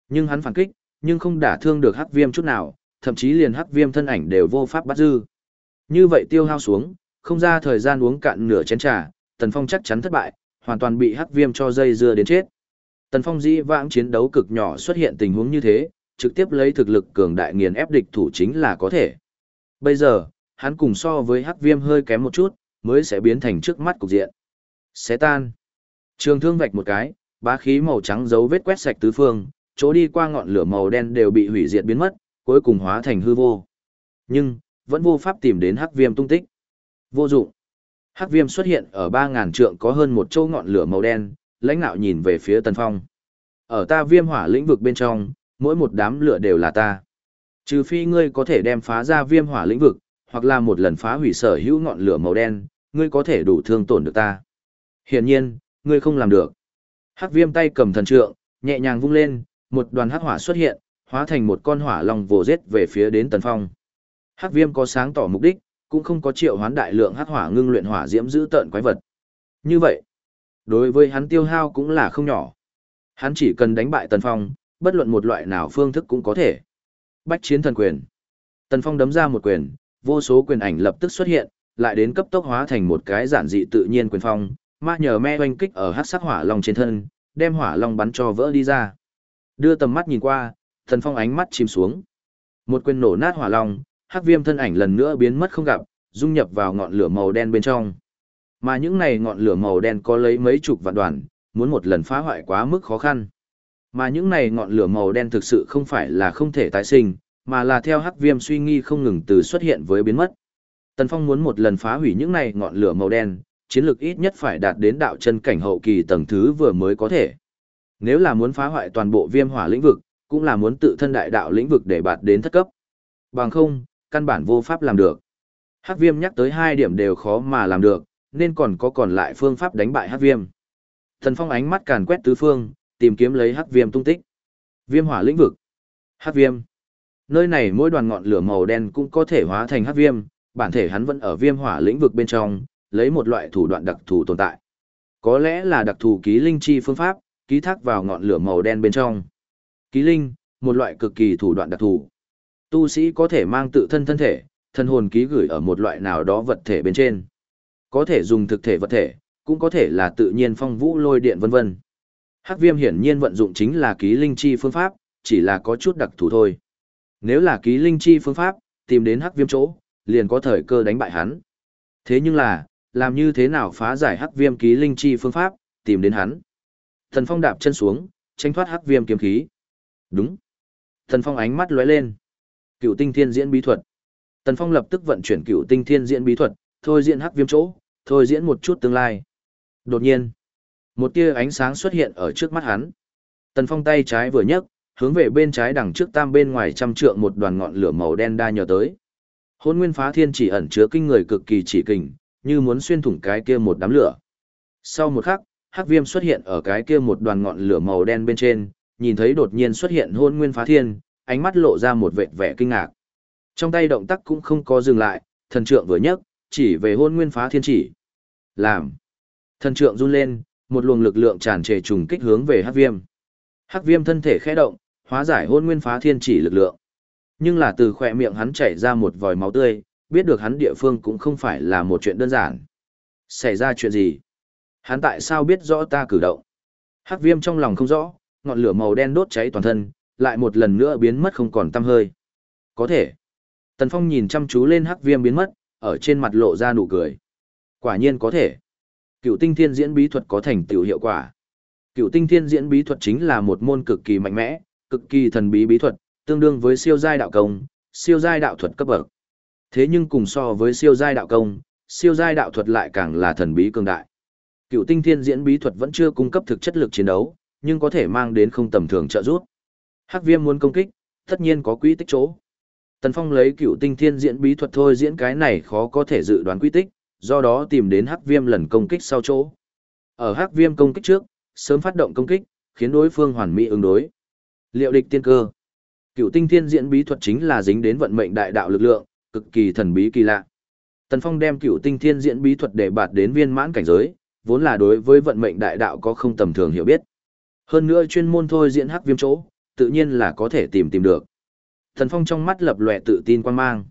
Nhưng hắn phản kích, nhưng không đả thương được Hắc Viêm chút nào, thậm chí liền Hắc Viêm thân ảnh đều vô pháp bắt dư. Như vậy tiêu hao xuống, không ra thời gian uống cạn nửa chén trà, Tần Phong chắc chắn thất bại, hoàn toàn bị Hắc Viêm cho dây dưa đến chết. Tần Phong dĩ vãng chiến đấu cực nhỏ xuất hiện tình huống như thế, trực tiếp lấy thực lực cường đại nghiền ép địch thủ chính là có thể. Bây giờ, hắn cùng so với Hắc Viêm hơi kém một chút, mới sẽ biến thành trước mắt cục diện. Xé tan. Trường thương vạch một cái, bá khí màu trắng dấu vết quét sạch tứ phương, chỗ đi qua ngọn lửa màu đen đều bị hủy diệt biến mất, cuối cùng hóa thành hư vô. Nhưng, vẫn vô pháp tìm đến hắc viêm tung tích. Vô dụng. Hắc viêm xuất hiện ở 3.000 trượng có hơn một châu ngọn lửa màu đen, lãnh nạo nhìn về phía tần phong. Ở ta viêm hỏa lĩnh vực bên trong, mỗi một đám lửa đều là ta. Trừ phi ngươi có thể đem phá ra viêm hỏa lĩnh vực, hoặc là một lần phá hủy sở hữu ngọn lửa màu đen, ngươi có thể đủ thương tổn được ta. Hiển nhiên, ngươi không làm được. Hắc viêm tay cầm thần trượng, nhẹ nhàng vung lên, một đoàn hắc hỏa xuất hiện, hóa thành một con hỏa long vồ giết về phía đến tần phong. Hắc viêm có sáng tỏ mục đích, cũng không có triệu hoán đại lượng hắc hỏa ngưng luyện hỏa diễm giữ tợn quái vật. Như vậy, đối với hắn tiêu hao cũng là không nhỏ. Hắn chỉ cần đánh bại tần phong, bất luận một loại nào phương thức cũng có thể. Bách chiến thần quyền. Tần phong đấm ra một quyền, vô số quyền ảnh lập tức xuất hiện, lại đến cấp tốc hóa thành một cái giản dị tự nhiên quyền phong, ma nhờ me oanh kích ở hắc sắc hỏa long trên thân, đem hỏa long bắn cho vỡ đi ra. Đưa tầm mắt nhìn qua, tần phong ánh mắt chìm xuống. Một quyền nổ nát hỏa long, hắc viêm thân ảnh lần nữa biến mất không gặp, dung nhập vào ngọn lửa màu đen bên trong. Mà những này ngọn lửa màu đen có lấy mấy chục vạn đoàn, muốn một lần phá hoại quá mức khó khăn. Mà những này ngọn lửa màu đen thực sự không phải là không thể tái sinh, mà là theo hắc viêm suy nghi không ngừng từ xuất hiện với biến mất. Tần Phong muốn một lần phá hủy những này ngọn lửa màu đen, chiến lược ít nhất phải đạt đến đạo chân cảnh hậu kỳ tầng thứ vừa mới có thể. Nếu là muốn phá hoại toàn bộ viêm hỏa lĩnh vực, cũng là muốn tự thân đại đạo lĩnh vực để bạt đến thất cấp. Bằng không, căn bản vô pháp làm được. Hắc viêm nhắc tới hai điểm đều khó mà làm được, nên còn có còn lại phương pháp đánh bại hắc viêm. Thần phong ánh mắt càn quét tứ phương, tìm kiếm lấy hắc viêm tung tích. Viêm hỏa lĩnh vực. Hắc viêm. Nơi này mỗi đoàn ngọn lửa màu đen cũng có thể hóa thành hắc viêm, bản thể hắn vẫn ở viêm hỏa lĩnh vực bên trong, lấy một loại thủ đoạn đặc thù tồn tại. Có lẽ là đặc thù ký linh chi phương pháp, ký thác vào ngọn lửa màu đen bên trong. Ký linh, một loại cực kỳ thủ đoạn đặc thù. Tu sĩ có thể mang tự thân thân thể, thân hồn ký gửi ở một loại nào đó vật thể bên trên. Có thể dùng thực thể vật thể, cũng có thể là tự nhiên phong vũ lôi điện vân vân. Hắc viêm hiển nhiên vận dụng chính là ký linh chi phương pháp, chỉ là có chút đặc thù thôi. Nếu là ký linh chi phương pháp, tìm đến hắc viêm chỗ, liền có thời cơ đánh bại hắn. Thế nhưng là, làm như thế nào phá giải hắc viêm ký linh chi phương pháp, tìm đến hắn. Thần Phong đạp chân xuống, tránh thoát hắc viêm kiếm khí. Đúng. Thần Phong ánh mắt lóe lên. Cựu tinh thiên diễn bí thuật. Tần Phong lập tức vận chuyển cựu tinh thiên diễn bí thuật, thôi diễn hắc viêm chỗ, thôi diễn một chút tương lai. Đột nhiên, một tia ánh sáng xuất hiện ở trước mắt hắn. Tần Phong tay trái vừa nhấc, hướng về bên trái đằng trước tam bên ngoài trăm trượng một đoàn ngọn lửa màu đen đa nhờ tới. Hôn nguyên phá thiên chỉ ẩn chứa kinh người cực kỳ chỉ kình, như muốn xuyên thủng cái kia một đám lửa. Sau một khắc, hắc viêm xuất hiện ở cái kia một đoàn ngọn lửa màu đen bên trên, nhìn thấy đột nhiên xuất hiện hôn nguyên phá thiên, ánh mắt lộ ra một vệt vẻ kinh ngạc. Trong tay động tác cũng không có dừng lại, thần trượng vừa nhấc, chỉ về hôn nguyên phá thiên chỉ. Làm. Thần trượng run lên, một luồng lực lượng tràn trề trùng kích hướng về hắc viêm. Hắc viêm thân thể khẽ động, hóa giải hôn nguyên phá thiên chỉ lực lượng. Nhưng là từ khỏe miệng hắn chảy ra một vòi máu tươi, biết được hắn địa phương cũng không phải là một chuyện đơn giản. Xảy ra chuyện gì? Hắn tại sao biết rõ ta cử động? Hắc viêm trong lòng không rõ, ngọn lửa màu đen đốt cháy toàn thân, lại một lần nữa biến mất không còn tăm hơi. Có thể. Tần Phong nhìn chăm chú lên hắc viêm biến mất, ở trên mặt lộ ra nụ cười. Quả nhiên có thể. Cựu tinh thiên diễn bí thuật có thành tựu hiệu quả. Cựu tinh thiên diễn bí thuật chính là một môn cực kỳ mạnh mẽ, cực kỳ thần bí bí thuật, tương đương với siêu giai đạo công, siêu giai đạo thuật cấp bậc. Thế nhưng cùng so với siêu giai đạo công, siêu giai đạo thuật lại càng là thần bí cường đại. Cựu tinh thiên diễn bí thuật vẫn chưa cung cấp thực chất lực chiến đấu, nhưng có thể mang đến không tầm thường trợ giúp. Hắc viêm muốn công kích, tất nhiên có quỹ tích chỗ. Tần Phong lấy cựu tinh thiên diễn bí thuật thôi diễn cái này khó có thể dự đoán quy tích, do đó tìm đến hắc viêm lần công kích sau chỗ. Ở hắc viêm công kích trước, sớm phát động công kích, khiến đối phương hoàn mỹ ứng đối. Liệu địch tiên cơ. Cựu tinh thiên diễn bí thuật chính là dính đến vận mệnh đại đạo lực lượng, cực kỳ thần bí kỳ lạ. Tần Phong đem cựu tinh thiên diễn bí thuật để bạt đến viên mãn cảnh giới, vốn là đối với vận mệnh đại đạo có không tầm thường hiểu biết. Hơn nữa chuyên môn thôi diễn hắc viêm chỗ, tự nhiên là có thể tìm tìm được. Thần Phong trong mắt lập lòe tự tin quan mang.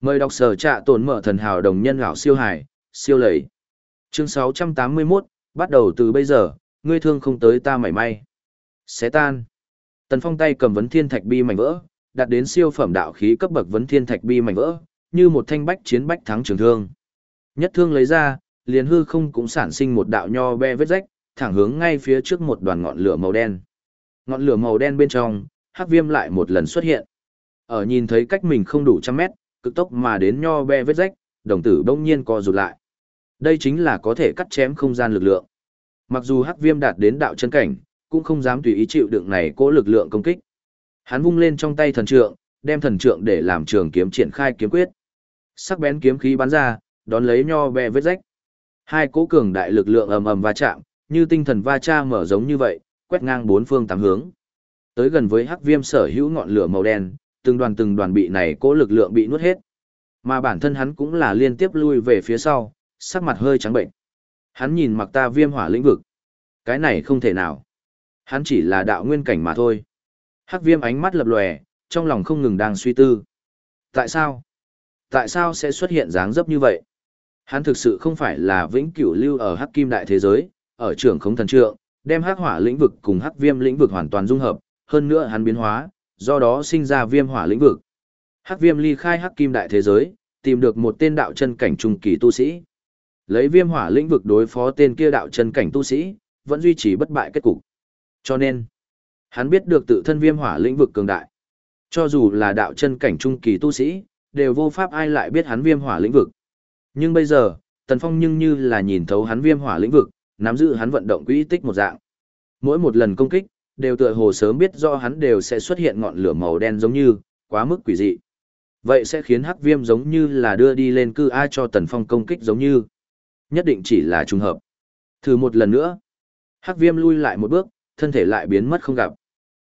Mời đọc sở trạ tổn mở thần hào đồng nhân gạo siêu hải, siêu lầy. Chương 681, bắt đầu từ bây giờ, ngươi thương không tới ta mảy may. Xé tan. Tần Phong tay cầm vấn thiên thạch bi mảnh vỡ, đạt đến siêu phẩm đạo khí cấp bậc vấn thiên thạch bi mảnh vỡ, như một thanh bách chiến bách thắng trường thương. Nhất thương lấy ra, liền hư không cũng sản sinh một đạo nho be vết rách, thẳng hướng ngay phía trước một đoàn ngọn lửa màu đen. Ngọn lửa màu đen bên trong, hắc viêm lại một lần xuất hiện. Ở nhìn thấy cách mình không đủ trăm mét, cực tốc mà đến nho be vết rách, đồng tử bỗng nhiên co rụt lại. Đây chính là có thể cắt chém không gian lực lượng. Mặc dù hắc viêm đạt đến đạo chân cảnh, cũng không dám tùy ý chịu đựng này cố lực lượng công kích. Hắn vung lên trong tay thần trượng, đem thần trượng để làm trường kiếm triển khai kiếm quyết. Sắc bén kiếm khí bắn ra, đón lấy nho be vết rách. Hai cố cường đại lực lượng ầm ầm va chạm, như tinh thần va cha mở giống như vậy, quét ngang bốn phương tám hướng. Tới gần với hắc viêm sở hữu ngọn lửa màu đen, từng đoàn từng đoàn bị này cố lực lượng bị nuốt hết. Mà bản thân hắn cũng là liên tiếp lui về phía sau, sắc mặt hơi trắng bệnh. Hắn nhìn mặc ta viêm hỏa lĩnh vực. Cái này không thể nào. Hắn chỉ là đạo nguyên cảnh mà thôi. Hắc viêm ánh mắt lập lòe, trong lòng không ngừng đang suy tư. Tại sao? Tại sao sẽ xuất hiện dáng dấp như vậy? Hắn thực sự không phải là vĩnh cửu lưu ở hắc kim đại thế giới, ở trưởng không thần trượng, đem hắc hỏa lĩnh vực cùng hắc viêm lĩnh vực hoàn toàn dung hợp, hơn nữa hắn biến hóa, do đó sinh ra viêm hỏa lĩnh vực. Hắc viêm ly khai hắc kim đại thế giới, tìm được một tên đạo chân cảnh trung kỳ tu sĩ. Lấy viêm hỏa lĩnh vực đối phó tên kia đạo chân cảnh tu sĩ, vẫn duy trì bất bại kết cục. Cho nên, hắn biết được tự thân viêm hỏa lĩnh vực cường đại. Cho dù là đạo chân cảnh trung kỳ tu sĩ, đều vô pháp ai lại biết hắn viêm hỏa lĩnh vực. Nhưng bây giờ, Tần Phong nhưng như là nhìn thấu hắn viêm hỏa lĩnh vực, nắm giữ hắn vận động quỹ tích một dạng. Mỗi một lần công kích, đều tựa hồ sớm biết do hắn đều sẽ xuất hiện ngọn lửa màu đen giống như, quá mức quỷ dị. Vậy sẽ khiến hắc viêm giống như là đưa đi lên cư ai cho Tần Phong công kích giống như. Nhất định chỉ là trùng hợp. Thử một lần nữa. Hắc viêm lui lại một bước, thân thể lại biến mất không gặp.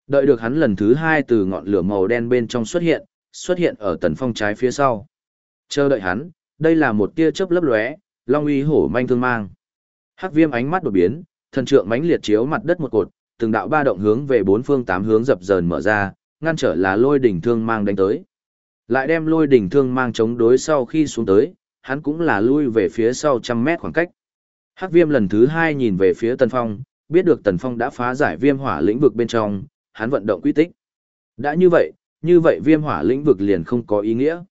Đợi được hắn lần thứ hai từ ngọn lửa màu đen bên trong xuất hiện, xuất hiện ở Tần Phong trái phía sau. Chờ đợi hắn, đây là một tia chớp lấp lóe, long uy hổ manh thương mang. Hắc viêm ánh mắt đột biến, thần trượng mãnh liệt chiếu mặt đất một cột, từng đạo ba động hướng về bốn phương tám hướng dập dờn mở ra, ngăn trở là lôi đỉnh thương mang đánh tới. Lại đem lôi đỉnh thương mang chống đối sau khi xuống tới, hắn cũng là lui về phía sau trăm mét khoảng cách. Hắc viêm lần thứ hai nhìn về phía Tần Phong, biết được Tần Phong đã phá giải viêm hỏa lĩnh vực bên trong, hắn vận động quy tích. Đã như vậy, như vậy viêm hỏa lĩnh vực liền không có ý nghĩa.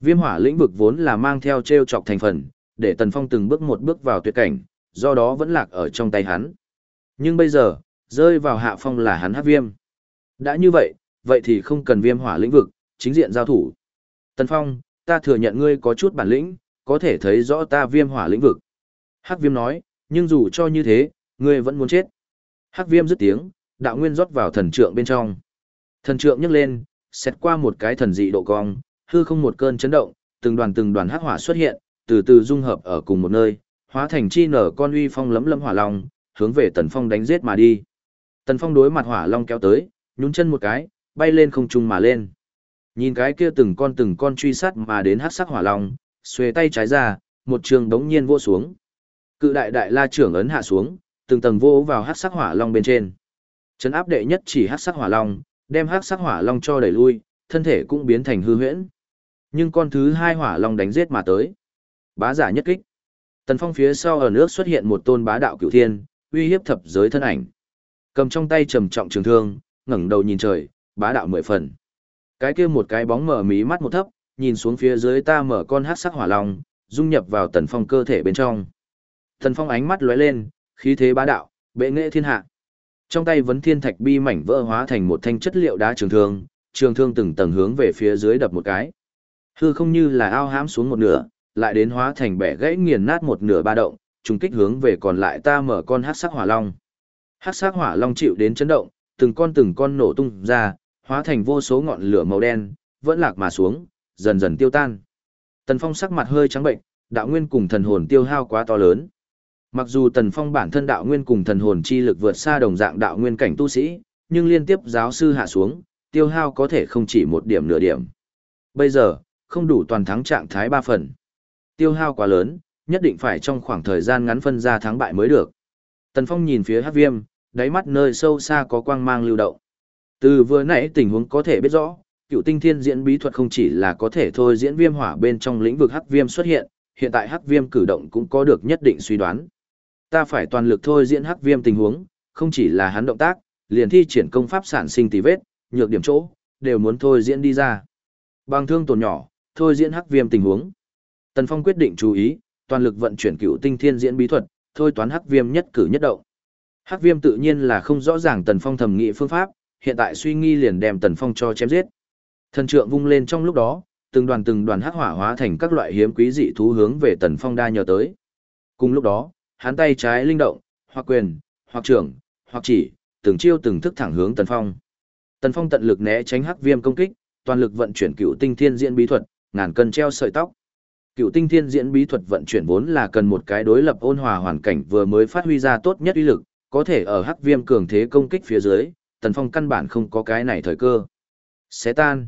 Viêm hỏa lĩnh vực vốn là mang theo treo chọc thành phần, để Tần Phong từng bước một bước vào tuyệt cảnh, do đó vẫn lạc ở trong tay hắn. Nhưng bây giờ, rơi vào hạ phong là hắn hắc viêm. Đã như vậy, vậy thì không cần viêm hỏa lĩnh vực, chính diện giao thủ. Tần Phong, ta thừa nhận ngươi có chút bản lĩnh, có thể thấy rõ ta viêm hỏa lĩnh vực. Hắc viêm nói, nhưng dù cho như thế, ngươi vẫn muốn chết. Hắc viêm dứt tiếng, đạo nguyên rót vào thần trượng bên trong. Thần trượng nhấc lên, xét qua một cái thần dị độ cong, hư không một cơn chấn động, từng đoàn từng đoàn hắc hỏa xuất hiện, từ từ dung hợp ở cùng một nơi, hóa thành chi nở con uy phong lấm lấm hỏa long, hướng về Tần Phong đánh giết mà đi. Tần Phong đối mặt hỏa long kéo tới, nhún chân một cái, bay lên không trung mà lên. Nhìn cái kia từng con từng con truy sát mà đến hắc sắc hỏa long, xuề tay trái ra, một trường đống nhiên vô xuống. Cự đại đại la trưởng ấn hạ xuống, từng tầng vô vào hắc sắc hỏa long bên trên. Trấn áp đệ nhất chỉ hắc sắc hỏa long, đem hắc sắc hỏa long cho đẩy lui, thân thể cũng biến thành hư huyễn. Nhưng con thứ hai hỏa long đánh giết mà tới. Bá giả nhất kích. Tần Phong phía sau ở nước xuất hiện một tôn bá đạo cửu thiên, uy hiếp thập giới thân ảnh. Cầm trong tay trầm trọng trường thương, ngẩng đầu nhìn trời, bá đạo mười phần. Cái kia một cái bóng mở mí mắt một thấp, nhìn xuống phía dưới ta mở con hắc sắc hỏa long, dung nhập vào Tần Phong cơ thể bên trong. Tần Phong ánh mắt lóe lên, khí thế bá đạo, bệ nghệ thiên hạ. Trong tay vấn thiên thạch bi mảnh vỡ hóa thành một thanh chất liệu đá trường thương, trường thương từng tầng hướng về phía dưới đập một cái. Hư không như là ao hãm xuống một nửa, lại đến hóa thành bẻ gãy nghiền nát một nửa ba động, trùng kích hướng về còn lại ta mở con hắc sắc hỏa long. Hắc sắc hỏa long chịu đến chấn động, từng con từng con nổ tung ra, hóa thành vô số ngọn lửa màu đen, vẫn lạc mà xuống, dần dần tiêu tan. Tần Phong sắc mặt hơi trắng bệnh, đạo nguyên cùng thần hồn tiêu hao quá to lớn. Mặc dù Tần Phong bản thân đạo nguyên cùng thần hồn chi lực vượt xa đồng dạng đạo nguyên cảnh tu sĩ, nhưng liên tiếp giáo sư hạ xuống, tiêu hao có thể không chỉ một điểm nửa điểm. Bây giờ, không đủ toàn thắng trạng thái ba phần. Tiêu hao quá lớn, nhất định phải trong khoảng thời gian ngắn phân ra thắng bại mới được. Tần Phong nhìn phía Hắc Viêm, đáy mắt nơi sâu xa có quang mang lưu động. Từ vừa nãy tình huống có thể biết rõ, cựu tinh thiên diễn bí thuật không chỉ là có thể thôi diễn viêm hỏa bên trong lĩnh vực Hắc Viêm xuất hiện, hiện tại Hắc Viêm cử động cũng có được nhất định suy đoán. Ta phải toàn lực thôi diễn Hắc Viêm tình huống, không chỉ là hắn động tác, liền thi triển công pháp sản sinh tì vết, nhược điểm chỗ, đều muốn thôi diễn đi ra. Bằng thương tổn nhỏ, thôi diễn Hắc Viêm tình huống. Tần Phong quyết định chú ý, toàn lực vận chuyển cựu tinh thiên diễn bí thuật, thôi toán hắc viêm nhất cử nhất động. Hắc viêm tự nhiên là không rõ ràng Tần Phong thẩm nghị phương pháp, hiện tại suy nghi liền đem Tần Phong cho chém giết. Thần trượng vung lên trong lúc đó, từng đoàn từng đoàn hắc hỏa hóa thành các loại hiếm quý dị thú hướng về Tần Phong đa nhờ tới. Cùng lúc đó, hắn tay trái linh động, hoặc quyền, hoặc trưởng, hoặc chỉ, từng chiêu từng thức thẳng hướng Tần Phong. Tần Phong tận lực né tránh hắc viêm công kích, toàn lực vận chuyển cựu tinh thiên diễn bí thuật, ngàn cân treo sợi tóc. Cựu tinh thiên diễn bí thuật vận chuyển vốn là cần một cái đối lập ôn hòa hoàn cảnh vừa mới phát huy ra tốt nhất uy lực, có thể ở hắc viêm cường thế công kích phía dưới, tần phong căn bản không có cái này thời cơ. Xé tan.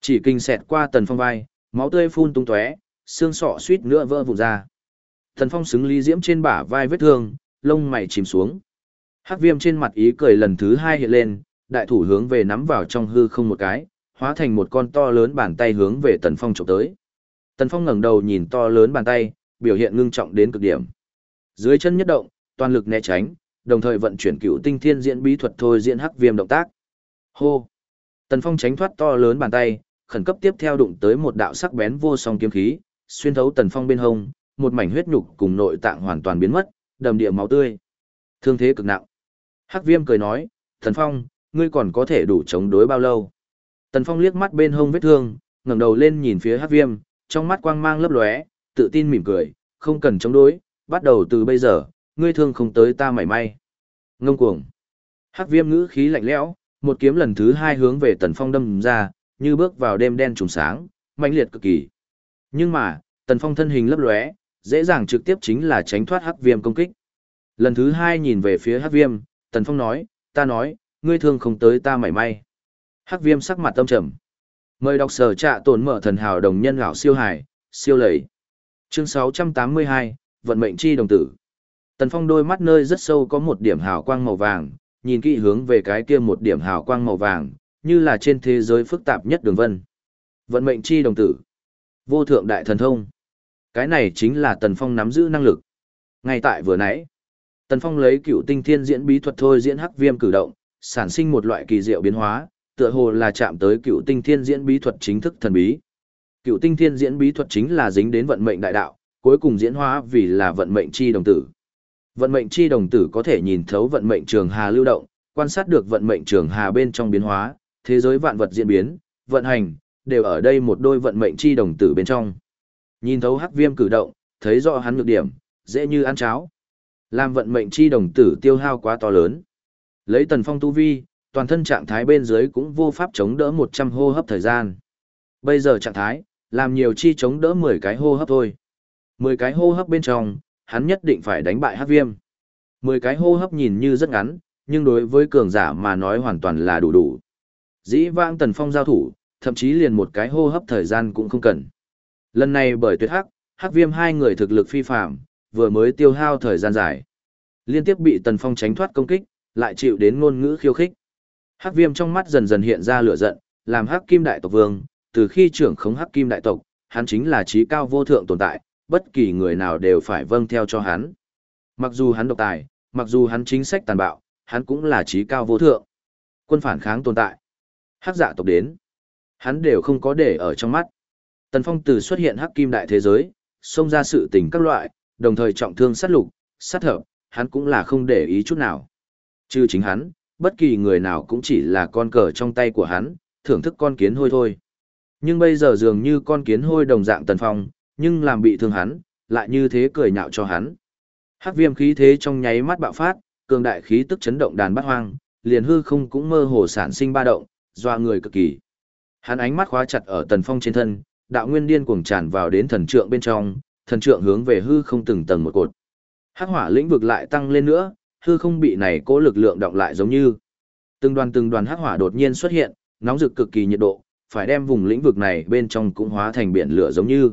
Chỉ kinh xẹt qua tần phong vai, máu tươi phun tung tóe, xương sọ suýt nữa vỡ vụn ra. Tần phong xứng lý diễm trên bả vai vết thương, lông mày chìm xuống. Hắc viêm trên mặt ý cười lần thứ hai hiện lên, đại thủ hướng về nắm vào trong hư không một cái, hóa thành một con to lớn bàn tay hướng về tần phong trộm tới. Tần Phong ngẩng đầu nhìn to lớn bàn tay, biểu hiện ngưng trọng đến cực điểm. Dưới chân nhất động, toàn lực né tránh, đồng thời vận chuyển cựu tinh thiên diễn bí thuật thôi diễn hắc viêm động tác. Hô! Tần Phong tránh thoát to lớn bàn tay, khẩn cấp tiếp theo đụng tới một đạo sắc bén vô song kiếm khí, xuyên thấu Tần Phong bên hông, một mảnh huyết nhục cùng nội tạng hoàn toàn biến mất, đầm địa máu tươi. Thương thế cực nặng. Hắc Viêm cười nói, "Tần Phong, ngươi còn có thể đủ chống đối bao lâu?" Tần Phong liếc mắt bên hông vết thương, ngẩng đầu lên nhìn phía Hắc Viêm, trong mắt quang mang lấp lóe, tự tin mỉm cười, không cần chống đối, bắt đầu từ bây giờ, ngươi thương không tới ta mảy may. Ngông cuồng. Hắc viêm ngữ khí lạnh lẽo, một kiếm lần thứ hai hướng về tần phong đâm ra, như bước vào đêm đen trùng sáng, mãnh liệt cực kỳ. Nhưng mà, tần phong thân hình lấp lóe, dễ dàng trực tiếp chính là tránh thoát hắc viêm công kích. Lần thứ hai nhìn về phía hắc viêm, tần phong nói, ta nói, ngươi thương không tới ta mảy may. Hắc viêm sắc mặt tâm trầm. Mời đọc sở trạ tổn mở thần hào đồng nhân gạo siêu hải, siêu lầy. Chương 682, Vận mệnh chi đồng tử. Tần Phong đôi mắt nơi rất sâu có một điểm hào quang màu vàng, nhìn kỹ hướng về cái kia một điểm hào quang màu vàng, như là trên thế giới phức tạp nhất đường vân. Vận mệnh chi đồng tử. Vô thượng đại thần thông. Cái này chính là Tần Phong nắm giữ năng lực. Ngay tại vừa nãy, Tần Phong lấy cựu tinh thiên diễn bí thuật thôi diễn hắc viêm cử động, sản sinh một loại kỳ diệu biến hóa, tựa hồ là chạm tới cựu tinh thiên diễn bí thuật chính thức thần bí. Cựu tinh thiên diễn bí thuật chính là dính đến vận mệnh đại đạo, cuối cùng diễn hóa vì là vận mệnh chi đồng tử. Vận mệnh chi đồng tử có thể nhìn thấu vận mệnh trường hà lưu động, quan sát được vận mệnh trường hà bên trong biến hóa, thế giới vạn vật diễn biến, vận hành, đều ở đây một đôi vận mệnh chi đồng tử bên trong. Nhìn thấu hắc viêm cử động, thấy rõ hắn nhược điểm, dễ như ăn cháo. Làm vận mệnh chi đồng tử tiêu hao quá to lớn. Lấy tần phong tu vi, toàn thân trạng thái bên dưới cũng vô pháp chống đỡ 100 hô hấp thời gian. Bây giờ trạng thái, làm nhiều chi chống đỡ 10 cái hô hấp thôi. 10 cái hô hấp bên trong, hắn nhất định phải đánh bại hắc viêm. 10 cái hô hấp nhìn như rất ngắn, nhưng đối với cường giả mà nói hoàn toàn là đủ đủ. Dĩ vãng tần phong giao thủ, thậm chí liền một cái hô hấp thời gian cũng không cần. Lần này bởi tuyệt hắc, hắc viêm hai người thực lực phi phạm, vừa mới tiêu hao thời gian dài. Liên tiếp bị tần phong tránh thoát công kích, lại chịu đến ngôn ngữ khiêu khích. Hắc viêm trong mắt dần dần hiện ra lửa giận, làm hắc kim đại tộc vương, từ khi trưởng khống hắc kim đại tộc, hắn chính là trí cao vô thượng tồn tại, bất kỳ người nào đều phải vâng theo cho hắn. Mặc dù hắn độc tài, mặc dù hắn chính sách tàn bạo, hắn cũng là trí cao vô thượng. Quân phản kháng tồn tại. Hắc dạ tộc đến. Hắn đều không có để ở trong mắt. Tần Phong từ xuất hiện hắc kim đại thế giới, xông ra sự tình các loại, đồng thời trọng thương sát lục, sát hợp, hắn cũng là không để ý chút nào. Trừ chính hắn, bất kỳ người nào cũng chỉ là con cờ trong tay của hắn, thưởng thức con kiến hôi thôi. Nhưng bây giờ dường như con kiến hôi đồng dạng tần phong, nhưng làm bị thương hắn, lại như thế cười nhạo cho hắn. Hắc viêm khí thế trong nháy mắt bạo phát, cường đại khí tức chấn động đàn bát hoang, liền hư không cũng mơ hồ sản sinh ba động, doa người cực kỳ. Hắn ánh mắt khóa chặt ở Tần Phong trên thân, đạo nguyên điên cuồng tràn vào đến thần trượng bên trong, thần trượng hướng về hư không từng tầng một cột. Hắc hỏa lĩnh vực lại tăng lên nữa, hư không bị này cố lực lượng động lại giống như từng đoàn từng đoàn hắc hỏa đột nhiên xuất hiện, nóng rực cực kỳ nhiệt độ, phải đem vùng lĩnh vực này bên trong cũng hóa thành biển lửa giống như.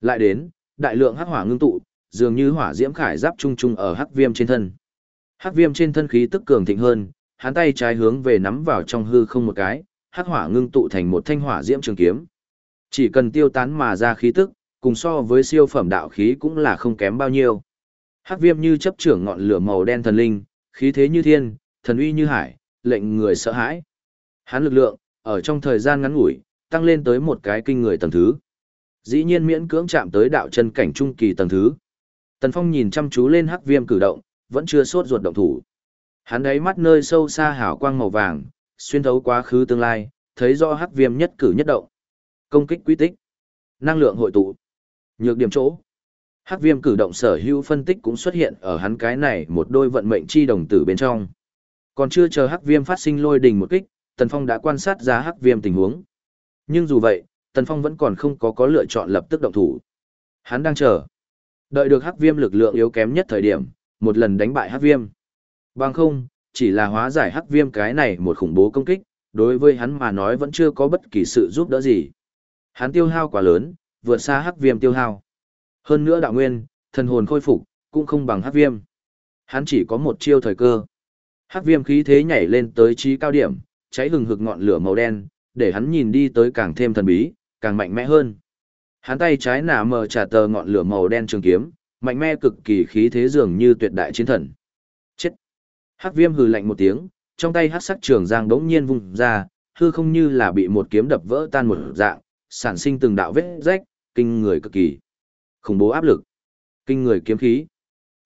Lại đến, đại lượng hắc hỏa ngưng tụ, dường như hỏa diễm khải giáp trung trung ở hắc viêm trên thân. Hắc viêm trên thân khí tức cường thịnh hơn, hắn tay trái hướng về nắm vào trong hư không một cái, hắc hỏa ngưng tụ thành một thanh hỏa diễm trường kiếm. Chỉ cần tiêu tán mà ra khí tức, cùng so với siêu phẩm đạo khí cũng là không kém bao nhiêu. Hắc viêm như chấp trưởng ngọn lửa màu đen thần linh, khí thế như thiên, thần uy như hải, lệnh người sợ hãi. Hắn lực lượng, ở trong thời gian ngắn ngủi, tăng lên tới một cái kinh người tầng thứ. Dĩ nhiên miễn cưỡng chạm tới đạo chân cảnh trung kỳ tầng thứ. Tần Phong nhìn chăm chú lên hắc viêm cử động, vẫn chưa sốt ruột động thủ. Hắn đáy mắt nơi sâu xa hào quang màu vàng, xuyên thấu quá khứ tương lai, thấy rõ hắc viêm nhất cử nhất động. Công kích quy tích, năng lượng hội tụ, nhược điểm chỗ. Hắc viêm cử động sở hữu phân tích cũng xuất hiện ở hắn cái này một đôi vận mệnh chi đồng tử bên trong. Còn chưa chờ hắc viêm phát sinh lôi đình một kích, Tần Phong đã quan sát ra hắc viêm tình huống. Nhưng dù vậy, Tần Phong vẫn còn không có có lựa chọn lập tức động thủ. Hắn đang chờ. Đợi được hắc viêm lực lượng yếu kém nhất thời điểm, một lần đánh bại hắc viêm. Bằng không, chỉ là hóa giải hắc viêm cái này một khủng bố công kích, đối với hắn mà nói vẫn chưa có bất kỳ sự giúp đỡ gì. Hắn tiêu hao quá lớn, vượt xa hắc viêm tiêu hao. Hơn nữa đạo nguyên, thần hồn khôi phục, cũng không bằng hắc viêm. Hắn chỉ có một chiêu thời cơ. Hắc viêm khí thế nhảy lên tới trí cao điểm, cháy hừng hực ngọn lửa màu đen, để hắn nhìn đi tới càng thêm thần bí, càng mạnh mẽ hơn. Hắn tay trái nả mờ trả tờ ngọn lửa màu đen trường kiếm, mạnh mẽ cực kỳ khí thế dường như tuyệt đại chiến thần. Chết! Hắc viêm hừ lạnh một tiếng, trong tay hắc sắc trường giang đống nhiên vùng ra, hư không như là bị một kiếm đập vỡ tan một dạng, sản sinh từng đạo vết rách, kinh người cực kỳ. Khủng bố áp lực, kinh người kiếm khí.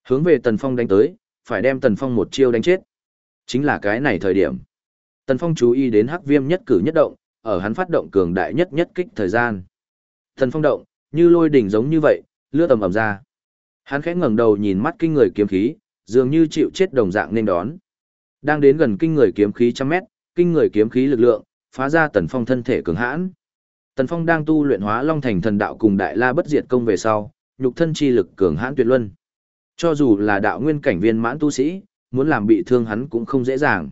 Hướng về Tần Phong đánh tới, phải đem Tần Phong một chiêu đánh chết. Chính là cái này thời điểm. Tần Phong chú ý đến hắc viêm nhất cử nhất động, ở hắn phát động cường đại nhất nhất kích thời gian. Tần Phong động, như lôi đỉnh giống như vậy, lướt tầm ầm ra. Hắn khẽ ngẩng đầu nhìn mắt kinh người kiếm khí, dường như chịu chết đồng dạng nên đón. Đang đến gần kinh người kiếm khí trăm mét, kinh người kiếm khí lực lượng, phá ra Tần Phong thân thể cường hãn. Tần Phong đang tu luyện hóa Long Thành thần đạo cùng Đại La bất diệt công về sau, nhục thân chi lực cường hãn tuyệt luân. Cho dù là đạo nguyên cảnh viên mãn tu sĩ, muốn làm bị thương hắn cũng không dễ dàng.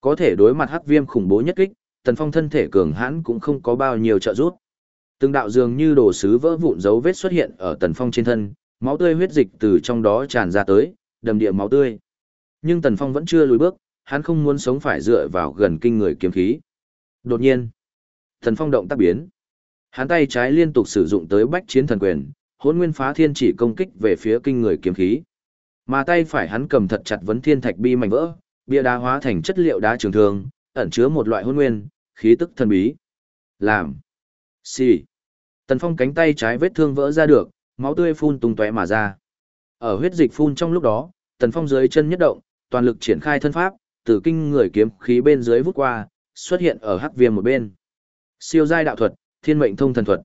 Có thể đối mặt hắc viêm khủng bố nhất kích, tần phong thân thể cường hãn cũng không có bao nhiêu trợ giúp. Từng đạo dường như đồ sứ vỡ vụn dấu vết xuất hiện ở tần phong trên thân, máu tươi huyết dịch từ trong đó tràn ra tới, đầm địa máu tươi. Nhưng tần phong vẫn chưa lùi bước, hắn không muốn sống phải dựa vào gần kinh người kiếm khí. Đột nhiên, Thần phong động tác biến. Hắn tay trái liên tục sử dụng tới bách chiến thần quyền, hôn nguyên phá thiên chỉ công kích về phía kinh người kiếm khí. Mà tay phải hắn cầm thật chặt vấn thiên thạch bi mảnh vỡ, bia đá hóa thành chất liệu đá trường thường, ẩn chứa một loại hôn nguyên, khí tức thần bí. Làm. Xì. Tần Phong cánh tay trái vết thương vỡ ra được, máu tươi phun tung tóe mà ra. Ở huyết dịch phun trong lúc đó, Tần Phong dưới chân nhất động, toàn lực triển khai thân pháp, từ kinh người kiếm khí bên dưới vút qua, xuất hiện ở hắc viêm một bên. Siêu giai đạo thuật, thiên mệnh thông thần thuật.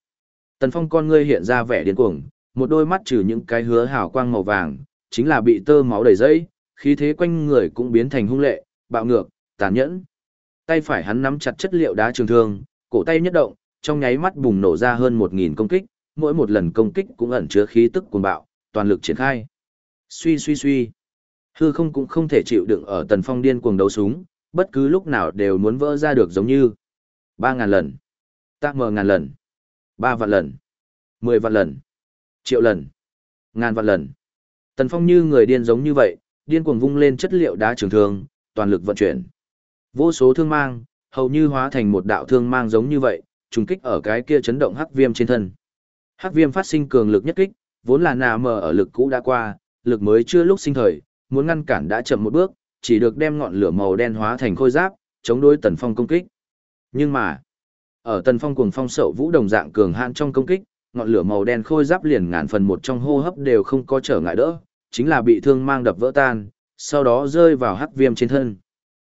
Tần Phong con ngươi hiện ra vẻ điên cuồng, một đôi mắt trừ những cái hứa hào quang màu vàng, chính là bị tơ máu đầy dây, khí thế quanh người cũng biến thành hung lệ, bạo ngược, tàn nhẫn. Tay phải hắn nắm chặt chất liệu đá trường thương, cổ tay nhất động, trong nháy mắt bùng nổ ra hơn 1000 công kích, mỗi một lần công kích cũng ẩn chứa khí tức cuồng bạo, toàn lực triển khai. Suy suy suy. Hư không cũng không thể chịu đựng ở tần phong điên cuồng đấu súng, bất cứ lúc nào đều muốn vỡ ra được giống như 3000 lần, ta mờ ngàn lần, ba vạn lần, 10 vạn lần, triệu lần, ngàn vạn lần. Tần Phong như người điên giống như vậy, điên cuồng vung lên chất liệu đá trường thương, toàn lực vận chuyển. Vô số thương mang, hầu như hóa thành một đạo thương mang giống như vậy, trùng kích ở cái kia chấn động hắc viêm trên thân. Hắc viêm phát sinh cường lực nhất kích, vốn là nà mờ ở lực cũ đã qua, lực mới chưa lúc sinh thời, muốn ngăn cản đã chậm một bước, chỉ được đem ngọn lửa màu đen hóa thành khôi giáp, chống đối Tần Phong công kích. Nhưng mà, ở Tần Phong cuồng phong sậu vũ đồng dạng cường hạn trong công kích, ngọn lửa màu đen khôi giáp liền ngàn phần một trong hô hấp đều không có trở ngại đỡ, chính là bị thương mang đập vỡ tan, sau đó rơi vào hắc viêm trên thân.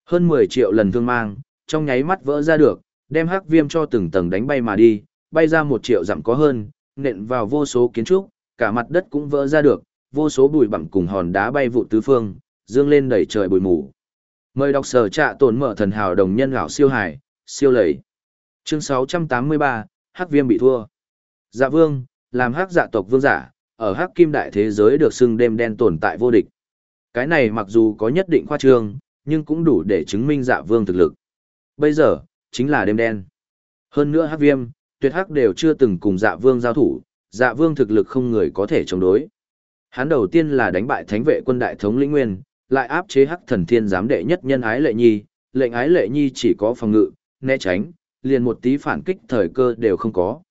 Hơn 10 triệu lần thương mang, trong nháy mắt vỡ ra được, đem hắc viêm cho từng tầng đánh bay mà đi, bay ra một triệu dặm có hơn, nện vào vô số kiến trúc, cả mặt đất cũng vỡ ra được, vô số bụi bặm cùng hòn đá bay vụ tứ phương, dương lên đầy trời bụi mù. Mời đọc sở trạ tồn mở thần hào đồng nhân gạo siêu hải, siêu lầy. Chương 683, Hắc Viêm bị thua. Dạ vương, làm hắc dạ tộc vương giả, ở hắc kim đại thế giới được xưng đêm đen tồn tại vô địch. Cái này mặc dù có nhất định khoa trương, nhưng cũng đủ để chứng minh dạ vương thực lực. Bây giờ, chính là đêm đen. Hơn nữa hắc viêm, tuyệt hắc đều chưa từng cùng dạ vương giao thủ, dạ vương thực lực không người có thể chống đối. Hắn đầu tiên là đánh bại thánh vệ quân đại thống lĩnh nguyên, lại áp chế hắc thần thiên giám đệ nhất nhân ái lệ nhi, lệnh ái lệ nhi chỉ có phòng ngự, né tránh, liền một tí phản kích thời cơ đều không có.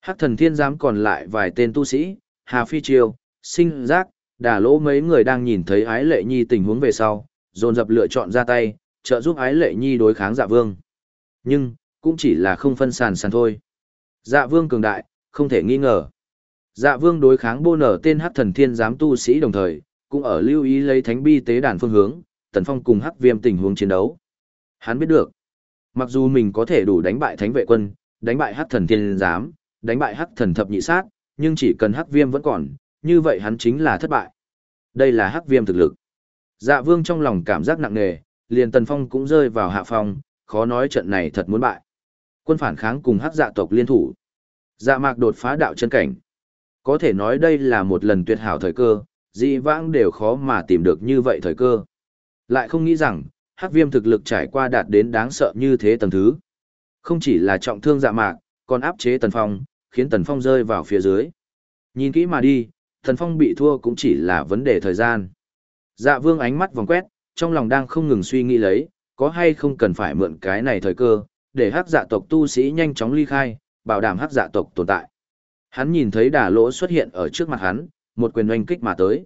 Hắc thần thiên giám còn lại vài tên tu sĩ, Hà Phi Triều, Sinh Giác, Đà Lỗ mấy người đang nhìn thấy ái lệ nhi tình huống về sau, dồn dập lựa chọn ra tay, trợ giúp ái lệ nhi đối kháng dạ vương. Nhưng, cũng chỉ là không phân sàn sàn thôi. Dạ vương cường đại, không thể nghi ngờ. Dạ vương đối kháng bô nở tên hắc thần thiên giám tu sĩ đồng thời, cũng ở lưu ý lấy thánh bi tế đàn phương hướng, tần phong cùng hắc viêm tình huống chiến đấu. Hắn biết được, mặc dù mình có thể đủ đánh bại thánh vệ quân, đánh bại hắc thần thiên giám, đánh bại hắc thần thập nhị sát, nhưng chỉ cần hắc viêm vẫn còn, như vậy hắn chính là thất bại. Đây là hắc viêm thực lực. Dạ vương trong lòng cảm giác nặng nề, liền tần phong cũng rơi vào hạ phong, khó nói trận này thật muốn bại. Quân phản kháng cùng hắc dạ tộc liên thủ. Dạ mạc đột phá đạo chân cảnh. Có thể nói đây là một lần tuyệt hảo thời cơ, dị vãng đều khó mà tìm được như vậy thời cơ. Lại không nghĩ rằng, hắc viêm thực lực trải qua đạt đến đáng sợ như thế tầng thứ. Không chỉ là trọng thương dạ mạc, còn áp chế tần phong, khiến tần phong rơi vào phía dưới. Nhìn kỹ mà đi, tần phong bị thua cũng chỉ là vấn đề thời gian. Dạ vương ánh mắt vòng quét, trong lòng đang không ngừng suy nghĩ lấy, có hay không cần phải mượn cái này thời cơ, để hắc dạ tộc tu sĩ nhanh chóng ly khai, bảo đảm hắc dạ tộc tồn tại. Hắn nhìn thấy đà lỗ xuất hiện ở trước mặt hắn, một quyền oanh kích mà tới.